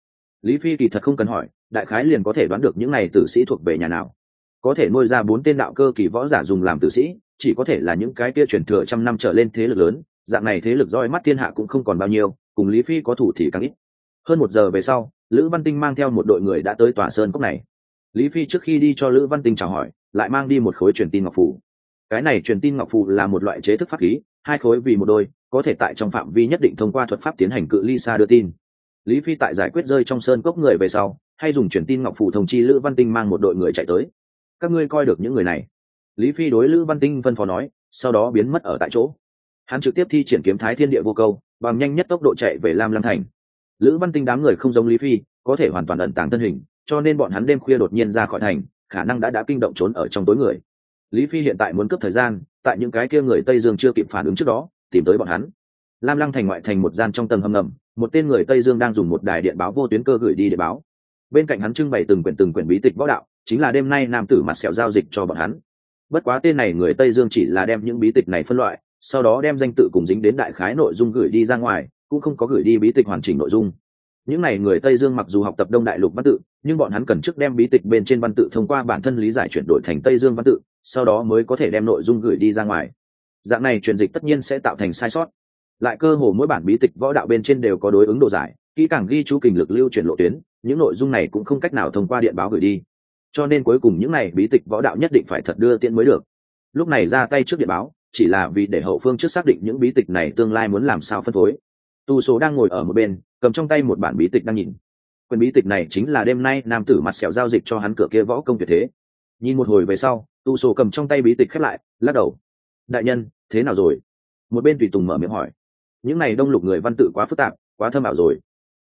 Lý phi kỳ thật không cần hỏi, đại khái liền có thể đoán được những này tử sĩ thuộc về nhà nào có thể nuôi ra bốn tên đạo cơ kỳ võ giả dùng làm tử sĩ, chỉ có thể là những cái kia truyền thừa trăm năm trở lên thế lực lớn, dạng này thế lực roi mắt thiên hạ cũng không còn bao nhiêu, cùng lý phi có thủ thì càng ít. Hơn một giờ về sau, lữ văn tinh mang theo một đội người đã tới tòa sơn cốc này. Lý phi trước khi đi cho lữ văn tinh chào hỏi, lại mang đi một khối truyền tin ngọc phủ cái này truyền tin ngọc phủ là một loại chế thức pháp khí, hai khối vì một đôi, có thể tại trong phạm vi nhất định thông qua thuật pháp tiến hành cự ly xa đưa tin. Lý phi tại giải quyết rơi trong sơn cốc người về sau, hay dùng truyền tin ngọc phủ thông chi lữ văn tinh mang một đội người chạy tới các ngươi coi được những người này. Lý phi đối lữ văn tinh phân phó nói, sau đó biến mất ở tại chỗ. Hắn trực tiếp thi triển kiếm thái thiên địa vô câu, bằng nhanh nhất tốc độ chạy về lam Lăng thành. Lữ văn tinh đám người không giống lý phi, có thể hoàn toàn ẩn tàng thân hình, cho nên bọn hắn đêm khuya đột nhiên ra khỏi thành, khả năng đã đã kinh động trốn ở trong tối người. Lý phi hiện tại muốn cướp thời gian, tại những cái kia người tây dương chưa kịp phản ứng trước đó, tìm tới bọn hắn. Lam lăng thành ngoại thành một gian trong tầng hầm ngầm, một tên người tây dương đang dùng một đài điện báo vô tuyến cơ gửi đi để báo. Bên cạnh hắn trưng bày từng quyển từng quyển bí tịch võ đạo chính là đêm nay nam tử mặt sẹo giao dịch cho bọn hắn. Bất quá tên này người tây dương chỉ là đem những bí tịch này phân loại, sau đó đem danh tự cùng dính đến đại khái nội dung gửi đi ra ngoài, cũng không có gửi đi bí tịch hoàn chỉnh nội dung. Những n à y người tây dương mặc dù học tập đông đại lục văn tự, nhưng bọn hắn cần trước đem bí tịch bên trên văn tự thông qua bản thân lý giải chuyển đổi thành tây dương văn tự, sau đó mới có thể đem nội dung gửi đi ra ngoài. Dạng này truyền dịch tất nhiên sẽ tạo thành sai sót. Lại cơ hồ mỗi bản bí tịch võ đạo bên trên đều có đối ứng độ giải, kỹ càng ghi chú kình lực lưu chuyển lộ tuyến, những nội dung này cũng không cách nào thông qua điện báo gửi đi cho nên cuối cùng những này bí tịch võ đạo nhất định phải thật đưa tiễn mới được. Lúc này ra tay trước điện báo, chỉ là vì để hậu phương trước xác định những bí tịch này tương lai muốn làm sao phân phối. Tu số đang ngồi ở một bên, cầm trong tay một bản bí tịch đang nhìn. Quyền bí tịch này chính là đêm nay nam tử mặt sẹo giao dịch cho hắn cửa kia võ công tuyệt thế. Nhìn một hồi về sau, tu số cầm trong tay bí tịch khép lại, lắc đầu. Đại nhân, thế nào rồi? Một bên tùy tùng mở miệng hỏi. Những này đông lục người văn tự quá phức tạp, quá thâm ảo rồi.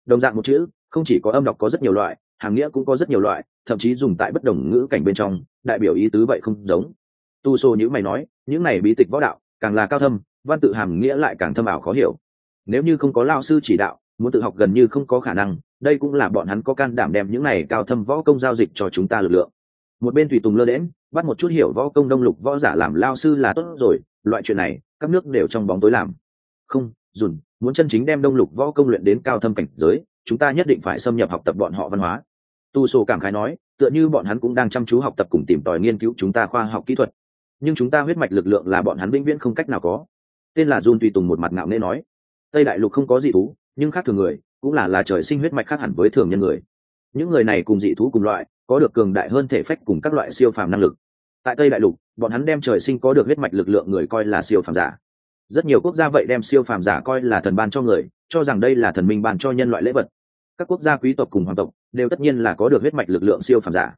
Đồng dạng một chữ, không chỉ có âm đọc có rất nhiều loại hàng nghĩa cũng có rất nhiều loại thậm chí dùng tại bất đồng ngữ cảnh bên trong, đại biểu ý tứ vậy không giống. Tu sô nhữ mày nói, những này bí tịch võ đạo, càng là cao thâm, văn tự hàm nghĩa lại càng thâm ảo khó hiểu. Nếu như không có lao sư chỉ đạo, muốn tự học gần như không có khả năng, đây cũng là bọn hắn có can đảm đem những này cao thâm võ công giao dịch cho chúng ta lực lượng. Một bên tùy tùng lơ đễm bắt một chút hiểu võ công đông lục võ giả làm lao sư là tốt rồi, loại chuyện này, các nước đều trong bóng tối làm. Không, dùn, muốn chân chính đem đông lục võ công luyện đến cao thâm cảnh giới, chúng ta nhất định phải xâm nhập học tập bọn họ văn hóa tu sổ cảm khái nói, tựa như bọn hắn cũng đang chăm chú học tập cùng tìm tòi nghiên cứu chúng ta khoa học kỹ thuật. Nhưng chúng ta huyết mạch lực lượng là bọn hắn vĩnh viễn không cách nào có. Tên là Jun tùy tùng một mặt ngạo nghễ nói, tây đại lục không có dị thú, nhưng khác thường người, cũng là là trời sinh huyết mạch khác hẳn với thường nhân người. Những người này cùng dị thú cùng loại, có được cường đại hơn thể phách cùng các loại siêu phàm năng lực. Tại tây đại lục, bọn hắn đem trời sinh có được huyết mạch lực lượng người coi là siêu phàm giả. Rất nhiều quốc gia vậy đem siêu phàm giả coi là thần ban cho người, cho rằng đây là thần minh ban cho nhân loại lễ vật. Các quốc gia quý tộc cùng hoàng tộc đều tất nhiên là có được huyết mạch lực lượng siêu phàm giả.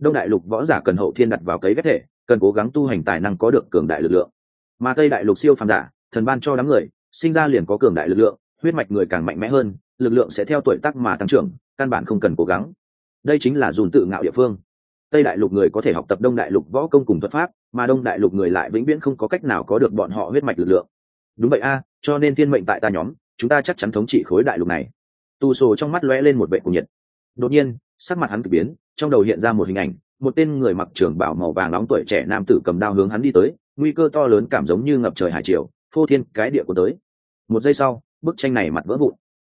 Đông đại lục võ giả cần hậu thiên đặt vào cấy ghép thể, cần cố gắng tu hành tài năng có được cường đại lực lượng. Mà tây đại lục siêu phàm giả, thần ban cho đám người, sinh ra liền có cường đại lực lượng, huyết mạch người càng mạnh mẽ hơn, lực lượng sẽ theo tuổi tác mà tăng trưởng, căn bản không cần cố gắng. Đây chính là dùn tự ngạo địa phương. Tây đại lục người có thể học tập đông đại lục võ công cùng thuật pháp, mà đông đại lục người lại vĩnh viễn không có cách nào có được bọn họ huyết mạch lực lượng. Đúng vậy a, cho nên thiên mệnh tại ta nhóm, chúng ta chắc chắn thống trị khối đại lục này. Tu sồ trong mắt lóe lên một vệ cùng nhiệt đột nhiên, sắc mặt hắn k ỳ biến, trong đầu hiện ra một hình ảnh, một tên người mặc trường bảo màu vàng nóng tuổi trẻ nam tử cầm đao hướng hắn đi tới, nguy cơ to lớn cảm giống như ngập trời hải triều, phô thiên cái địa của tới. Một giây sau, bức tranh này mặt vỡ vụn.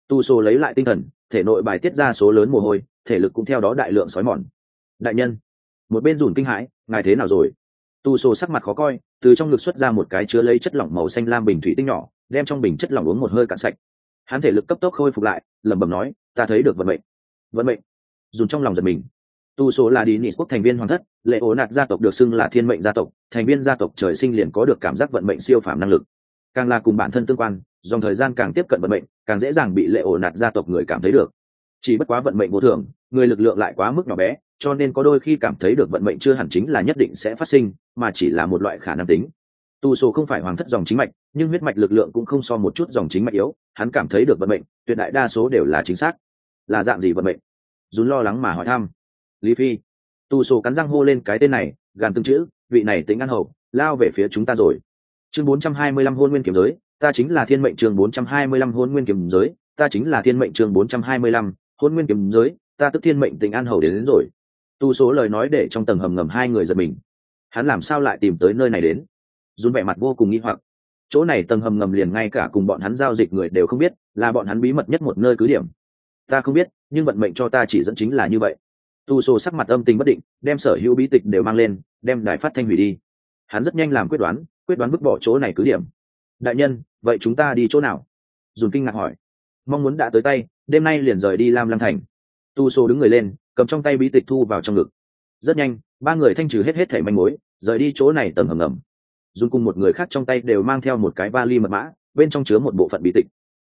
Tu sô lấy lại tinh thần, thể nội bài tiết ra số lớn mồ hôi, thể lực cũng theo đó đại lượng sói mòn. Đại nhân, một bên dùn kinh hãi, ngài thế nào rồi? Tu sô sắc mặt khó coi, từ trong ngực xuất ra một cái chứa lấy chất lỏng màu xanh lam bình thủy tinh nhỏ, đem trong bình chất lỏng uống một hơi cạn sạch. Hắn thể lực cấp tốc khôi phục lại, lẩm bẩm nói, ta thấy được vận mệnh vận mệnh. Dùng trong lòng giật mình. Tu số là đi nị quốc thành viên hoàng thất, lệ ố nạt gia tộc được xưng là thiên mệnh gia tộc, thành viên gia tộc trời sinh liền có được cảm giác vận mệnh siêu phàm năng lực. Càng là cùng bản thân tương quan, dòng thời gian càng tiếp cận vận mệnh, càng dễ dàng bị lệ ổ nạt gia tộc người cảm thấy được. Chỉ bất quá vận mệnh vô thường, người lực lượng lại quá mức nhỏ bé, cho nên có đôi khi cảm thấy được vận mệnh chưa hẳn chính là nhất định sẽ phát sinh, mà chỉ là một loại khả năng tính. Tu số không phải hoàng thất dòng chính mạch, nhưng huyết mạch lực lượng cũng không so một chút dòng chính mạch yếu, hắn cảm thấy được vận mệnh, tuyệt đại đa số đều là chính xác là dạng gì vận mệnh? Dùn lo lắng mà hỏi thăm. Lý phi tu số cắn răng hô lên cái tên này gàn tương chữ vị này tính ăn hậu lao về phía chúng ta rồi. Chương 425 hôn nguyên kiếm giới ta chính là thiên mệnh chương 425 hôn nguyên kiếm giới ta chính là thiên mệnh chương 425 hôn nguyên kiếm giới ta tức thiên mệnh tình an hầu đến, đến rồi. Tu số lời nói để trong tầng hầm ngầm hai người giật mình. Hắn làm sao lại tìm tới nơi này đến? Dùn vẻ mặt vô cùng nghi hoặc. Chỗ này tầng hầm ngầm liền ngay cả cùng bọn hắn giao dịch người đều không biết là bọn hắn bí mật nhất một nơi cứ điểm ta không biết, nhưng vận mệnh cho ta chỉ dẫn chính là như vậy. Tu sô sắc mặt âm tình bất định, đem sở hữu bí tịch đều mang lên, đem đài phát thanh hủy đi. Hắn rất nhanh làm quyết đoán quyết đoán vứt bỏ chỗ này cứ điểm. Đại nhân, vậy chúng ta đi chỗ nào? Dùng kinh ngạc hỏi. Mong muốn đã tới tay, đêm nay liền rời đi lam lăng thành. Tu sô đứng người lên, cầm trong tay bí tịch thu vào trong ngực. Rất nhanh, ba người thanh trừ hết hết thẻ manh mối, rời đi chỗ này tầng hầm ngầm. Dùng cùng một người khác trong tay đều mang theo một cái vali mật mã, bên trong chứa một bộ phận bí tịch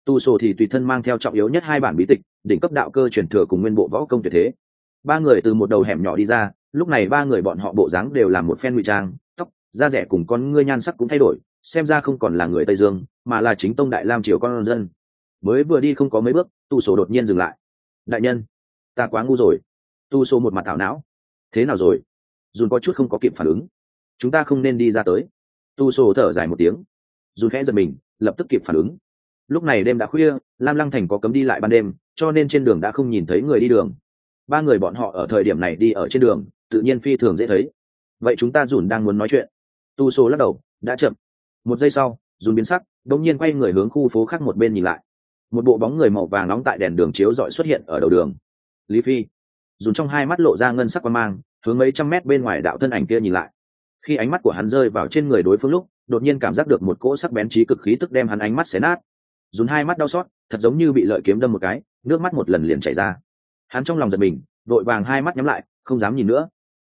tu sổ thì tùy thân mang theo trọng yếu nhất hai bản bí tịch, đỉnh cấp đạo cơ truyền thừa cùng nguyên bộ võ công tuyệt thế. Ba người từ một đầu hẻm nhỏ đi ra, lúc này ba người bọn họ bộ dáng đều là một phen ngụy trang, tóc, da rẻ cùng con ngươi nhan sắc cũng thay đổi, xem ra không còn là người tây dương, mà là chính tông đại lam triều con dân. Mới vừa đi không có mấy bước, tu sổ đột nhiên dừng lại. Đại nhân, ta quá ngu rồi. Tu sổ một mặt thảo não. Thế nào rồi? Dùn có chút không có kịp phản ứng. Chúng ta không nên đi ra tới. Tu sổ thở dài một tiếng. Dùn khẽ giật mình, lập tức kịp phản ứng lúc này đêm đã khuya, lam lăng thành có cấm đi lại ban đêm, cho nên trên đường đã không nhìn thấy người đi đường. Ba người bọn họ ở thời điểm này đi ở trên đường, tự nhiên phi thường dễ thấy. Vậy chúng ta dùn đang muốn nói chuyện. Tu sô lắc đầu, đã chậm. Một giây sau, dùn biến sắc đ nhiên quay người hướng khu phố khác một bên nhìn lại. Một bộ bóng người màu vàng nóng tại đèn đường chiếu rọi xuất hiện ở đầu đường. Lý phi. Dùn trong hai mắt lộ ra ngân sắc quan mang, hướng mấy trăm mét bên ngoài đạo thân ảnh kia nhìn lại. Khi ánh mắt của hắn rơi vào trên người đối phương lúc, đột nhiên cảm giác được một cỗ sắc bén trí cực khí tức đem hắn ánh mắt xé nát dùn hai mắt đau xót, thật giống như bị lợi kiếm đâm một cái, nước mắt một lần liền chảy ra. Hắn trong lòng giật mình, vội vàng hai mắt nhắm lại, không dám nhìn nữa.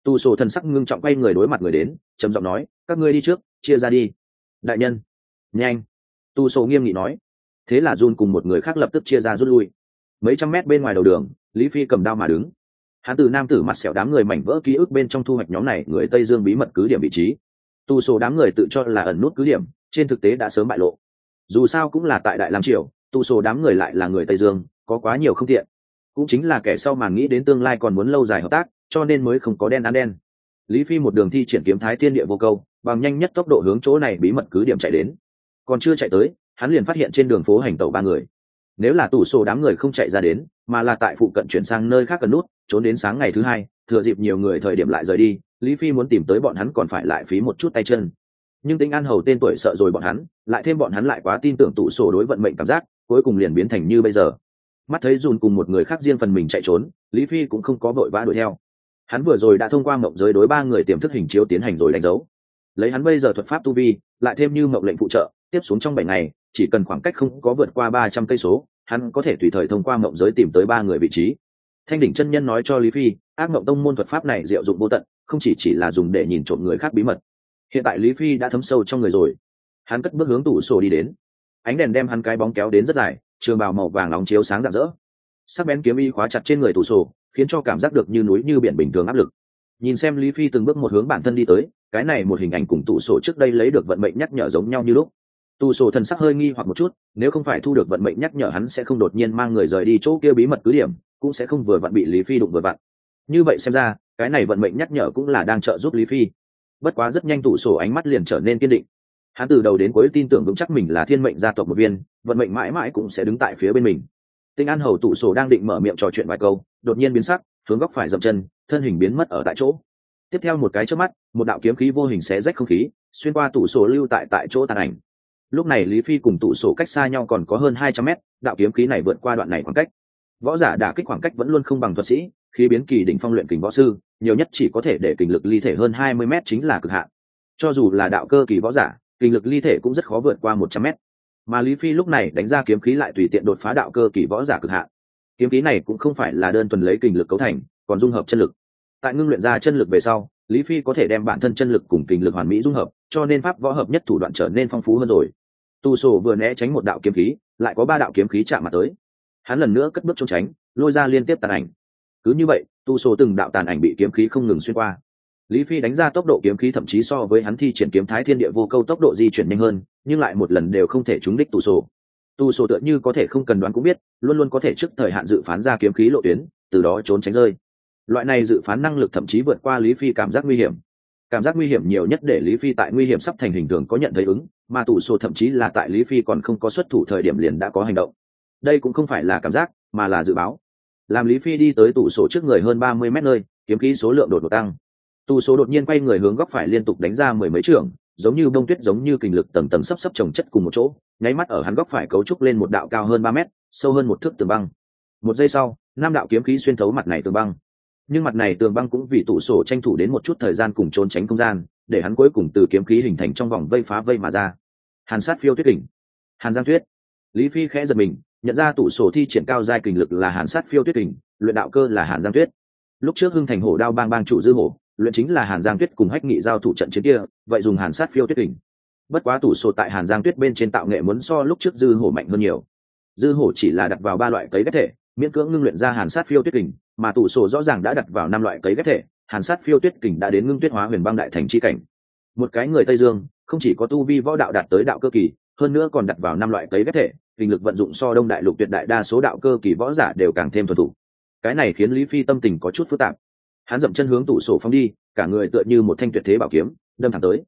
Tu sổ thần sắc ngưng trọng quay người đối mặt người đến, trầm giọng nói, các ngươi đi trước, chia ra đi. Đại nhân. Nhanh. Tu sổ nghiêm nghị nói. Thế là dùn cùng một người khác lập tức chia ra rút lui. Mấy trăm mét bên ngoài đầu đường, lý phi cầm đao mà đứng. Hắn từ nam tử mặt sẹo đám người mảnh vỡ ký ức bên trong thu hoạch nhóm này, người tây dương bí mật cứ điểm vị trí. Tu Sổ đám người tự cho là ẩn nút cứ điểm, trên thực tế đã sớm bại lộ dù sao cũng là tại đại lam triều tu sổ đám người lại là người tây dương, có quá nhiều không tiện. Cũng chính là kẻ sau màn nghĩ đến tương lai còn muốn lâu dài hợp tác, cho nên mới không có đen ăn đen. Lý phi một đường thi triển kiếm thái thiên địa vô câu, bằng nhanh nhất tốc độ hướng chỗ này bí mật cứ điểm chạy đến. Còn chưa chạy tới, hắn liền phát hiện trên đường phố hành tẩu ba người. Nếu là tủ sổ đám người không chạy ra đến, mà là tại phụ cận chuyển sang nơi khác cần nút, trốn đến sáng ngày thứ hai, thừa dịp nhiều người thời điểm lại rời đi, lý phi muốn tìm tới bọn hắn còn phải lại phí một chút tay chân nhưng tinh an hầu tên tuổi sợ rồi bọn hắn, lại thêm bọn hắn lại quá tin tưởng tụ sổ đối vận mệnh cảm giác, cuối cùng liền biến thành như bây giờ. Mắt thấy dùn cùng một người khác riêng phần mình chạy trốn, lý phi cũng không có vội vã đuổi theo. Hắn vừa rồi đã thông qua mộng giới đối ba người tiềm thức hình chiếu tiến hành rồi đánh dấu. Lấy hắn bây giờ thuật pháp tu vi, lại thêm như mộng lệnh phụ trợ, tiếp xuống trong bảy ngày, chỉ cần khoảng cách không có vượt qua ba trăm cây số, hắn có thể tùy thời thông qua mộng giới tìm tới ba người vị trí. Thanh đỉnh chân nhân nói cho lý phi, ác mộng tông môn thuật pháp này diệu dụng vô tận, không chỉ chỉ là dùng để nhìn trộm người khác bí mật hiện tại lý phi đã thấm sâu trong người rồi. Hắn cất bước hướng tủ sổ đi đến. Ánh đèn đem hắn cái bóng kéo đến rất dài, trường bào màu vàng nóng chiếu sáng rạng rỡ. Sắc bén kiếm y khóa chặt trên người tủ sổ, khiến cho cảm giác được như núi như biển bình thường áp lực. Nhìn xem lý phi từng bước một hướng bản thân đi tới, cái này một hình ảnh cùng tủ sổ trước đây lấy được vận mệnh nhắc nhở giống nhau như lúc. Tù sổ thần sắc hơi nghi hoặc một chút, nếu không phải thu được vận mệnh nhắc nhở hắn sẽ không đột nhiên mang người rời đi chỗ kia bí mật cứ điểm, cũng sẽ không vừa vặn bị lý phi đụng vừa vặn. Như vậy xem ra, cái này vận mệnh nhắc nhở cũng là đang trợ giúp lý phi bất quá rất nhanh tụ sổ ánh mắt liền trở nên kiên định. Hắn từ đầu đến cuối tin tưởng vững chắc mình là thiên mệnh gia tộc một viên, vận mệnh mãi mãi cũng sẽ đứng tại phía bên mình. Tinh an hầu tụ sổ đang định mở miệng trò chuyện vài câu, đột nhiên biến sắc, hướng góc phải dậm chân, thân hình biến mất ở tại chỗ. Tiếp theo một cái trước mắt, một đạo kiếm khí vô hình xé rách không khí, xuyên qua tụ sổ lưu tại tại chỗ tàn ảnh. Lúc này lý phi cùng tụ sổ cách xa nhau còn có hơn hai trăm mét, đạo kiếm khí này vượt qua đoạn này khoảng cách. Võ giả đả kích khoảng cách vẫn luôn không bằng thuật sĩ khi biến kỳ đỉnh phong luyện kình võ sư, nhiều nhất chỉ có thể để kình lực ly thể hơn hai mươi m chính là cực hạn. Cho dù là đạo cơ kỳ võ giả, kình lực ly thể cũng rất khó vượt qua một trăm m mà lý phi lúc này đánh ra kiếm khí lại tùy tiện đột phá đạo cơ kỳ võ giả cực hạn. Kiếm khí này cũng không phải là đơn thuần lấy kình lực cấu thành, còn dung hợp chân lực. Tại ngưng luyện ra chân lực về sau, lý phi có thể đem bản thân chân lực cùng kình lực hoàn mỹ dung hợp, cho nên pháp võ hợp nhất thủ đoạn trở nên phong phú hơn rồi. Tu sổ vừa né tránh một đạo kiếm khí, lại có ba đạo kiếm khí chạm mặt tới. Hắn lần nữa cất bước trốn tránh, lôi ra liên tiếp tàn ảnh cứ như vậy, tu sổ từng đạo tàn ảnh bị kiếm khí không ngừng xuyên qua. Lý phi đánh ra tốc độ kiếm khí thậm chí so với hắn thi triển kiếm thái thiên địa vô câu tốc độ di chuyển nhanh hơn, nhưng lại một lần đều không thể trúng đích tu sổ. Tu sổ tựa như có thể không cần đoán cũng biết, luôn luôn có thể trước thời hạn dự phán ra kiếm khí lộ tuyến, từ đó trốn tránh rơi. Loại này dự phán năng lực thậm chí vượt qua lý phi cảm giác nguy hiểm. Cảm giác nguy hiểm nhiều nhất để lý phi tại nguy hiểm sắp thành hình thường có nhận thấy ứng, mà tủ sổ thậm chí là tại lý phi còn không có xuất thủ thời điểm liền đã có hành động. Đây cũng không phải là cảm giác, mà là dự báo làm lý phi đi tới tủ sổ trước người hơn ba mươi mét nơi kiếm khí số lượng đột ngột tăng. Tù số đột nhiên quay người hướng góc phải liên tục đánh ra mười mấy trường giống như bông tuyết giống như kình lực tầng tầng sắp sắp trồng chất cùng một chỗ nháy mắt ở hắn góc phải cấu trúc lên một đạo cao hơn ba mét sâu hơn một thước tường băng. Một giây sau năm đạo kiếm khí xuyên thấu mặt này tường băng. Nhưng mặt này tường băng cũng vì tủ sổ tranh thủ đến một chút thời gian cùng trốn tránh không gian để hắn cuối cùng từ kiếm khí hình thành trong vòng vây phá vây mà ra. Hàn sát phiêu tuyết đỉnh, hàn giang tuyết. Lý phi khẽ giật mình nhận ra tủ sổ thi triển cao giai kình lực là hàn sát phiêu tuyết kình, luyện đạo cơ là hàn giang tuyết. Lúc trước hưng thành hổ đao bang bang chủ dư hổ, luyện chính là hàn giang tuyết cùng hách nghị giao thủ trận chiến kia, vậy dùng hàn sát phiêu tuyết kình. Bất quá tủ sổ tại hàn giang tuyết bên trên tạo nghệ muốn so lúc trước dư hổ mạnh hơn nhiều. Dư hổ chỉ là đặt vào ba loại cấy ghép thể, miễn cưỡng ngưng luyện ra hàn sát phiêu tuyết kình, mà tủ sổ rõ ràng đã đặt vào năm loại cấy ghép thể, hàn sát phiêu tuyết kình đã đến ngưng tuyết hóa huyền băng đại thành c h i cảnh. Một cái người tây dương, không chỉ có tu vi võ đạo đạt tới đạo cơ kỳ, hơn nữa còn đặt vào năm loại cấy ghép thể kinh lực vận dụng so đông đại lục tuyệt đại đa số đạo cơ kỳ võ giả đều càng thêm thuần thủ cái này khiến lý phi tâm tình có chút phức tạp. Hắn dậm chân hướng tủ sổ phong đi, cả người tựa như một thanh tuyệt thế bảo kiếm, đâm thẳng tới.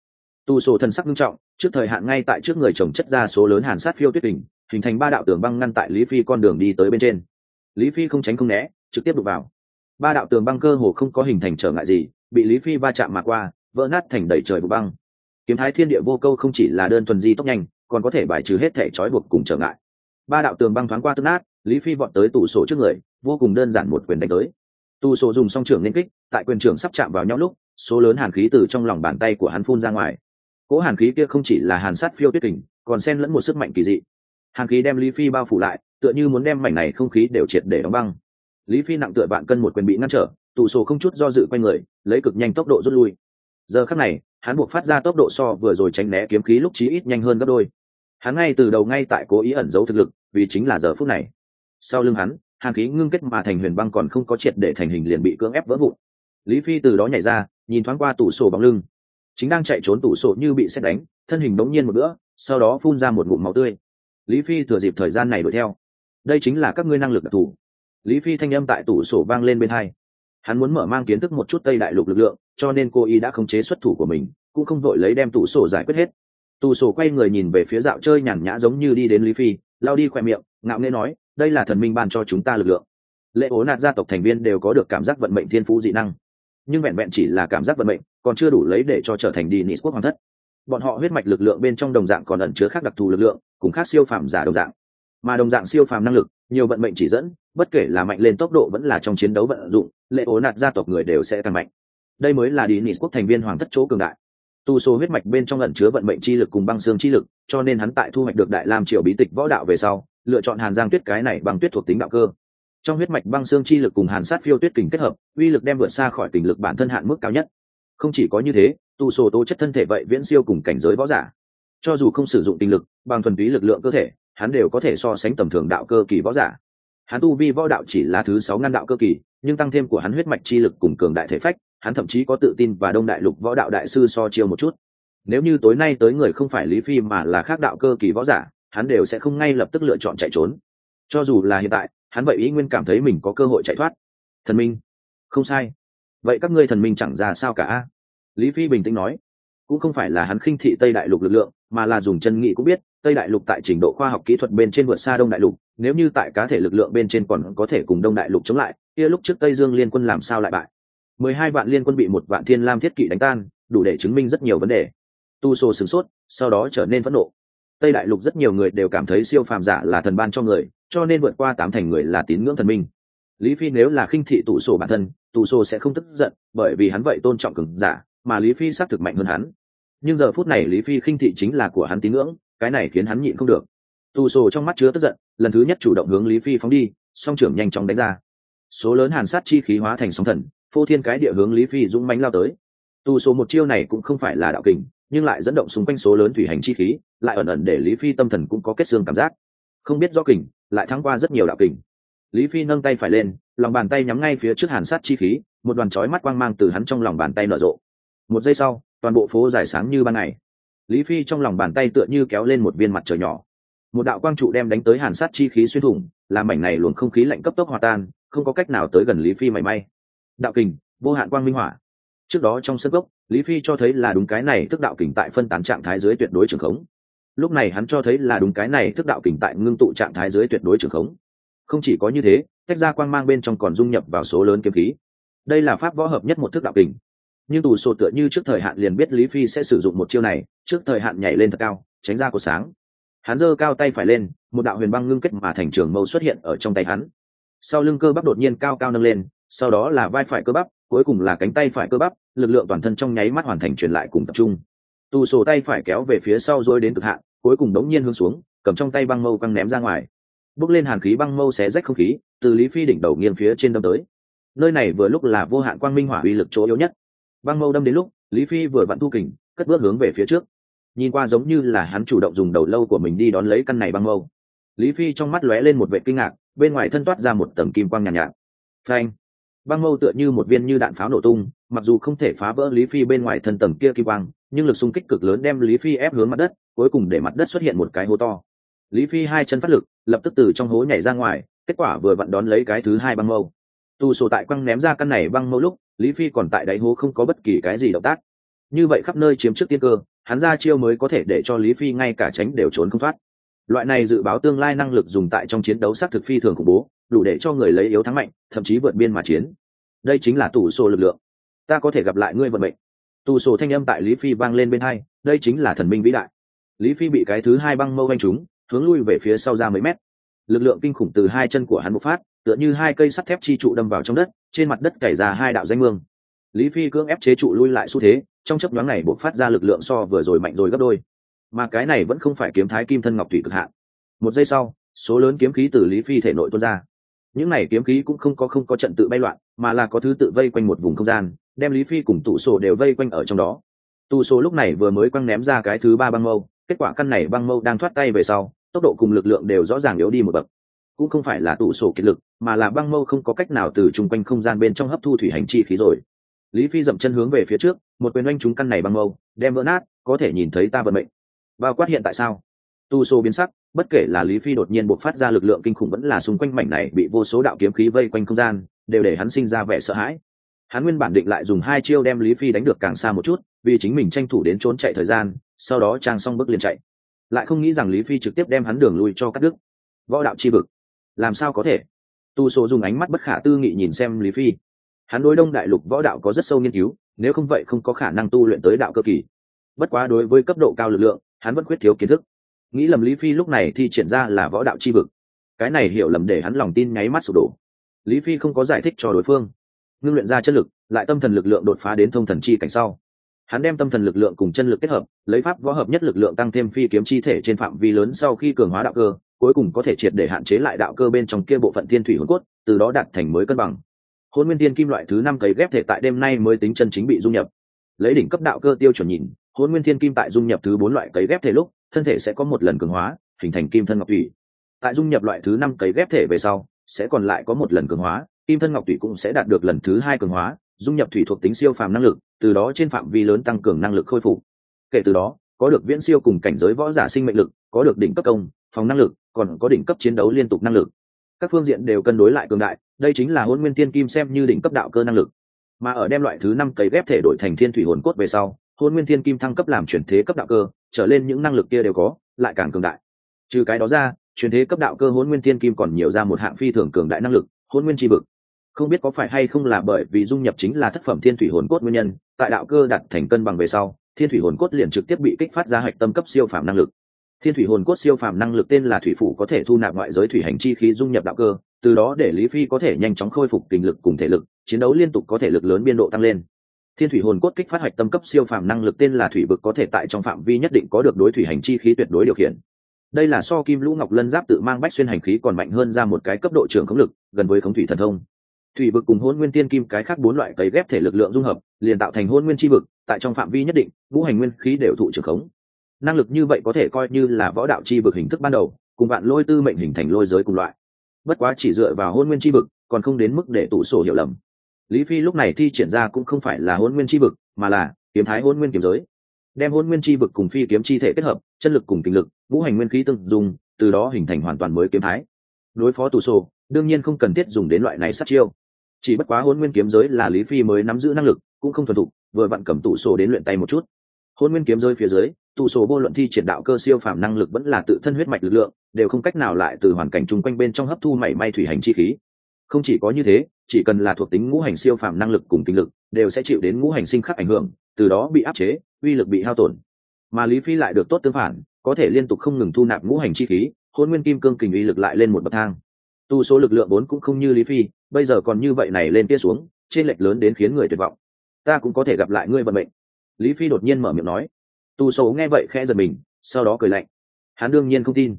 Tù sổ thần sắc nghiêm trọng, trước thời hạn ngay tại trước người chồng chất ra số lớn hàn sát phiêu tuyết kình hình thành ba đạo tường băng ngăn tại lý phi con đường đi tới bên trên. Lý phi không tránh không né, trực tiếp đục vào. Ba đạo tường băng cơ hồ không có hình thành trở ngại gì, bị lý phi va chạm mà qua, vỡ nát thành đầy trời vụ băng. Kiếm thái thiên địa vô câu không chỉ là đơn thuần di tốc nhanh, còn có thể bài trừ hết thể trói buộc cùng trở ngại ba đạo tường băng thoáng qua tương nát, lý phi vọt tới tủ sổ trước người, vô cùng đơn giản một quyền đánh tới. Tù sổ dùng song trưởng liên kích, tại quyền trưởng sắp chạm vào nhau lúc, số lớn hàn khí từ trong lòng bàn tay của hắn phun ra ngoài. Cỗ hàn khí kia không chỉ là hàn sát phiêu tuyết kình, còn xen lẫn một sức mạnh kỳ dị. Hàn khí đem lý phi bao phủ lại, tựa như muốn đem mảnh này không khí đều triệt để đóng băng. Lý phi nặng tựa vạn cân một quyền bị ngăn trở tụ sổ không chút do dự quay người, lấy cực nhanh tốc độ rút lui. Giờ khắc này, hắn buộc phát ra tốc độ so vừa rồi tránh né kiếm khí lúc chí ít nhanh hơn gấp đôi hắn ngay từ đầu ngay tại cố ý ẩn giấu thực lực, vì chính là giờ phút này. Sau lưng hắn, hàn khí ngưng kết mà thành huyền băng còn không có triệt để thành hình liền bị cưỡng ép vỡ vụn. Lý phi từ đó nhảy ra, nhìn thoáng qua tủ sổ bóng lưng. Chính đang chạy trốn tủ sổ như bị xét đánh, thân hình bỗng nhiên một bữa, sau đó phun ra một ngụm máu tươi. Lý phi thừa dịp thời gian này đuổi theo. Đây chính là các ngươi năng lực đặc thù. Lý phi thanh âm tại tủ sổ vang lên bên hai. Hắn muốn mở mang kiến thức một chút tây đại lục lực lượng, cho nên cô ý đã khống chế xuất thủ của mình, cũng không vội lấy đem tủ sổ giải quyết hết tù sổ quay người nhìn về phía dạo chơi nhàn nhã giống như đi đến lý phi, lao đi khoe miệng, ngạo nghễ nói, đây là thần minh ban cho chúng ta lực lượng. Lệ ố nạt gia tộc thành viên đều có được cảm giác vận mệnh thiên phú dị năng, nhưng vẹn vẹn chỉ là cảm giác vận mệnh, còn chưa đủ lấy để cho trở thành đi nị quốc hoàng thất. Bọn họ huyết mạch lực lượng bên trong đồng dạng còn ẩn chứa khác đặc thù lực lượng, cùng khác siêu phàm giả đồng dạng. Mà đồng dạng siêu phàm năng lực, nhiều vận mệnh chỉ dẫn, bất kể là mạnh lên tốc độ vẫn là trong chiến đấu vận dụng lệ ố nạt gia tộc người đều sẽ càng mạnh. Đây mới là đi nị quốc thành viên hoàng thất chỗ cường đại tu số huyết mạch bên trong ẩn chứa vận mệnh chi lực cùng băng xương chi lực, cho nên hắn tại thu hoạch được đại lam triều bí tịch võ đạo về sau, lựa chọn hàn giang tuyết cái này bằng tuyết thuộc tính đạo cơ. Trong huyết mạch băng xương chi lực cùng hàn sát phiêu tuyết kình kết hợp, uy lực đem vượt xa khỏi kình lực bản thân hạn mức cao nhất. Không chỉ có như thế, tu sổ tố chất thân thể vậy viễn siêu cùng cảnh giới võ giả. Cho dù không sử dụng tình lực, bằng thuần túy lực lượng cơ thể, hắn đều có thể so sánh tầm thường đạo cơ kỳ võ giả. Hắn tu vi võ đạo chỉ là thứ sáu ngăn đạo cơ kỳ, nhưng tăng thêm của hắn huyết mạch chi lực cùng cường đại thể phách hắn thậm chí có tự tin và đông đại lục võ đạo đại sư so chiêu một chút. Nếu như tối nay tới người không phải lý phi mà là khác đạo cơ kỳ võ giả, hắn đều sẽ không ngay lập tức lựa chọn chạy trốn. Cho dù là hiện tại, hắn vậy ý nguyên cảm thấy mình có cơ hội chạy thoát. Thần minh, không sai. Vậy các ngươi thần minh chẳng ra sao cả lý phi bình tĩnh nói. Cũng không phải là hắn khinh thị tây đại lục lực lượng, mà là dùng chân nghị cũng biết, tây đại lục tại trình độ khoa học kỹ thuật bên trên vượt xa đông đại lục, nếu như tại cá thể lực lượng bên trên còn có thể cùng đông đại lục chống lại, kia lúc trước tây dương liên quân làm sao lại bại? Mười hai vạn liên quân bị một vạn thiên lam thiết kỵ đánh tan, đủ để chứng minh rất nhiều vấn đề. Tu sô sửng sốt, sau đó trở nên phẫn nộ. Tây đại lục rất nhiều người đều cảm thấy siêu phàm giả là thần ban cho người, cho nên vượt qua tám thành người là tín ngưỡng thần minh. Lý phi nếu là khinh thị tụ sổ bản thân tụ sổ sẽ không tức giận, bởi vì hắn vậy tôn trọng cường giả, mà lý phi xác thực mạnh hơn hắn. Nhưng giờ phút này lý phi khinh thị chính là của hắn tín ngưỡng, cái này khiến hắn nhịn không được. Tù sổ trong mắt chứa tức giận, lần thứ nhất chủ động hướng lý phi phóng đi, song trưởng nhanh chóng đánh ra. Số lớn hàn sát chi khí hóa thành sóng thần phô thiên cái địa hướng lý phi dũng mánh lao tới. Tu số một chiêu này cũng không phải là đạo kình, nhưng lại dẫn động xung quanh số lớn thủy hành chi khí, lại ẩn ẩn để lý phi tâm thần cũng có kết xương cảm giác. Không biết do kình, lại thắng qua rất nhiều đạo kình. Lý phi nâng tay phải lên, lòng bàn tay nhắm ngay phía trước hàn sát chi khí, một đoàn chói mắt quang mang từ hắn trong lòng bàn tay nở rộ. Một giây sau, toàn bộ phố dài sáng như ban ngày. Lý phi trong lòng bàn tay tựa như kéo lên một viên mặt trời nhỏ. Một đạo quang trụ đem đánh tới hàn sát chi khí xuyên thủng, làm mảnh này luồng không khí lạnh cấp tốc hòa tan, không có cách nào tới gần lý phi mảy may đạo kình, vô hạn quang minh hỏa. Trước đó trong sân gốc, lý phi cho thấy là đúng cái này thức đạo kình tại phân tán trạng thái dưới tuyệt đối trường khống. Lúc này hắn cho thấy là đúng cái này thức đạo kình tại ngưng tụ trạng thái dưới tuyệt đối trường khống. Không chỉ có như thế, tách ra quang mang bên trong còn dung nhập vào số lớn kiếm khí. Đây là pháp võ hợp nhất một thức đạo kình. Nhưng tù sổ tựa như trước thời hạn liền biết lý phi sẽ sử dụng một chiêu này, trước thời hạn nhảy lên thật cao, tránh ra của sáng. Hắn giơ cao tay phải lên, một đạo huyền băng ngưng kết mà thành trường mâu xuất hiện ở trong tay hắn. Sau lưng cơ bắp đột nhiên cao cao nâng lên sau đó là vai phải cơ bắp cuối cùng là cánh tay phải cơ bắp lực lượng toàn thân trong nháy mắt hoàn thành truyền lại cùng tập trung. Tù sổ tay phải kéo về phía sau rồi đến cực hạn cuối cùng đống nhiên hướng xuống cầm trong tay băng mâu băng ném ra ngoài. Bước lên hàn khí băng mâu xé rách không khí từ lý phi đỉnh đầu nghiêng phía trên đâm tới. Nơi này vừa lúc là vô hạn quang minh hỏa uy lực chỗ yếu nhất. Băng mâu đâm đến lúc lý phi vừa vặn thu kình cất bước hướng về phía trước. Nhìn qua giống như là hắn chủ động dùng đầu lâu của mình đi đón lấy căn này băng mâu. Lý phi trong mắt lóe lên một vệ kinh ngạc bên ngoài thân toát ra một tầng kim quang nhàn nhạt, nhạt. Phanh! Băng mâu tựa như một viên như đạn pháo nổ tung, mặc dù không thể phá vỡ lý phi bên ngoài thân tầng kia kim quang, nhưng lực xung kích cực lớn đem lý phi ép hướng mặt đất, cuối cùng để mặt đất xuất hiện một cái hố to. Lý phi hai chân phát lực, lập tức từ trong hố nhảy ra ngoài, kết quả vừa vặn đón lấy cái thứ hai băng mâu. Tu sổ tại quăng ném ra căn này băng mâu lúc, lý phi còn tại đáy hố không có bất kỳ cái gì động tác. Như vậy khắp nơi chiếm trước tiên cơ, hắn ra chiêu mới có thể để cho lý phi ngay cả tránh đều trốn không thoát. Loại này dự báo tương lai năng lực dùng tại trong chiến đấu xác thực phi thường khủng bố đủ để cho người lấy yếu thắng mạnh, thậm chí vượt biên mà chiến. Đây chính là tủ sổ lực lượng. Ta có thể gặp lại ngươi vận mệnh. Tù sổ thanh âm tại lý phi vang lên bên hai, đây chính là thần minh vĩ đại. Lý phi bị cái thứ hai băng mâu anh chúng hướng lui về phía sau ra mấy mét. Lực lượng kinh khủng từ hai chân của hắn bộc phát, tựa như hai cây sắt thép chi trụ đâm vào trong đất, trên mặt đất cày ra hai đạo danh mương. Lý phi cưỡng ép chế trụ lui lại xu thế, trong chấp nhoáng này bộc phát ra lực lượng so vừa rồi mạnh rồi gấp đôi. Mà cái này vẫn không phải kiếm thái kim thân ngọc thủy cực hạn. Một giây sau, số lớn kiếm khí từ lý phi thể nội tuôn ra những này kiếm khí cũng không có không có trận tự bay loạn, mà là có thứ tự vây quanh một vùng không gian, đem lý phi cùng tụ sổ đều vây quanh ở trong đó. Tụ sổ lúc này vừa mới quăng ném ra cái thứ ba băng mâu, kết quả căn này băng mâu đang thoát tay về sau, tốc độ cùng lực lượng đều rõ ràng yếu đi một bậc. Cũng không phải là tụ sổ kiệt lực, mà là băng mâu không có cách nào từ chung quanh không gian bên trong hấp thu thủy hành chi khí rồi. Lý phi dậm chân hướng về phía trước, một quyền oanh chúng căn này băng mâu, đem vỡ nát, có thể nhìn thấy ta vận mệnh. Bao quát hiện tại sao? Tu sô biến sắc, bất kể là lý phi đột nhiên buộc phát ra lực lượng kinh khủng vẫn là xung quanh mảnh này bị vô số đạo kiếm khí vây quanh không gian, đều để hắn sinh ra vẻ sợ hãi. Hắn nguyên bản định lại dùng hai chiêu đem lý phi đánh được càng xa một chút, vì chính mình tranh thủ đến trốn chạy thời gian, sau đó trang xong bước liền chạy. Lại không nghĩ rằng lý phi trực tiếp đem hắn đường lui cho cắt đứt. Võ đạo chi vực. Làm sao có thể? Tu sô dùng ánh mắt bất khả tư nghị nhìn xem lý phi. Hắn đối đông đại lục võ đạo có rất sâu nghiên cứu, nếu không vậy không có khả năng tu luyện tới đạo cơ kỳ. Bất quá đối với cấp độ cao lực lượng, hắn vẫn khuyết thiếu kiến thức nghĩ lầm lý phi lúc này thì triển ra là võ đạo chi vực. Cái này hiểu lầm để hắn lòng tin nháy mắt sụp đổ. Lý phi không có giải thích cho đối phương. Ngưng luyện ra chất lực, lại tâm thần lực lượng đột phá đến thông thần chi cảnh sau. Hắn đem tâm thần lực lượng cùng chân lực kết hợp, lấy pháp võ hợp nhất lực lượng tăng thêm phi kiếm chi thể trên phạm vi lớn sau khi cường hóa đạo cơ, cuối cùng có thể triệt để hạn chế lại đạo cơ bên trong kia bộ phận thiên thủy hồn cốt, từ đó đạt thành mới cân bằng. Hôn nguyên thiên kim loại thứ năm cấy ghép thể tại đêm nay mới tính chân chính bị dung nhập. Lấy đỉnh cấp đạo cơ tiêu chuẩn nhìn, hôn nguyên thiên kim tại dung nhập thứ bốn loại cấy ghép thể lúc thân thể sẽ có một lần cường hóa, hình thành kim thân ngọc thủy. Tại dung nhập loại thứ năm cấy ghép thể về sau, sẽ còn lại có một lần cường hóa, kim thân ngọc thủy cũng sẽ đạt được lần thứ hai cường hóa, dung nhập thủy thuộc tính siêu phàm năng lực, từ đó trên phạm vi lớn tăng cường năng lực khôi phục. Kể từ đó, có được viễn siêu cùng cảnh giới võ giả sinh mệnh lực, có được đỉnh cấp công, phòng năng lực, còn có đỉnh cấp chiến đấu liên tục năng lực. Các phương diện đều cân đối lại cường đại, đây chính là hôn nguyên tiên kim xem như đỉnh cấp đạo cơ năng lực. Mà ở đem loại thứ năm cấy ghép thể đổi thành thiên thủy hồn cốt về sau hôn nguyên thiên kim thăng cấp làm chuyển thế cấp đạo cơ trở lên những năng lực kia đều có, lại càng cường đại. Trừ cái đó ra, truyền thế cấp đạo cơ hôn nguyên thiên kim còn nhiều ra một hạng phi thường cường đại năng lực hôn nguyên tri vực. Không biết có phải hay không là bởi vì dung nhập chính là thất phẩm thiên thủy hồn cốt nguyên nhân, tại đạo cơ đặt thành cân bằng về sau, thiên thủy hồn cốt liền trực tiếp bị kích phát ra hạch tâm cấp siêu phàm năng lực. Thiên thủy hồn cốt siêu phàm năng lực tên là thủy phủ có thể thu nạp ngoại giới thủy hành chi khí dung nhập đạo cơ, từ đó để lý phi có thể nhanh chóng khôi phục tình lực cùng thể lực, chiến đấu liên tục có thể lực lớn biên độ tăng lên thiên thủy hồn cốt kích phát hoạch tâm cấp siêu phàm năng lực tên là thủy vực có thể tại trong phạm vi nhất định có được đối thủy hành chi khí tuyệt đối điều khiển. Đây là so kim lũ ngọc lân giáp tự mang bách xuyên hành khí còn mạnh hơn ra một cái cấp độ trưởng khống lực, gần với khống thủy thần thông. Thủy vực cùng hôn nguyên tiên kim cái khác bốn loại cấy ghép thể lực lượng dung hợp, liền tạo thành hôn nguyên chi vực, tại trong phạm vi nhất định, ngũ hành nguyên khí đều thụ trưởng khống. Năng lực như vậy có thể coi như là võ đạo chi vực hình thức ban đầu, cùng bạn lôi tư mệnh hình thành lôi giới cùng loại. Bất quá chỉ dựa vào hôn nguyên chi vực, còn không đến mức để tủ sổ hiểu lầm lý phi lúc này thi triển ra cũng không phải là hôn nguyên chi vực, mà là kiếm thái hôn nguyên kiếm giới. Đem hôn nguyên chi vực cùng phi kiếm chi thể kết hợp chân lực cùng kinh lực, ngũ hành nguyên khí tương dùng từ đó hình thành hoàn toàn mới kiếm thái. Đối phó tù sổ đương nhiên không cần thiết dùng đến loại này sát chiêu. Chỉ bất quá hôn nguyên kiếm giới là lý phi mới nắm giữ năng lực, cũng không thuần thục, vừa vặn cầm tủ sổ đến luyện tay một chút. Hôn nguyên kiếm giới phía dưới tụ sổ vô luận thi triển đạo cơ siêu phàm năng lực vẫn là tự thân huyết mạch lực lượng, đều không cách nào lại từ hoàn cảnh chung quanh bên trong hấp thu mảy may thủy hành chi khí không chỉ có như thế, chỉ cần là thuộc tính ngũ hành siêu phàm năng lực cùng kinh lực, đều sẽ chịu đến ngũ hành sinh khắc ảnh hưởng, từ đó bị áp chế, uy lực bị hao tổn. Mà lý phi lại được tốt tương phản, có thể liên tục không ngừng thu nạp ngũ hành chi khí, hôn nguyên kim cương kình uy lực lại lên một bậc thang. Tu số lực lượng vốn cũng không như lý phi, bây giờ còn như vậy này lên kia xuống, trên lệch lớn đến khiến người tuyệt vọng. Ta cũng có thể gặp lại ngươi vận mệnh. Lý phi đột nhiên mở miệng nói. Tu số nghe vậy khẽ giật mình, sau đó cười lạnh. Hắn đương nhiên không tin.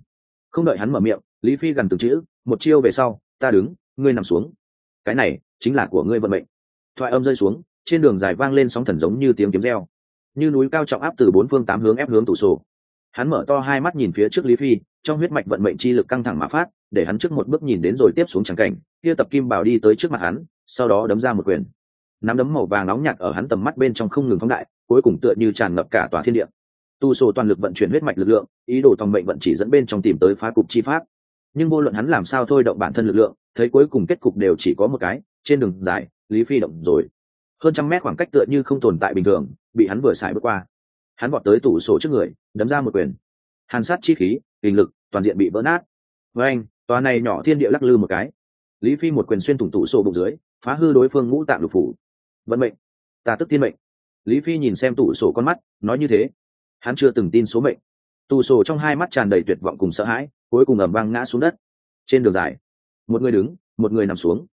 Không đợi hắn mở miệng, lý phi gần từng chữ, một chiêu về sau, ta đứng ngươi nằm xuống. Cái này chính là của ngươi vận mệnh. Thoại âm rơi xuống, trên đường dài vang lên sóng thần giống như tiếng kiếm reo. Như núi cao trọng áp từ bốn phương tám hướng ép hướng tủ sổ. Hắn mở to hai mắt nhìn phía trước lý phi, trong huyết mạch vận mệnh chi lực căng thẳng mà phát, để hắn trước một bước nhìn đến rồi tiếp xuống trắng cảnh, kia tập kim bảo đi tới trước mặt hắn, sau đó đấm ra một quyền. Nắm đấm màu vàng nóng nhạt ở hắn tầm mắt bên trong không ngừng phóng đại, cuối cùng tựa như tràn ngập cả tòa thiên địa. Tu sổ toàn lực vận chuyển huyết mạch lực lượng, ý đồ tòng mệnh vận chỉ dẫn bên trong tìm tới phá cục chi pháp. Nhưng vô luận hắn làm sao thôi động bản thân lực lượng thấy cuối cùng kết cục đều chỉ có một cái, trên đường dài, lý phi động rồi. Hơn trăm mét khoảng cách tựa như không tồn tại bình thường, bị hắn vừa xài bước qua. Hắn vọt tới tủ sổ trước người, đấm ra một quyền. Hàn sát chi khí, hình lực, toàn diện bị vỡ nát. Với anh, tòa này nhỏ thiên địa lắc lư một cái. Lý phi một quyền xuyên thủng tủ sổ bụng dưới, phá hư đối phương ngũ tạng lục phủ. Vận mệnh. Ta tức tiên mệnh. Lý phi nhìn xem tủ sổ con mắt, nói như thế. Hắn chưa từng tin số mệnh. Tù sổ trong hai mắt tràn đầy tuyệt vọng cùng sợ hãi, cuối cùng ẩm vang ngã xuống đất. Trên đường dài một người đứng một người nằm xuống.